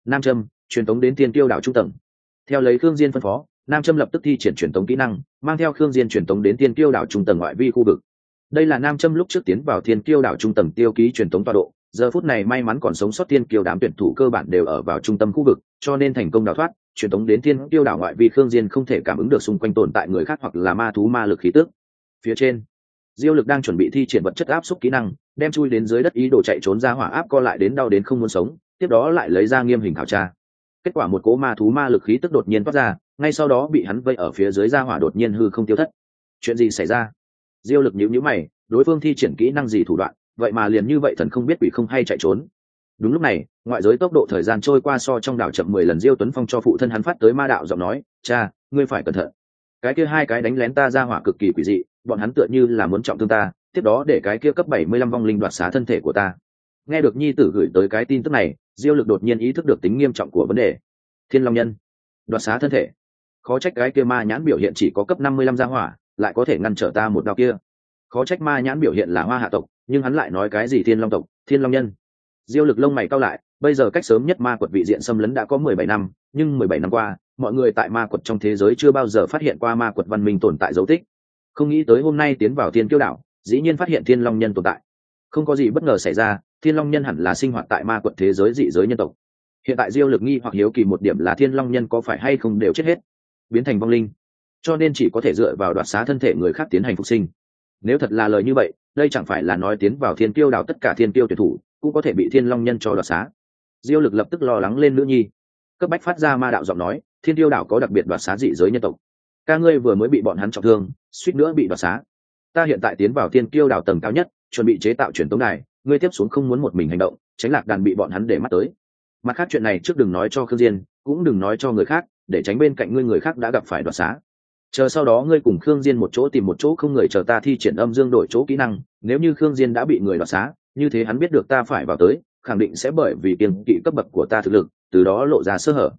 Speaker 1: Nam châm truyền tống đến tiên tiêu đảo trung tầng. Theo lấy Khương diên phân phó, nam châm lập tức thi triển truyền tống kỹ năng, mang theo Khương diên truyền tống đến tiên tiêu đảo trung tầng ngoại vi khu vực. Đây là nam châm lúc trước tiến vào thiên tiêu đảo trung tầng tiêu ký truyền tống tọa độ, giờ phút này may mắn còn sống sót tiên Kiêu đám tuyển thủ cơ bản đều ở vào trung tâm khu vực, cho nên thành công đào thoát, truyền tống đến thiên tiêu đảo ngoại vi khương diên không thể cảm ứng được xung quanh tồn tại người khác hoặc là ma thú ma lực khí tức. Phía trên, diêu lực đang chuẩn bị thi triển vật chất áp suất kỹ năng, đem chui đến dưới đất ý đồ chạy trốn ra hỏa áp co lại đến đau đến không muốn sống, tiếp đó lại lấy ra nghiêm hình khảo tra kết quả một cỗ ma thú ma lực khí tức đột nhiên toát ra, ngay sau đó bị hắn vây ở phía dưới ra hỏa đột nhiên hư không tiêu thất. Chuyện gì xảy ra? Diêu lực nhíu nhíu mày, đối phương thi triển kỹ năng gì thủ đoạn, vậy mà liền như vậy thần không biết quỷ không hay chạy trốn. Đúng lúc này, ngoại giới tốc độ thời gian trôi qua so trong đảo chậm mười lần, diêu tuấn phong cho phụ thân hắn phát tới ma đạo giọng nói, cha, ngươi phải cẩn thận. Cái kia hai cái đánh lén ta ra hỏa cực kỳ quỷ dị, bọn hắn tựa như là muốn trọng thương ta, tiếp đó để cái kia cấp bảy mươi lăm vong linh đoạt xá thân thể của ta nghe được nhi tử gửi tới cái tin tức này, diêu lực đột nhiên ý thức được tính nghiêm trọng của vấn đề. Thiên long nhân, đoạt xá thân thể. Khó trách cái kia ma nhãn biểu hiện chỉ có cấp năm mươi lăm gia hỏa, lại có thể ngăn trở ta một đạo kia. Khó trách ma nhãn biểu hiện là hoa hạ tộc, nhưng hắn lại nói cái gì thiên long tộc, thiên long nhân. Diêu lực lông mày cao lại, bây giờ cách sớm nhất ma quật vị diện xâm lấn đã có mười bảy năm, nhưng mười bảy năm qua, mọi người tại ma quật trong thế giới chưa bao giờ phát hiện qua ma quật văn minh tồn tại dấu tích. Không nghĩ tới hôm nay tiến vào thiên kiêu đảo, dĩ nhiên phát hiện thiên long nhân tồn tại. Không có gì bất ngờ xảy ra thiên long nhân hẳn là sinh hoạt tại ma quận thế giới dị giới nhân tộc. Hiện tại diêu lực nghi hoặc hiếu kỳ một điểm là thiên long nhân có phải hay không đều chết hết, biến thành vong linh. Cho nên chỉ có thể dựa vào đoạt xá thân thể người khác tiến hành phục sinh. Nếu thật là lời như vậy, đây chẳng phải là nói tiến vào thiên tiêu đào tất cả thiên tiêu tuyển thủ cũng có thể bị thiên long nhân cho đoạt xá. Diêu lực lập tức lo lắng lên nữ nhi. Cấp bách phát ra ma đạo giọng nói, thiên tiêu đảo có đặc biệt đoạt xá dị giới nhân tộc. Ca ngươi vừa mới bị bọn hắn trọng thương, suýt nữa bị đoạt xá. Ta hiện tại tiến vào thiên tiêu đảo tầng cao nhất, chuẩn bị chế tạo truyền tống này ngươi tiếp xuống không muốn một mình hành động, tránh lạc đàn bị bọn hắn để mắt tới. Mặt khác chuyện này trước đừng nói cho khương diên, cũng đừng nói cho người khác, để tránh bên cạnh ngươi người khác đã gặp phải đoạt xá. Chờ sau đó ngươi cùng khương diên một chỗ tìm một chỗ không người chờ ta thi triển âm dương đổi chỗ kỹ năng, nếu như khương diên đã bị người đoạt xá, như thế hắn biết được ta phải vào tới, khẳng định sẽ bởi vì kiêng kỵ cấp bậc của ta thực lực, từ đó lộ ra sơ hở.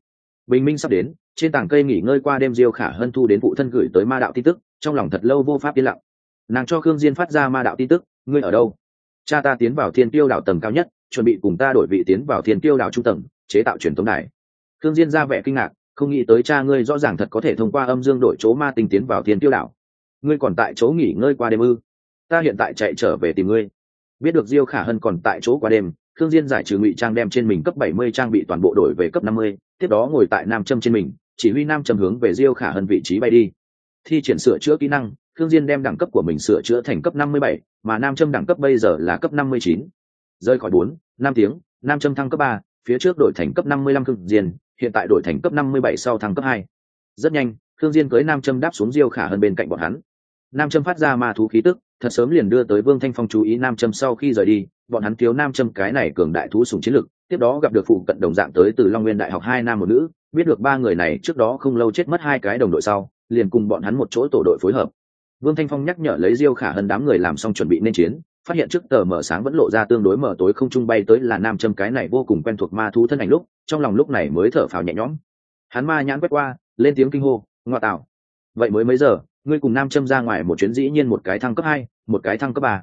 Speaker 1: Bình minh sắp đến, trên tảng cây nghỉ ngơi qua đêm diêu khả hân thu đến phụ thân gửi tới ma đạo tin tức, trong lòng thật lâu vô pháp yên lặng. Nàng cho khương diên phát ra ma đạo tin tức, ngươi ở đâu? Cha ta tiến vào thiên tiêu đảo tầng cao nhất chuẩn bị cùng ta đổi vị tiến vào thiên tiêu đảo trung tầng chế tạo truyền thống đài. Thương diên ra vẻ kinh ngạc không nghĩ tới cha ngươi rõ ràng thật có thể thông qua âm dương đổi chỗ ma tinh tiến vào thiên tiêu đảo. Ngươi còn tại chỗ nghỉ ngơi qua đêm ư? Ta hiện tại chạy trở về tìm ngươi. Biết được diêu khả hân còn tại chỗ qua đêm khương diên giải trừ ngụy trang đem trên mình cấp 70 trang bị toàn bộ đổi về cấp 50, tiếp đó ngồi tại nam châm trên mình chỉ huy nam châm hướng về diêu khả hân vị trí bay đi. Thi triển sửa chữa kỹ năng khương diên đem đẳng cấp của mình sửa chữa thành cấp 57, mà nam châm đẳng cấp bây giờ là cấp 59. rơi khỏi bốn, năm tiếng, nam châm thăng cấp ba, phía trước đổi thành cấp 55 khương diên, hiện tại đổi thành cấp 57 sau thăng cấp hai. Rất nhanh, khương diên cưới nam châm đáp xuống diêu khả hân bên cạnh bọn hắn. Nam châm phát ra ma thú khí tức, thật sớm liền đưa tới vương thanh phong chú ý nam châm sau khi rời đi, bọn hắn thiếu nam châm cái này cường đại thú sùng chiến lực, tiếp đó gặp được phụ cận đồng dạng tới từ long nguyên đại học hai nam một nữ, biết được ba người này trước đó không lâu chết mất hai cái đồng đội sau, liền cùng bọn hắn một chỗ tổ đội phối hợp vương thanh phong nhắc nhở lấy diêu khả hơn đám người làm xong chuẩn bị nên chiến, phát hiện trước tờ mở sáng vẫn lộ ra tương đối mở tối không trung bay tới là nam châm cái này vô cùng quen thuộc ma thú thân ảnh lúc, trong lòng lúc này mới thở phào nhẹ nhõm. Hắn ma nhãn quét qua, lên tiếng kinh hô, ngoa tạo, vậy mới mấy giờ, ngươi cùng nam châm ra ngoài một chuyến dĩ nhiên một cái thăng cấp hai, một cái thăng cấp ba.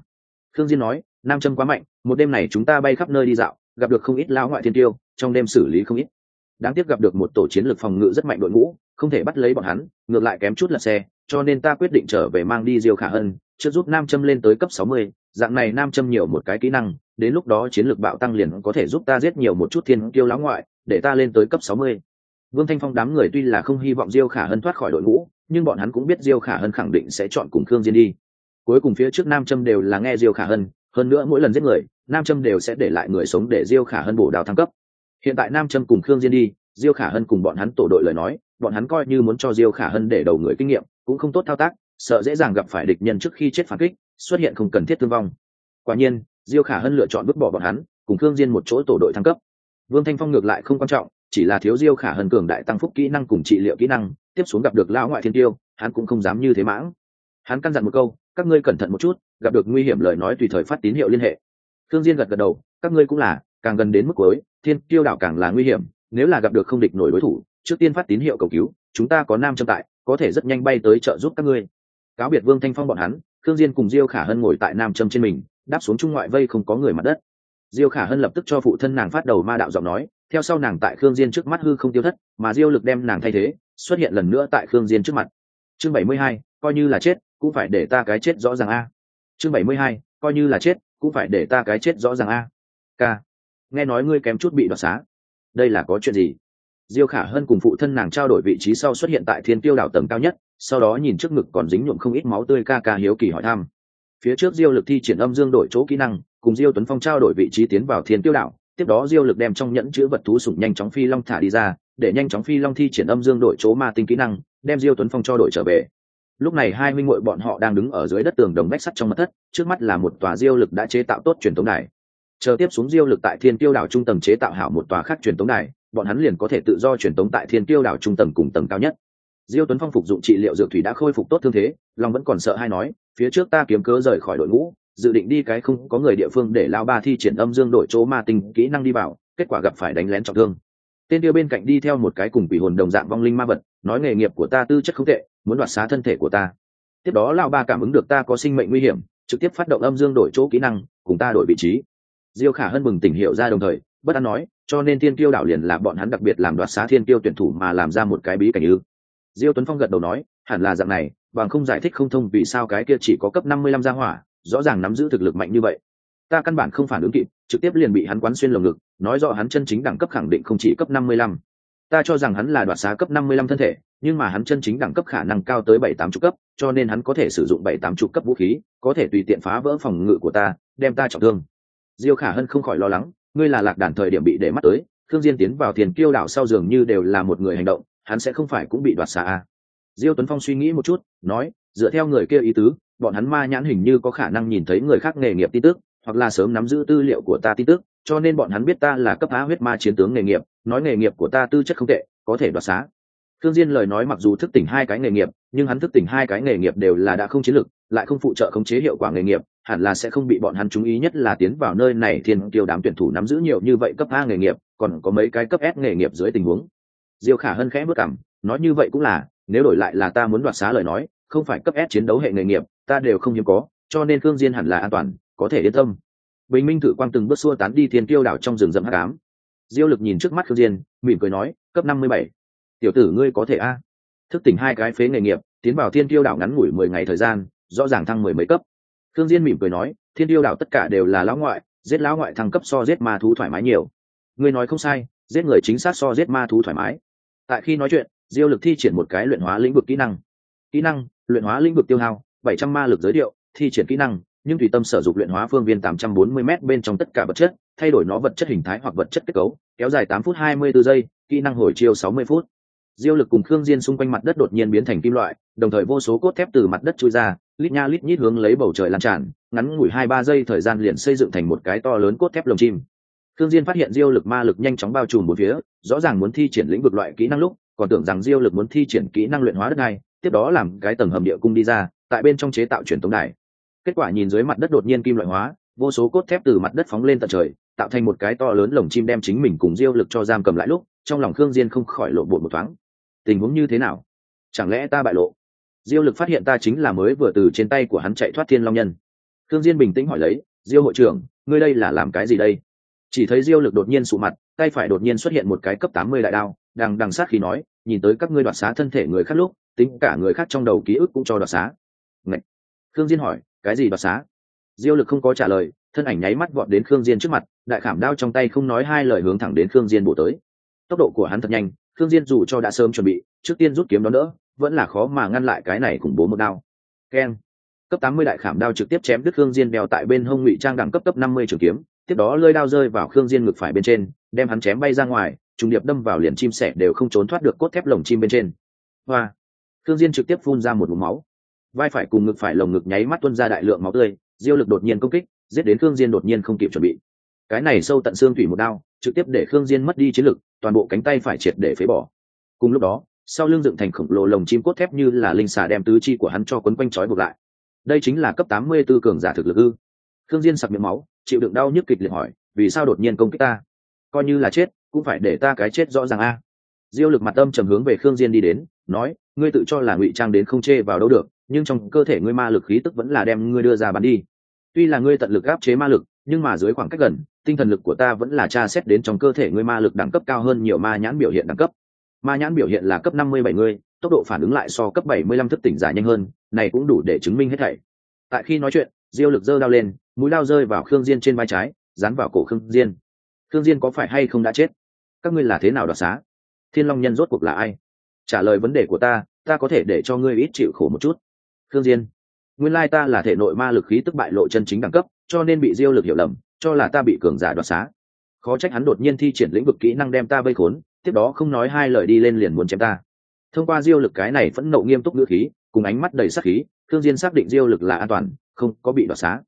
Speaker 1: Khương diên nói, nam châm quá mạnh, một đêm này chúng ta bay khắp nơi đi dạo, gặp được không ít lão ngoại thiên tiêu, trong đêm xử lý không ít. Đáng tiếc gặp được một tổ chiến lược phòng ngự rất mạnh đội ngũ, không thể bắt lấy bọn hắn, ngược lại kém chút lật xe cho nên ta quyết định trở về mang đi diêu khả ân trước giúp nam châm lên tới cấp sáu mươi, dạng này nam châm nhiều một cái kỹ năng, đến lúc đó chiến lược bạo tăng liền có thể giúp ta giết nhiều một chút thiên tiêu lão ngoại, để ta lên tới cấp sáu mươi. Vương thanh phong đám người tuy là không hy vọng diêu khả hân thoát khỏi đội ngũ, nhưng bọn hắn cũng biết diêu khả hân khẳng định sẽ chọn cùng khương diên đi. Cuối cùng phía trước nam châm đều là nghe diêu khả hân, hơn nữa mỗi lần giết người, nam châm đều sẽ để lại người sống để diêu khả hân bổ đào thăng cấp. Hiện tại nam châm cùng khương diên đi, diêu khả hân cùng bọn hắn tổ đội lời nói, bọn hắn coi như muốn cho diêu khả hân để đầu người kinh nghiệm cũng không tốt thao tác, sợ dễ dàng gặp phải địch nhân trước khi chết phản kích, xuất hiện không cần thiết thương vong. Quả nhiên, diêu khả hân lựa chọn vứt bỏ bọn hắn, cùng khương diên một chỗ tổ đội thăng cấp. Vương thanh phong ngược lại không quan trọng, chỉ là thiếu diêu khả hân cường đại tăng phúc kỹ năng cùng trị liệu kỹ năng, tiếp xuống gặp được lão ngoại thiên tiêu, hắn cũng không dám như thế mãng. Hắn căn dặn một câu, các ngươi cẩn thận một chút, gặp được nguy hiểm lời nói tùy thời phát tín hiệu liên hệ. Thương diên gật gật đầu, các ngươi cũng là, càng gần đến mức cuối, thiên tiêu đảo càng là nguy hiểm, nếu là gặp được không địch nổi đối thủ, trước tiên phát tín hiệu cầu cứu, chúng ta có nam châm tại có thể rất nhanh bay tới trợ giúp các ngươi. Cáo biệt vương thanh phong bọn hắn thương diên cùng diêu khả hân ngồi tại nam châm trên mình đáp xuống trung ngoại vây không có người mặt đất. Diêu khả hân lập tức cho phụ thân nàng phát đầu ma đạo giọng nói theo sau nàng tại khương diên trước mắt hư không tiêu thất mà diêu lực đem nàng thay thế xuất hiện lần nữa tại khương diên trước mặt. Chương bảy mươi hai, coi như là chết cũng phải để ta cái chết rõ ràng a. Chương bảy mươi hai, coi như là chết cũng phải để ta cái chết rõ ràng a. K nghe nói ngươi kém chút bị đoạt xá. Đây là có chuyện gì? Diêu khả hân cùng phụ thân nàng trao đổi vị trí sau xuất hiện tại thiên tiêu đảo tầng cao nhất, sau đó nhìn trước ngực còn dính nhuộm không ít máu tươi ca ca hiếu kỳ hỏi thăm. Phía trước diêu lực thi triển âm dương đổi chỗ kỹ năng, cùng diêu tuấn phong trao đổi vị trí tiến vào thiên tiêu đảo, tiếp đó diêu lực đem trong nhẫn chữ vật thú sủng nhanh chóng phi long thả đi ra, để nhanh chóng phi long thi triển âm dương đổi chỗ ma tinh kỹ năng, đem diêu tuấn phong cho đội trở về. Lúc này hai minh muội bọn họ đang đứng ở dưới đất tường đồng bách sắt trong mặt thất, trước mắt là một tòa diêu lực đã chế tạo tốt truyền thống đài. Chờ tiếp xuống diêu lực tại thiên tiêu đảo trung tầng chế tạo hảo một tòa khác truyền thống đài bọn hắn liền có thể tự do truyền tống tại thiên tiêu đảo trung tầng cùng tầng cao nhất. Diêu tuấn phong phục dụng trị liệu dược thủy đã khôi phục tốt thương thế long vẫn còn sợ hay nói, phía trước ta kiếm cớ rời khỏi đội ngũ, dự định đi cái không có người địa phương để lao ba thi triển âm dương đổi chỗ ma tình kỹ năng đi vào, kết quả gặp phải đánh lén trọng thương. Tên tiêu bên cạnh đi theo một cái cùng quỷ hồn đồng dạng vong linh ma vật, nói, nghề nghiệp của ta tư chất không tệ, muốn đoạt xá thân thể của ta. Tiếp đó lao ba cảm ứng được ta có sinh mệnh nguy hiểm, trực tiếp phát động âm dương đổi chỗ kỹ năng, cùng ta đổi vị trí. Diêu khả hân mừng tỉnh hiệu ra đồng thời bất an nói, cho nên thiên tiêu đảo liền là bọn hắn đặc biệt làm đoạt xá thiên tiêu tuyển thủ mà làm ra một cái bí cảnh ư. Diêu tuấn phong gật đầu nói, hẳn là dạng này, bằng không giải thích không thông vì sao cái kia chỉ có cấp năm mươi lăm gia hỏa, rõ ràng nắm giữ thực lực mạnh như vậy. Ta căn bản không phản ứng kịp, trực tiếp liền bị hắn quán xuyên lồng ngực, nói rõ hắn chân chính đẳng cấp khẳng định không chỉ cấp năm mươi lăm. Ta cho rằng hắn là đoạt xá cấp năm mươi lăm thân thể, nhưng mà hắn chân chính đẳng cấp khả năng cao tới bảy tám chục cấp, cho nên hắn có thể sử dụng bảy tám chục cấp vũ khí, có thể tùy tiện phá vỡ phòng ngự của ta, đem ta trọng thương. Diêu khả hân không khỏi lo lắng ngươi là lạc đàn thời điểm bị để mắt tới thương diên tiến vào tiền kiêu đảo sau giường như đều là một người hành động, hắn sẽ không phải cũng bị đoạt xa à. diêu tuấn phong suy nghĩ một chút, nói, dựa theo người kia ý tứ, bọn hắn ma nhãn hình như có khả năng nhìn thấy người khác nghề nghiệp tin tức, hoặc là sớm nắm giữ tư liệu của ta tin tức, cho nên bọn hắn biết ta là cấp á huyết ma chiến tướng nghề nghiệp, nói nghề nghiệp của ta tư chất không tệ, có thể đoạt xá thương diên lời nói mặc dù thức tỉnh hai cái nghề nghiệp, nhưng hắn thức tỉnh hai cái nghề nghiệp đều là đã không chiến lực lại không phụ trợ khống chế hiệu quả nghề nghiệp hẳn là sẽ không bị bọn hắn chú ý nhất là tiến vào nơi này thiên kiêu đám tuyển thủ nắm giữ nhiều như vậy cấp a nghề nghiệp còn có mấy cái cấp s nghề nghiệp dưới tình huống. Diêu khả hân khẽ bước cằm, nói như vậy cũng là nếu đổi lại là ta muốn đoạt xá lời nói không phải cấp s chiến đấu hệ nghề nghiệp ta đều không hiếm có cho nên Khương diên hẳn là an toàn có thể yên tâm. Bình minh thử quang từng bước xua tán đi thiên kiêu đảo trong rừng rậm hắc ám. Diêu lực nhìn trước mắt Khương diên mỉm cười nói cấp năm mươi bảy. Tiểu tử ngươi có thể a. Thức tỉnh hai cái phế nghề nghiệp tiến vào thiên Kiêu đảo ngắn ngủi mười ngày thời gian rõ ràng thăng mười mấy cấp thương diên mỉm cười nói thiên tiêu đảo tất cả đều là lão ngoại giết lão ngoại thăng cấp so giết ma thú thoải mái nhiều. Ngươi nói không sai giết người chính xác so giết ma thú thoải mái. Tại khi nói chuyện diêu lực thi triển một cái luyện hóa lĩnh vực kỹ năng. Kỹ năng luyện hóa lĩnh vực tiêu hao bảy trăm ma lực giới điệu thi triển kỹ năng nhưng tùy tâm sở dụng luyện hóa phương viên 840 m bên trong tất cả vật chất, thay đổi nó vật chất hình thái hoặc vật chất kết cấu, kéo dài 8 phút 24 giây, kỹ năng hồi chiêu 60 phút. Diêu lực cùng khương diên xung quanh mặt đất đột nhiên biến thành kim loại đồng thời vô số cốt thép từ mặt đất chui ra lít nha lít nhít hướng lấy bầu trời lan tràn, ngắn ngủi hai ba giây thời gian liền xây dựng thành một cái to lớn cốt thép lồng chim. Thương diên phát hiện diêu lực ma lực nhanh chóng bao trùm bốn phía, rõ ràng muốn thi triển lĩnh vực loại kỹ năng lúc, còn tưởng rằng diêu lực muốn thi triển kỹ năng luyện hóa đất này, tiếp đó làm cái tầng hầm địa cung đi ra, tại bên trong chế tạo truyền tống đài. Kết quả nhìn dưới mặt đất đột nhiên kim loại hóa, vô số cốt thép từ mặt đất phóng lên tận trời, tạo thành một cái to lớn lồng chim đem chính mình cùng diêu lực cho giam cầm lại lúc, trong lòng khương diên không khỏi lộ bộ một thoáng. Tình huống như thế nào? Chẳng lẽ ta bại lộ? Diêu lực phát hiện ta chính là mới vừa từ trên tay của hắn chạy thoát thiên long nhân. Thương diên bình tĩnh hỏi lấy, diêu hội trưởng, ngươi đây là làm cái gì đây? Chỉ thấy diêu lực đột nhiên sụ mặt, tay phải đột nhiên xuất hiện một cái cấp tám mươi đại đao đằng đằng sát khi nói, nhìn tới các ngươi đoạt xá thân thể người khác lúc, tính cả người khác trong đầu ký ức cũng cho đoạt xá. Ngậy! khương diên hỏi, cái gì đoạt xá? Diêu lực không có trả lời, thân ảnh nháy mắt vọt đến khương diên trước mặt, đại khảm đao trong tay không nói hai lời hướng thẳng đến khương diên bổ tới. Tốc độ của hắn thật nhanh thương diên dù cho đã sớm chuẩn bị, trước tiên rút kiếm đó đỡ vẫn là khó mà ngăn lại cái này khủng bố một đao. Keng cấp tám mươi đại khảm đao trực tiếp chém đứt khương diên đeo tại bên hông ngụy trang đẳng cấp cấp năm mươi trường kiếm, tiếp đó lơi đao rơi vào khương diên ngực phải bên trên, đem hắn chém bay ra ngoài, trùng điệp đâm vào liền chim sẻ đều không trốn thoát được cốt thép lồng chim bên trên. Hoa. Khương diên trực tiếp phun ra một ngụm máu. Vai phải cùng ngực phải lồng ngực nháy mắt tuôn ra đại lượng máu tươi, diêu lực đột nhiên công kích, giết đến khương diên đột nhiên không kịp chuẩn bị. Cái này sâu tận xương thủy một đao, trực tiếp để khương diên mất đi chiến lực, toàn bộ cánh tay phải triệt để phế bỏ. Cùng lúc đó sau lưng dựng thành khổng lồ lồng chim cốt thép như là linh xà đem tứ chi của hắn cho quấn quanh trói buộc lại. Đây chính là cấp tám mươi 84 cường giả thực lực ư? Khương diên sặc miệng máu, chịu đựng đau nhức kịch liệt hỏi, vì sao đột nhiên công kích ta? Coi như là chết, cũng phải để ta cái chết rõ ràng a. Diêu lực mặt âm trầm hướng về khương diên đi đến, nói, ngươi tự cho là ngụy trang đến không chê vào đâu được, nhưng trong cơ thể ngươi ma lực khí tức vẫn là đem ngươi đưa ra bắn đi. Tuy là ngươi tận lực áp chế ma lực, nhưng mà dưới khoảng cách gần, tinh thần lực của ta vẫn là tra xét đến trong cơ thể ngươi ma lực đẳng cấp cao hơn nhiều ma nhãn biểu hiện đẳng cấp ma nhãn biểu hiện là cấp năm mươi bảy ngươi tốc độ phản ứng lại so cấp bảy mươi lăm thức tỉnh giả nhanh hơn, này cũng đủ để chứng minh hết thảy. Tại khi nói chuyện, diêu lực giơ đao lên, mũi lao rơi vào khương diên trên vai trái, dán vào cổ khương diên. Khương diên có phải hay không đã chết? Các ngươi là thế nào đoạt xá? Thiên long nhân rốt cuộc là ai? Trả lời vấn đề của ta ta có thể để cho ngươi ít chịu khổ một chút. Khương diên, nguyên lai ta là thể nội ma lực khí tức bại lộ chân chính đẳng cấp, cho nên bị diêu lực hiểu lầm, cho là ta bị cường giả đoạt xá. Khó trách hắn đột nhiên thi triển lĩnh vực kỹ năng đem ta vây khốn tiếp đó không nói hai lời đi lên liền muốn chém ta. Thông qua diêu lực cái này phẫn nộ nghiêm túc ngữ khí, cùng ánh mắt đầy sắc khí thương diên xác định diêu lực là an toàn, không có bị đoạt xá.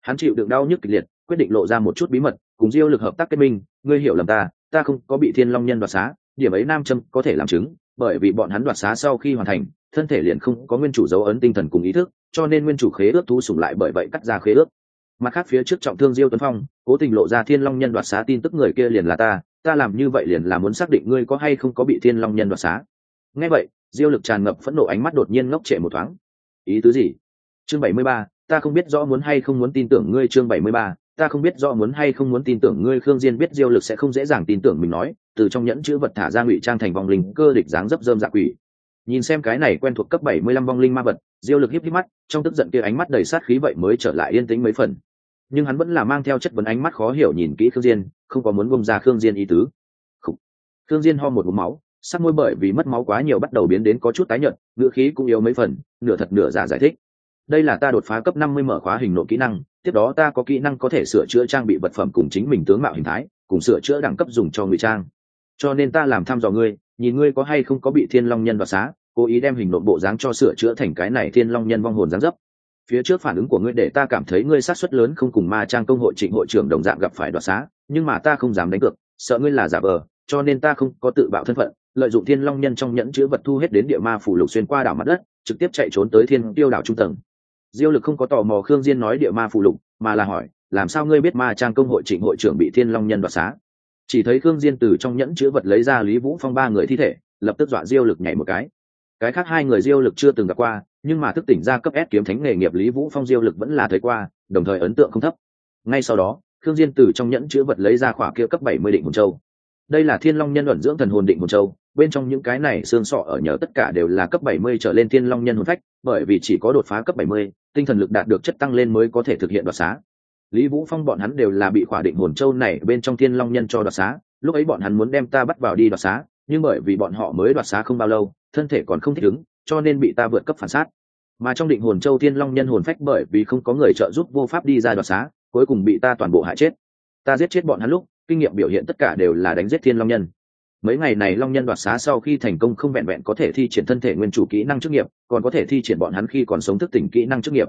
Speaker 1: Hắn chịu đựng đau nhức kịch liệt, quyết định lộ ra một chút bí mật, cùng diêu lực hợp tác kết minh, ngươi hiểu lầm ta ta không có bị thiên long nhân đoạt xá, điểm ấy nam châm có thể làm chứng, bởi vì bọn hắn đoạt xá sau khi hoàn thành, thân thể liền không có nguyên chủ dấu ấn tinh thần cùng ý thức, cho nên nguyên chủ khế ước thu sủng lại bởi vậy cắt ra khế ước. Mặt khác phía trước trọng thương diêu tuấn phong, cố tình lộ ra thiên long nhân đoạt xá tin tức người kia liền là ta ta làm như vậy liền là muốn xác định ngươi có hay không có bị thiên long nhân đoạt xá. Nghe vậy, diêu lực tràn ngập phẫn nộ ánh mắt đột nhiên ngốc trệ một thoáng. Ý tứ gì? Chương bảy mươi ba, ta không biết rõ muốn hay không muốn tin tưởng ngươi chương bảy mươi ba, ta không biết rõ muốn hay không muốn tin tưởng ngươi. Khương diên biết diêu lực sẽ không dễ dàng tin tưởng mình nói, từ trong nhẫn chữ vật thả ra ngụy trang thành vòng linh cơ địch dáng dấp dơm dạ quỷ. Nhìn xem cái này quen thuộc cấp bảy mươi lăm vong linh ma vật, diêu lực híp híp mắt, trong tức giận kia ánh mắt đầy sát khí vậy mới trở lại yên tĩnh mấy phần nhưng hắn vẫn là mang theo chất vấn ánh mắt khó hiểu nhìn kỹ khương diên, không có muốn bông ra khương diên ý tứ. Khủ. khương diên ho một ngụm máu, sắc môi bởi vì mất máu quá nhiều bắt đầu biến đến có chút tái nhợt nửa khí cũng yếu mấy phần, nửa thật nửa giả giải thích. Đây là ta đột phá cấp 50 mở khóa hình nộ kỹ năng, tiếp đó ta có kỹ năng có thể sửa chữa trang bị vật phẩm cùng chính mình tướng mạo hình thái, cùng sửa chữa đẳng cấp dùng cho ngụy trang. Cho nên ta làm thăm dò ngươi, nhìn ngươi có hay không có bị thiên long nhân đoạt xá, cố ý đem hình nội bộ dáng cho sửa chữa thành cái này thiên long nhân vong hồn dáng dấp phía trước phản ứng của ngươi để ta cảm thấy ngươi sát suất lớn không cùng ma trang công hội trịnh hội trưởng đồng dạng gặp phải đoạt xá, nhưng mà ta không dám đánh cược, sợ ngươi là giả vờ, cho nên ta không có tự bạo thân phận, lợi dụng thiên long nhân trong nhẫn chứa vật thu hết đến địa ma phủ lục xuyên qua đảo mặt đất, trực tiếp chạy trốn tới thiên tiêu đảo trung tầng. Diêu lực không có tò mò khương diên nói địa ma phủ lục, mà là hỏi, làm sao ngươi biết ma trang công hội trịnh hội trưởng bị thiên long nhân đoạt xá? Chỉ thấy khương diên từ trong nhẫn chứa vật lấy ra lý vũ phong ba người thi thể, lập tức dọa diêu lực nhảy một cái. Cái khác hai người diêu lực chưa từng gặp qua nhưng mà thức tỉnh ra cấp S kiếm thánh nghề nghiệp lý vũ phong diêu lực vẫn là thấy qua đồng thời ấn tượng không thấp. Ngay sau đó khương diên từ trong nhẫn chứa vật lấy ra khỏa kia cấp 70 định hồn châu. Đây là thiên long nhân luận dưỡng thần hồn định hồn châu bên trong những cái này xương sọ ở nhờ tất cả đều là cấp 70 trở lên thiên long nhân hồn phách bởi vì chỉ có đột phá cấp 70, tinh thần lực đạt được chất tăng lên mới có thể thực hiện đoạt xá. Lý vũ phong bọn hắn đều là bị khỏa định hồn châu này bên trong thiên long nhân cho đoạt xá lúc ấy bọn hắn muốn đem ta bắt vào đi đoạt xá nhưng bởi vì bọn họ mới đoạt xá không bao lâu thân thể còn không thích ứng cho nên bị ta vượt cấp phản sát mà trong định hồn châu thiên long nhân hồn phách bởi vì không có người trợ giúp vô pháp đi ra đoạt xá, cuối cùng bị ta toàn bộ hại chết. Ta giết chết bọn hắn lúc, kinh nghiệm biểu hiện tất cả đều là đánh giết thiên long nhân. Mấy ngày này long nhân đoạt xá sau khi thành công không vẹn vẹn có thể thi triển thân thể nguyên chủ kỹ năng chức nghiệp, còn có thể thi triển bọn hắn khi còn sống thức tỉnh kỹ năng chức nghiệp.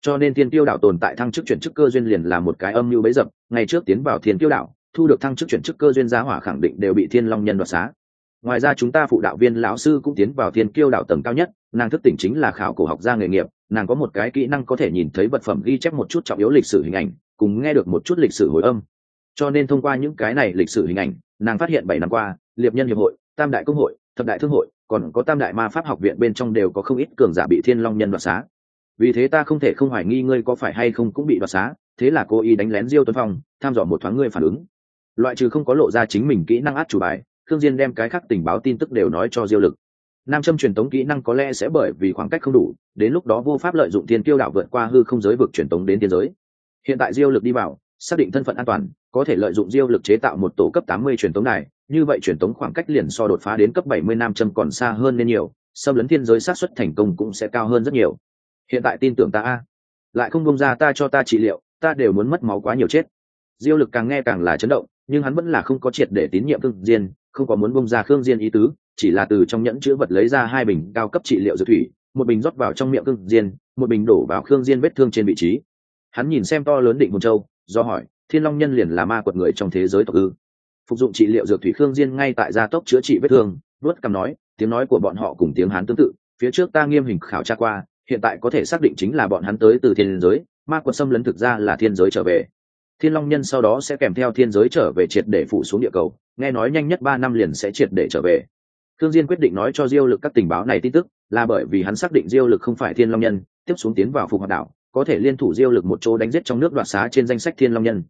Speaker 1: Cho nên thiên tiêu đảo tồn tại thăng chức chuyển chức cơ duyên liền là một cái âm mưu bấy dập, ngày trước tiến vào thiên tiêu đảo thu được thăng chức chuyển chức cơ duyên giá hỏa khẳng định đều bị thiên long nhân đoạt xá ngoài ra chúng ta phụ đạo viên lão sư cũng tiến vào thiên kiêu đạo tầng cao nhất, nàng thức tỉnh chính là khảo cổ học gia nghề nghiệp, nàng có một cái kỹ năng có thể nhìn thấy vật phẩm ghi chép một chút trọng yếu lịch sử hình ảnh, cùng nghe được một chút lịch sử hồi âm. Cho nên thông qua những cái này lịch sử hình ảnh, nàng phát hiện bảy năm qua, liệp nhân hiệp hội, tam đại công hội, thập đại thương hội, còn có tam đại ma pháp học viện bên trong đều có không ít cường giả bị thiên long nhân đoạt xá. Vì thế ta không thể không hoài nghi ngươi có phải hay không cũng bị đoạt xá, thế là cô ý đánh lén diêu tuấn phong, tham dò một thoáng ngươi phản ứng. Loại trừ không có lộ ra chính mình kỹ năng át chủ bài thương diên đem cái khác tình báo tin tức đều nói cho diêu lực. Nam châm truyền tống kỹ năng có lẽ sẽ bởi vì khoảng cách không đủ đến lúc đó vô pháp lợi dụng thiên kiêu đảo vượt qua hư không giới vực truyền tống đến thiên giới. Hiện tại diêu lực đi vào xác định thân phận an toàn có thể lợi dụng diêu lực chế tạo một tổ cấp 80 truyền tống này, như vậy truyền tống khoảng cách liền so đột phá đến cấp 70 nam châm còn xa hơn nên nhiều xâm lấn thiên giới sát suất thành công cũng sẽ cao hơn rất nhiều. Hiện tại tin tưởng ta a. Lại không bông ra ta cho ta trị liệu ta đều muốn mất máu quá nhiều chết. Diêu lực càng nghe càng là chấn động nhưng hắn vẫn là không có triệt để tín nhiệm thương diên không có muốn bông ra khương diên ý tứ, chỉ là từ trong nhẫn chứa vật lấy ra hai bình cao cấp trị liệu dược thủy, một bình rót vào trong miệng khương diên, một bình đổ vào khương diên vết thương trên vị trí. Hắn nhìn xem to lớn định hồn châu, do hỏi, thiên long nhân liền là ma quật người trong thế giới tộc ư? Phục dụng trị liệu dược thủy khương diên ngay tại gia tốc chữa trị vết thương luất cầm nói, tiếng nói của bọn họ cùng tiếng hán tương tự, phía trước ta nghiêm hình khảo tra qua, hiện tại có thể xác định chính là bọn hắn tới từ thiên giới, ma quật xâm lấn thực ra là thiên giới trở về thiên long nhân sau đó sẽ kèm theo thiên giới trở về triệt để phủ xuống địa cầu, nghe nói nhanh nhất ba năm liền sẽ triệt để trở về. Thương diên quyết định nói cho diêu lực các tình báo này tin tức, là bởi vì hắn xác định diêu lực không phải thiên long nhân, tiếp xuống tiến vào phục hoạt đảo, có thể liên thủ diêu lực một chỗ đánh giết trong nước đoạt xá trên danh sách thiên long nhân.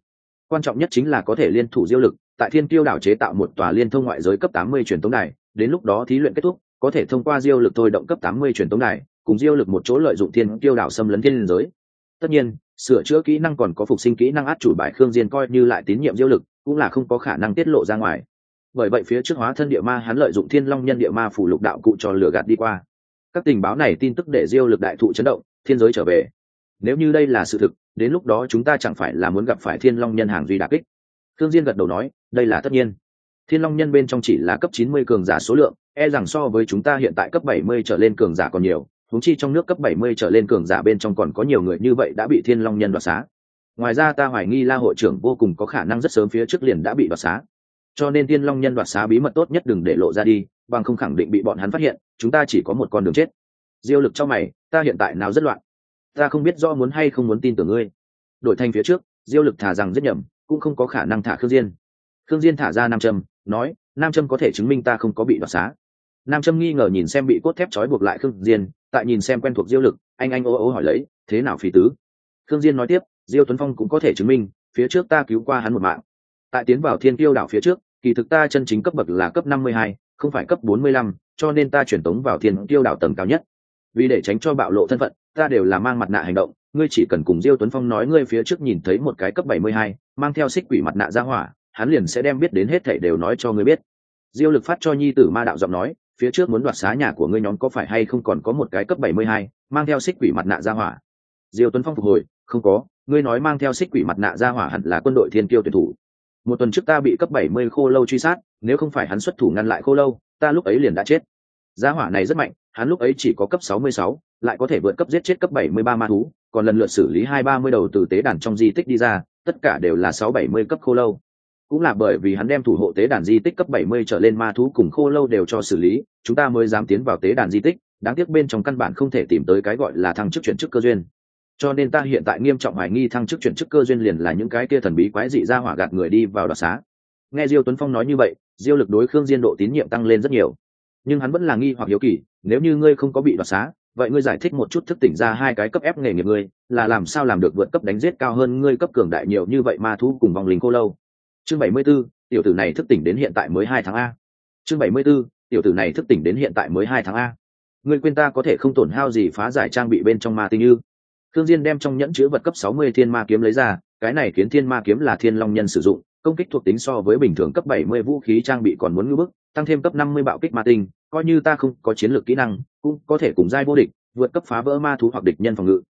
Speaker 1: Quan trọng nhất chính là có thể liên thủ diêu lực, tại thiên tiêu đảo chế tạo một tòa liên thông ngoại giới cấp 80 truyền tống đài, đến lúc đó thí luyện kết thúc, có thể thông qua diêu lực thôi động cấp 80 truyền tống đài, cùng diêu lực một chỗ lợi dụng thiên tiêu đảo xâm lấn thiên giới tất nhiên, sửa chữa kỹ năng còn có phục sinh kỹ năng át chủ bài khương diên coi như lại tín nhiệm diêu lực, cũng là không có khả năng tiết lộ ra ngoài. Bởi vậy phía trước hóa thân địa ma hắn lợi dụng thiên long nhân địa ma phủ lục đạo cụ cho lửa gạt đi qua. Các tình báo này tin tức để diêu lực đại thụ chấn động, thiên giới trở về. Nếu như đây là sự thực, đến lúc đó chúng ta chẳng phải là muốn gặp phải thiên long nhân hàng duy đà kích. Thương diên gật đầu nói, đây là tất nhiên. Thiên long nhân bên trong chỉ là cấp 90 cường giả số lượng e rằng so với chúng ta hiện tại cấp 70 trở lên cường giả còn nhiều huống chi trong nước cấp 70 trở lên cường giả bên trong còn có nhiều người như vậy đã bị thiên long nhân đoạt xá. Ngoài ra ta hoài nghi la hội trưởng vô cùng có khả năng rất sớm phía trước liền đã bị đoạt xá. Cho nên thiên long nhân đoạt xá bí mật tốt nhất đừng để lộ ra đi, bằng không khẳng định bị bọn hắn phát hiện, chúng ta chỉ có một con đường chết. Diêu lực cho mày, ta hiện tại nào rất loạn? Ta không biết do muốn hay không muốn tin tưởng ngươi. Đổi thành phía trước, diêu lực thả rằng rất nhầm, cũng không có khả năng thả khương diên. Khương diên thả ra nam châm, nói, nam châm có thể chứng minh ta không có bị đoạt xá. Nam châm nghi ngờ nhìn xem bị cốt thép trói buộc lại khương diên tại nhìn xem quen thuộc diêu lực anh anh ô ô hỏi lấy thế nào phí tứ? Thương diên nói tiếp diêu tuấn phong cũng có thể chứng minh phía trước ta cứu qua hắn một mạng. Tại tiến vào thiên tiêu đảo phía trước kỳ thực ta chân chính cấp bậc là cấp 52, không phải cấp 45, cho nên ta chuyển tống vào thiên tiêu đảo tầng cao nhất. Vì để tránh cho bạo lộ thân phận ta đều là mang mặt nạ hành động ngươi chỉ cần cùng diêu tuấn phong nói ngươi phía trước nhìn thấy một cái cấp bảy mươi hai mang theo xích quỷ mặt nạ ra hỏa hắn liền sẽ đem biết đến hết thảy đều nói cho ngươi biết. Diêu lực phát cho nhi tử ma đạo giọng nói phía trước muốn đoạt xá nhà của ngươi nhóm có phải hay không còn có một cái cấp bảy mươi hai, mang theo xích quỷ mặt nạ ra hỏa? Diêu tuấn phong phục hồi, không có, ngươi nói mang theo xích quỷ mặt nạ ra hỏa hẳn là quân đội thiên kiêu tuyển thủ. Một tuần trước ta bị cấp bảy mươi khô lâu truy sát, nếu không phải hắn xuất thủ ngăn lại khô lâu, ta lúc ấy liền đã chết. Gia hỏa này rất mạnh, hắn lúc ấy chỉ có cấp sáu mươi sáu, lại có thể vượt cấp giết chết cấp bảy mươi ba ma thú, còn lần lượt xử lý hai ba mươi đầu từ tế đàn trong di tích đi ra, tất cả đều là sáu bảy mươi cấp khô lâu cũng là bởi vì hắn đem thủ hộ tế đàn di tích cấp bảy mươi trở lên ma thú cùng khô lâu đều cho xử lý, chúng ta mới dám tiến vào tế đàn di tích, đáng tiếc bên trong căn bản không thể tìm tới cái gọi là thăng chức chuyển chức cơ duyên. Cho nên ta hiện tại nghiêm trọng hoài nghi thăng chức chuyển chức cơ duyên liền là những cái kia thần bí quái dị ra hỏa gạt người đi vào đoạt xá. Nghe diêu tuấn phong nói như vậy, diêu lực đối khương diên độ tín nhiệm tăng lên rất nhiều. Nhưng hắn vẫn là nghi hoặc hiếu kỳ, nếu như ngươi không có bị đoạt xá, vậy ngươi giải thích một chút thức tỉnh ra hai cái cấp ép nghề nghiệp ngươi, là làm sao làm được vượt cấp đánh giết cao hơn ngươi cấp cường đại nhiều như vậy ma thu cùng vòng linh cô lâu? Chương bảy mươi 74, tiểu tử này thức tỉnh đến hiện tại mới hai tháng a. Chương bảy mươi 74, tiểu tử này thức tỉnh đến hiện tại mới hai tháng a. Ngươi quên ta có thể không tổn hao gì phá giải trang bị bên trong ma tinh ư? Thương diên đem trong nhẫn chứa vật cấp sáu mươi thiên ma kiếm lấy ra cái này khiến thiên ma kiếm là thiên long nhân sử dụng công kích thuộc tính so với bình thường cấp bảy mươi vũ khí trang bị còn muốn ngưỡng bức tăng thêm cấp năm mươi bạo kích ma tinh coi như ta không có chiến lược kỹ năng cũng có thể cùng giai vô địch vượt cấp phá vỡ ma thú hoặc địch nhân phòng ngự.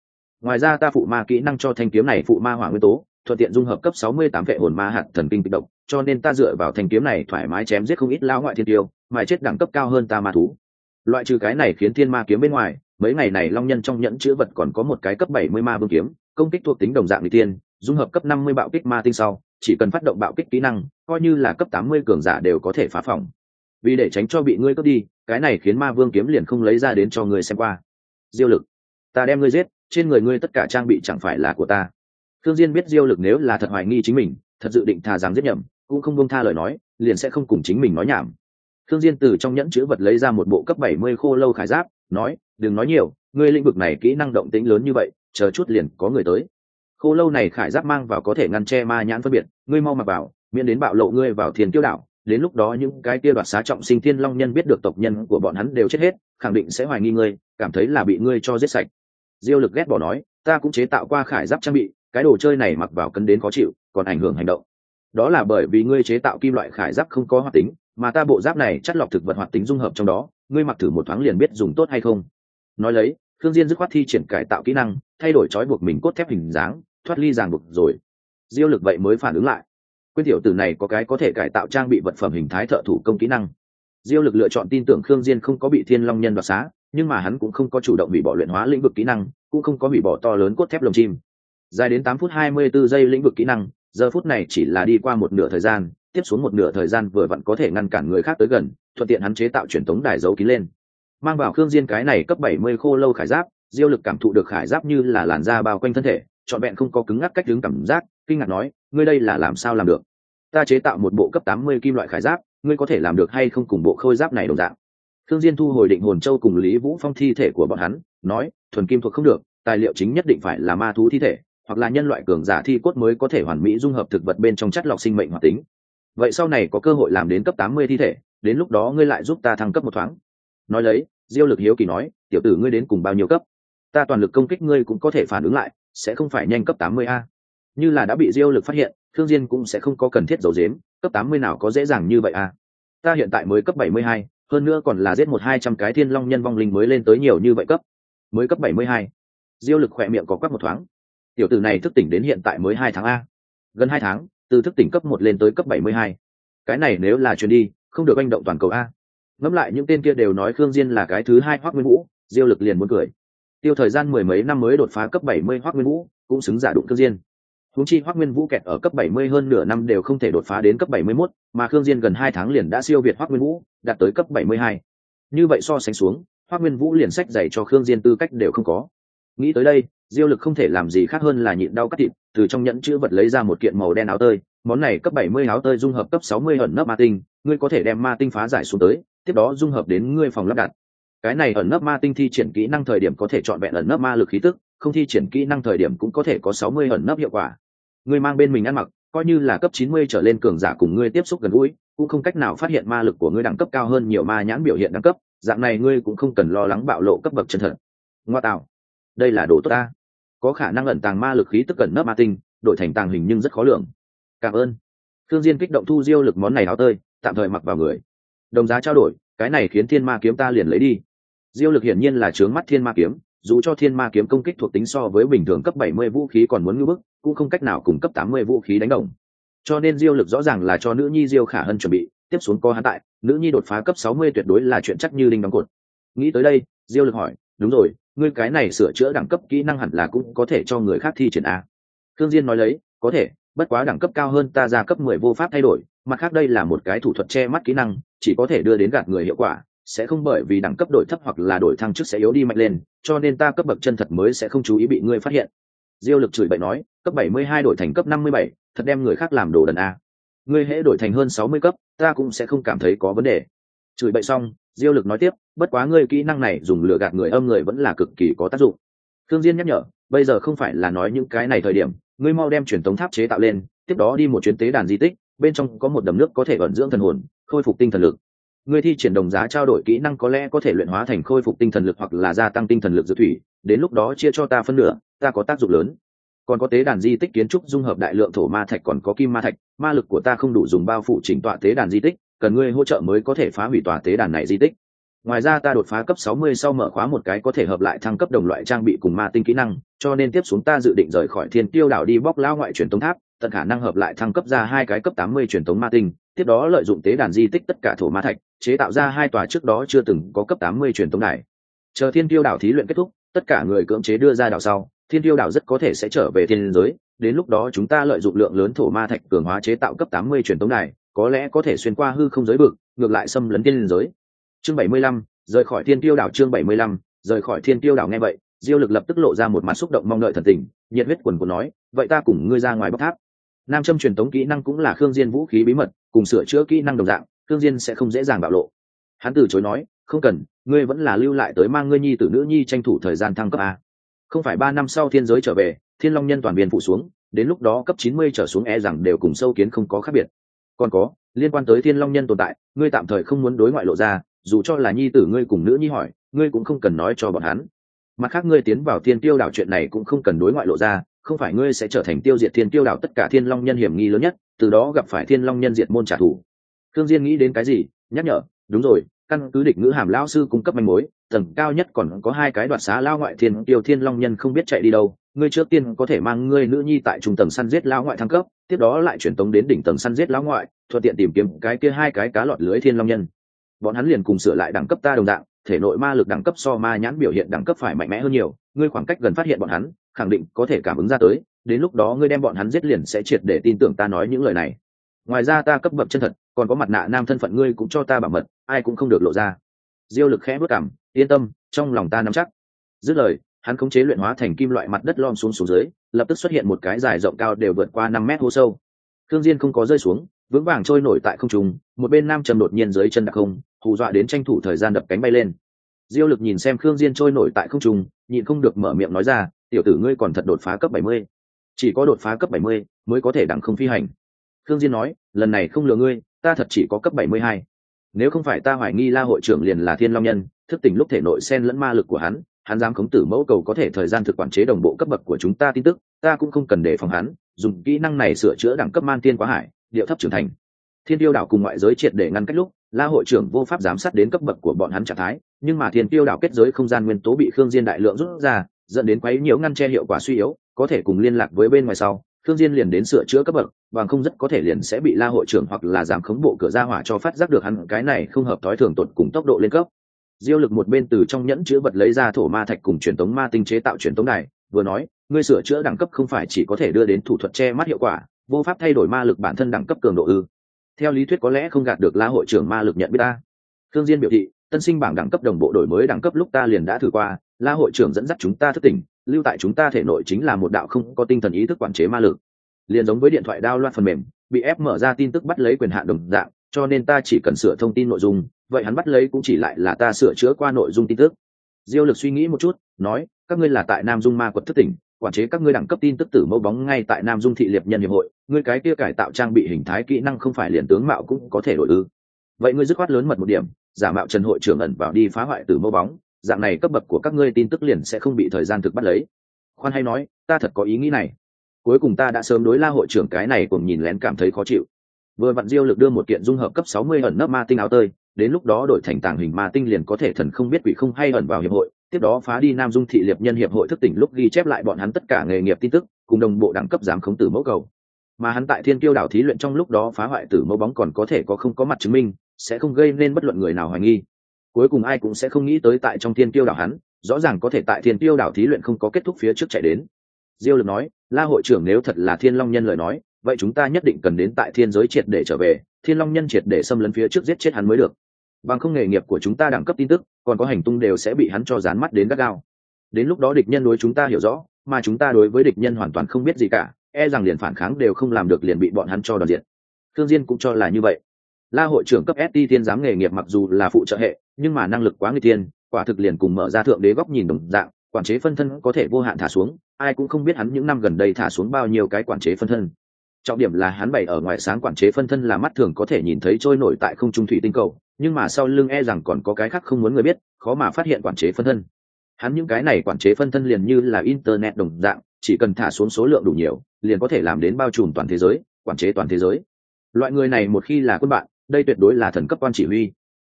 Speaker 1: Ngoài ra ta phụ ma kỹ năng cho thanh kiếm này phụ ma hỏa nguyên tố thuận tiện dung hợp cấp 68 vệ hồn ma hạt thần kinh kích động, cho nên ta dựa vào thanh kiếm này thoải mái chém giết không ít lão ngoại thiên tiêu, mà chết đẳng cấp cao hơn ta ma thú. Loại trừ cái này khiến thiên ma kiếm bên ngoài, mấy ngày này long nhân trong nhẫn chứa vật còn có một cái cấp 70 ma vương kiếm, công kích thuộc tính đồng dạng như tiên, dung hợp cấp 50 bạo kích ma tinh sau, chỉ cần phát động bạo kích kỹ năng, coi như là cấp 80 cường giả đều có thể phá phòng. Vì để tránh cho bị ngươi cướp đi, cái này khiến ma vương kiếm liền không lấy ra đến cho ngươi xem qua. Diêu lực, ta đem ngươi giết, trên người ngươi tất cả trang bị chẳng phải là của ta thương diên biết diêu lực nếu là thật hoài nghi chính mình, thật dự định thà rằng giết nhầm, cũng không buông tha lời nói, liền sẽ không cùng chính mình nói nhảm. Thương diên từ trong nhẫn chứa vật lấy ra một bộ cấp 70 khô lâu khải giáp, nói, đừng nói nhiều, ngươi lĩnh vực này kỹ năng động tĩnh lớn như vậy, chờ chút liền có người tới. Khô lâu này khải giáp mang vào có thể ngăn che ma nhãn phân biệt, ngươi mau mặc vào, miễn đến bạo lộ ngươi vào thiên tiêu đảo đến lúc đó những cái kia đoạt xá trọng sinh thiên long nhân biết được tộc nhân của bọn hắn đều chết hết, khẳng định sẽ hoài nghi ngươi, cảm thấy là bị ngươi cho giết sạch. Diêu lực ghét bỏ nói, ta cũng chế tạo qua khải giáp trang bị cái đồ chơi này mặc vào cân đến khó chịu, còn ảnh hưởng hành động. Đó là bởi vì ngươi chế tạo kim loại khải giáp không có hoạt tính, mà ta bộ giáp này chất lọc thực vật hoạt tính dung hợp trong đó, ngươi mặc thử một thoáng liền biết dùng tốt hay không. Nói lấy, Khương diên dứt khoát thi triển cải tạo kỹ năng, thay đổi trói buộc mình cốt thép hình dáng, thoát ly ràng buộc rồi. Diêu lực vậy mới phản ứng lại. Quyên tiểu tử này có cái có thể cải tạo trang bị vật phẩm hình thái thợ thủ công kỹ năng. Diêu lực lựa chọn tin tưởng khương diên không có bị thiên long nhân đoạt xá, nhưng mà hắn cũng không có chủ động bị bỏ luyện hóa lĩnh vực kỹ năng, cũng không có bị bỏ to lớn cốt thép lồng chim dài đến tám phút hai mươi 24 giây lĩnh vực kỹ năng giờ phút này chỉ là đi qua một nửa thời gian tiếp xuống một nửa thời gian vừa vặn có thể ngăn cản người khác tới gần thuận tiện hắn chế tạo truyền tống đài dấu kín lên. Mang vào khương diên cái này cấp bảy mươi khô lâu khải giáp diêu lực cảm thụ được khải giáp như là làn da bao quanh thân thể trọn vẹn không có cứng ngắc cách đứng cảm giác kinh ngạc nói ngươi đây là làm sao làm được? Ta chế tạo một bộ cấp tám mươi kim loại khải giáp ngươi có thể làm được hay không cùng bộ khôi giáp này đồng dạng? Thương Diên thu hồi định hồn châu cùng Lý Vũ Phong thi thể của bọn hắn, nói, thuần kim thuộc không được, tài liệu chính nhất định phải là ma thú thi thể, hoặc là nhân loại cường giả thi cốt mới có thể hoàn mỹ dung hợp thực vật bên trong chất lọc sinh mệnh hoạt tính. Vậy sau này có cơ hội làm đến cấp tám mươi thi thể, đến lúc đó ngươi lại giúp ta thăng cấp một thoáng. Nói lấy, Diêu Lực hiếu kỳ nói, tiểu tử ngươi đến cùng bao nhiêu cấp? Ta toàn lực công kích ngươi cũng có thể phản ứng lại, sẽ không phải nhanh cấp tám mươi a. Như là đã bị Diêu Lực phát hiện, Thương Diên cũng sẽ không có cần thiết giấu giếm, cấp tám mươi nào có dễ dàng như vậy a. Ta hiện tại mới cấp bảy mươi hai, hơn nữa còn là giết một hai trăm cái thiên long nhân vong linh mới lên tới nhiều như vậy cấp mới cấp bảy mươi hai diêu lực khỏe miệng có quắc một thoáng tiểu tử này thức tỉnh đến hiện tại mới hai tháng a. Gần hai tháng từ thức tỉnh cấp một lên tới cấp bảy mươi hai. Cái này nếu là chuyến đi không được manh động toàn cầu a. Ngẫm lại những tên kia đều nói khương diên là cái thứ hai hoắc nguyên vũ diêu lực liền muốn cười. Tiêu thời gian mười mấy năm mới đột phá cấp bảy mươi hoắc nguyên vũ cũng xứng giả đụng khương diên. Huống chi Hoắc Nguyên Vũ kẹt ở cấp 70 hơn nửa năm đều không thể đột phá đến cấp 71, mà Khương Diên gần 2 tháng liền đã siêu việt Hoắc Nguyên Vũ, đạt tới cấp 72. Như vậy so sánh xuống, Hoắc Nguyên Vũ liền sách dạy cho Khương Diên tư cách đều không có. Nghĩ tới đây, Diêu Lực không thể làm gì khác hơn là nhịn đau cắt thịt, từ trong nhẫn chứa vật lấy ra một kiện màu đen áo tơi, món này cấp 70 áo tơi dung hợp cấp 60 ẩn nấp ma tinh, ngươi có thể đem ma tinh phá giải xuống tới, tiếp đó dung hợp đến ngươi phòng lắp đặt. Cái này ẩn nấp ma tinh thi triển kỹ năng thời điểm có thể chọn vẹn ẩn nấp ma lực khí tức, không thi triển kỹ năng thời điểm cũng có thể có 60 ẩn nấp hiệu quả, ngươi mang bên mình ăn mặc coi như là cấp chín mươi trở lên cường giả cùng ngươi tiếp xúc gần gũi cũng không cách nào phát hiện ma lực của ngươi đẳng cấp cao hơn nhiều ma nhãn biểu hiện đẳng cấp dạng này ngươi cũng không cần lo lắng bạo lộ cấp bậc chân thật. Ngoa tạo. Đây là đồ tốt ta có khả năng ẩn tàng ma lực khí tức cẩn nấp ma tinh, đổi thành tàng hình nhưng rất khó lường. Cảm ơn. Thương diên kích động thu diêu lực món này áo tơi, tạm thời mặc vào người. Đồng giá trao đổi, cái này khiến thiên ma kiếm ta liền lấy đi. Diêu lực hiển nhiên là trướng mắt thiên ma kiếm, dù cho thiên ma kiếm công kích thuộc tính so với bình thường cấp 70 vũ khí còn muốn ngưỡng bức, cũng không cách nào cùng cấp 80 vũ khí đánh đồng. Cho nên diêu lực rõ ràng là cho nữ nhi diêu khả hân chuẩn bị, tiếp xuống có hắn tại, nữ nhi đột phá cấp 60 tuyệt đối là chuyện chắc như đinh đóng cột. Nghĩ tới đây, diêu lực hỏi, đúng rồi ngươi cái này sửa chữa đẳng cấp kỹ năng hẳn là cũng có thể cho người khác thi triển a. Thương diên nói lấy có thể bất quá đẳng cấp cao hơn ta ra cấp 10 vô pháp thay đổi mặt khác đây là một cái thủ thuật che mắt kỹ năng chỉ có thể đưa đến gạt người hiệu quả sẽ không bởi vì đẳng cấp đổi thấp hoặc là đổi thăng chức sẽ yếu đi mạnh lên cho nên ta cấp bậc chân thật mới sẽ không chú ý bị ngươi phát hiện. Diêu lực chửi bậy nói cấp 72 đổi thành cấp 57, thật đem người khác làm đồ đần a. Ngươi hễ đổi thành hơn 60 cấp ta cũng sẽ không cảm thấy có vấn đề. Chửi bậy xong diêu lực nói tiếp, bất quá ngươi kỹ năng này dùng lừa gạt người âm người vẫn là cực kỳ có tác dụng. Thương diên nhắc nhở, bây giờ không phải là nói những cái này thời điểm, ngươi mau đem truyền tống tháp chế tạo lên, tiếp đó đi một chuyến tế đàn di tích, bên trong có một đầm nước có thể ẩn dưỡng thần hồn, khôi phục tinh thần lực. Ngươi thi triển đồng giá trao đổi kỹ năng có lẽ có thể luyện hóa thành khôi phục tinh thần lực hoặc là gia tăng tinh thần lực dự thủy, đến lúc đó chia cho ta phân nửa, ta có tác dụng lớn. Còn có tế đàn di tích kiến trúc dung hợp đại lượng thổ ma thạch còn có kim ma thạch, ma lực của ta không đủ dùng bao phủ chỉnh tọa tế đàn di tích cần ngươi hỗ trợ mới có thể phá hủy tòa tế đàn này di tích ngoài ra ta đột phá cấp 60 sau mở khóa một cái có thể hợp lại thăng cấp đồng loại trang bị cùng ma tinh kỹ năng, cho nên tiếp xuống ta dự định rời khỏi thiên tiêu đảo đi bóc lao ngoại truyền tống tháp, tận khả năng hợp lại thăng cấp ra hai cái cấp 80 truyền tống ma tinh, tiếp đó lợi dụng tế đàn di tích tất cả thổ ma thạch, chế tạo ra hai tòa trước đó chưa từng có cấp 80 truyền tống này. chờ thiên tiêu đảo thí luyện kết thúc, tất cả người cưỡng chế đưa ra đảo sau, thiên tiêu đảo rất có thể sẽ trở về thiên giới, đến lúc đó chúng ta lợi dụng lượng lớn thổ ma thạch cường hóa chế tạo cấp 80 truyền tống này có lẽ có thể xuyên qua hư không giới vực ngược lại xâm lấn thiên giới. Chương 75, rời khỏi thiên tiêu đảo chương 75, rời khỏi thiên tiêu đảo nghe vậy diêu lực lập tức lộ ra một mặt xúc động mong đợi thần tình nhiệt huyết quần của nói vậy ta cùng ngươi ra ngoài bóc tháp. Nam châm truyền tống kỹ năng cũng là khương diên vũ khí bí mật cùng sửa chữa kỹ năng đồng dạng khương diên sẽ không dễ dàng bạo lộ. Hắn từ chối nói không cần ngươi vẫn là lưu lại tới mang ngươi nhi tử nữ nhi tranh thủ thời gian thăng cấp a. Không phải ba năm sau thiên giới trở về thiên long nhân toàn biên phụ xuống đến lúc đó cấp 90 trở xuống e rằng đều cùng sâu kiến không có khác biệt còn có, liên quan tới thiên long nhân tồn tại, ngươi tạm thời không muốn đối ngoại lộ ra, dù cho là nhi tử ngươi cùng nữ nhi hỏi, ngươi cũng không cần nói cho bọn hắn. Mặt khác ngươi tiến vào thiên tiêu đảo chuyện này cũng không cần đối ngoại lộ ra, không phải ngươi sẽ trở thành tiêu diệt thiên tiêu đảo tất cả thiên long nhân hiểm nghi lớn nhất, từ đó gặp phải thiên long nhân diệt môn trả thù. Thương diên nghĩ đến cái gì? Nhắc nhở, đúng rồi, căn cứ địch ngữ hàm lão sư cung cấp manh mối, tầng cao nhất còn có hai cái đoạt xá lao ngoại thiên tiêu thiên long nhân không biết chạy đi đâu ngươi trước tiên có thể mang ngươi nữ nhi tại trung tầng săn giết lão ngoại thăng cấp, tiếp đó lại chuyển tống đến đỉnh tầng săn giết lão ngoại, thuận tiện tìm kiếm cái kia hai cái cá lọt lưới thiên long nhân. Bọn hắn liền cùng sửa lại đẳng cấp ta đồng dạng, thể nội ma lực đẳng cấp so ma nhãn biểu hiện đẳng cấp phải mạnh mẽ hơn nhiều, ngươi khoảng cách gần phát hiện bọn hắn, khẳng định có thể cảm ứng ra tới, đến lúc đó ngươi đem bọn hắn giết liền sẽ triệt để tin tưởng ta nói những lời này. Ngoài ra ta cấp bậc chân thật, còn có mặt nạ nam thân phận ngươi cũng cho ta bảo mật, ai cũng không được lộ ra. Diêu lực khẽ bước cảm, yên tâm, trong lòng ta nắm chắc. Dứt lời hắn khống chế luyện hóa thành kim loại mặt đất lom xuống xuống dưới, lập tức xuất hiện một cái dài rộng cao đều vượt qua năm mét hố sâu thương diên không có rơi xuống, vững vàng trôi nổi tại không trung, một bên nam trầm đột nhiên dưới chân đặc không, hù dọa đến tranh thủ thời gian đập cánh bay lên diêu lực nhìn xem khương diên trôi nổi tại không trung, nhịn không được mở miệng nói ra, tiểu tử ngươi còn thật đột phá cấp 70. chỉ có đột phá cấp 70 mới có thể đẳng không phi hành khương diên nói, lần này không lừa ngươi, ta thật chỉ có cấp 72. nếu không phải ta hoài nghi la hội trưởng liền là thiên long nhân, thức tỉnh lúc thể nội xen lẫn ma lực của hắn hắn dám khống tử mẫu cầu có thể thời gian thực quản chế đồng bộ cấp bậc của chúng ta tin tức, ta cũng không cần để phòng hắn, dùng kỹ năng này sửa chữa đẳng cấp man tiên quá hải điệu thấp trưởng thành. Thiên tiêu đảo cùng ngoại giới triệt để ngăn cách lúc, la hội trưởng vô pháp giám sát đến cấp bậc của bọn hắn trạng thái, nhưng mà thiên tiêu đảo kết giới không gian nguyên tố bị khương diên đại lượng rút ra, dẫn đến quấy nhiễu ngăn che hiệu quả suy yếu, có thể cùng liên lạc với bên ngoài sau, khương diên liền đến sửa chữa cấp bậc, bằng không rất có thể liền sẽ bị la hội trưởng hoặc là giảm khống bộ cửa ra hỏa cho phát giác được hắn, cái này không hợp thói thường tột cùng tốc độ lên cấp diêu lực một bên từ trong nhẫn chứa vật lấy ra thổ ma thạch cùng truyền tống ma tinh chế tạo truyền tống đài, vừa nói, ngươi sửa chữa đẳng cấp không phải chỉ có thể đưa đến thủ thuật che mắt hiệu quả, vô pháp thay đổi ma lực bản thân đẳng cấp cường độ ư. Theo lý thuyết có lẽ không gạt được la hội trưởng ma lực nhận biết ta. Thương diên biểu thị, tân sinh bảng đẳng cấp đồng bộ đổi mới đẳng cấp lúc ta liền đã thử qua, la hội trưởng dẫn dắt chúng ta thức tỉnh, lưu tại chúng ta thể nội chính là một đạo không có tinh thần ý thức quản chế ma lực. Liền giống với điện thoại đao loạn phần mềm, bị ép mở ra tin tức bắt lấy quyền hạn đồng dạng, cho nên ta chỉ cần sửa thông tin nội dung vậy hắn bắt lấy cũng chỉ lại là ta sửa chữa qua nội dung tin tức. Diêu lực suy nghĩ một chút, nói, các ngươi là tại nam dung ma quật Thất tỉnh, quản chế các ngươi đẳng cấp tin tức tử mẫu bóng ngay tại nam dung thị liệt nhân hiệp hội, ngươi cái kia cải tạo trang bị hình thái kỹ năng không phải liền tướng mạo cũng có thể đổi ư? Vậy ngươi dứt khoát lớn mật một điểm, giả mạo trần hội trưởng ẩn vào đi phá hoại tử mẫu bóng, dạng này cấp bậc của các ngươi tin tức liền sẽ không bị thời gian thực bắt lấy. Khoan hay nói, ta thật có ý nghĩ này. Cuối cùng ta đã sớm đối la hội trưởng cái này cùng nhìn lén cảm thấy khó chịu. Vừa vặn diêu lực đưa một kiện dung hợp cấp sáu mươi ẩn nấp ma tinh áo tơi đến lúc đó đổi thành tàng hình ma tinh liền có thể thần không biết quỷ không hay ẩn vào hiệp hội. Tiếp đó phá đi nam dung thị liệp nhân hiệp hội thức tỉnh lúc ghi chép lại bọn hắn tất cả nghề nghiệp tin tức, cùng đồng bộ đẳng cấp giám khống tử mẫu cầu. Mà hắn tại thiên kiêu đảo thí luyện trong lúc đó phá hoại tử mẫu bóng còn có thể có không có mặt chứng minh, sẽ không gây nên bất luận người nào hoài nghi. Cuối cùng ai cũng sẽ không nghĩ tới tại trong thiên kiêu đảo hắn, rõ ràng có thể tại thiên kiêu đảo thí luyện không có kết thúc phía trước chạy đến. Diêu lực nói, la hội trưởng nếu thật là thiên long nhân lời nói, vậy chúng ta nhất định cần đến tại thiên giới triệt để trở về, thiên long nhân triệt để xâm lấn phía trước giết chết hắn mới được bằng không nghề nghiệp của chúng ta đẳng cấp tin tức, còn có hành tung đều sẽ bị hắn cho dán mắt đến gắt gao. Đến lúc đó địch nhân đối chúng ta hiểu rõ, mà chúng ta đối với địch nhân hoàn toàn không biết gì cả e rằng liền phản kháng đều không làm được liền bị bọn hắn cho đoàn diện. Thương diên cũng cho là như vậy. La hội trưởng cấp st tiên giám nghề nghiệp mặc dù là phụ trợ hệ, nhưng mà năng lực quá nguy tiên quả thực liền cùng mở ra thượng đế góc nhìn đồng dạng, quản chế phân thân có thể vô hạn thả xuống, ai cũng không biết hắn những năm gần đây thả xuống bao nhiêu cái quản chế phân thân trọng điểm là hắn bày ở ngoài sáng quản chế phân thân là mắt thường có thể nhìn thấy trôi nổi tại không trung thủy tinh cầu, nhưng mà sau lưng e rằng còn có cái khác không muốn người biết, khó mà phát hiện quản chế phân thân. Hắn những cái này quản chế phân thân liền như là internet đồng dạng, chỉ cần thả xuống số lượng đủ nhiều, liền có thể làm đến bao trùm toàn thế giới, quản chế toàn thế giới. Loại người này một khi là quân bạn, đây tuyệt đối là thần cấp quan chỉ huy.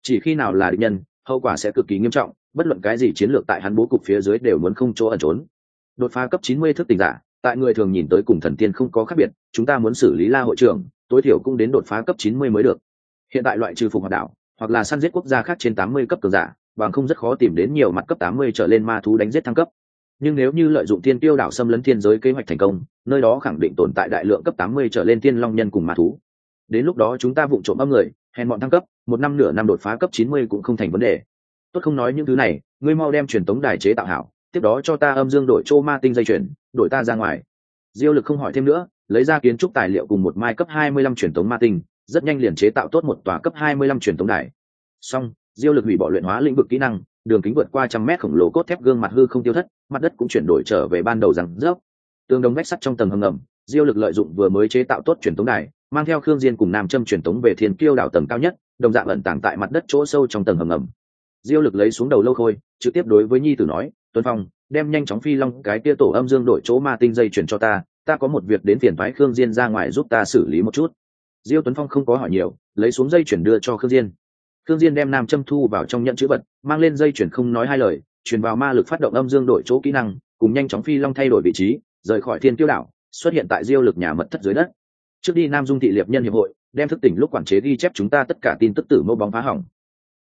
Speaker 1: Chỉ khi nào là địch nhân, hậu quả sẽ cực kỳ nghiêm trọng, bất luận cái gì chiến lược tại hắn bố cục phía dưới đều muốn không chỗ ẩn trốn. Đột phá cấp chín mươi thức tình giả tại người thường nhìn tới cùng thần tiên không có khác biệt, chúng ta muốn xử lý la hội trưởng, tối thiểu cũng đến đột phá cấp chín mươi mới được. Hiện tại loại trừ phục hoạt đảo hoặc là săn giết quốc gia khác trên tám mươi cấp cường giả, bằng không rất khó tìm đến nhiều mặt cấp tám mươi trở lên ma thú đánh giết thăng cấp. Nhưng nếu như lợi dụng tiên tiêu đảo xâm lấn thiên giới kế hoạch thành công, nơi đó khẳng định tồn tại đại lượng cấp tám mươi trở lên tiên long nhân cùng ma thú. Đến lúc đó chúng ta vụ trộm âm người, hèn bọn thăng cấp, một năm nửa năm đột phá cấp chín mươi cũng không thành vấn đề. Tốt không nói những thứ này, ngươi mau đem truyền tống đài chế tạo hảo, tiếp đó cho ta âm dương đổi châu ma tinh dây chuyển đổi ta ra ngoài. Diêu lực không hỏi thêm nữa, lấy ra kiến trúc tài liệu cùng một mai cấp hai mươi lăm truyền tống ma tinh, rất nhanh liền chế tạo tốt một tòa cấp hai mươi lăm truyền tống đài. Xong, diêu lực hủy bỏ luyện hóa lĩnh vực kỹ năng, đường kính vượt qua trăm mét khổng lồ cốt thép gương mặt hư không tiêu thất, mặt đất cũng chuyển đổi trở về ban đầu rằng rớp. Tương đồng vách sắt trong tầng hầm ngầm, diêu lực lợi dụng vừa mới chế tạo tốt truyền tống đài, mang theo khương diên cùng nam châm truyền tống về thiên kiêu đảo tầng cao nhất, đồng dạng ẩn tàng tại mặt đất chỗ sâu trong tầng hầm ngầm. Diêu lực lấy xuống đầu lâu khôi, trực tiếp đối với nhi tử nói, tuấn phong đem nhanh chóng phi long cái tia tổ âm dương đổi chỗ ma tinh dây chuyển cho ta ta có một việc đến phiền phái khương diên ra ngoài giúp ta xử lý một chút. Diêu tuấn phong không có hỏi nhiều, lấy xuống dây chuyển đưa cho khương diên. Khương diên đem nam châm thu vào trong nhận chữ vật, mang lên dây chuyển không nói hai lời truyền vào ma lực phát động âm dương đổi chỗ kỹ năng, cùng nhanh chóng phi long thay đổi vị trí, rời khỏi thiên tiêu đảo, xuất hiện tại diêu lực nhà mật thất dưới đất. Trước đi nam dung thị liệp nhân hiệp hội, đem thức tỉnh lúc quản chế ghi chép chúng ta tất cả tin tức tử mẫu bóng phá hỏng.